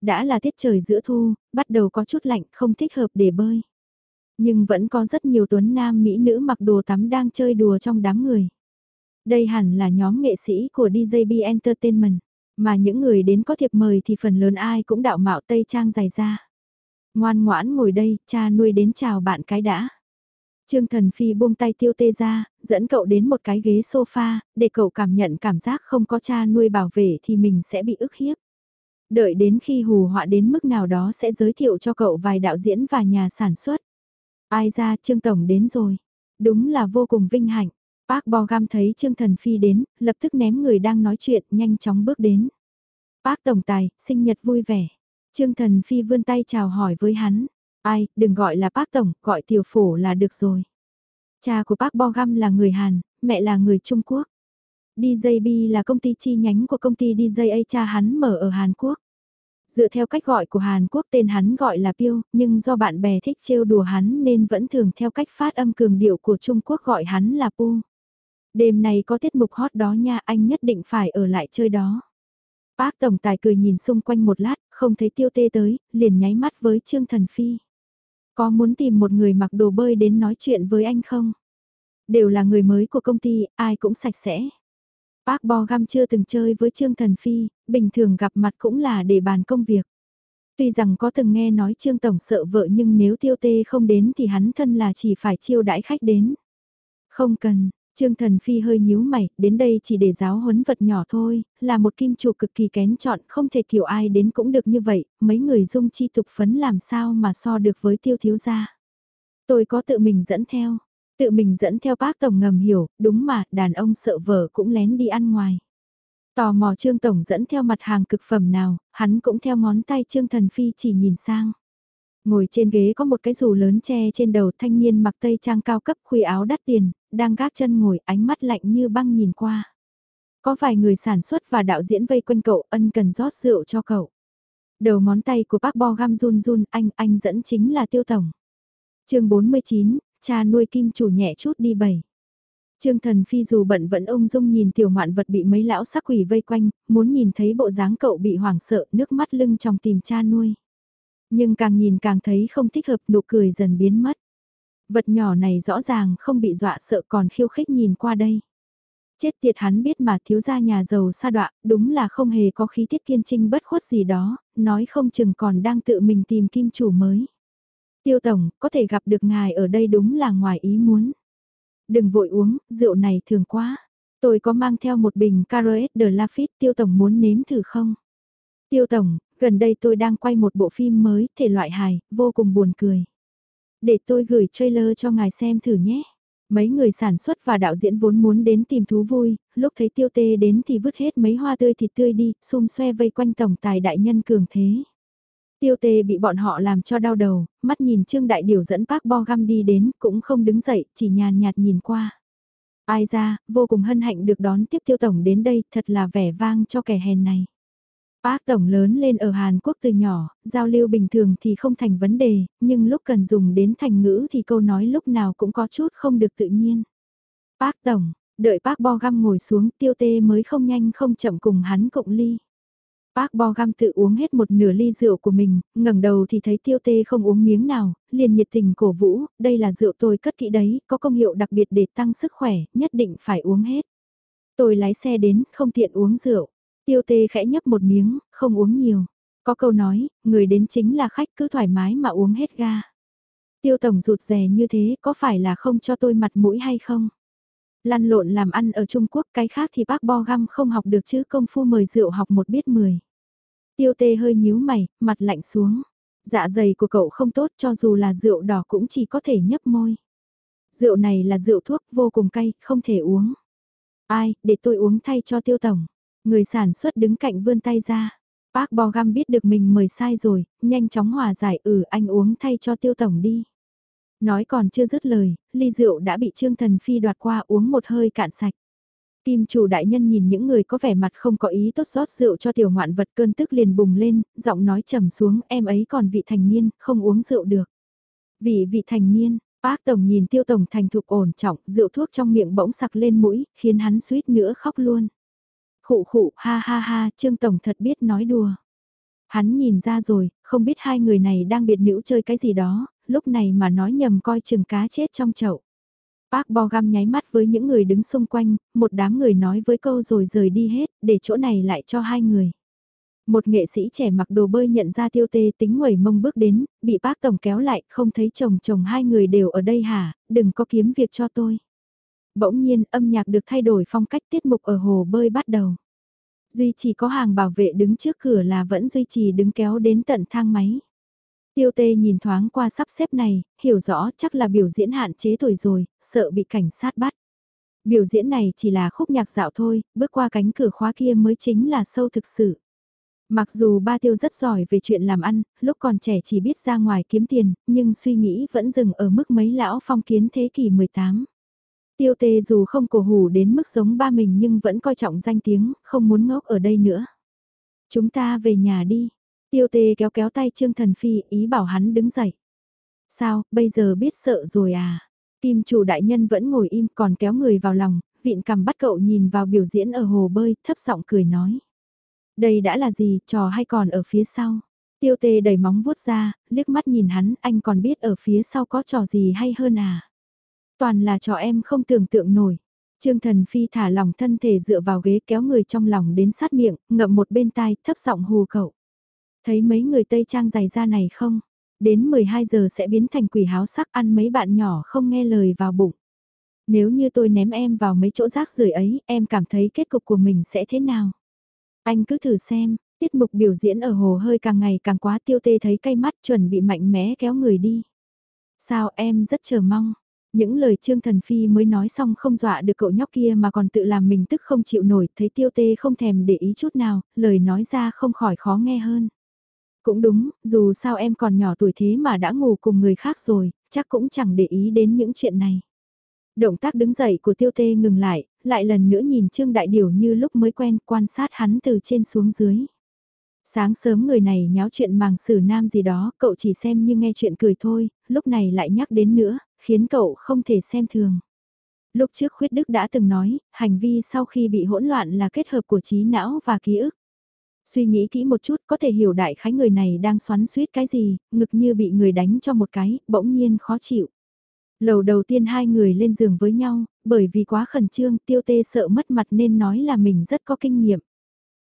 Đã là tiết trời giữa thu, bắt đầu có chút lạnh không thích hợp để bơi. Nhưng vẫn có rất nhiều tuấn nam mỹ nữ mặc đồ tắm đang chơi đùa trong đám người. Đây hẳn là nhóm nghệ sĩ của DJB Entertainment, mà những người đến có thiệp mời thì phần lớn ai cũng đạo mạo tây trang dài da. Ngoan ngoãn ngồi đây, cha nuôi đến chào bạn cái đã. Trương Thần Phi buông tay tiêu tê ra, dẫn cậu đến một cái ghế sofa, để cậu cảm nhận cảm giác không có cha nuôi bảo vệ thì mình sẽ bị ức hiếp. Đợi đến khi hù họa đến mức nào đó sẽ giới thiệu cho cậu vài đạo diễn và nhà sản xuất. Ai ra Trương Tổng đến rồi. Đúng là vô cùng vinh hạnh. Bác Bogam thấy Trương Thần Phi đến, lập tức ném người đang nói chuyện nhanh chóng bước đến. Bác Tổng Tài, sinh nhật vui vẻ. Trương Thần Phi vươn tay chào hỏi với hắn. Ai, đừng gọi là bác tổng, gọi tiểu phổ là được rồi. Cha của bác Bogam là người Hàn, mẹ là người Trung Quốc. DJB là công ty chi nhánh của công ty DJA cha hắn mở ở Hàn Quốc. Dựa theo cách gọi của Hàn Quốc tên hắn gọi là Piêu, nhưng do bạn bè thích trêu đùa hắn nên vẫn thường theo cách phát âm cường điệu của Trung Quốc gọi hắn là Pu. Đêm này có tiết mục hot đó nha, anh nhất định phải ở lại chơi đó. Bác Tổng Tài cười nhìn xung quanh một lát, không thấy tiêu tê tới, liền nháy mắt với Trương Thần Phi. Có muốn tìm một người mặc đồ bơi đến nói chuyện với anh không? Đều là người mới của công ty, ai cũng sạch sẽ. Bác Bo Gam chưa từng chơi với Trương Thần Phi, bình thường gặp mặt cũng là để bàn công việc. Tuy rằng có từng nghe nói Trương Tổng sợ vợ nhưng nếu tiêu tê không đến thì hắn thân là chỉ phải chiêu đãi khách đến. Không cần, Trương Thần Phi hơi nhíu mày, đến đây chỉ để giáo huấn vật nhỏ thôi, là một kim chủ cực kỳ kén chọn, không thể kiểu ai đến cũng được như vậy, mấy người dung chi tục phấn làm sao mà so được với tiêu thiếu gia. Tôi có tự mình dẫn theo, tự mình dẫn theo bác Tổng ngầm hiểu, đúng mà, đàn ông sợ vợ cũng lén đi ăn ngoài. Tò mò Trương Tổng dẫn theo mặt hàng cực phẩm nào, hắn cũng theo ngón tay Trương Thần Phi chỉ nhìn sang. Ngồi trên ghế có một cái dù lớn che trên đầu thanh niên mặc tây trang cao cấp khuy áo đắt tiền, đang gác chân ngồi ánh mắt lạnh như băng nhìn qua. Có vài người sản xuất và đạo diễn vây quanh cậu ân cần rót rượu cho cậu. Đầu ngón tay của bác Bo gam run run anh, anh dẫn chính là tiêu tổng. chương 49, cha nuôi kim chủ nhẹ chút đi bảy. Trương Thần Phi dù bận vẫn ông dung nhìn tiểu ngoạn vật bị mấy lão sắc quỷ vây quanh, muốn nhìn thấy bộ dáng cậu bị hoảng sợ, nước mắt lưng trong tìm cha nuôi. Nhưng càng nhìn càng thấy không thích hợp nụ cười dần biến mất. Vật nhỏ này rõ ràng không bị dọa sợ còn khiêu khích nhìn qua đây. Chết tiệt hắn biết mà thiếu gia nhà giàu sa đọa, đúng là không hề có khí tiết kiên trinh bất khuất gì đó, nói không chừng còn đang tự mình tìm kim chủ mới. Tiêu tổng, có thể gặp được ngài ở đây đúng là ngoài ý muốn. Đừng vội uống, rượu này thường quá. Tôi có mang theo một bình Caroet de Lafitte, tiêu tổng muốn nếm thử không? Tiêu tổng, gần đây tôi đang quay một bộ phim mới, thể loại hài, vô cùng buồn cười. Để tôi gửi trailer cho ngài xem thử nhé. Mấy người sản xuất và đạo diễn vốn muốn đến tìm thú vui, lúc thấy tiêu tê đến thì vứt hết mấy hoa tươi thịt tươi đi, xung xoe vây quanh tổng tài đại nhân cường thế. Tiêu tê bị bọn họ làm cho đau đầu, mắt nhìn Trương Đại Điều dẫn Park Bo Gam đi đến, cũng không đứng dậy, chỉ nhàn nhạt nhìn qua. Ai ra, vô cùng hân hạnh được đón tiếp tiêu tổng đến đây, thật là vẻ vang cho kẻ hèn này. Bác Tổng lớn lên ở Hàn Quốc từ nhỏ, giao lưu bình thường thì không thành vấn đề, nhưng lúc cần dùng đến thành ngữ thì câu nói lúc nào cũng có chút không được tự nhiên. Bác Tổng, Đợi bác bo găm ngồi xuống tiêu tê mới không nhanh không chậm cùng hắn cộng ly. Bác bo Gam tự uống hết một nửa ly rượu của mình, ngẩng đầu thì thấy tiêu tê không uống miếng nào, liền nhiệt tình cổ vũ, đây là rượu tôi cất kỹ đấy, có công hiệu đặc biệt để tăng sức khỏe, nhất định phải uống hết. Tôi lái xe đến, không tiện uống rượu. Tiêu tê khẽ nhấp một miếng, không uống nhiều. Có câu nói, người đến chính là khách cứ thoải mái mà uống hết ga. Tiêu tổng rụt rè như thế có phải là không cho tôi mặt mũi hay không? Lăn lộn làm ăn ở Trung Quốc cái khác thì bác bo găm không học được chứ công phu mời rượu học một biết mười. Tiêu tê hơi nhíu mày, mặt lạnh xuống. Dạ dày của cậu không tốt cho dù là rượu đỏ cũng chỉ có thể nhấp môi. Rượu này là rượu thuốc vô cùng cay, không thể uống. Ai, để tôi uống thay cho tiêu tổng. Người sản xuất đứng cạnh vươn tay ra. Bác Bo găm biết được mình mời sai rồi, nhanh chóng hòa giải ừ anh uống thay cho tiêu tổng đi. Nói còn chưa dứt lời, ly rượu đã bị Trương Thần Phi đoạt qua uống một hơi cạn sạch. Kim chủ đại nhân nhìn những người có vẻ mặt không có ý tốt rót rượu cho tiểu ngoạn vật cơn tức liền bùng lên, giọng nói trầm xuống em ấy còn vị thành niên, không uống rượu được. Vị vị thành niên, bác tổng nhìn tiêu tổng thành thục ổn trọng, rượu thuốc trong miệng bỗng sặc lên mũi, khiến hắn suýt nữa khóc luôn. Khụ khụ, ha ha ha, trương tổng thật biết nói đùa. Hắn nhìn ra rồi, không biết hai người này đang biệt nữ chơi cái gì đó, lúc này mà nói nhầm coi chừng cá chết trong chậu. Bác bo găm nháy mắt với những người đứng xung quanh, một đám người nói với câu rồi rời đi hết, để chỗ này lại cho hai người. Một nghệ sĩ trẻ mặc đồ bơi nhận ra tiêu tê tính nguẩy mông bước đến, bị bác tổng kéo lại, không thấy chồng chồng hai người đều ở đây hả, đừng có kiếm việc cho tôi. Bỗng nhiên âm nhạc được thay đổi phong cách tiết mục ở hồ bơi bắt đầu. Duy chỉ có hàng bảo vệ đứng trước cửa là vẫn duy trì đứng kéo đến tận thang máy. Tiêu tê nhìn thoáng qua sắp xếp này, hiểu rõ chắc là biểu diễn hạn chế tuổi rồi, sợ bị cảnh sát bắt. Biểu diễn này chỉ là khúc nhạc dạo thôi, bước qua cánh cửa khóa kia mới chính là sâu thực sự. Mặc dù ba tiêu rất giỏi về chuyện làm ăn, lúc còn trẻ chỉ biết ra ngoài kiếm tiền, nhưng suy nghĩ vẫn dừng ở mức mấy lão phong kiến thế kỷ 18. Tiêu tê dù không cổ hủ đến mức giống ba mình nhưng vẫn coi trọng danh tiếng, không muốn ngốc ở đây nữa. Chúng ta về nhà đi, Tiêu tê kéo kéo tay Trương Thần Phi ý bảo hắn đứng dậy. Sao, bây giờ biết sợ rồi à? Kim chủ đại nhân vẫn ngồi im còn kéo người vào lòng, vịn cầm bắt cậu nhìn vào biểu diễn ở hồ bơi, thấp giọng cười nói. Đây đã là gì, trò hay còn ở phía sau? Tiêu tê đầy móng vuốt ra, liếc mắt nhìn hắn, anh còn biết ở phía sau có trò gì hay hơn à? Toàn là trò em không tưởng tượng nổi. Trương Thần Phi thả lòng thân thể dựa vào ghế kéo người trong lòng đến sát miệng, ngậm một bên tai, thấp giọng hù cậu. Thấy mấy người Tây Trang dày da này không? Đến 12 giờ sẽ biến thành quỷ háo sắc ăn mấy bạn nhỏ không nghe lời vào bụng. Nếu như tôi ném em vào mấy chỗ rác rưởi ấy, em cảm thấy kết cục của mình sẽ thế nào? Anh cứ thử xem, tiết mục biểu diễn ở hồ hơi càng ngày càng quá tiêu tê thấy cay mắt chuẩn bị mạnh mẽ kéo người đi. Sao em rất chờ mong. Những lời Trương Thần Phi mới nói xong không dọa được cậu nhóc kia mà còn tự làm mình tức không chịu nổi, thấy tiêu tê không thèm để ý chút nào, lời nói ra không khỏi khó nghe hơn. Cũng đúng, dù sao em còn nhỏ tuổi thế mà đã ngủ cùng người khác rồi, chắc cũng chẳng để ý đến những chuyện này. Động tác đứng dậy của tiêu tê ngừng lại, lại lần nữa nhìn Trương Đại Điều như lúc mới quen quan sát hắn từ trên xuống dưới. Sáng sớm người này nháo chuyện màng sử nam gì đó, cậu chỉ xem như nghe chuyện cười thôi, lúc này lại nhắc đến nữa, khiến cậu không thể xem thường. Lúc trước Khuyết Đức đã từng nói, hành vi sau khi bị hỗn loạn là kết hợp của trí não và ký ức. Suy nghĩ kỹ một chút có thể hiểu đại khái người này đang xoắn suýt cái gì, ngực như bị người đánh cho một cái, bỗng nhiên khó chịu. Lầu đầu tiên hai người lên giường với nhau, bởi vì quá khẩn trương tiêu tê sợ mất mặt nên nói là mình rất có kinh nghiệm.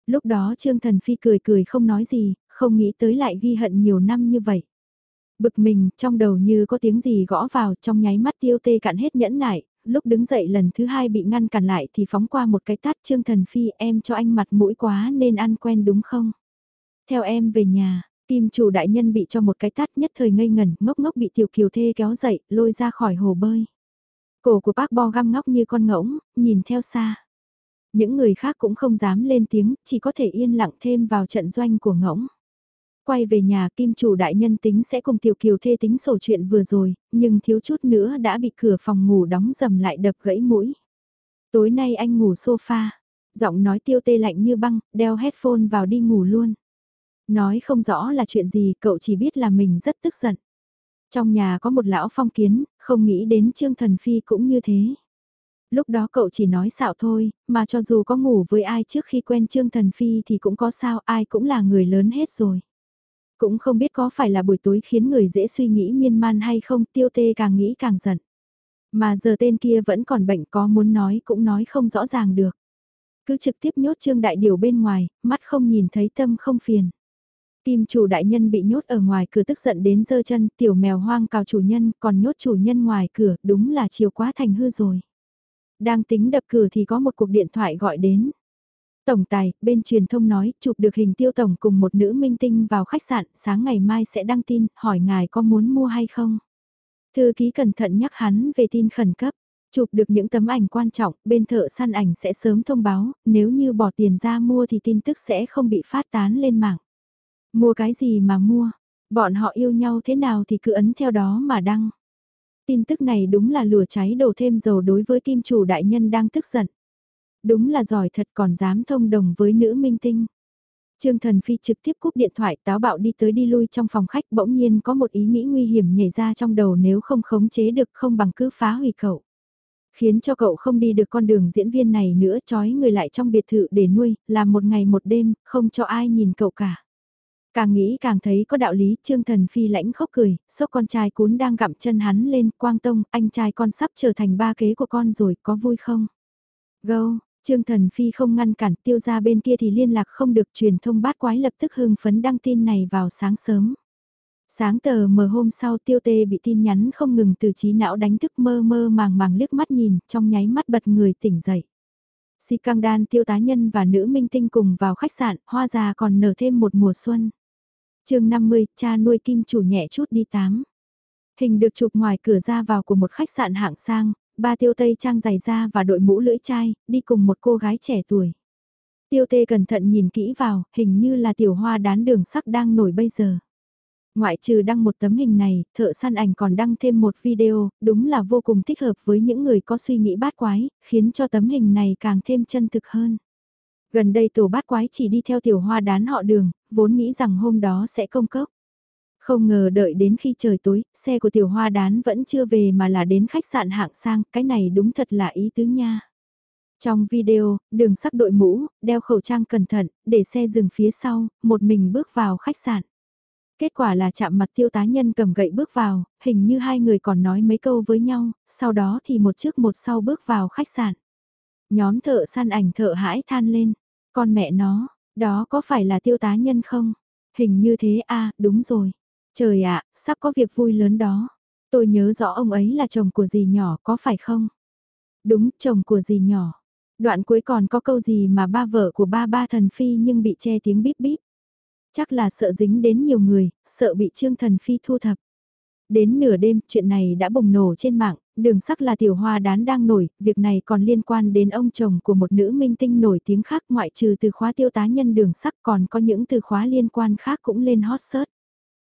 Lúc đó Trương Thần Phi cười cười không nói gì, không nghĩ tới lại ghi hận nhiều năm như vậy. Bực mình, trong đầu như có tiếng gì gõ vào trong nháy mắt tiêu tê cạn hết nhẫn nại, lúc đứng dậy lần thứ hai bị ngăn cản lại thì phóng qua một cái tát Trương Thần Phi em cho anh mặt mũi quá nên ăn quen đúng không? Theo em về nhà, Kim chủ đại nhân bị cho một cái tát nhất thời ngây ngẩn, ngốc ngốc bị tiểu kiều thê kéo dậy, lôi ra khỏi hồ bơi. Cổ của bác bo găm ngóc như con ngỗng, nhìn theo xa. Những người khác cũng không dám lên tiếng, chỉ có thể yên lặng thêm vào trận doanh của ngỗng. Quay về nhà kim chủ đại nhân tính sẽ cùng tiểu kiều thê tính sổ chuyện vừa rồi, nhưng thiếu chút nữa đã bị cửa phòng ngủ đóng dầm lại đập gãy mũi. Tối nay anh ngủ sofa, giọng nói tiêu tê lạnh như băng, đeo headphone vào đi ngủ luôn. Nói không rõ là chuyện gì, cậu chỉ biết là mình rất tức giận. Trong nhà có một lão phong kiến, không nghĩ đến Trương Thần Phi cũng như thế. Lúc đó cậu chỉ nói xạo thôi, mà cho dù có ngủ với ai trước khi quen Trương Thần Phi thì cũng có sao ai cũng là người lớn hết rồi. Cũng không biết có phải là buổi tối khiến người dễ suy nghĩ miên man hay không tiêu tê càng nghĩ càng giận. Mà giờ tên kia vẫn còn bệnh có muốn nói cũng nói không rõ ràng được. Cứ trực tiếp nhốt Trương Đại Điều bên ngoài, mắt không nhìn thấy tâm không phiền. Kim chủ đại nhân bị nhốt ở ngoài cửa tức giận đến giơ chân, tiểu mèo hoang cào chủ nhân, còn nhốt chủ nhân ngoài cửa, đúng là chiều quá thành hư rồi. Đang tính đập cửa thì có một cuộc điện thoại gọi đến. Tổng tài, bên truyền thông nói, chụp được hình tiêu tổng cùng một nữ minh tinh vào khách sạn, sáng ngày mai sẽ đăng tin, hỏi ngài có muốn mua hay không. Thư ký cẩn thận nhắc hắn về tin khẩn cấp, chụp được những tấm ảnh quan trọng, bên thợ săn ảnh sẽ sớm thông báo, nếu như bỏ tiền ra mua thì tin tức sẽ không bị phát tán lên mạng. Mua cái gì mà mua, bọn họ yêu nhau thế nào thì cứ ấn theo đó mà đăng. Tin tức này đúng là lửa cháy đổ thêm dầu đối với kim chủ đại nhân đang tức giận. Đúng là giỏi thật còn dám thông đồng với nữ minh tinh. Trương Thần Phi trực tiếp cúp điện thoại táo bạo đi tới đi lui trong phòng khách bỗng nhiên có một ý nghĩ nguy hiểm nhảy ra trong đầu nếu không khống chế được không bằng cứ phá hủy cậu. Khiến cho cậu không đi được con đường diễn viên này nữa trói người lại trong biệt thự để nuôi, làm một ngày một đêm, không cho ai nhìn cậu cả. Càng nghĩ càng thấy có đạo lý, Trương Thần Phi lãnh khóc cười, sốc con trai cún đang gặm chân hắn lên, Quang Tông, anh trai con sắp trở thành ba kế của con rồi, có vui không? Gâu, Trương Thần Phi không ngăn cản tiêu ra bên kia thì liên lạc không được truyền thông bát quái lập tức hưng phấn đăng tin này vào sáng sớm. Sáng tờ mờ hôm sau tiêu tê bị tin nhắn không ngừng từ trí não đánh thức mơ mơ màng màng liếc mắt nhìn, trong nháy mắt bật người tỉnh dậy. Si căng đan tiêu tá nhân và nữ minh tinh cùng vào khách sạn, hoa già còn nở thêm một mùa xuân chương 50, cha nuôi kim chủ nhẹ chút đi tám. Hình được chụp ngoài cửa ra vào của một khách sạn hạng sang, ba tiêu tây trang giày da và đội mũ lưỡi chai, đi cùng một cô gái trẻ tuổi. Tiêu tê cẩn thận nhìn kỹ vào, hình như là tiểu hoa đán đường sắc đang nổi bây giờ. Ngoại trừ đăng một tấm hình này, thợ săn ảnh còn đăng thêm một video, đúng là vô cùng thích hợp với những người có suy nghĩ bát quái, khiến cho tấm hình này càng thêm chân thực hơn. Gần đây tổ bát quái chỉ đi theo tiểu hoa đán họ đường, vốn nghĩ rằng hôm đó sẽ công cốc. Không ngờ đợi đến khi trời tối, xe của tiểu hoa đán vẫn chưa về mà là đến khách sạn hạng sang, cái này đúng thật là ý tứ nha. Trong video, đường sắc đội mũ, đeo khẩu trang cẩn thận, để xe dừng phía sau, một mình bước vào khách sạn. Kết quả là chạm mặt tiêu tá nhân cầm gậy bước vào, hình như hai người còn nói mấy câu với nhau, sau đó thì một trước một sau bước vào khách sạn. Nhóm thợ săn ảnh thợ hãi than lên, con mẹ nó, đó có phải là tiêu tá nhân không? Hình như thế a đúng rồi. Trời ạ, sắp có việc vui lớn đó. Tôi nhớ rõ ông ấy là chồng của dì nhỏ có phải không? Đúng, chồng của dì nhỏ. Đoạn cuối còn có câu gì mà ba vợ của ba ba thần phi nhưng bị che tiếng bíp bíp. Chắc là sợ dính đến nhiều người, sợ bị trương thần phi thu thập. Đến nửa đêm, chuyện này đã bùng nổ trên mạng, đường sắc là tiểu hoa đán đang nổi, việc này còn liên quan đến ông chồng của một nữ minh tinh nổi tiếng khác ngoại trừ từ khóa tiêu tá nhân đường sắc còn có những từ khóa liên quan khác cũng lên hot search.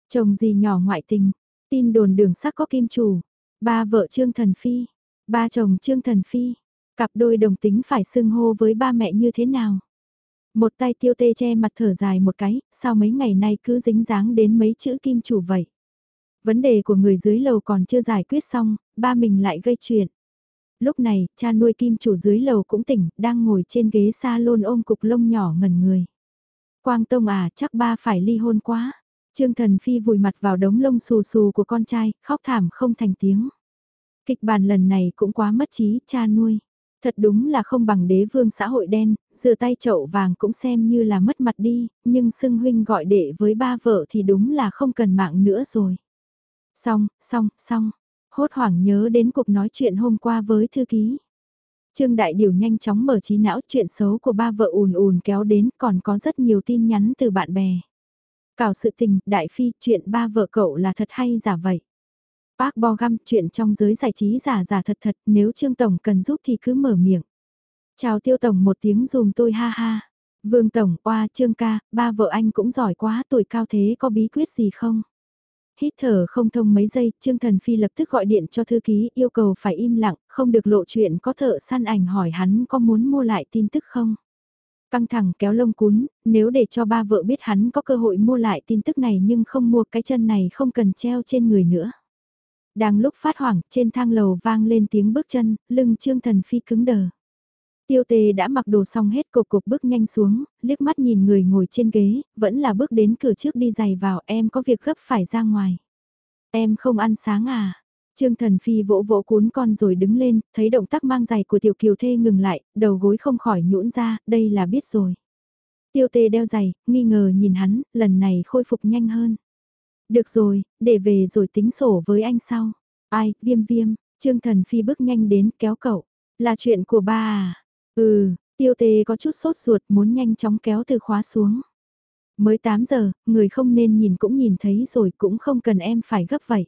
Chồng gì nhỏ ngoại tình, tin đồn đường sắc có kim chủ, ba vợ Trương Thần Phi, ba chồng Trương Thần Phi, cặp đôi đồng tính phải xưng hô với ba mẹ như thế nào. Một tay tiêu tê che mặt thở dài một cái, sao mấy ngày nay cứ dính dáng đến mấy chữ kim chủ vậy. Vấn đề của người dưới lầu còn chưa giải quyết xong, ba mình lại gây chuyện. Lúc này, cha nuôi kim chủ dưới lầu cũng tỉnh, đang ngồi trên ghế salon ôm cục lông nhỏ ngẩn người. Quang Tông à, chắc ba phải ly hôn quá. Trương Thần Phi vùi mặt vào đống lông xù xù của con trai, khóc thảm không thành tiếng. Kịch bản lần này cũng quá mất trí, cha nuôi. Thật đúng là không bằng đế vương xã hội đen, rửa tay chậu vàng cũng xem như là mất mặt đi, nhưng xưng huynh gọi đệ với ba vợ thì đúng là không cần mạng nữa rồi. Xong, xong, xong. Hốt hoảng nhớ đến cuộc nói chuyện hôm qua với thư ký. Trương Đại Điều nhanh chóng mở trí não chuyện xấu của ba vợ ùn ùn kéo đến còn có rất nhiều tin nhắn từ bạn bè. Cào sự tình, Đại Phi, chuyện ba vợ cậu là thật hay giả vậy? Bác Bo Găm, chuyện trong giới giải trí giả giả thật thật, nếu Trương Tổng cần giúp thì cứ mở miệng. Chào Tiêu Tổng một tiếng dùm tôi ha ha. Vương Tổng, qua Trương ca, ba vợ anh cũng giỏi quá, tuổi cao thế có bí quyết gì không? Hít thở không thông mấy giây, Trương Thần Phi lập tức gọi điện cho thư ký yêu cầu phải im lặng, không được lộ chuyện có thợ săn ảnh hỏi hắn có muốn mua lại tin tức không. Căng thẳng kéo lông cún, nếu để cho ba vợ biết hắn có cơ hội mua lại tin tức này nhưng không mua cái chân này không cần treo trên người nữa. Đang lúc phát hoảng, trên thang lầu vang lên tiếng bước chân, lưng Trương Thần Phi cứng đờ. Tiêu tề đã mặc đồ xong hết cục cục bước nhanh xuống, liếc mắt nhìn người ngồi trên ghế, vẫn là bước đến cửa trước đi giày vào em có việc gấp phải ra ngoài. Em không ăn sáng à? Trương Thần Phi vỗ vỗ cuốn con rồi đứng lên, thấy động tác mang giày của Tiểu Kiều Thê ngừng lại, đầu gối không khỏi nhũn ra, đây là biết rồi. Tiêu tê đeo giày, nghi ngờ nhìn hắn, lần này khôi phục nhanh hơn. Được rồi, để về rồi tính sổ với anh sau. Ai, viêm viêm, Trương Thần Phi bước nhanh đến kéo cậu. Là chuyện của ba à? Ừ, tiêu tê có chút sốt ruột muốn nhanh chóng kéo từ khóa xuống. Mới 8 giờ, người không nên nhìn cũng nhìn thấy rồi cũng không cần em phải gấp vậy.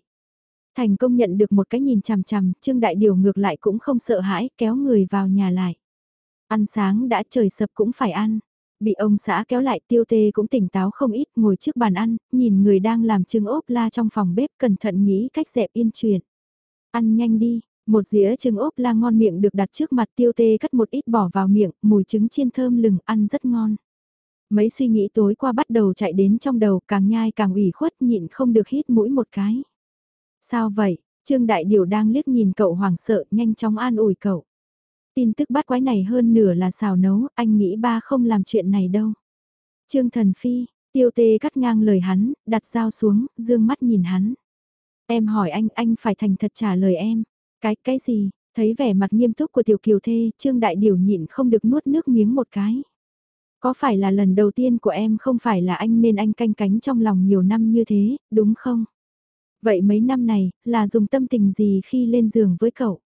Thành công nhận được một cái nhìn chằm chằm, Trương Đại Điều ngược lại cũng không sợ hãi, kéo người vào nhà lại. Ăn sáng đã trời sập cũng phải ăn. Bị ông xã kéo lại tiêu tê cũng tỉnh táo không ít ngồi trước bàn ăn, nhìn người đang làm trứng ốp la trong phòng bếp cẩn thận nghĩ cách dẹp yên chuyện. Ăn nhanh đi, một dĩa trứng ốp la ngon miệng được đặt trước mặt tiêu tê cắt một ít bỏ vào miệng, mùi trứng chiên thơm lừng ăn rất ngon. Mấy suy nghĩ tối qua bắt đầu chạy đến trong đầu càng nhai càng ủy khuất nhịn không được hít mũi một cái. Sao vậy? Trương Đại Điều đang liếc nhìn cậu hoảng sợ nhanh chóng an ủi cậu. Tin tức bắt quái này hơn nửa là xào nấu, anh nghĩ ba không làm chuyện này đâu. Trương Thần Phi, tiêu tê cắt ngang lời hắn, đặt dao xuống, dương mắt nhìn hắn. Em hỏi anh, anh phải thành thật trả lời em. Cái, cái gì? Thấy vẻ mặt nghiêm túc của tiểu kiều thê, Trương Đại Điều nhịn không được nuốt nước miếng một cái. Có phải là lần đầu tiên của em không phải là anh nên anh canh cánh trong lòng nhiều năm như thế, đúng không? Vậy mấy năm này, là dùng tâm tình gì khi lên giường với cậu?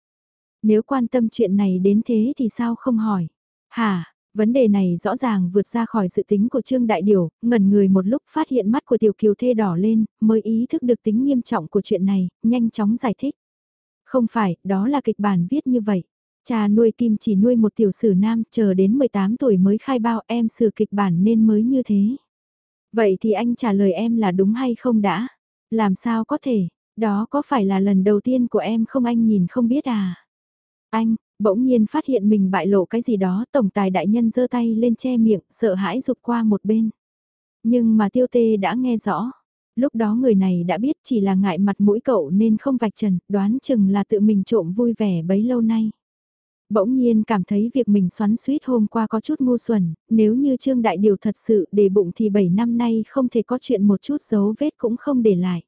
Nếu quan tâm chuyện này đến thế thì sao không hỏi? Hả, vấn đề này rõ ràng vượt ra khỏi sự tính của Trương Đại Điều, ngẩn người một lúc phát hiện mắt của Tiểu Kiều Thê đỏ lên, mới ý thức được tính nghiêm trọng của chuyện này, nhanh chóng giải thích. Không phải, đó là kịch bản viết như vậy. Cha nuôi Kim chỉ nuôi một tiểu sử nam, chờ đến 18 tuổi mới khai bao em sửa kịch bản nên mới như thế. Vậy thì anh trả lời em là đúng hay không đã? Làm sao có thể, đó có phải là lần đầu tiên của em không anh nhìn không biết à? Anh, bỗng nhiên phát hiện mình bại lộ cái gì đó, tổng tài đại nhân giơ tay lên che miệng, sợ hãi rụt qua một bên. Nhưng mà tiêu tê đã nghe rõ. Lúc đó người này đã biết chỉ là ngại mặt mũi cậu nên không vạch trần, đoán chừng là tự mình trộm vui vẻ bấy lâu nay. Bỗng nhiên cảm thấy việc mình xoắn suýt hôm qua có chút ngu xuẩn, nếu như Trương Đại Điều thật sự để bụng thì 7 năm nay không thể có chuyện một chút dấu vết cũng không để lại.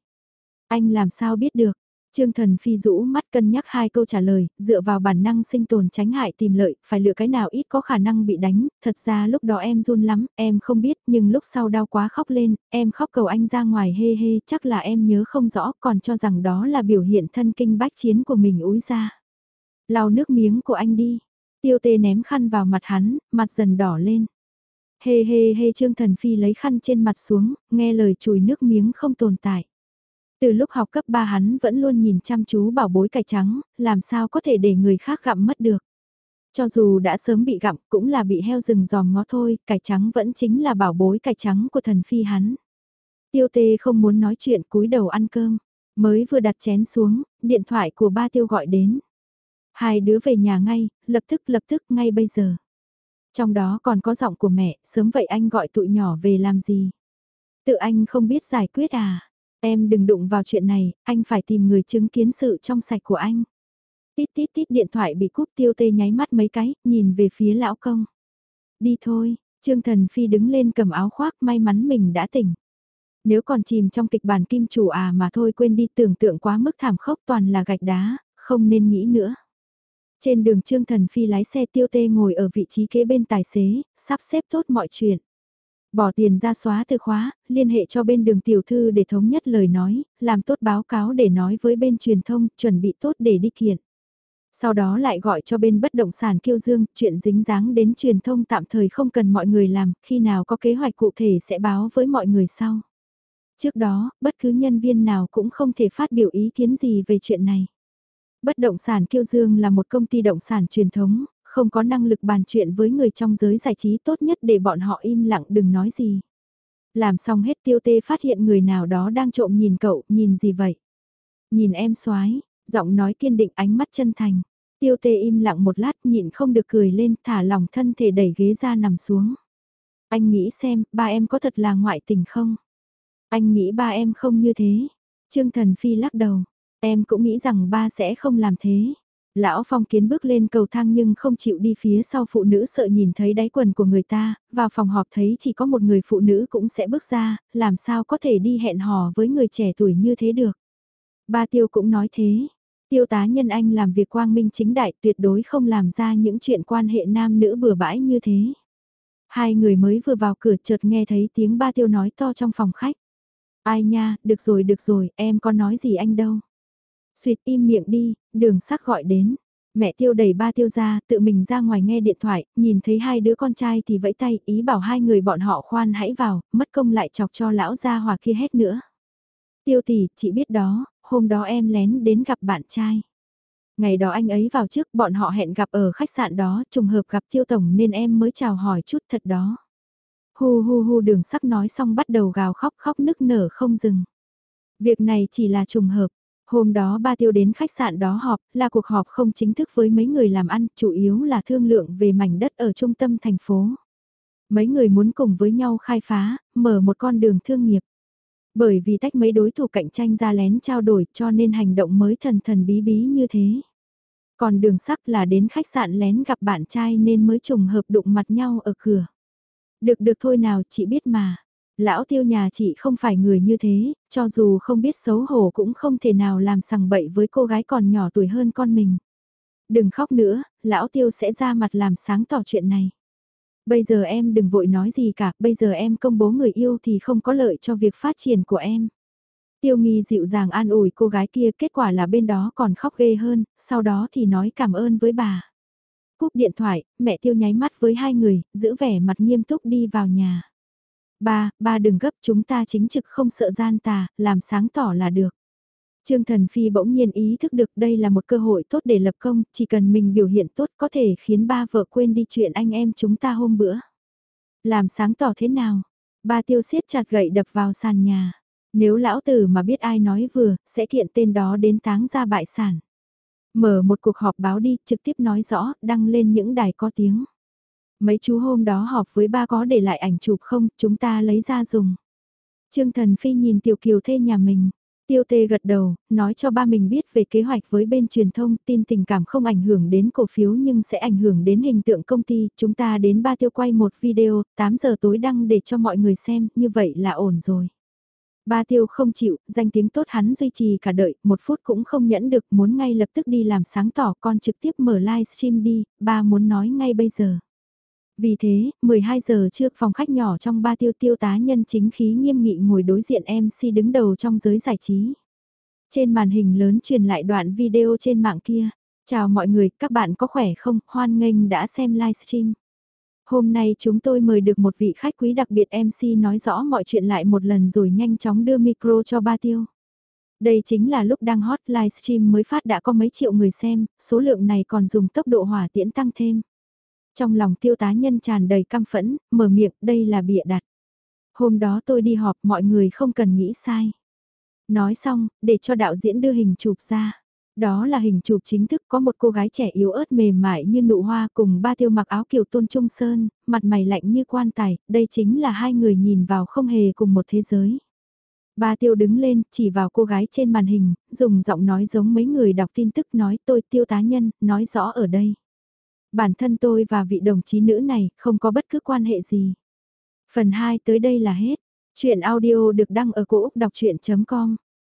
Anh làm sao biết được, Trương Thần Phi rũ mắt cân nhắc hai câu trả lời, dựa vào bản năng sinh tồn tránh hại tìm lợi, phải lựa cái nào ít có khả năng bị đánh, thật ra lúc đó em run lắm, em không biết, nhưng lúc sau đau quá khóc lên, em khóc cầu anh ra ngoài hê hê, chắc là em nhớ không rõ, còn cho rằng đó là biểu hiện thân kinh bách chiến của mình úi ra. Lau nước miếng của anh đi, tiêu tê ném khăn vào mặt hắn, mặt dần đỏ lên. Hê hê hê Trương Thần Phi lấy khăn trên mặt xuống, nghe lời chùi nước miếng không tồn tại. Từ lúc học cấp 3 hắn vẫn luôn nhìn chăm chú bảo bối cải trắng, làm sao có thể để người khác gặm mất được. Cho dù đã sớm bị gặm cũng là bị heo rừng giòm ngó thôi, cải trắng vẫn chính là bảo bối cải trắng của thần phi hắn. Tiêu tê không muốn nói chuyện cúi đầu ăn cơm, mới vừa đặt chén xuống, điện thoại của ba tiêu gọi đến. Hai đứa về nhà ngay, lập tức lập tức ngay bây giờ. Trong đó còn có giọng của mẹ, sớm vậy anh gọi tụi nhỏ về làm gì? Tự anh không biết giải quyết à? Em đừng đụng vào chuyện này, anh phải tìm người chứng kiến sự trong sạch của anh. Tít tít tít điện thoại bị cúp tiêu tê nháy mắt mấy cái, nhìn về phía lão công. Đi thôi, Trương Thần Phi đứng lên cầm áo khoác may mắn mình đã tỉnh. Nếu còn chìm trong kịch bản kim chủ à mà thôi quên đi tưởng tượng quá mức thảm khốc toàn là gạch đá, không nên nghĩ nữa. Trên đường Trương Thần Phi lái xe tiêu tê ngồi ở vị trí kế bên tài xế, sắp xếp tốt mọi chuyện. Bỏ tiền ra xóa từ khóa, liên hệ cho bên đường tiểu thư để thống nhất lời nói, làm tốt báo cáo để nói với bên truyền thông, chuẩn bị tốt để đi kiện. Sau đó lại gọi cho bên bất động sản kiêu dương, chuyện dính dáng đến truyền thông tạm thời không cần mọi người làm, khi nào có kế hoạch cụ thể sẽ báo với mọi người sau. Trước đó, bất cứ nhân viên nào cũng không thể phát biểu ý kiến gì về chuyện này. Bất động sản Kiêu Dương là một công ty động sản truyền thống, không có năng lực bàn chuyện với người trong giới giải trí tốt nhất để bọn họ im lặng đừng nói gì. Làm xong hết tiêu tê phát hiện người nào đó đang trộm nhìn cậu, nhìn gì vậy? Nhìn em soái giọng nói kiên định ánh mắt chân thành. Tiêu tê im lặng một lát nhịn không được cười lên thả lòng thân thể đẩy ghế ra nằm xuống. Anh nghĩ xem, ba em có thật là ngoại tình không? Anh nghĩ ba em không như thế. Trương Thần Phi lắc đầu. Em cũng nghĩ rằng ba sẽ không làm thế. Lão Phong kiến bước lên cầu thang nhưng không chịu đi phía sau phụ nữ sợ nhìn thấy đáy quần của người ta, vào phòng họp thấy chỉ có một người phụ nữ cũng sẽ bước ra, làm sao có thể đi hẹn hò với người trẻ tuổi như thế được. Ba Tiêu cũng nói thế. Tiêu tá nhân anh làm việc quang minh chính đại tuyệt đối không làm ra những chuyện quan hệ nam nữ bừa bãi như thế. Hai người mới vừa vào cửa chợt nghe thấy tiếng ba Tiêu nói to trong phòng khách. Ai nha, được rồi được rồi, em có nói gì anh đâu. Xuyệt im miệng đi, đường sắc gọi đến. Mẹ tiêu đẩy ba tiêu ra, tự mình ra ngoài nghe điện thoại, nhìn thấy hai đứa con trai thì vẫy tay, ý bảo hai người bọn họ khoan hãy vào, mất công lại chọc cho lão gia hòa kia hết nữa. Tiêu tỷ, chị biết đó, hôm đó em lén đến gặp bạn trai. Ngày đó anh ấy vào trước, bọn họ hẹn gặp ở khách sạn đó, trùng hợp gặp tiêu tổng nên em mới chào hỏi chút thật đó. Hu hu hu đường sắc nói xong bắt đầu gào khóc khóc nức nở không dừng. Việc này chỉ là trùng hợp, Hôm đó ba tiêu đến khách sạn đó họp, là cuộc họp không chính thức với mấy người làm ăn, chủ yếu là thương lượng về mảnh đất ở trung tâm thành phố. Mấy người muốn cùng với nhau khai phá, mở một con đường thương nghiệp. Bởi vì tách mấy đối thủ cạnh tranh ra lén trao đổi cho nên hành động mới thần thần bí bí như thế. Còn đường sắc là đến khách sạn lén gặp bạn trai nên mới trùng hợp đụng mặt nhau ở cửa. Được được thôi nào chị biết mà. Lão tiêu nhà chị không phải người như thế, cho dù không biết xấu hổ cũng không thể nào làm sằng bậy với cô gái còn nhỏ tuổi hơn con mình. Đừng khóc nữa, lão tiêu sẽ ra mặt làm sáng tỏ chuyện này. Bây giờ em đừng vội nói gì cả, bây giờ em công bố người yêu thì không có lợi cho việc phát triển của em. Tiêu nghi dịu dàng an ủi cô gái kia kết quả là bên đó còn khóc ghê hơn, sau đó thì nói cảm ơn với bà. Cúp điện thoại, mẹ tiêu nháy mắt với hai người, giữ vẻ mặt nghiêm túc đi vào nhà. Ba, ba đừng gấp chúng ta chính trực không sợ gian tà, làm sáng tỏ là được. Trương Thần Phi bỗng nhiên ý thức được đây là một cơ hội tốt để lập công, chỉ cần mình biểu hiện tốt có thể khiến ba vợ quên đi chuyện anh em chúng ta hôm bữa. Làm sáng tỏ thế nào? Ba tiêu siết chặt gậy đập vào sàn nhà. Nếu lão tử mà biết ai nói vừa, sẽ kiện tên đó đến táng ra bại sản. Mở một cuộc họp báo đi, trực tiếp nói rõ, đăng lên những đài có tiếng. Mấy chú hôm đó họp với ba có để lại ảnh chụp không, chúng ta lấy ra dùng. Trương Thần Phi nhìn Tiểu Kiều thê nhà mình. Tiêu tê gật đầu, nói cho ba mình biết về kế hoạch với bên truyền thông, tin tình cảm không ảnh hưởng đến cổ phiếu nhưng sẽ ảnh hưởng đến hình tượng công ty. Chúng ta đến ba tiêu quay một video, 8 giờ tối đăng để cho mọi người xem, như vậy là ổn rồi. Ba tiêu không chịu, danh tiếng tốt hắn duy trì cả đợi, một phút cũng không nhẫn được, muốn ngay lập tức đi làm sáng tỏ con trực tiếp mở livestream đi, ba muốn nói ngay bây giờ. Vì thế, 12 giờ trước phòng khách nhỏ trong ba tiêu tiêu tá nhân chính khí nghiêm nghị ngồi đối diện MC đứng đầu trong giới giải trí. Trên màn hình lớn truyền lại đoạn video trên mạng kia. Chào mọi người, các bạn có khỏe không? Hoan nghênh đã xem livestream. Hôm nay chúng tôi mời được một vị khách quý đặc biệt MC nói rõ mọi chuyện lại một lần rồi nhanh chóng đưa micro cho ba tiêu. Đây chính là lúc đang hot livestream mới phát đã có mấy triệu người xem, số lượng này còn dùng tốc độ hỏa tiễn tăng thêm. Trong lòng tiêu tá nhân tràn đầy căm phẫn, mở miệng đây là bịa đặt. Hôm đó tôi đi họp mọi người không cần nghĩ sai. Nói xong, để cho đạo diễn đưa hình chụp ra. Đó là hình chụp chính thức có một cô gái trẻ yếu ớt mềm mại như nụ hoa cùng ba tiêu mặc áo kiều tôn trung sơn, mặt mày lạnh như quan tài, đây chính là hai người nhìn vào không hề cùng một thế giới. Ba tiêu đứng lên, chỉ vào cô gái trên màn hình, dùng giọng nói giống mấy người đọc tin tức nói tôi tiêu tá nhân, nói rõ ở đây. Bản thân tôi và vị đồng chí nữ này không có bất cứ quan hệ gì. Phần 2 tới đây là hết. Chuyện audio được đăng ở cổ Úc đọc chuyện.com